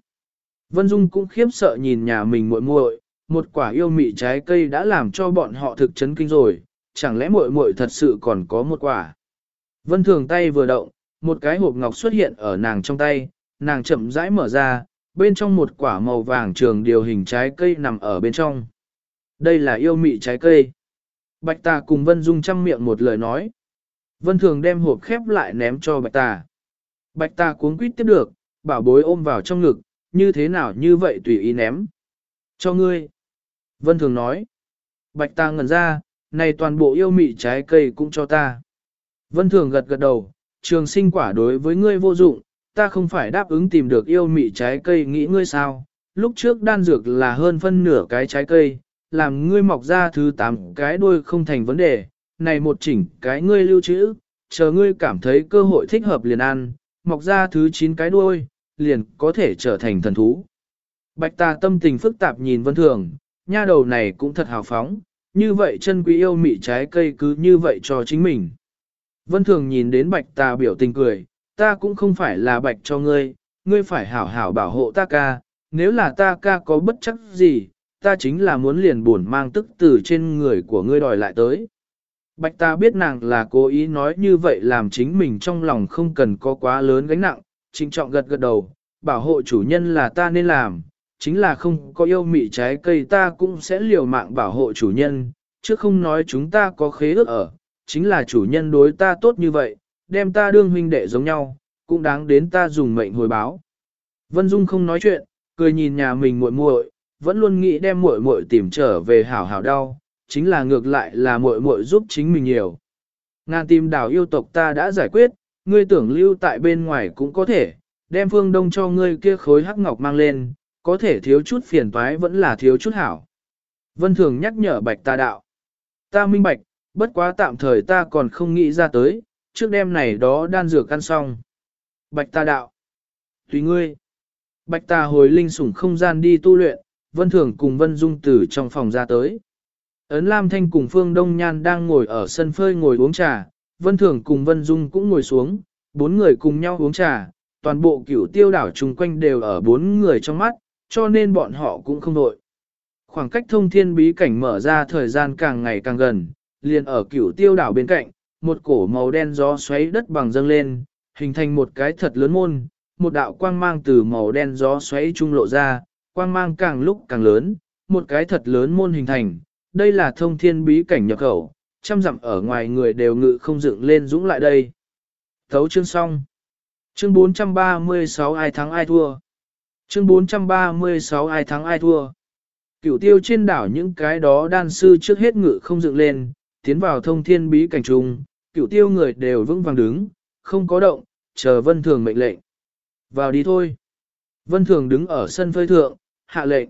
Vân Dung cũng khiếp sợ nhìn nhà mình muội muội, một quả yêu mị trái cây đã làm cho bọn họ thực chấn kinh rồi, chẳng lẽ muội muội thật sự còn có một quả. Vân Thường tay vừa động, một cái hộp ngọc xuất hiện ở nàng trong tay, nàng chậm rãi mở ra, bên trong một quả màu vàng trường điều hình trái cây nằm ở bên trong. Đây là yêu mị trái cây. Bạch tà cùng Vân Dung chăm miệng một lời nói. Vân Thường đem hộp khép lại ném cho bạch tà. Bạch tà cuống quýt tiếp được, bảo bối ôm vào trong ngực, như thế nào như vậy tùy ý ném. Cho ngươi. Vân Thường nói. Bạch tà ngẩn ra, này toàn bộ yêu mị trái cây cũng cho ta. Vân Thường gật gật đầu, trường sinh quả đối với ngươi vô dụng, ta không phải đáp ứng tìm được yêu mị trái cây nghĩ ngươi sao. Lúc trước đan dược là hơn phân nửa cái trái cây, làm ngươi mọc ra thứ tám cái đuôi không thành vấn đề, này một chỉnh cái ngươi lưu trữ, chờ ngươi cảm thấy cơ hội thích hợp liền ăn, mọc ra thứ chín cái đuôi, liền có thể trở thành thần thú. Bạch tà tâm tình phức tạp nhìn vân thường, nha đầu này cũng thật hào phóng, như vậy chân quý yêu mị trái cây cứ như vậy cho chính mình. Vân thường nhìn đến bạch tà biểu tình cười, ta cũng không phải là bạch cho ngươi, ngươi phải hảo hảo bảo hộ ta ca, nếu là ta ca có bất chắc gì, ta chính là muốn liền buồn mang tức từ trên người của ngươi đòi lại tới. Bạch ta biết nàng là cố ý nói như vậy làm chính mình trong lòng không cần có quá lớn gánh nặng, trinh trọng gật gật đầu, bảo hộ chủ nhân là ta nên làm, chính là không có yêu mị trái cây ta cũng sẽ liều mạng bảo hộ chủ nhân, chứ không nói chúng ta có khế ước ở, chính là chủ nhân đối ta tốt như vậy, đem ta đương huynh đệ giống nhau, cũng đáng đến ta dùng mệnh hồi báo. Vân Dung không nói chuyện, cười nhìn nhà mình muội muội, vẫn luôn nghĩ đem muội muội tìm trở về hảo hảo đau, chính là ngược lại là muội muội giúp chính mình nhiều. Ngàn tìm đảo yêu tộc ta đã giải quyết, ngươi tưởng lưu tại bên ngoài cũng có thể, đem phương đông cho ngươi kia khối hắc ngọc mang lên, có thể thiếu chút phiền toái vẫn là thiếu chút hảo. Vân Thường nhắc nhở bạch ta đạo. Ta minh bạch, bất quá tạm thời ta còn không nghĩ ra tới, trước đêm này đó đan dược ăn xong. Bạch ta đạo. Tùy ngươi. Bạch ta hồi linh sủng không gian đi tu luyện, Vân Thường cùng Vân Dung từ trong phòng ra tới. Ấn Lam Thanh cùng Phương Đông Nhan đang ngồi ở sân phơi ngồi uống trà, Vân Thường cùng Vân Dung cũng ngồi xuống, bốn người cùng nhau uống trà, toàn bộ cửu tiêu đảo chung quanh đều ở bốn người trong mắt, cho nên bọn họ cũng không đội. Khoảng cách thông thiên bí cảnh mở ra thời gian càng ngày càng gần, liền ở cửu tiêu đảo bên cạnh, một cổ màu đen gió xoáy đất bằng dâng lên, hình thành một cái thật lớn môn, một đạo quang mang từ màu đen gió xoáy trung lộ ra, quang mang càng lúc càng lớn, một cái thật lớn môn hình thành, đây là thông thiên bí cảnh nhập khẩu, trăm dặm ở ngoài người đều ngự không dựng lên dũng lại đây. Thấu chương xong. Chương 436 ai thắng ai thua. Chương 436 ai thắng ai thua. Cửu tiêu trên đảo những cái đó đan sư trước hết ngự không dựng lên, tiến vào thông thiên bí cảnh trung, cửu tiêu người đều vững vàng đứng, không có động, chờ vân thường mệnh lệnh. Vào đi thôi. Vân thường đứng ở sân phơi thượng, hạ lệnh.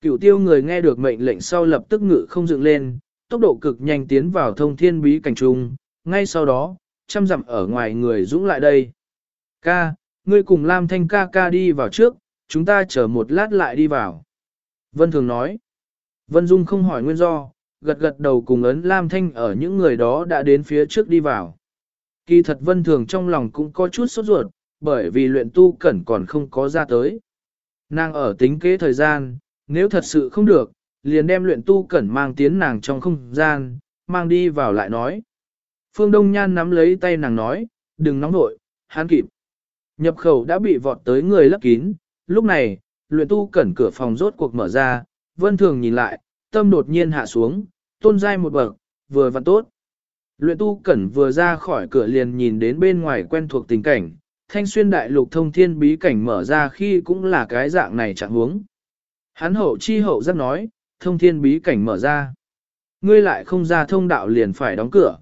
Cửu tiêu người nghe được mệnh lệnh sau lập tức ngự không dựng lên, tốc độ cực nhanh tiến vào thông thiên bí cảnh trung, ngay sau đó, trăm dặm ở ngoài người dũng lại đây. Ca, ngươi cùng Lam Thanh ca ca đi vào trước, chúng ta chờ một lát lại đi vào. Vân Thường nói. Vân Dung không hỏi nguyên do, gật gật đầu cùng ấn Lam Thanh ở những người đó đã đến phía trước đi vào. Kỳ thật Vân Thường trong lòng cũng có chút sốt ruột, bởi vì luyện tu cẩn còn không có ra tới. Nàng ở tính kế thời gian, nếu thật sự không được, liền đem luyện tu cẩn mang tiến nàng trong không gian, mang đi vào lại nói. Phương Đông Nhan nắm lấy tay nàng nói, đừng nóng nội, hắn kịp. Nhập khẩu đã bị vọt tới người lấp kín, lúc này, luyện tu cẩn cửa phòng rốt cuộc mở ra, vân thường nhìn lại, tâm đột nhiên hạ xuống, tôn dai một bậc, vừa và tốt. Luyện tu cẩn vừa ra khỏi cửa liền nhìn đến bên ngoài quen thuộc tình cảnh, thanh xuyên đại lục thông thiên bí cảnh mở ra khi cũng là cái dạng này chẳng huống. Hắn hậu chi hậu rất nói, thông thiên bí cảnh mở ra. Ngươi lại không ra thông đạo liền phải đóng cửa.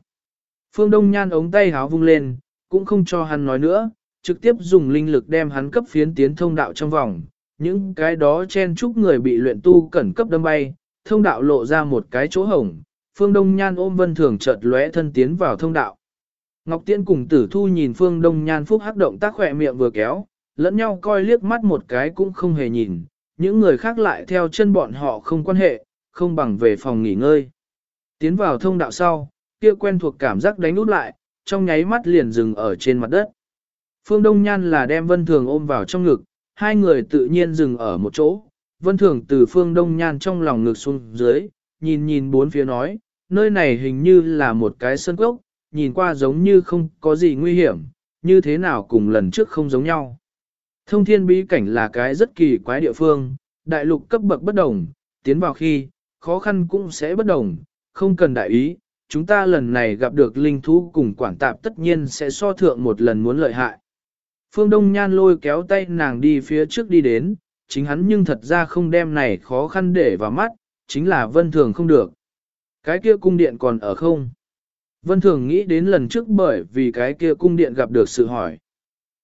Phương Đông Nhan ống tay háo vung lên, cũng không cho hắn nói nữa, trực tiếp dùng linh lực đem hắn cấp phiến tiến thông đạo trong vòng, những cái đó chen chúc người bị luyện tu cẩn cấp đâm bay, thông đạo lộ ra một cái chỗ hổng, Phương Đông Nhan ôm Vân Thường chợt lóe thân tiến vào thông đạo. Ngọc Tiễn cùng Tử Thu nhìn Phương Đông Nhan phúc hắc động tác khỏe miệng vừa kéo, lẫn nhau coi liếc mắt một cái cũng không hề nhìn, những người khác lại theo chân bọn họ không quan hệ, không bằng về phòng nghỉ ngơi. Tiến vào thông đạo sau, kia quen thuộc cảm giác đánh út lại, trong nháy mắt liền dừng ở trên mặt đất. Phương Đông Nhan là đem Vân Thường ôm vào trong ngực, hai người tự nhiên dừng ở một chỗ. Vân Thường từ Phương Đông Nhan trong lòng ngực xuống dưới, nhìn nhìn bốn phía nói, nơi này hình như là một cái sân cốc, nhìn qua giống như không có gì nguy hiểm, như thế nào cùng lần trước không giống nhau. Thông thiên bí cảnh là cái rất kỳ quái địa phương, đại lục cấp bậc bất đồng, tiến vào khi, khó khăn cũng sẽ bất đồng, không cần đại ý, chúng ta lần này gặp được linh thú cùng quản tạp tất nhiên sẽ so thượng một lần muốn lợi hại. Phương Đông Nhan lôi kéo tay nàng đi phía trước đi đến, chính hắn nhưng thật ra không đem này khó khăn để vào mắt, chính là vân thường không được. Cái kia cung điện còn ở không? Vân thường nghĩ đến lần trước bởi vì cái kia cung điện gặp được sự hỏi.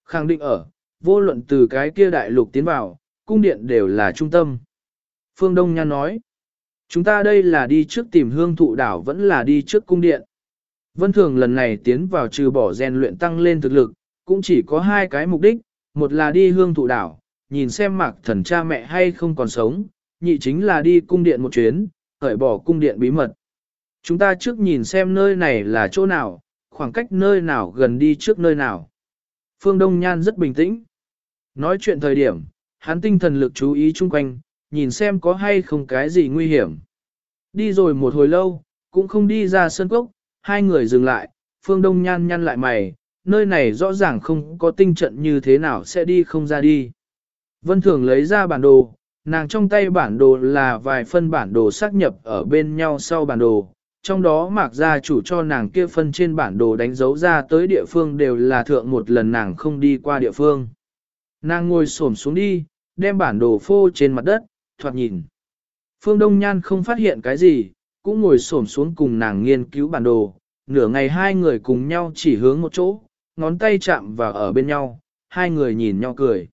Khẳng định ở, vô luận từ cái kia đại lục tiến vào, cung điện đều là trung tâm. Phương Đông Nhan nói, chúng ta đây là đi trước tìm hương thụ đảo vẫn là đi trước cung điện. Vân Thường lần này tiến vào trừ bỏ rèn luyện tăng lên thực lực, cũng chỉ có hai cái mục đích, một là đi hương thụ đảo, nhìn xem mạc thần cha mẹ hay không còn sống, nhị chính là đi cung điện một chuyến, khởi bỏ cung điện bí mật. Chúng ta trước nhìn xem nơi này là chỗ nào, khoảng cách nơi nào gần đi trước nơi nào. Phương Đông Nhan rất bình tĩnh. Nói chuyện thời điểm, hắn tinh thần lực chú ý chung quanh, nhìn xem có hay không cái gì nguy hiểm. Đi rồi một hồi lâu, cũng không đi ra sân cốc, hai người dừng lại, Phương Đông Nhan nhăn lại mày, nơi này rõ ràng không có tinh trận như thế nào sẽ đi không ra đi. Vân Thường lấy ra bản đồ, nàng trong tay bản đồ là vài phân bản đồ xác nhập ở bên nhau sau bản đồ, trong đó mạc gia chủ cho nàng kia phân trên bản đồ đánh dấu ra tới địa phương đều là thượng một lần nàng không đi qua địa phương. Nàng ngồi xổm xuống đi, đem bản đồ phô trên mặt đất, thoạt nhìn. Phương Đông Nhan không phát hiện cái gì, cũng ngồi xổm xuống cùng nàng nghiên cứu bản đồ, nửa ngày hai người cùng nhau chỉ hướng một chỗ, ngón tay chạm vào ở bên nhau, hai người nhìn nhau cười.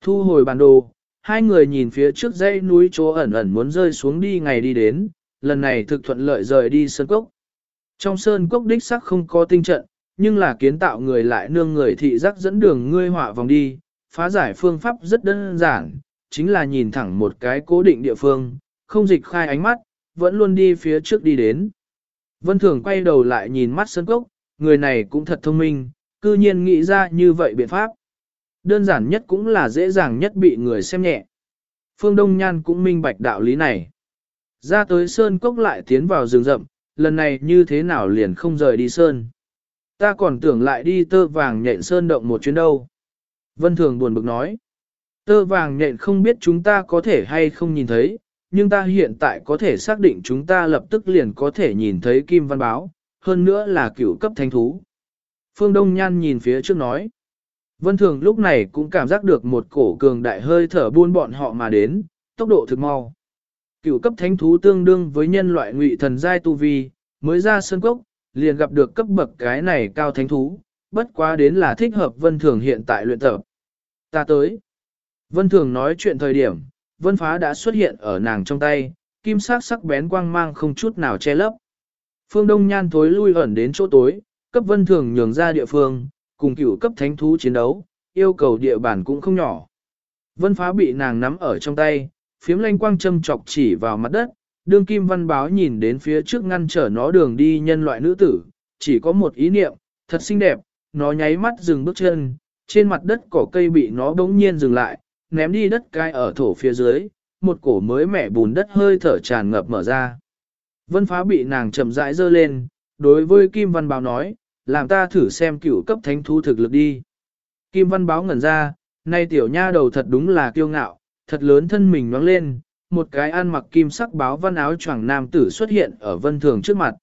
Thu hồi bản đồ, hai người nhìn phía trước dãy núi chỗ ẩn ẩn muốn rơi xuống đi ngày đi đến, lần này thực thuận lợi rời đi sơn cốc. Trong sơn cốc đích sắc không có tinh trận, nhưng là kiến tạo người lại nương người thị giác dẫn đường ngươi họa vòng đi, phá giải phương pháp rất đơn giản, chính là nhìn thẳng một cái cố định địa phương, không dịch khai ánh mắt, vẫn luôn đi phía trước đi đến. Vân Thường quay đầu lại nhìn mắt sơn cốc, người này cũng thật thông minh, cư nhiên nghĩ ra như vậy biện pháp. Đơn giản nhất cũng là dễ dàng nhất bị người xem nhẹ. Phương Đông Nhan cũng minh bạch đạo lý này. Ra tới sơn cốc lại tiến vào rừng rậm, lần này như thế nào liền không rời đi sơn. Ta còn tưởng lại đi tơ vàng nhện sơn động một chuyến đâu. Vân Thường buồn bực nói. Tơ vàng nhện không biết chúng ta có thể hay không nhìn thấy, nhưng ta hiện tại có thể xác định chúng ta lập tức liền có thể nhìn thấy kim văn báo, hơn nữa là cựu cấp thánh thú. Phương Đông Nhan nhìn phía trước nói. Vân Thường lúc này cũng cảm giác được một cổ cường đại hơi thở buôn bọn họ mà đến, tốc độ thực mau. Cựu cấp thánh thú tương đương với nhân loại ngụy thần giai tu vi, mới ra sơn cốc, liền gặp được cấp bậc cái này cao thánh thú, bất quá đến là thích hợp Vân Thường hiện tại luyện tập. Ta tới. Vân Thường nói chuyện thời điểm, Vân Phá đã xuất hiện ở nàng trong tay, kim sắc sắc bén quang mang không chút nào che lấp. Phương Đông Nhan thối lui ẩn đến chỗ tối, cấp Vân Thường nhường ra địa phương, cùng cựu cấp thánh thú chiến đấu, yêu cầu địa bàn cũng không nhỏ. Vân Phá bị nàng nắm ở trong tay, phiếm lanh quang châm chọc chỉ vào mặt đất, đương kim văn báo nhìn đến phía trước ngăn trở nó đường đi nhân loại nữ tử, chỉ có một ý niệm, thật xinh đẹp, nó nháy mắt dừng bước chân, trên mặt đất cỏ cây bị nó bỗng nhiên dừng lại, ném đi đất cai ở thổ phía dưới, một cổ mới mẻ bùn đất hơi thở tràn ngập mở ra. Vân phá bị nàng chậm rãi dơ lên, đối với Kim Văn Báo nói, làm ta thử xem cửu cấp thánh thú thực lực đi. Kim Văn Báo ngẩn ra, nay tiểu nha đầu thật đúng là kiêu ngạo, thật lớn thân mình nhoáng lên, một cái ăn mặc kim sắc báo văn áo choàng nam tử xuất hiện ở vân thường trước mặt.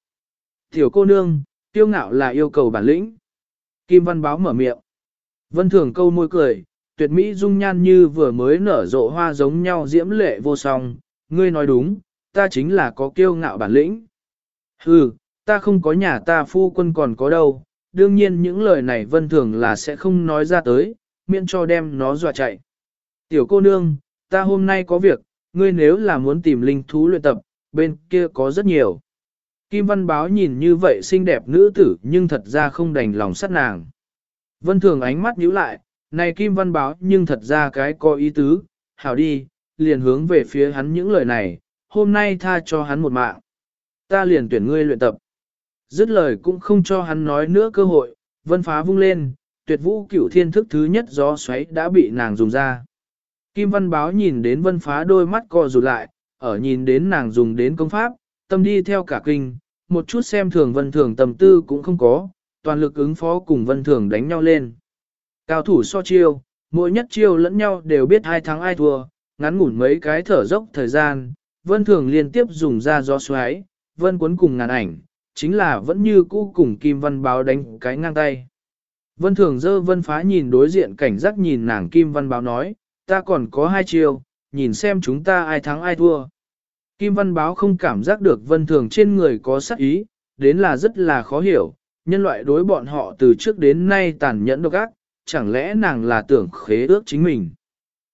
Tiểu cô nương, kiêu ngạo là yêu cầu bản lĩnh. Kim văn báo mở miệng. Vân thường câu môi cười, tuyệt mỹ dung nhan như vừa mới nở rộ hoa giống nhau diễm lệ vô song. Ngươi nói đúng, ta chính là có kiêu ngạo bản lĩnh. Hừ, ta không có nhà ta phu quân còn có đâu, đương nhiên những lời này vân thường là sẽ không nói ra tới, miễn cho đem nó dọa chạy. Tiểu cô nương, ta hôm nay có việc, ngươi nếu là muốn tìm linh thú luyện tập, bên kia có rất nhiều. Kim Văn Báo nhìn như vậy xinh đẹp nữ tử nhưng thật ra không đành lòng sát nàng. Vân Thường ánh mắt nhíu lại, này Kim Văn Báo nhưng thật ra cái có ý tứ, hảo đi, liền hướng về phía hắn những lời này, hôm nay tha cho hắn một mạng. Ta liền tuyển ngươi luyện tập. Dứt lời cũng không cho hắn nói nữa cơ hội, Vân Phá vung lên, tuyệt vũ cửu thiên thức thứ nhất gió xoáy đã bị nàng dùng ra. Kim Văn Báo nhìn đến Vân Phá đôi mắt co rụt lại, ở nhìn đến nàng dùng đến công pháp, tâm đi theo cả kinh, một chút xem thường Vân Thường tầm tư cũng không có, toàn lực ứng phó cùng Vân Thường đánh nhau lên. Cao thủ so chiêu, mỗi nhất chiêu lẫn nhau đều biết hai thắng ai thua, ngắn ngủn mấy cái thở dốc thời gian, Vân Thường liên tiếp dùng ra gió xoáy, Vân cuốn cùng ngàn ảnh, chính là vẫn như cũ cùng Kim Văn Báo đánh cái ngang tay. Vân Thường dơ Vân Phá nhìn đối diện cảnh giác nhìn nàng Kim Văn Báo nói, ta còn có hai chiêu, nhìn xem chúng ta ai thắng ai thua. Kim Văn Báo không cảm giác được Vân Thường trên người có sắc ý, đến là rất là khó hiểu, nhân loại đối bọn họ từ trước đến nay tàn nhẫn độc ác, chẳng lẽ nàng là tưởng khế ước chính mình.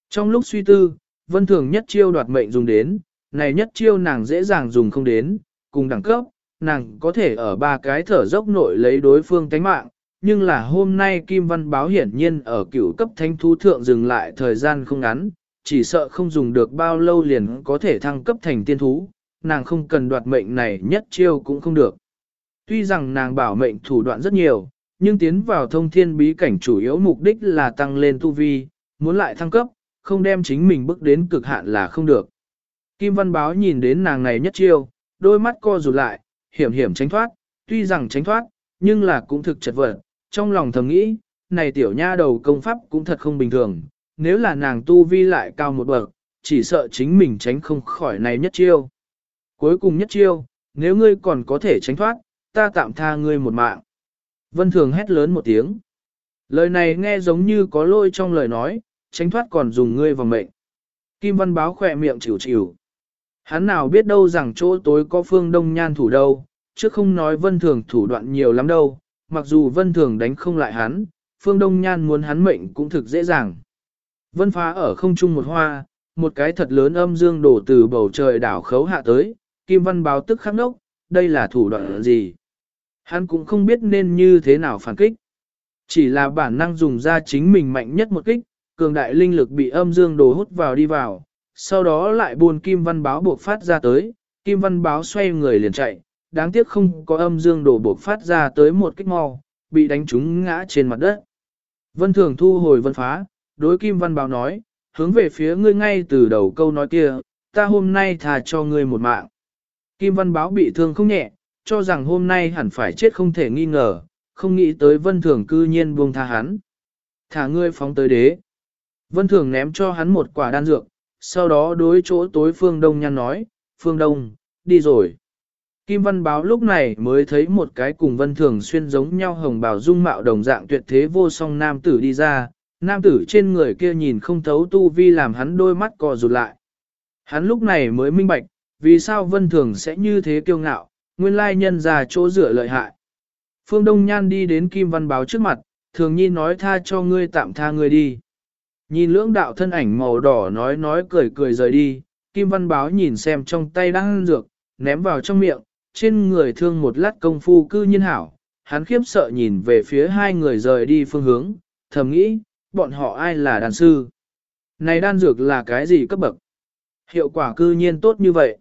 Trong lúc suy tư, Vân Thường nhất chiêu đoạt mệnh dùng đến, này nhất chiêu nàng dễ dàng dùng không đến, cùng đẳng cấp, nàng có thể ở ba cái thở dốc nội lấy đối phương tánh mạng, nhưng là hôm nay Kim Văn báo hiển nhiên ở cửu cấp thanh thú thượng dừng lại thời gian không ngắn, chỉ sợ không dùng được bao lâu liền có thể thăng cấp thành tiên thú, nàng không cần đoạt mệnh này nhất chiêu cũng không được. Tuy rằng nàng bảo mệnh thủ đoạn rất nhiều, nhưng tiến vào thông thiên bí cảnh chủ yếu mục đích là tăng lên tu vi, muốn lại thăng cấp, không đem chính mình bước đến cực hạn là không được. Kim Văn Báo nhìn đến nàng này nhất chiêu, đôi mắt co rụt lại, hiểm hiểm tránh thoát, tuy rằng tránh thoát, nhưng là cũng thực chật vật, trong lòng thầm nghĩ, này tiểu nha đầu công pháp cũng thật không bình thường, nếu là nàng tu vi lại cao một bậc, chỉ sợ chính mình tránh không khỏi này nhất chiêu. Cuối cùng nhất chiêu, nếu ngươi còn có thể tránh thoát, ta tạm tha ngươi một mạng. Vân Thường hét lớn một tiếng. Lời này nghe giống như có lôi trong lời nói, tránh thoát còn dùng ngươi vào mệnh. Kim Văn báo khỏe miệng chịu chịu. Hắn nào biết đâu rằng chỗ tối có phương đông nhan thủ đâu, chứ không nói Vân Thường thủ đoạn nhiều lắm đâu, mặc dù Vân Thường đánh không lại hắn, phương đông nhan muốn hắn mệnh cũng thực dễ dàng. Vân phá ở không trung một hoa, một cái thật lớn âm dương đổ từ bầu trời đảo khấu hạ tới, Kim Văn báo tức khắc nốc, đây là thủ đoạn gì? Hắn cũng không biết nên như thế nào phản kích. Chỉ là bản năng dùng ra chính mình mạnh nhất một kích, cường đại linh lực bị âm dương đồ hút vào đi vào, sau đó lại buồn Kim Văn báo buộc phát ra tới, Kim Văn báo xoay người liền chạy, đáng tiếc không có âm dương đổ buộc phát ra tới một kích mau, bị đánh trúng ngã trên mặt đất. Vân Thường thu hồi vân phá, đối Kim Văn Báo nói, hướng về phía ngươi ngay từ đầu câu nói kia, ta hôm nay thà cho ngươi một mạng. Kim Văn Báo bị thương không nhẹ, cho rằng hôm nay hẳn phải chết không thể nghi ngờ, không nghĩ tới Vân Thường cư nhiên buông tha hắn. Thả ngươi phóng tới đế. Vân Thường ném cho hắn một quả đan dược, sau đó đối chỗ tối Phương Đông nhăn nói, Phương Đông, đi rồi. Kim Văn Báo lúc này mới thấy một cái cùng Vân Thường xuyên giống nhau hồng bào dung mạo đồng dạng tuyệt thế vô song nam tử đi ra, nam tử trên người kia nhìn không thấu tu vi làm hắn đôi mắt co rụt lại. Hắn lúc này mới minh bạch, vì sao Vân Thường sẽ như thế kiêu ngạo, nguyên lai nhân ra chỗ rửa lợi hại. Phương Đông Nhan đi đến Kim Văn Báo trước mặt, thường nhi nói tha cho ngươi tạm tha ngươi đi. Nhìn lưỡng đạo thân ảnh màu đỏ nói nói cười cười rời đi, Kim Văn Báo nhìn xem trong tay đang ăn dược, ném vào trong miệng, trên người thương một lát công phu cư nhiên hảo, hắn khiếp sợ nhìn về phía hai người rời đi phương hướng, thầm nghĩ, bọn họ ai là đàn sư? Này đan dược là cái gì cấp bậc? Hiệu quả cư nhiên tốt như vậy.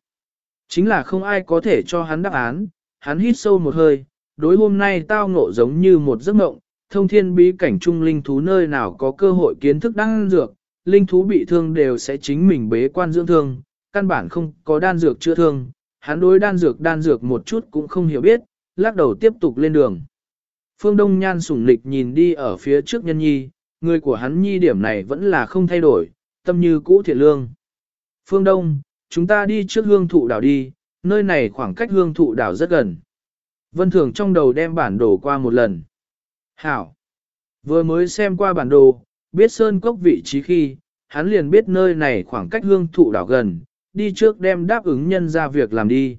Chính là không ai có thể cho hắn đáp án, hắn hít sâu một hơi, đối hôm nay tao ngộ giống như một giấc mộng, thông thiên bí cảnh trung linh thú nơi nào có cơ hội kiến thức đan dược, linh thú bị thương đều sẽ chính mình bế quan dưỡng thương, căn bản không có đan dược chữa thương, hắn đối đan dược đan dược một chút cũng không hiểu biết, lắc đầu tiếp tục lên đường. Phương Đông Nhan sủng lịch nhìn đi ở phía trước nhân nhi, người của hắn nhi điểm này vẫn là không thay đổi, tâm như cũ thiện lương. Phương Đông, chúng ta đi trước hương thụ đảo đi, nơi này khoảng cách hương thụ đảo rất gần. Vân Thường trong đầu đem bản đồ qua một lần. Hảo! Vừa mới xem qua bản đồ, biết sơn cốc vị trí khi, hắn liền biết nơi này khoảng cách hương thụ đảo gần, đi trước đem đáp ứng nhân ra việc làm đi.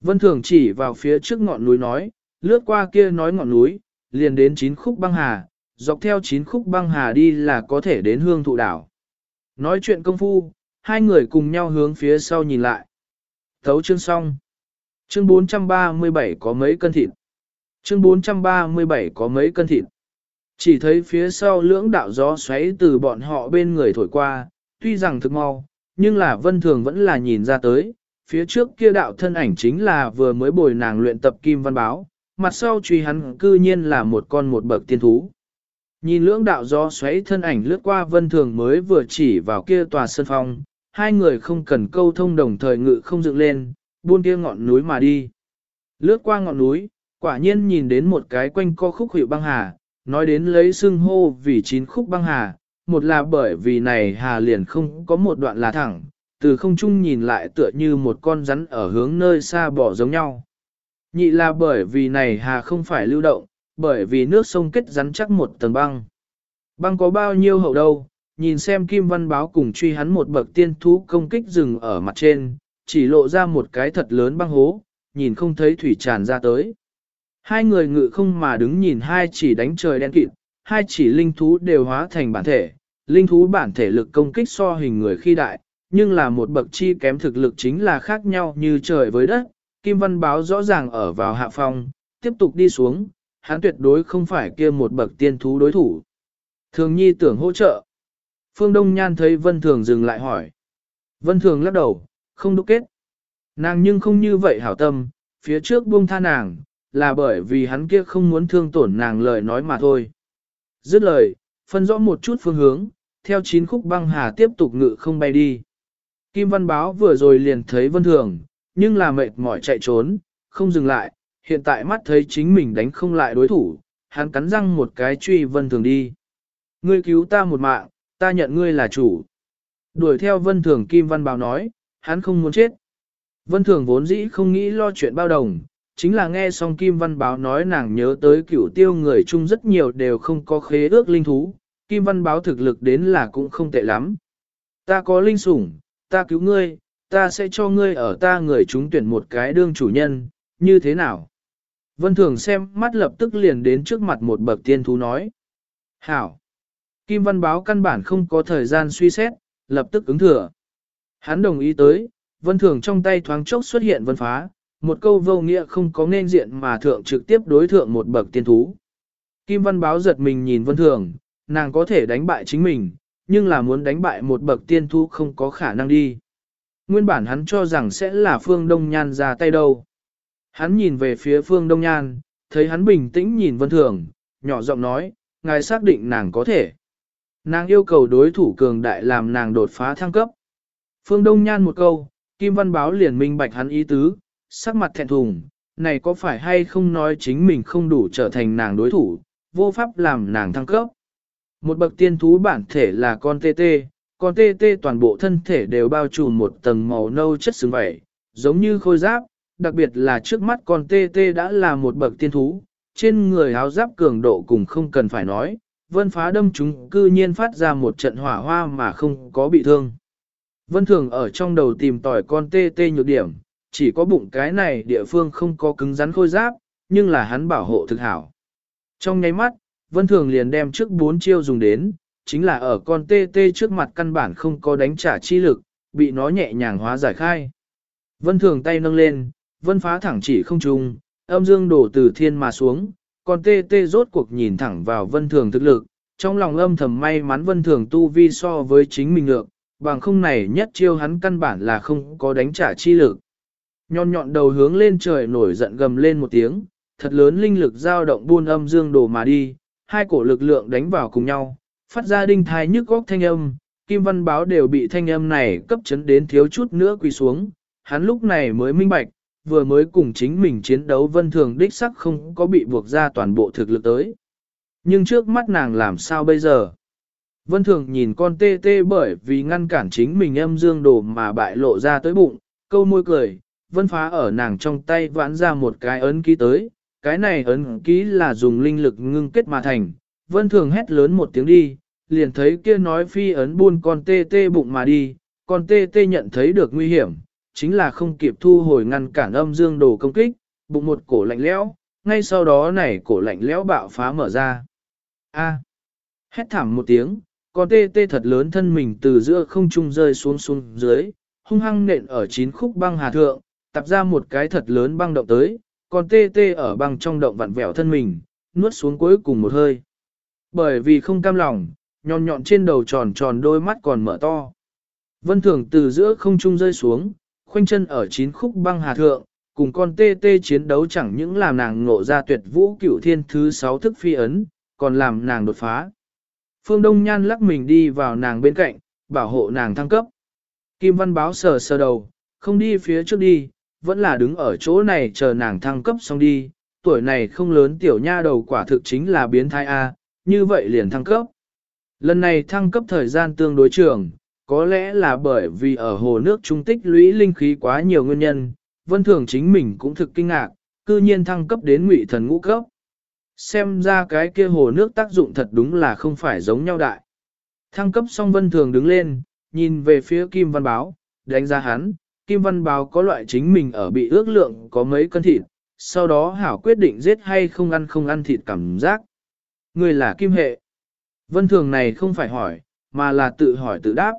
Vân Thường chỉ vào phía trước ngọn núi nói, lướt qua kia nói ngọn núi, liền đến chín khúc băng hà, dọc theo chín khúc băng hà đi là có thể đến hương thụ đảo. Nói chuyện công phu, hai người cùng nhau hướng phía sau nhìn lại. Thấu chương xong. Chương 437 có mấy cân thịt. Chương 437 có mấy cân thịt. Chỉ thấy phía sau lưỡng đạo gió xoáy từ bọn họ bên người thổi qua, tuy rằng thực mau, nhưng là vân thường vẫn là nhìn ra tới, phía trước kia đạo thân ảnh chính là vừa mới bồi nàng luyện tập kim văn báo, mặt sau truy hắn cư nhiên là một con một bậc tiên thú. Nhìn lưỡng đạo gió xoáy thân ảnh lướt qua vân thường mới vừa chỉ vào kia tòa sân phong, hai người không cần câu thông đồng thời ngự không dựng lên, buôn kia ngọn núi mà đi. Lướt qua ngọn núi, quả nhiên nhìn đến một cái quanh co khúc hiệu băng hà, nói đến lấy xưng hô vì chín khúc băng hà, một là bởi vì này hà liền không có một đoạn là thẳng, từ không trung nhìn lại tựa như một con rắn ở hướng nơi xa bỏ giống nhau. Nhị là bởi vì này hà không phải lưu động, bởi vì nước sông kết rắn chắc một tầng băng. Băng có bao nhiêu hậu đâu, nhìn xem Kim Văn Báo cùng truy hắn một bậc tiên thú công kích rừng ở mặt trên, chỉ lộ ra một cái thật lớn băng hố, nhìn không thấy thủy tràn ra tới. Hai người ngự không mà đứng nhìn hai chỉ đánh trời đen kịt, hai chỉ linh thú đều hóa thành bản thể, linh thú bản thể lực công kích so hình người khi đại, nhưng là một bậc chi kém thực lực chính là khác nhau như trời với đất. Kim Văn Báo rõ ràng ở vào hạ phong, tiếp tục đi xuống, hắn tuyệt đối không phải kia một bậc tiên thú đối thủ. Thường nhi tưởng hỗ trợ. Phương Đông Nhan thấy Vân Thường dừng lại hỏi. Vân Thường lắc đầu, không đúc kết. Nàng nhưng không như vậy hảo tâm, phía trước buông tha nàng, là bởi vì hắn kia không muốn thương tổn nàng lời nói mà thôi. Dứt lời, phân rõ một chút phương hướng, theo chín khúc băng hà tiếp tục ngự không bay đi. Kim Văn Báo vừa rồi liền thấy Vân Thường, nhưng là mệt mỏi chạy trốn, không dừng lại, hiện tại mắt thấy chính mình đánh không lại đối thủ, hắn cắn răng một cái truy Vân Thường đi. Ngươi cứu ta một mạng, ta nhận ngươi là chủ. Đuổi theo Vân Thường Kim Văn Báo nói, hắn không muốn chết. Vân Thường vốn dĩ không nghĩ lo chuyện bao đồng, chính là nghe xong Kim Văn Báo nói nàng nhớ tới cửu tiêu người chung rất nhiều đều không có khế ước linh thú, Kim Văn Báo thực lực đến là cũng không tệ lắm. Ta có linh sủng, ta cứu ngươi, ta sẽ cho ngươi ở ta người chúng tuyển một cái đương chủ nhân, như thế nào? Vân Thường xem mắt lập tức liền đến trước mặt một bậc tiên thú nói. Hảo! Kim Văn Báo căn bản không có thời gian suy xét, lập tức ứng thừa. Hắn đồng ý tới, Vân Thường trong tay thoáng chốc xuất hiện vân phá, một câu vô nghĩa không có nên diện mà thượng trực tiếp đối thượng một bậc tiên thú. Kim Văn Báo giật mình nhìn Vân Thường, nàng có thể đánh bại chính mình, nhưng là muốn đánh bại một bậc tiên thú không có khả năng đi. Nguyên bản hắn cho rằng sẽ là Phương Đông Nhan ra tay đâu. Hắn nhìn về phía Phương Đông Nhan, thấy hắn bình tĩnh nhìn Vân Thường, nhỏ giọng nói, ngài xác định nàng có thể. Nàng yêu cầu đối thủ cường đại làm nàng đột phá thăng cấp. Phương Đông Nhan một câu, Kim Văn Báo liền minh bạch hắn ý tứ, sắc mặt thẹn thùng, này có phải hay không nói chính mình không đủ trở thành nàng đối thủ, vô pháp làm nàng thăng cấp. Một bậc tiên thú bản thể là con tê tê, con tê tê toàn bộ thân thể đều bao trùm một tầng màu nâu chất xứng vảy, giống như khôi giáp, đặc biệt là trước mắt con tê tê đã là một bậc tiên thú, trên người áo giáp cường độ cùng không cần phải nói, vân phá đâm chúng cư nhiên phát ra một trận hỏa hoa mà không có bị thương. Vân thường ở trong đầu tìm tỏi con tê tê nhược điểm, chỉ có bụng cái này địa phương không có cứng rắn khôi giáp, nhưng là hắn bảo hộ thực hảo. Trong nháy mắt, Vân Thường liền đem trước bốn chiêu dùng đến, chính là ở con tê tê trước mặt căn bản không có đánh trả chi lực, bị nó nhẹ nhàng hóa giải khai. Vân Thường tay nâng lên, Vân phá thẳng chỉ không trùng, âm dương đổ từ thiên mà xuống, con tê tê rốt cuộc nhìn thẳng vào Vân Thường thực lực, trong lòng âm thầm may mắn Vân Thường tu vi so với chính mình lượng bằng không này nhất chiêu hắn căn bản là không có đánh trả chi lực. Nhọn nhọn đầu hướng lên trời nổi giận gầm lên một tiếng, thật lớn linh lực dao động buôn âm dương đồ mà đi, hai cổ lực lượng đánh vào cùng nhau, phát ra đinh thai nhức góc thanh âm, Kim Văn Báo đều bị thanh âm này cấp chấn đến thiếu chút nữa quỳ xuống, hắn lúc này mới minh bạch, vừa mới cùng chính mình chiến đấu vân thường đích sắc không có bị buộc ra toàn bộ thực lực tới. Nhưng trước mắt nàng làm sao bây giờ? Vân thường nhìn con tê tê bởi vì ngăn cản chính mình âm dương đồ mà bại lộ ra tới bụng, câu môi cười, vân phá ở nàng trong tay vãn ra một cái ấn ký tới, cái này ấn ký là dùng linh lực ngưng kết mà thành, vân thường hét lớn một tiếng đi, liền thấy kia nói phi ấn buôn con tê tê bụng mà đi, con tê tê nhận thấy được nguy hiểm, chính là không kịp thu hồi ngăn cản âm dương đồ công kích, bụng một cổ lạnh lẽo, ngay sau đó này cổ lạnh lẽo bạo phá mở ra. A. Hét thảm một tiếng, con tê tê thật lớn thân mình từ giữa không trung rơi xuống xuống dưới, hung hăng nện ở chín khúc băng hà thượng, tập ra một cái thật lớn băng động tới, còn tê tê ở băng trong động vặn vẹo thân mình, nuốt xuống cuối cùng một hơi. Bởi vì không cam lòng, nhọn nhọn trên đầu tròn tròn đôi mắt còn mở to. Vân thường từ giữa không trung rơi xuống, khoanh chân ở chín khúc băng hà thượng, cùng con tê tê chiến đấu chẳng những làm nàng ngộ ra tuyệt vũ cửu thiên thứ sáu thức phi ấn, còn làm nàng đột phá. Phương Đông Nhan lắc mình đi vào nàng bên cạnh, bảo hộ nàng thăng cấp. Kim Văn báo sờ sờ đầu, không đi phía trước đi, vẫn là đứng ở chỗ này chờ nàng thăng cấp xong đi, tuổi này không lớn tiểu nha đầu quả thực chính là biến thái A, như vậy liền thăng cấp. Lần này thăng cấp thời gian tương đối trường, có lẽ là bởi vì ở hồ nước trung tích lũy linh khí quá nhiều nguyên nhân, vân thường chính mình cũng thực kinh ngạc, cư nhiên thăng cấp đến ngụy thần ngũ cấp. Xem ra cái kia hồ nước tác dụng thật đúng là không phải giống nhau đại. Thăng cấp xong vân thường đứng lên, nhìn về phía Kim Văn Báo, đánh giá hắn, Kim Văn Báo có loại chính mình ở bị ước lượng có mấy cân thịt, sau đó hảo quyết định giết hay không ăn không ăn thịt cảm giác. Người là Kim Hệ. Vân thường này không phải hỏi, mà là tự hỏi tự đáp.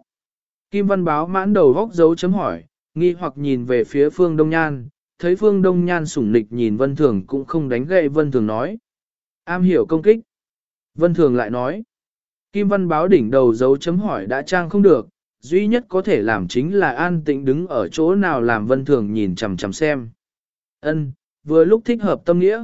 Kim Văn Báo mãn đầu góc dấu chấm hỏi, nghi hoặc nhìn về phía Phương Đông Nhan, thấy Phương Đông Nhan sủng nịch nhìn Vân Thường cũng không đánh gậy Vân Thường nói. Am hiểu công kích. Vân Thường lại nói. Kim Văn Báo đỉnh đầu dấu chấm hỏi đã trang không được, duy nhất có thể làm chính là an tĩnh đứng ở chỗ nào làm Vân Thường nhìn chằm chằm xem. Ân, vừa lúc thích hợp tâm nghĩa.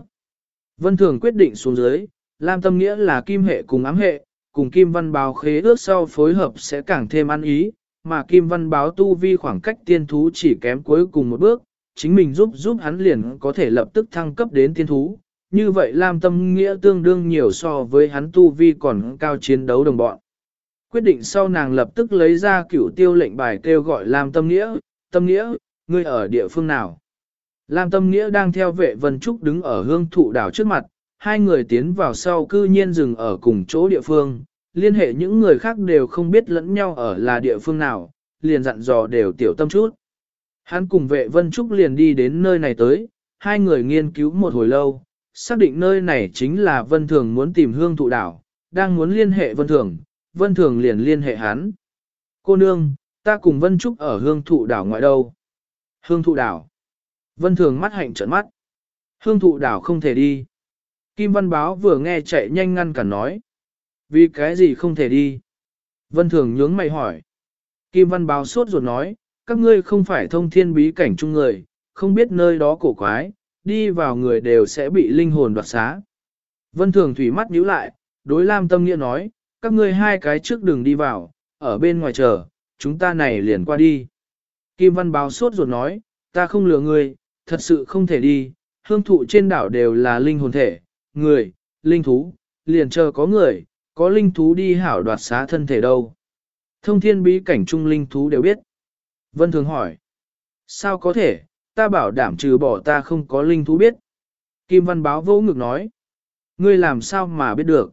Vân Thường quyết định xuống dưới, làm tâm nghĩa là kim hệ cùng ám hệ, cùng kim văn báo khế ước sau phối hợp sẽ càng thêm ăn ý, mà kim văn báo tu vi khoảng cách tiên thú chỉ kém cuối cùng một bước, chính mình giúp giúp hắn liền có thể lập tức thăng cấp đến tiên thú. Như vậy Lam Tâm Nghĩa tương đương nhiều so với hắn tu vi còn cao chiến đấu đồng bọn. Quyết định sau nàng lập tức lấy ra cửu tiêu lệnh bài kêu gọi Lam Tâm Nghĩa, Tâm Nghĩa, ngươi ở địa phương nào? Lam Tâm Nghĩa đang theo vệ Vân Trúc đứng ở hương thụ đảo trước mặt, hai người tiến vào sau cư nhiên dừng ở cùng chỗ địa phương, liên hệ những người khác đều không biết lẫn nhau ở là địa phương nào, liền dặn dò đều tiểu tâm chút. Hắn cùng vệ Vân Trúc liền đi đến nơi này tới, hai người nghiên cứu một hồi lâu, xác định nơi này chính là Vân Thường muốn tìm hương thụ đảo, đang muốn liên hệ Vân Thường, Vân Thường liền liên hệ hắn. Cô nương, ta cùng Vân Trúc ở hương thụ đảo ngoại đâu? Hương thụ đảo. Vân Thường mắt hạnh trợn mắt. Hương thụ đảo không thể đi. Kim Văn Báo vừa nghe chạy nhanh ngăn cản nói. Vì cái gì không thể đi? Vân Thường nhướng mày hỏi. Kim Văn Báo sốt ruột nói, các ngươi không phải thông thiên bí cảnh chung người, không biết nơi đó cổ quái, đi vào người đều sẽ bị linh hồn đoạt xá. Vân Thường thủy mắt nhíu lại, đối Lam Tâm Nghĩa nói, các ngươi hai cái trước đường đi vào, ở bên ngoài chờ, chúng ta này liền qua đi. Kim Văn Báo sốt ruột nói, ta không lừa ngươi, thật sự không thể đi, hương thụ trên đảo đều là linh hồn thể, người, linh thú, liền chờ có người, có linh thú đi hảo đoạt xá thân thể đâu. Thông thiên bí cảnh trung linh thú đều biết. Vân Thường hỏi, sao có thể, ta bảo đảm trừ bỏ ta không có linh thú biết. Kim Văn Báo vỗ ngực nói, ngươi làm sao mà biết được.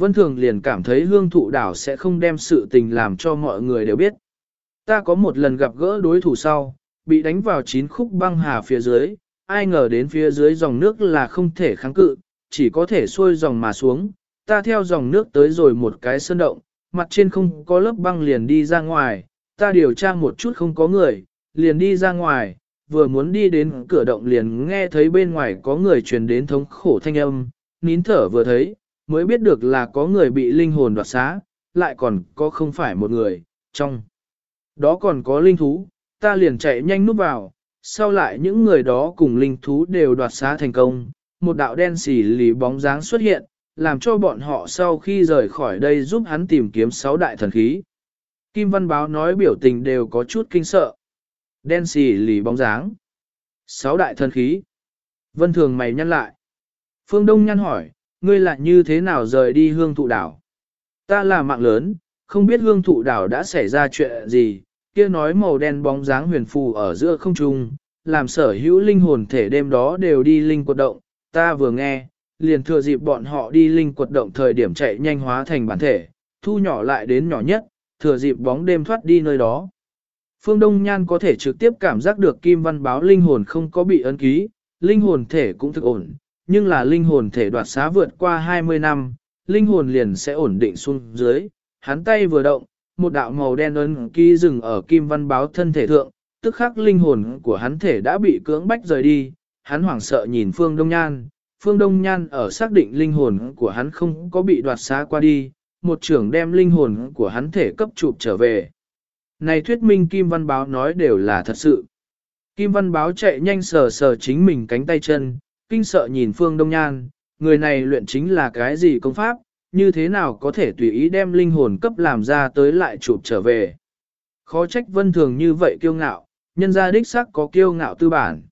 Vân Thường liền cảm thấy hương thụ đảo sẽ không đem sự tình làm cho mọi người đều biết. Ta có một lần gặp gỡ đối thủ sau, bị đánh vào chín khúc băng hà phía dưới, ai ngờ đến phía dưới dòng nước là không thể kháng cự, chỉ có thể xuôi dòng mà xuống. Ta theo dòng nước tới rồi một cái sơn động, mặt trên không có lớp băng liền đi ra ngoài, ta điều tra một chút không có người, liền đi ra ngoài, vừa muốn đi đến cửa động liền nghe thấy bên ngoài có người truyền đến thống khổ thanh âm, nín thở vừa thấy, mới biết được là có người bị linh hồn đoạt xá, lại còn có không phải một người, trong đó còn có linh thú, ta liền chạy nhanh núp vào, sau lại những người đó cùng linh thú đều đoạt xá thành công, một đạo đen xỉ lì bóng dáng xuất hiện, làm cho bọn họ sau khi rời khỏi đây giúp hắn tìm kiếm sáu đại thần khí. Kim Văn Báo nói biểu tình đều có chút kinh sợ. Đen xỉ lì bóng dáng. Sáu đại thần khí. Vân Thường mày nhăn lại. Phương Đông nhăn hỏi, ngươi lại như thế nào rời đi hương thụ đảo? Ta là mạng lớn, không biết hương thụ đảo đã xảy ra chuyện gì, kia nói màu đen bóng dáng huyền phù ở giữa không trung, làm sở hữu linh hồn thể đêm đó đều đi linh quật động, ta vừa nghe, liền thừa dịp bọn họ đi linh quật động thời điểm chạy nhanh hóa thành bản thể, thu nhỏ lại đến nhỏ nhất, thừa dịp bóng đêm thoát đi nơi đó. Phương Đông Nhan có thể trực tiếp cảm giác được Kim Văn báo linh hồn không có bị ấn ký, linh hồn thể cũng thực ổn, nhưng là linh hồn thể đoạt xá vượt qua 20 năm, linh hồn liền sẽ ổn định xuống dưới, hắn tay vừa động, một đạo màu đen ấn ký dừng ở kim văn báo thân thể thượng, tức khắc linh hồn của hắn thể đã bị cưỡng bách rời đi, hắn hoảng sợ nhìn Phương Đông Nhan, Phương Đông Nhan ở xác định linh hồn của hắn không có bị đoạt xá qua đi, một trưởng đem linh hồn của hắn thể cấp chụp trở về. Này thuyết minh Kim Văn Báo nói đều là thật sự. Kim Văn Báo chạy nhanh sờ sờ chính mình cánh tay chân, kinh sợ nhìn Phương Đông Nhan, người này luyện chính là cái gì công pháp, như thế nào có thể tùy ý đem linh hồn cấp làm ra tới lại chụp trở về. Khó trách vân thường như vậy kiêu ngạo, nhân gia đích sắc có kiêu ngạo tư bản.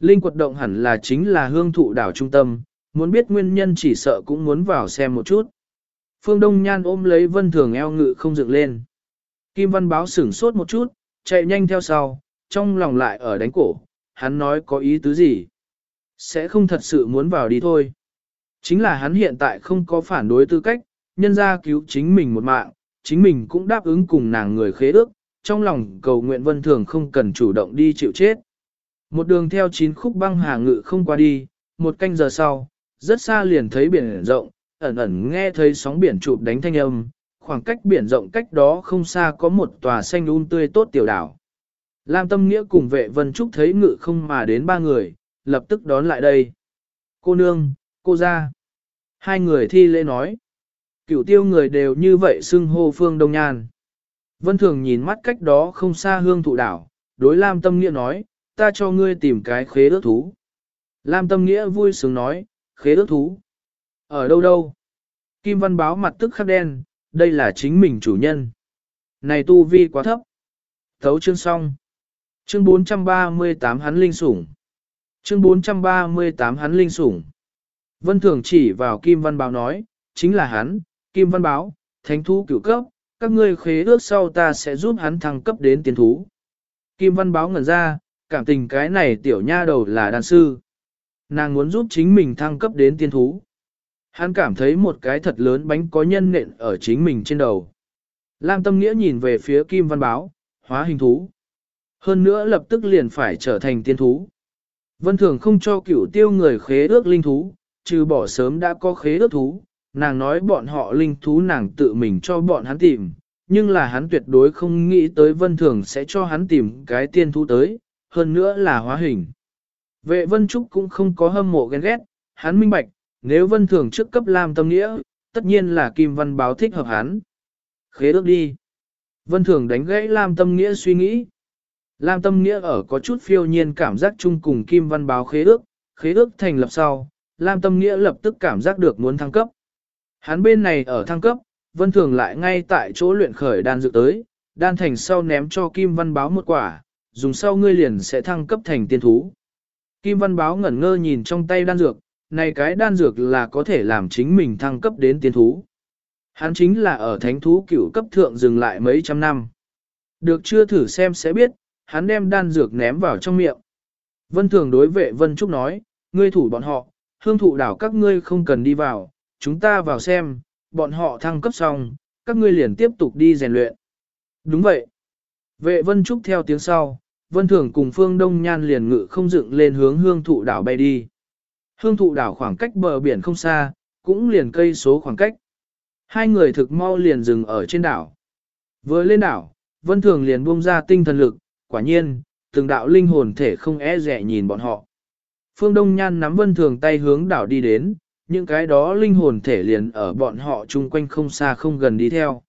Linh quật động hẳn là chính là hương thụ đảo trung tâm, muốn biết nguyên nhân chỉ sợ cũng muốn vào xem một chút. Phương Đông Nhan ôm lấy vân thường eo ngự không dựng lên. Kim Văn báo sửng sốt một chút, chạy nhanh theo sau, trong lòng lại ở đánh cổ, hắn nói có ý tứ gì. Sẽ không thật sự muốn vào đi thôi. Chính là hắn hiện tại không có phản đối tư cách, nhân ra cứu chính mình một mạng, chính mình cũng đáp ứng cùng nàng người khế ước, trong lòng cầu nguyện vân thường không cần chủ động đi chịu chết. Một đường theo chín khúc băng hà ngự không qua đi, một canh giờ sau, rất xa liền thấy biển rộng, ẩn ẩn nghe thấy sóng biển chụp đánh thanh âm, khoảng cách biển rộng cách đó không xa có một tòa xanh un tươi tốt tiểu đảo. Lam Tâm Nghĩa cùng vệ Vân Trúc thấy ngự không mà đến ba người, lập tức đón lại đây. Cô nương, cô ra. Hai người thi lễ nói. Cửu tiêu người đều như vậy xưng hô phương đông nhan. Vân Thường nhìn mắt cách đó không xa hương thụ đảo, đối Lam Tâm Nghĩa nói, ta cho ngươi tìm cái khế ước thú. Lam Tâm Nghĩa vui sướng nói, khế ước thú. Ở đâu đâu? Kim Văn báo mặt tức khắc đen, đây là chính mình chủ nhân. Này tu vi quá thấp. Thấu chương xong. Chương 438 hắn linh sủng. Chương 438 hắn linh sủng. Vân Thường chỉ vào Kim Văn Báo nói, chính là hắn, Kim Văn Báo, thánh thú cửu cấp, các ngươi khế ước sau ta sẽ giúp hắn thăng cấp đến tiến thú. Kim Văn Báo ngẩn ra, cảm tình cái này tiểu nha đầu là đàn sư. Nàng muốn giúp chính mình thăng cấp đến tiên thú. Hắn cảm thấy một cái thật lớn bánh có nhân nện ở chính mình trên đầu. Lam Tâm Nghĩa nhìn về phía Kim Văn Báo, hóa hình thú. Hơn nữa lập tức liền phải trở thành tiên thú. Vân Thường không cho cửu tiêu người khế ước linh thú, trừ bỏ sớm đã có khế ước thú, nàng nói bọn họ linh thú nàng tự mình cho bọn hắn tìm, nhưng là hắn tuyệt đối không nghĩ tới Vân Thường sẽ cho hắn tìm cái tiên thú tới, hơn nữa là hóa hình. Vệ Vân Trúc cũng không có hâm mộ ghen ghét, hắn minh bạch, nếu Vân Thường trước cấp làm Tâm Nghĩa, tất nhiên là Kim Văn báo thích hợp hắn. Khế ước đi. Vân Thường đánh gãy Lam Tâm Nghĩa suy nghĩ. Lam Tâm Nghĩa ở có chút phiêu nhiên cảm giác chung cùng Kim Văn báo khế ước, khế ước thành lập sau, Lam Tâm Nghĩa lập tức cảm giác được muốn thăng cấp. Hắn bên này ở thăng cấp, Vân Thường lại ngay tại chỗ luyện khởi đan dược tới, đan thành sau ném cho Kim Văn báo một quả, dùng sau ngươi liền sẽ thăng cấp thành tiên thú. Kim Văn báo ngẩn ngơ nhìn trong tay đan dược, này cái đan dược là có thể làm chính mình thăng cấp đến tiên thú. Hắn chính là ở thánh thú cửu cấp thượng dừng lại mấy trăm năm. Được chưa thử xem sẽ biết, hắn đem đan dược ném vào trong miệng. Vân Thường đối vệ Vân Trúc nói, ngươi thủ bọn họ, hương thụ đảo các ngươi không cần đi vào, chúng ta vào xem, bọn họ thăng cấp xong, các ngươi liền tiếp tục đi rèn luyện. Đúng vậy. Vệ Vân Trúc theo tiếng sau, Vân Thường cùng Phương Đông Nhan liền ngự không dựng lên hướng hương thụ đảo bay đi. Hương thụ đảo khoảng cách bờ biển không xa, cũng liền cây số khoảng cách. Hai người thực mau liền dừng ở trên đảo. Vừa lên đảo, Vân Thường liền buông ra tinh thần lực, quả nhiên, từng đạo linh hồn thể không e rẻ nhìn bọn họ. Phương Đông Nhan nắm Vân Thường tay hướng đảo đi đến, những cái đó linh hồn thể liền ở bọn họ chung quanh không xa không gần đi theo.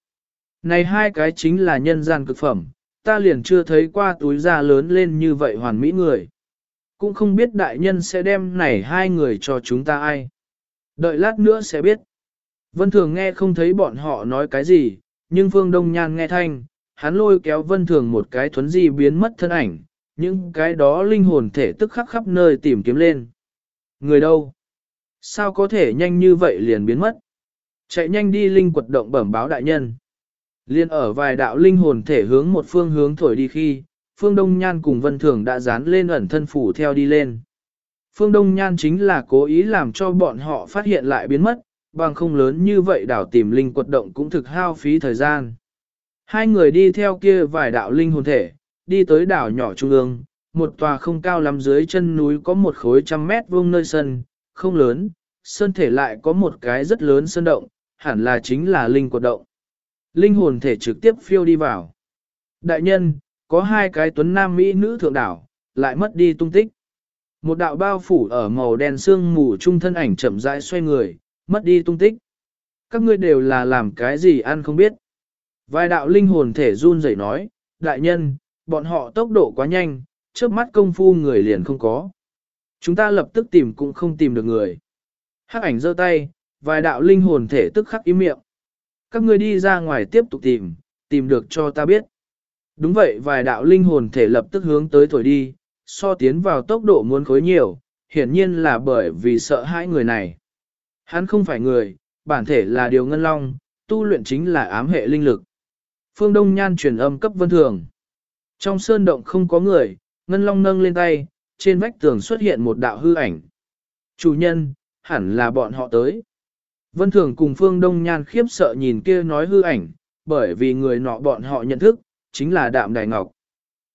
Này hai cái chính là nhân gian cực phẩm, ta liền chưa thấy qua túi da lớn lên như vậy hoàn mỹ người. Cũng không biết đại nhân sẽ đem này hai người cho chúng ta ai. Đợi lát nữa sẽ biết. Vân Thường nghe không thấy bọn họ nói cái gì, nhưng Phương Đông Nhan nghe thanh, hắn lôi kéo Vân Thường một cái thuấn di biến mất thân ảnh, những cái đó linh hồn thể tức khắc khắp nơi tìm kiếm lên. Người đâu? Sao có thể nhanh như vậy liền biến mất? Chạy nhanh đi linh quật động bẩm báo đại nhân. Liên ở vài đạo linh hồn thể hướng một phương hướng thổi đi khi, phương Đông Nhan cùng Vân Thường đã dán lên ẩn thân phủ theo đi lên. Phương Đông Nhan chính là cố ý làm cho bọn họ phát hiện lại biến mất, bằng không lớn như vậy đảo tìm linh quật động cũng thực hao phí thời gian. Hai người đi theo kia vài đạo linh hồn thể, đi tới đảo nhỏ trung ương, một tòa không cao lắm dưới chân núi có một khối trăm mét vuông nơi sân, không lớn, sơn thể lại có một cái rất lớn sơn động, hẳn là chính là linh quật động. Linh hồn thể trực tiếp phiêu đi vào. Đại nhân, có hai cái tuấn nam mỹ nữ thượng đảo, lại mất đi tung tích. Một đạo bao phủ ở màu đen sương mù trung thân ảnh chậm rãi xoay người, mất đi tung tích. Các ngươi đều là làm cái gì ăn không biết. Vài đạo linh hồn thể run rẩy nói, đại nhân, bọn họ tốc độ quá nhanh, trước mắt công phu người liền không có. Chúng ta lập tức tìm cũng không tìm được người. Hắc ảnh giơ tay, vài đạo linh hồn thể tức khắc im miệng. Các ngươi đi ra ngoài tiếp tục tìm, tìm được cho ta biết. Đúng vậy vài đạo linh hồn thể lập tức hướng tới thổi đi, so tiến vào tốc độ muốn khối nhiều, hiển nhiên là bởi vì sợ hãi người này. Hắn không phải người, bản thể là điều ngân long, tu luyện chính là ám hệ linh lực. Phương Đông Nhan truyền âm cấp vân thường. Trong sơn động không có người, ngân long nâng lên tay, trên vách tường xuất hiện một đạo hư ảnh. Chủ nhân, hẳn là bọn họ tới. Vân thường cùng Phương Đông Nhan khiếp sợ nhìn kia nói hư ảnh, bởi vì người nọ bọn họ nhận thức, chính là Đạm Đài Ngọc.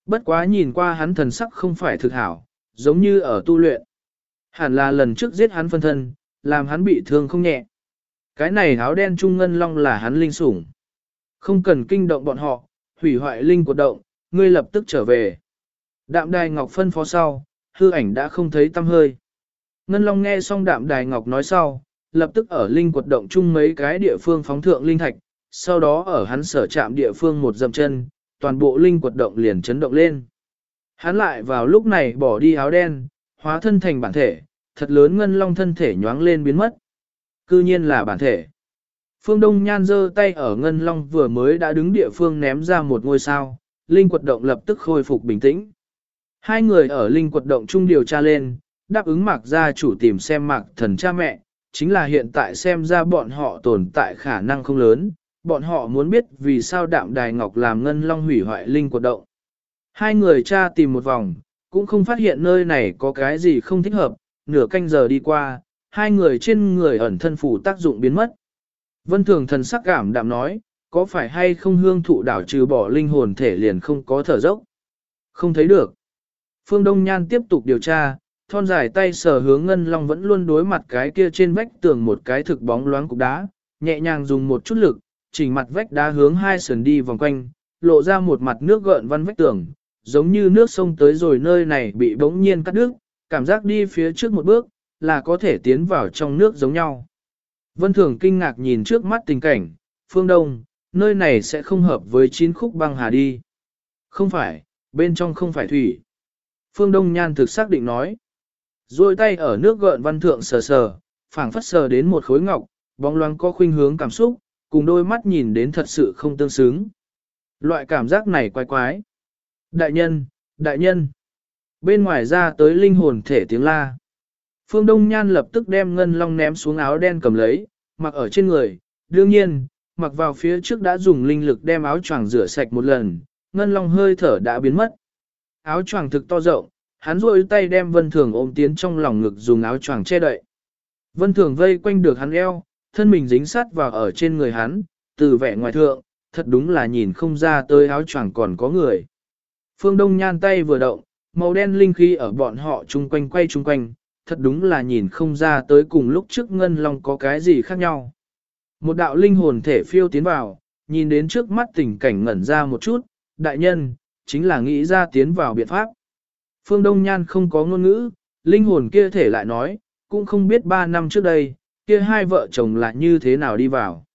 Bất quá nhìn qua hắn thần sắc không phải thực hảo, giống như ở tu luyện. Hẳn là lần trước giết hắn phân thân, làm hắn bị thương không nhẹ. Cái này áo đen trung ngân long là hắn linh sủng. Không cần kinh động bọn họ, hủy hoại linh của động, ngươi lập tức trở về. Đạm đài ngọc phân phó sau, hư ảnh đã không thấy tâm hơi. Ngân long nghe xong đạm đài ngọc nói sau, lập tức ở linh quật động chung mấy cái địa phương phóng thượng linh thạch, sau đó ở hắn sở chạm địa phương một dầm chân, toàn bộ linh quật động liền chấn động lên. Hắn lại vào lúc này bỏ đi áo đen, hóa thân thành bản thể, thật lớn ngân long thân thể nhoáng lên biến mất. Cư nhiên là bản thể. Phương Đông Nhan giơ tay ở ngân long vừa mới đã đứng địa phương ném ra một ngôi sao, linh quật động lập tức khôi phục bình tĩnh. Hai người ở linh quật động chung điều tra lên, đáp ứng mạc gia chủ tìm xem mạc thần cha mẹ, chính là hiện tại xem ra bọn họ tồn tại khả năng không lớn, bọn họ muốn biết vì sao đạm đài ngọc làm ngân long hủy hoại linh quật động. Hai người cha tìm một vòng, cũng không phát hiện nơi này có cái gì không thích hợp, nửa canh giờ đi qua, hai người trên người ẩn thân phủ tác dụng biến mất. Vân thường thần sắc cảm đạm nói, có phải hay không hương thụ đảo trừ bỏ linh hồn thể liền không có thở dốc? Không thấy được. Phương Đông Nhan tiếp tục điều tra, thon dài tay sờ hướng ngân long vẫn luôn đối mặt cái kia trên vách tường một cái thực bóng loáng cục đá, nhẹ nhàng dùng một chút lực, chỉnh mặt vách đá hướng hai sườn đi vòng quanh, lộ ra một mặt nước gợn văn vách tường, giống như nước sông tới rồi nơi này bị bỗng nhiên cắt đứt, cảm giác đi phía trước một bước, là có thể tiến vào trong nước giống nhau. Vân Thường kinh ngạc nhìn trước mắt tình cảnh, phương đông, nơi này sẽ không hợp với chín khúc băng hà đi. Không phải, bên trong không phải thủy. Phương Đông Nhan thực xác định nói. Rồi tay ở nước gợn văn thượng sờ sờ, phảng phất sờ đến một khối ngọc, bóng loáng có khuynh hướng cảm xúc, cùng đôi mắt nhìn đến thật sự không tương xứng. Loại cảm giác này quái quái. Đại nhân, đại nhân. Bên ngoài ra tới linh hồn thể tiếng la. Phương Đông Nhan lập tức đem ngân long ném xuống áo đen cầm lấy, mặc ở trên người. Đương nhiên, mặc vào phía trước đã dùng linh lực đem áo choàng rửa sạch một lần, ngân long hơi thở đã biến mất. Áo choàng thực to rộng, hắn rôi tay đem vân thường ôm tiến trong lòng ngực dùng áo choàng che đậy. Vân thường vây quanh được hắn eo, thân mình dính sát vào ở trên người hắn, từ vẻ ngoài thượng, thật đúng là nhìn không ra tới áo choàng còn có người. Phương Đông nhan tay vừa động, màu đen linh khí ở bọn họ chung quanh quay chung quanh, thật đúng là nhìn không ra tới cùng lúc trước ngân long có cái gì khác nhau. Một đạo linh hồn thể phiêu tiến vào, nhìn đến trước mắt tình cảnh ngẩn ra một chút, đại nhân, chính là nghĩ ra tiến vào biện pháp. Phương Đông Nhan không có ngôn ngữ, linh hồn kia thể lại nói, cũng không biết ba năm trước đây, kia hai vợ chồng là như thế nào đi vào.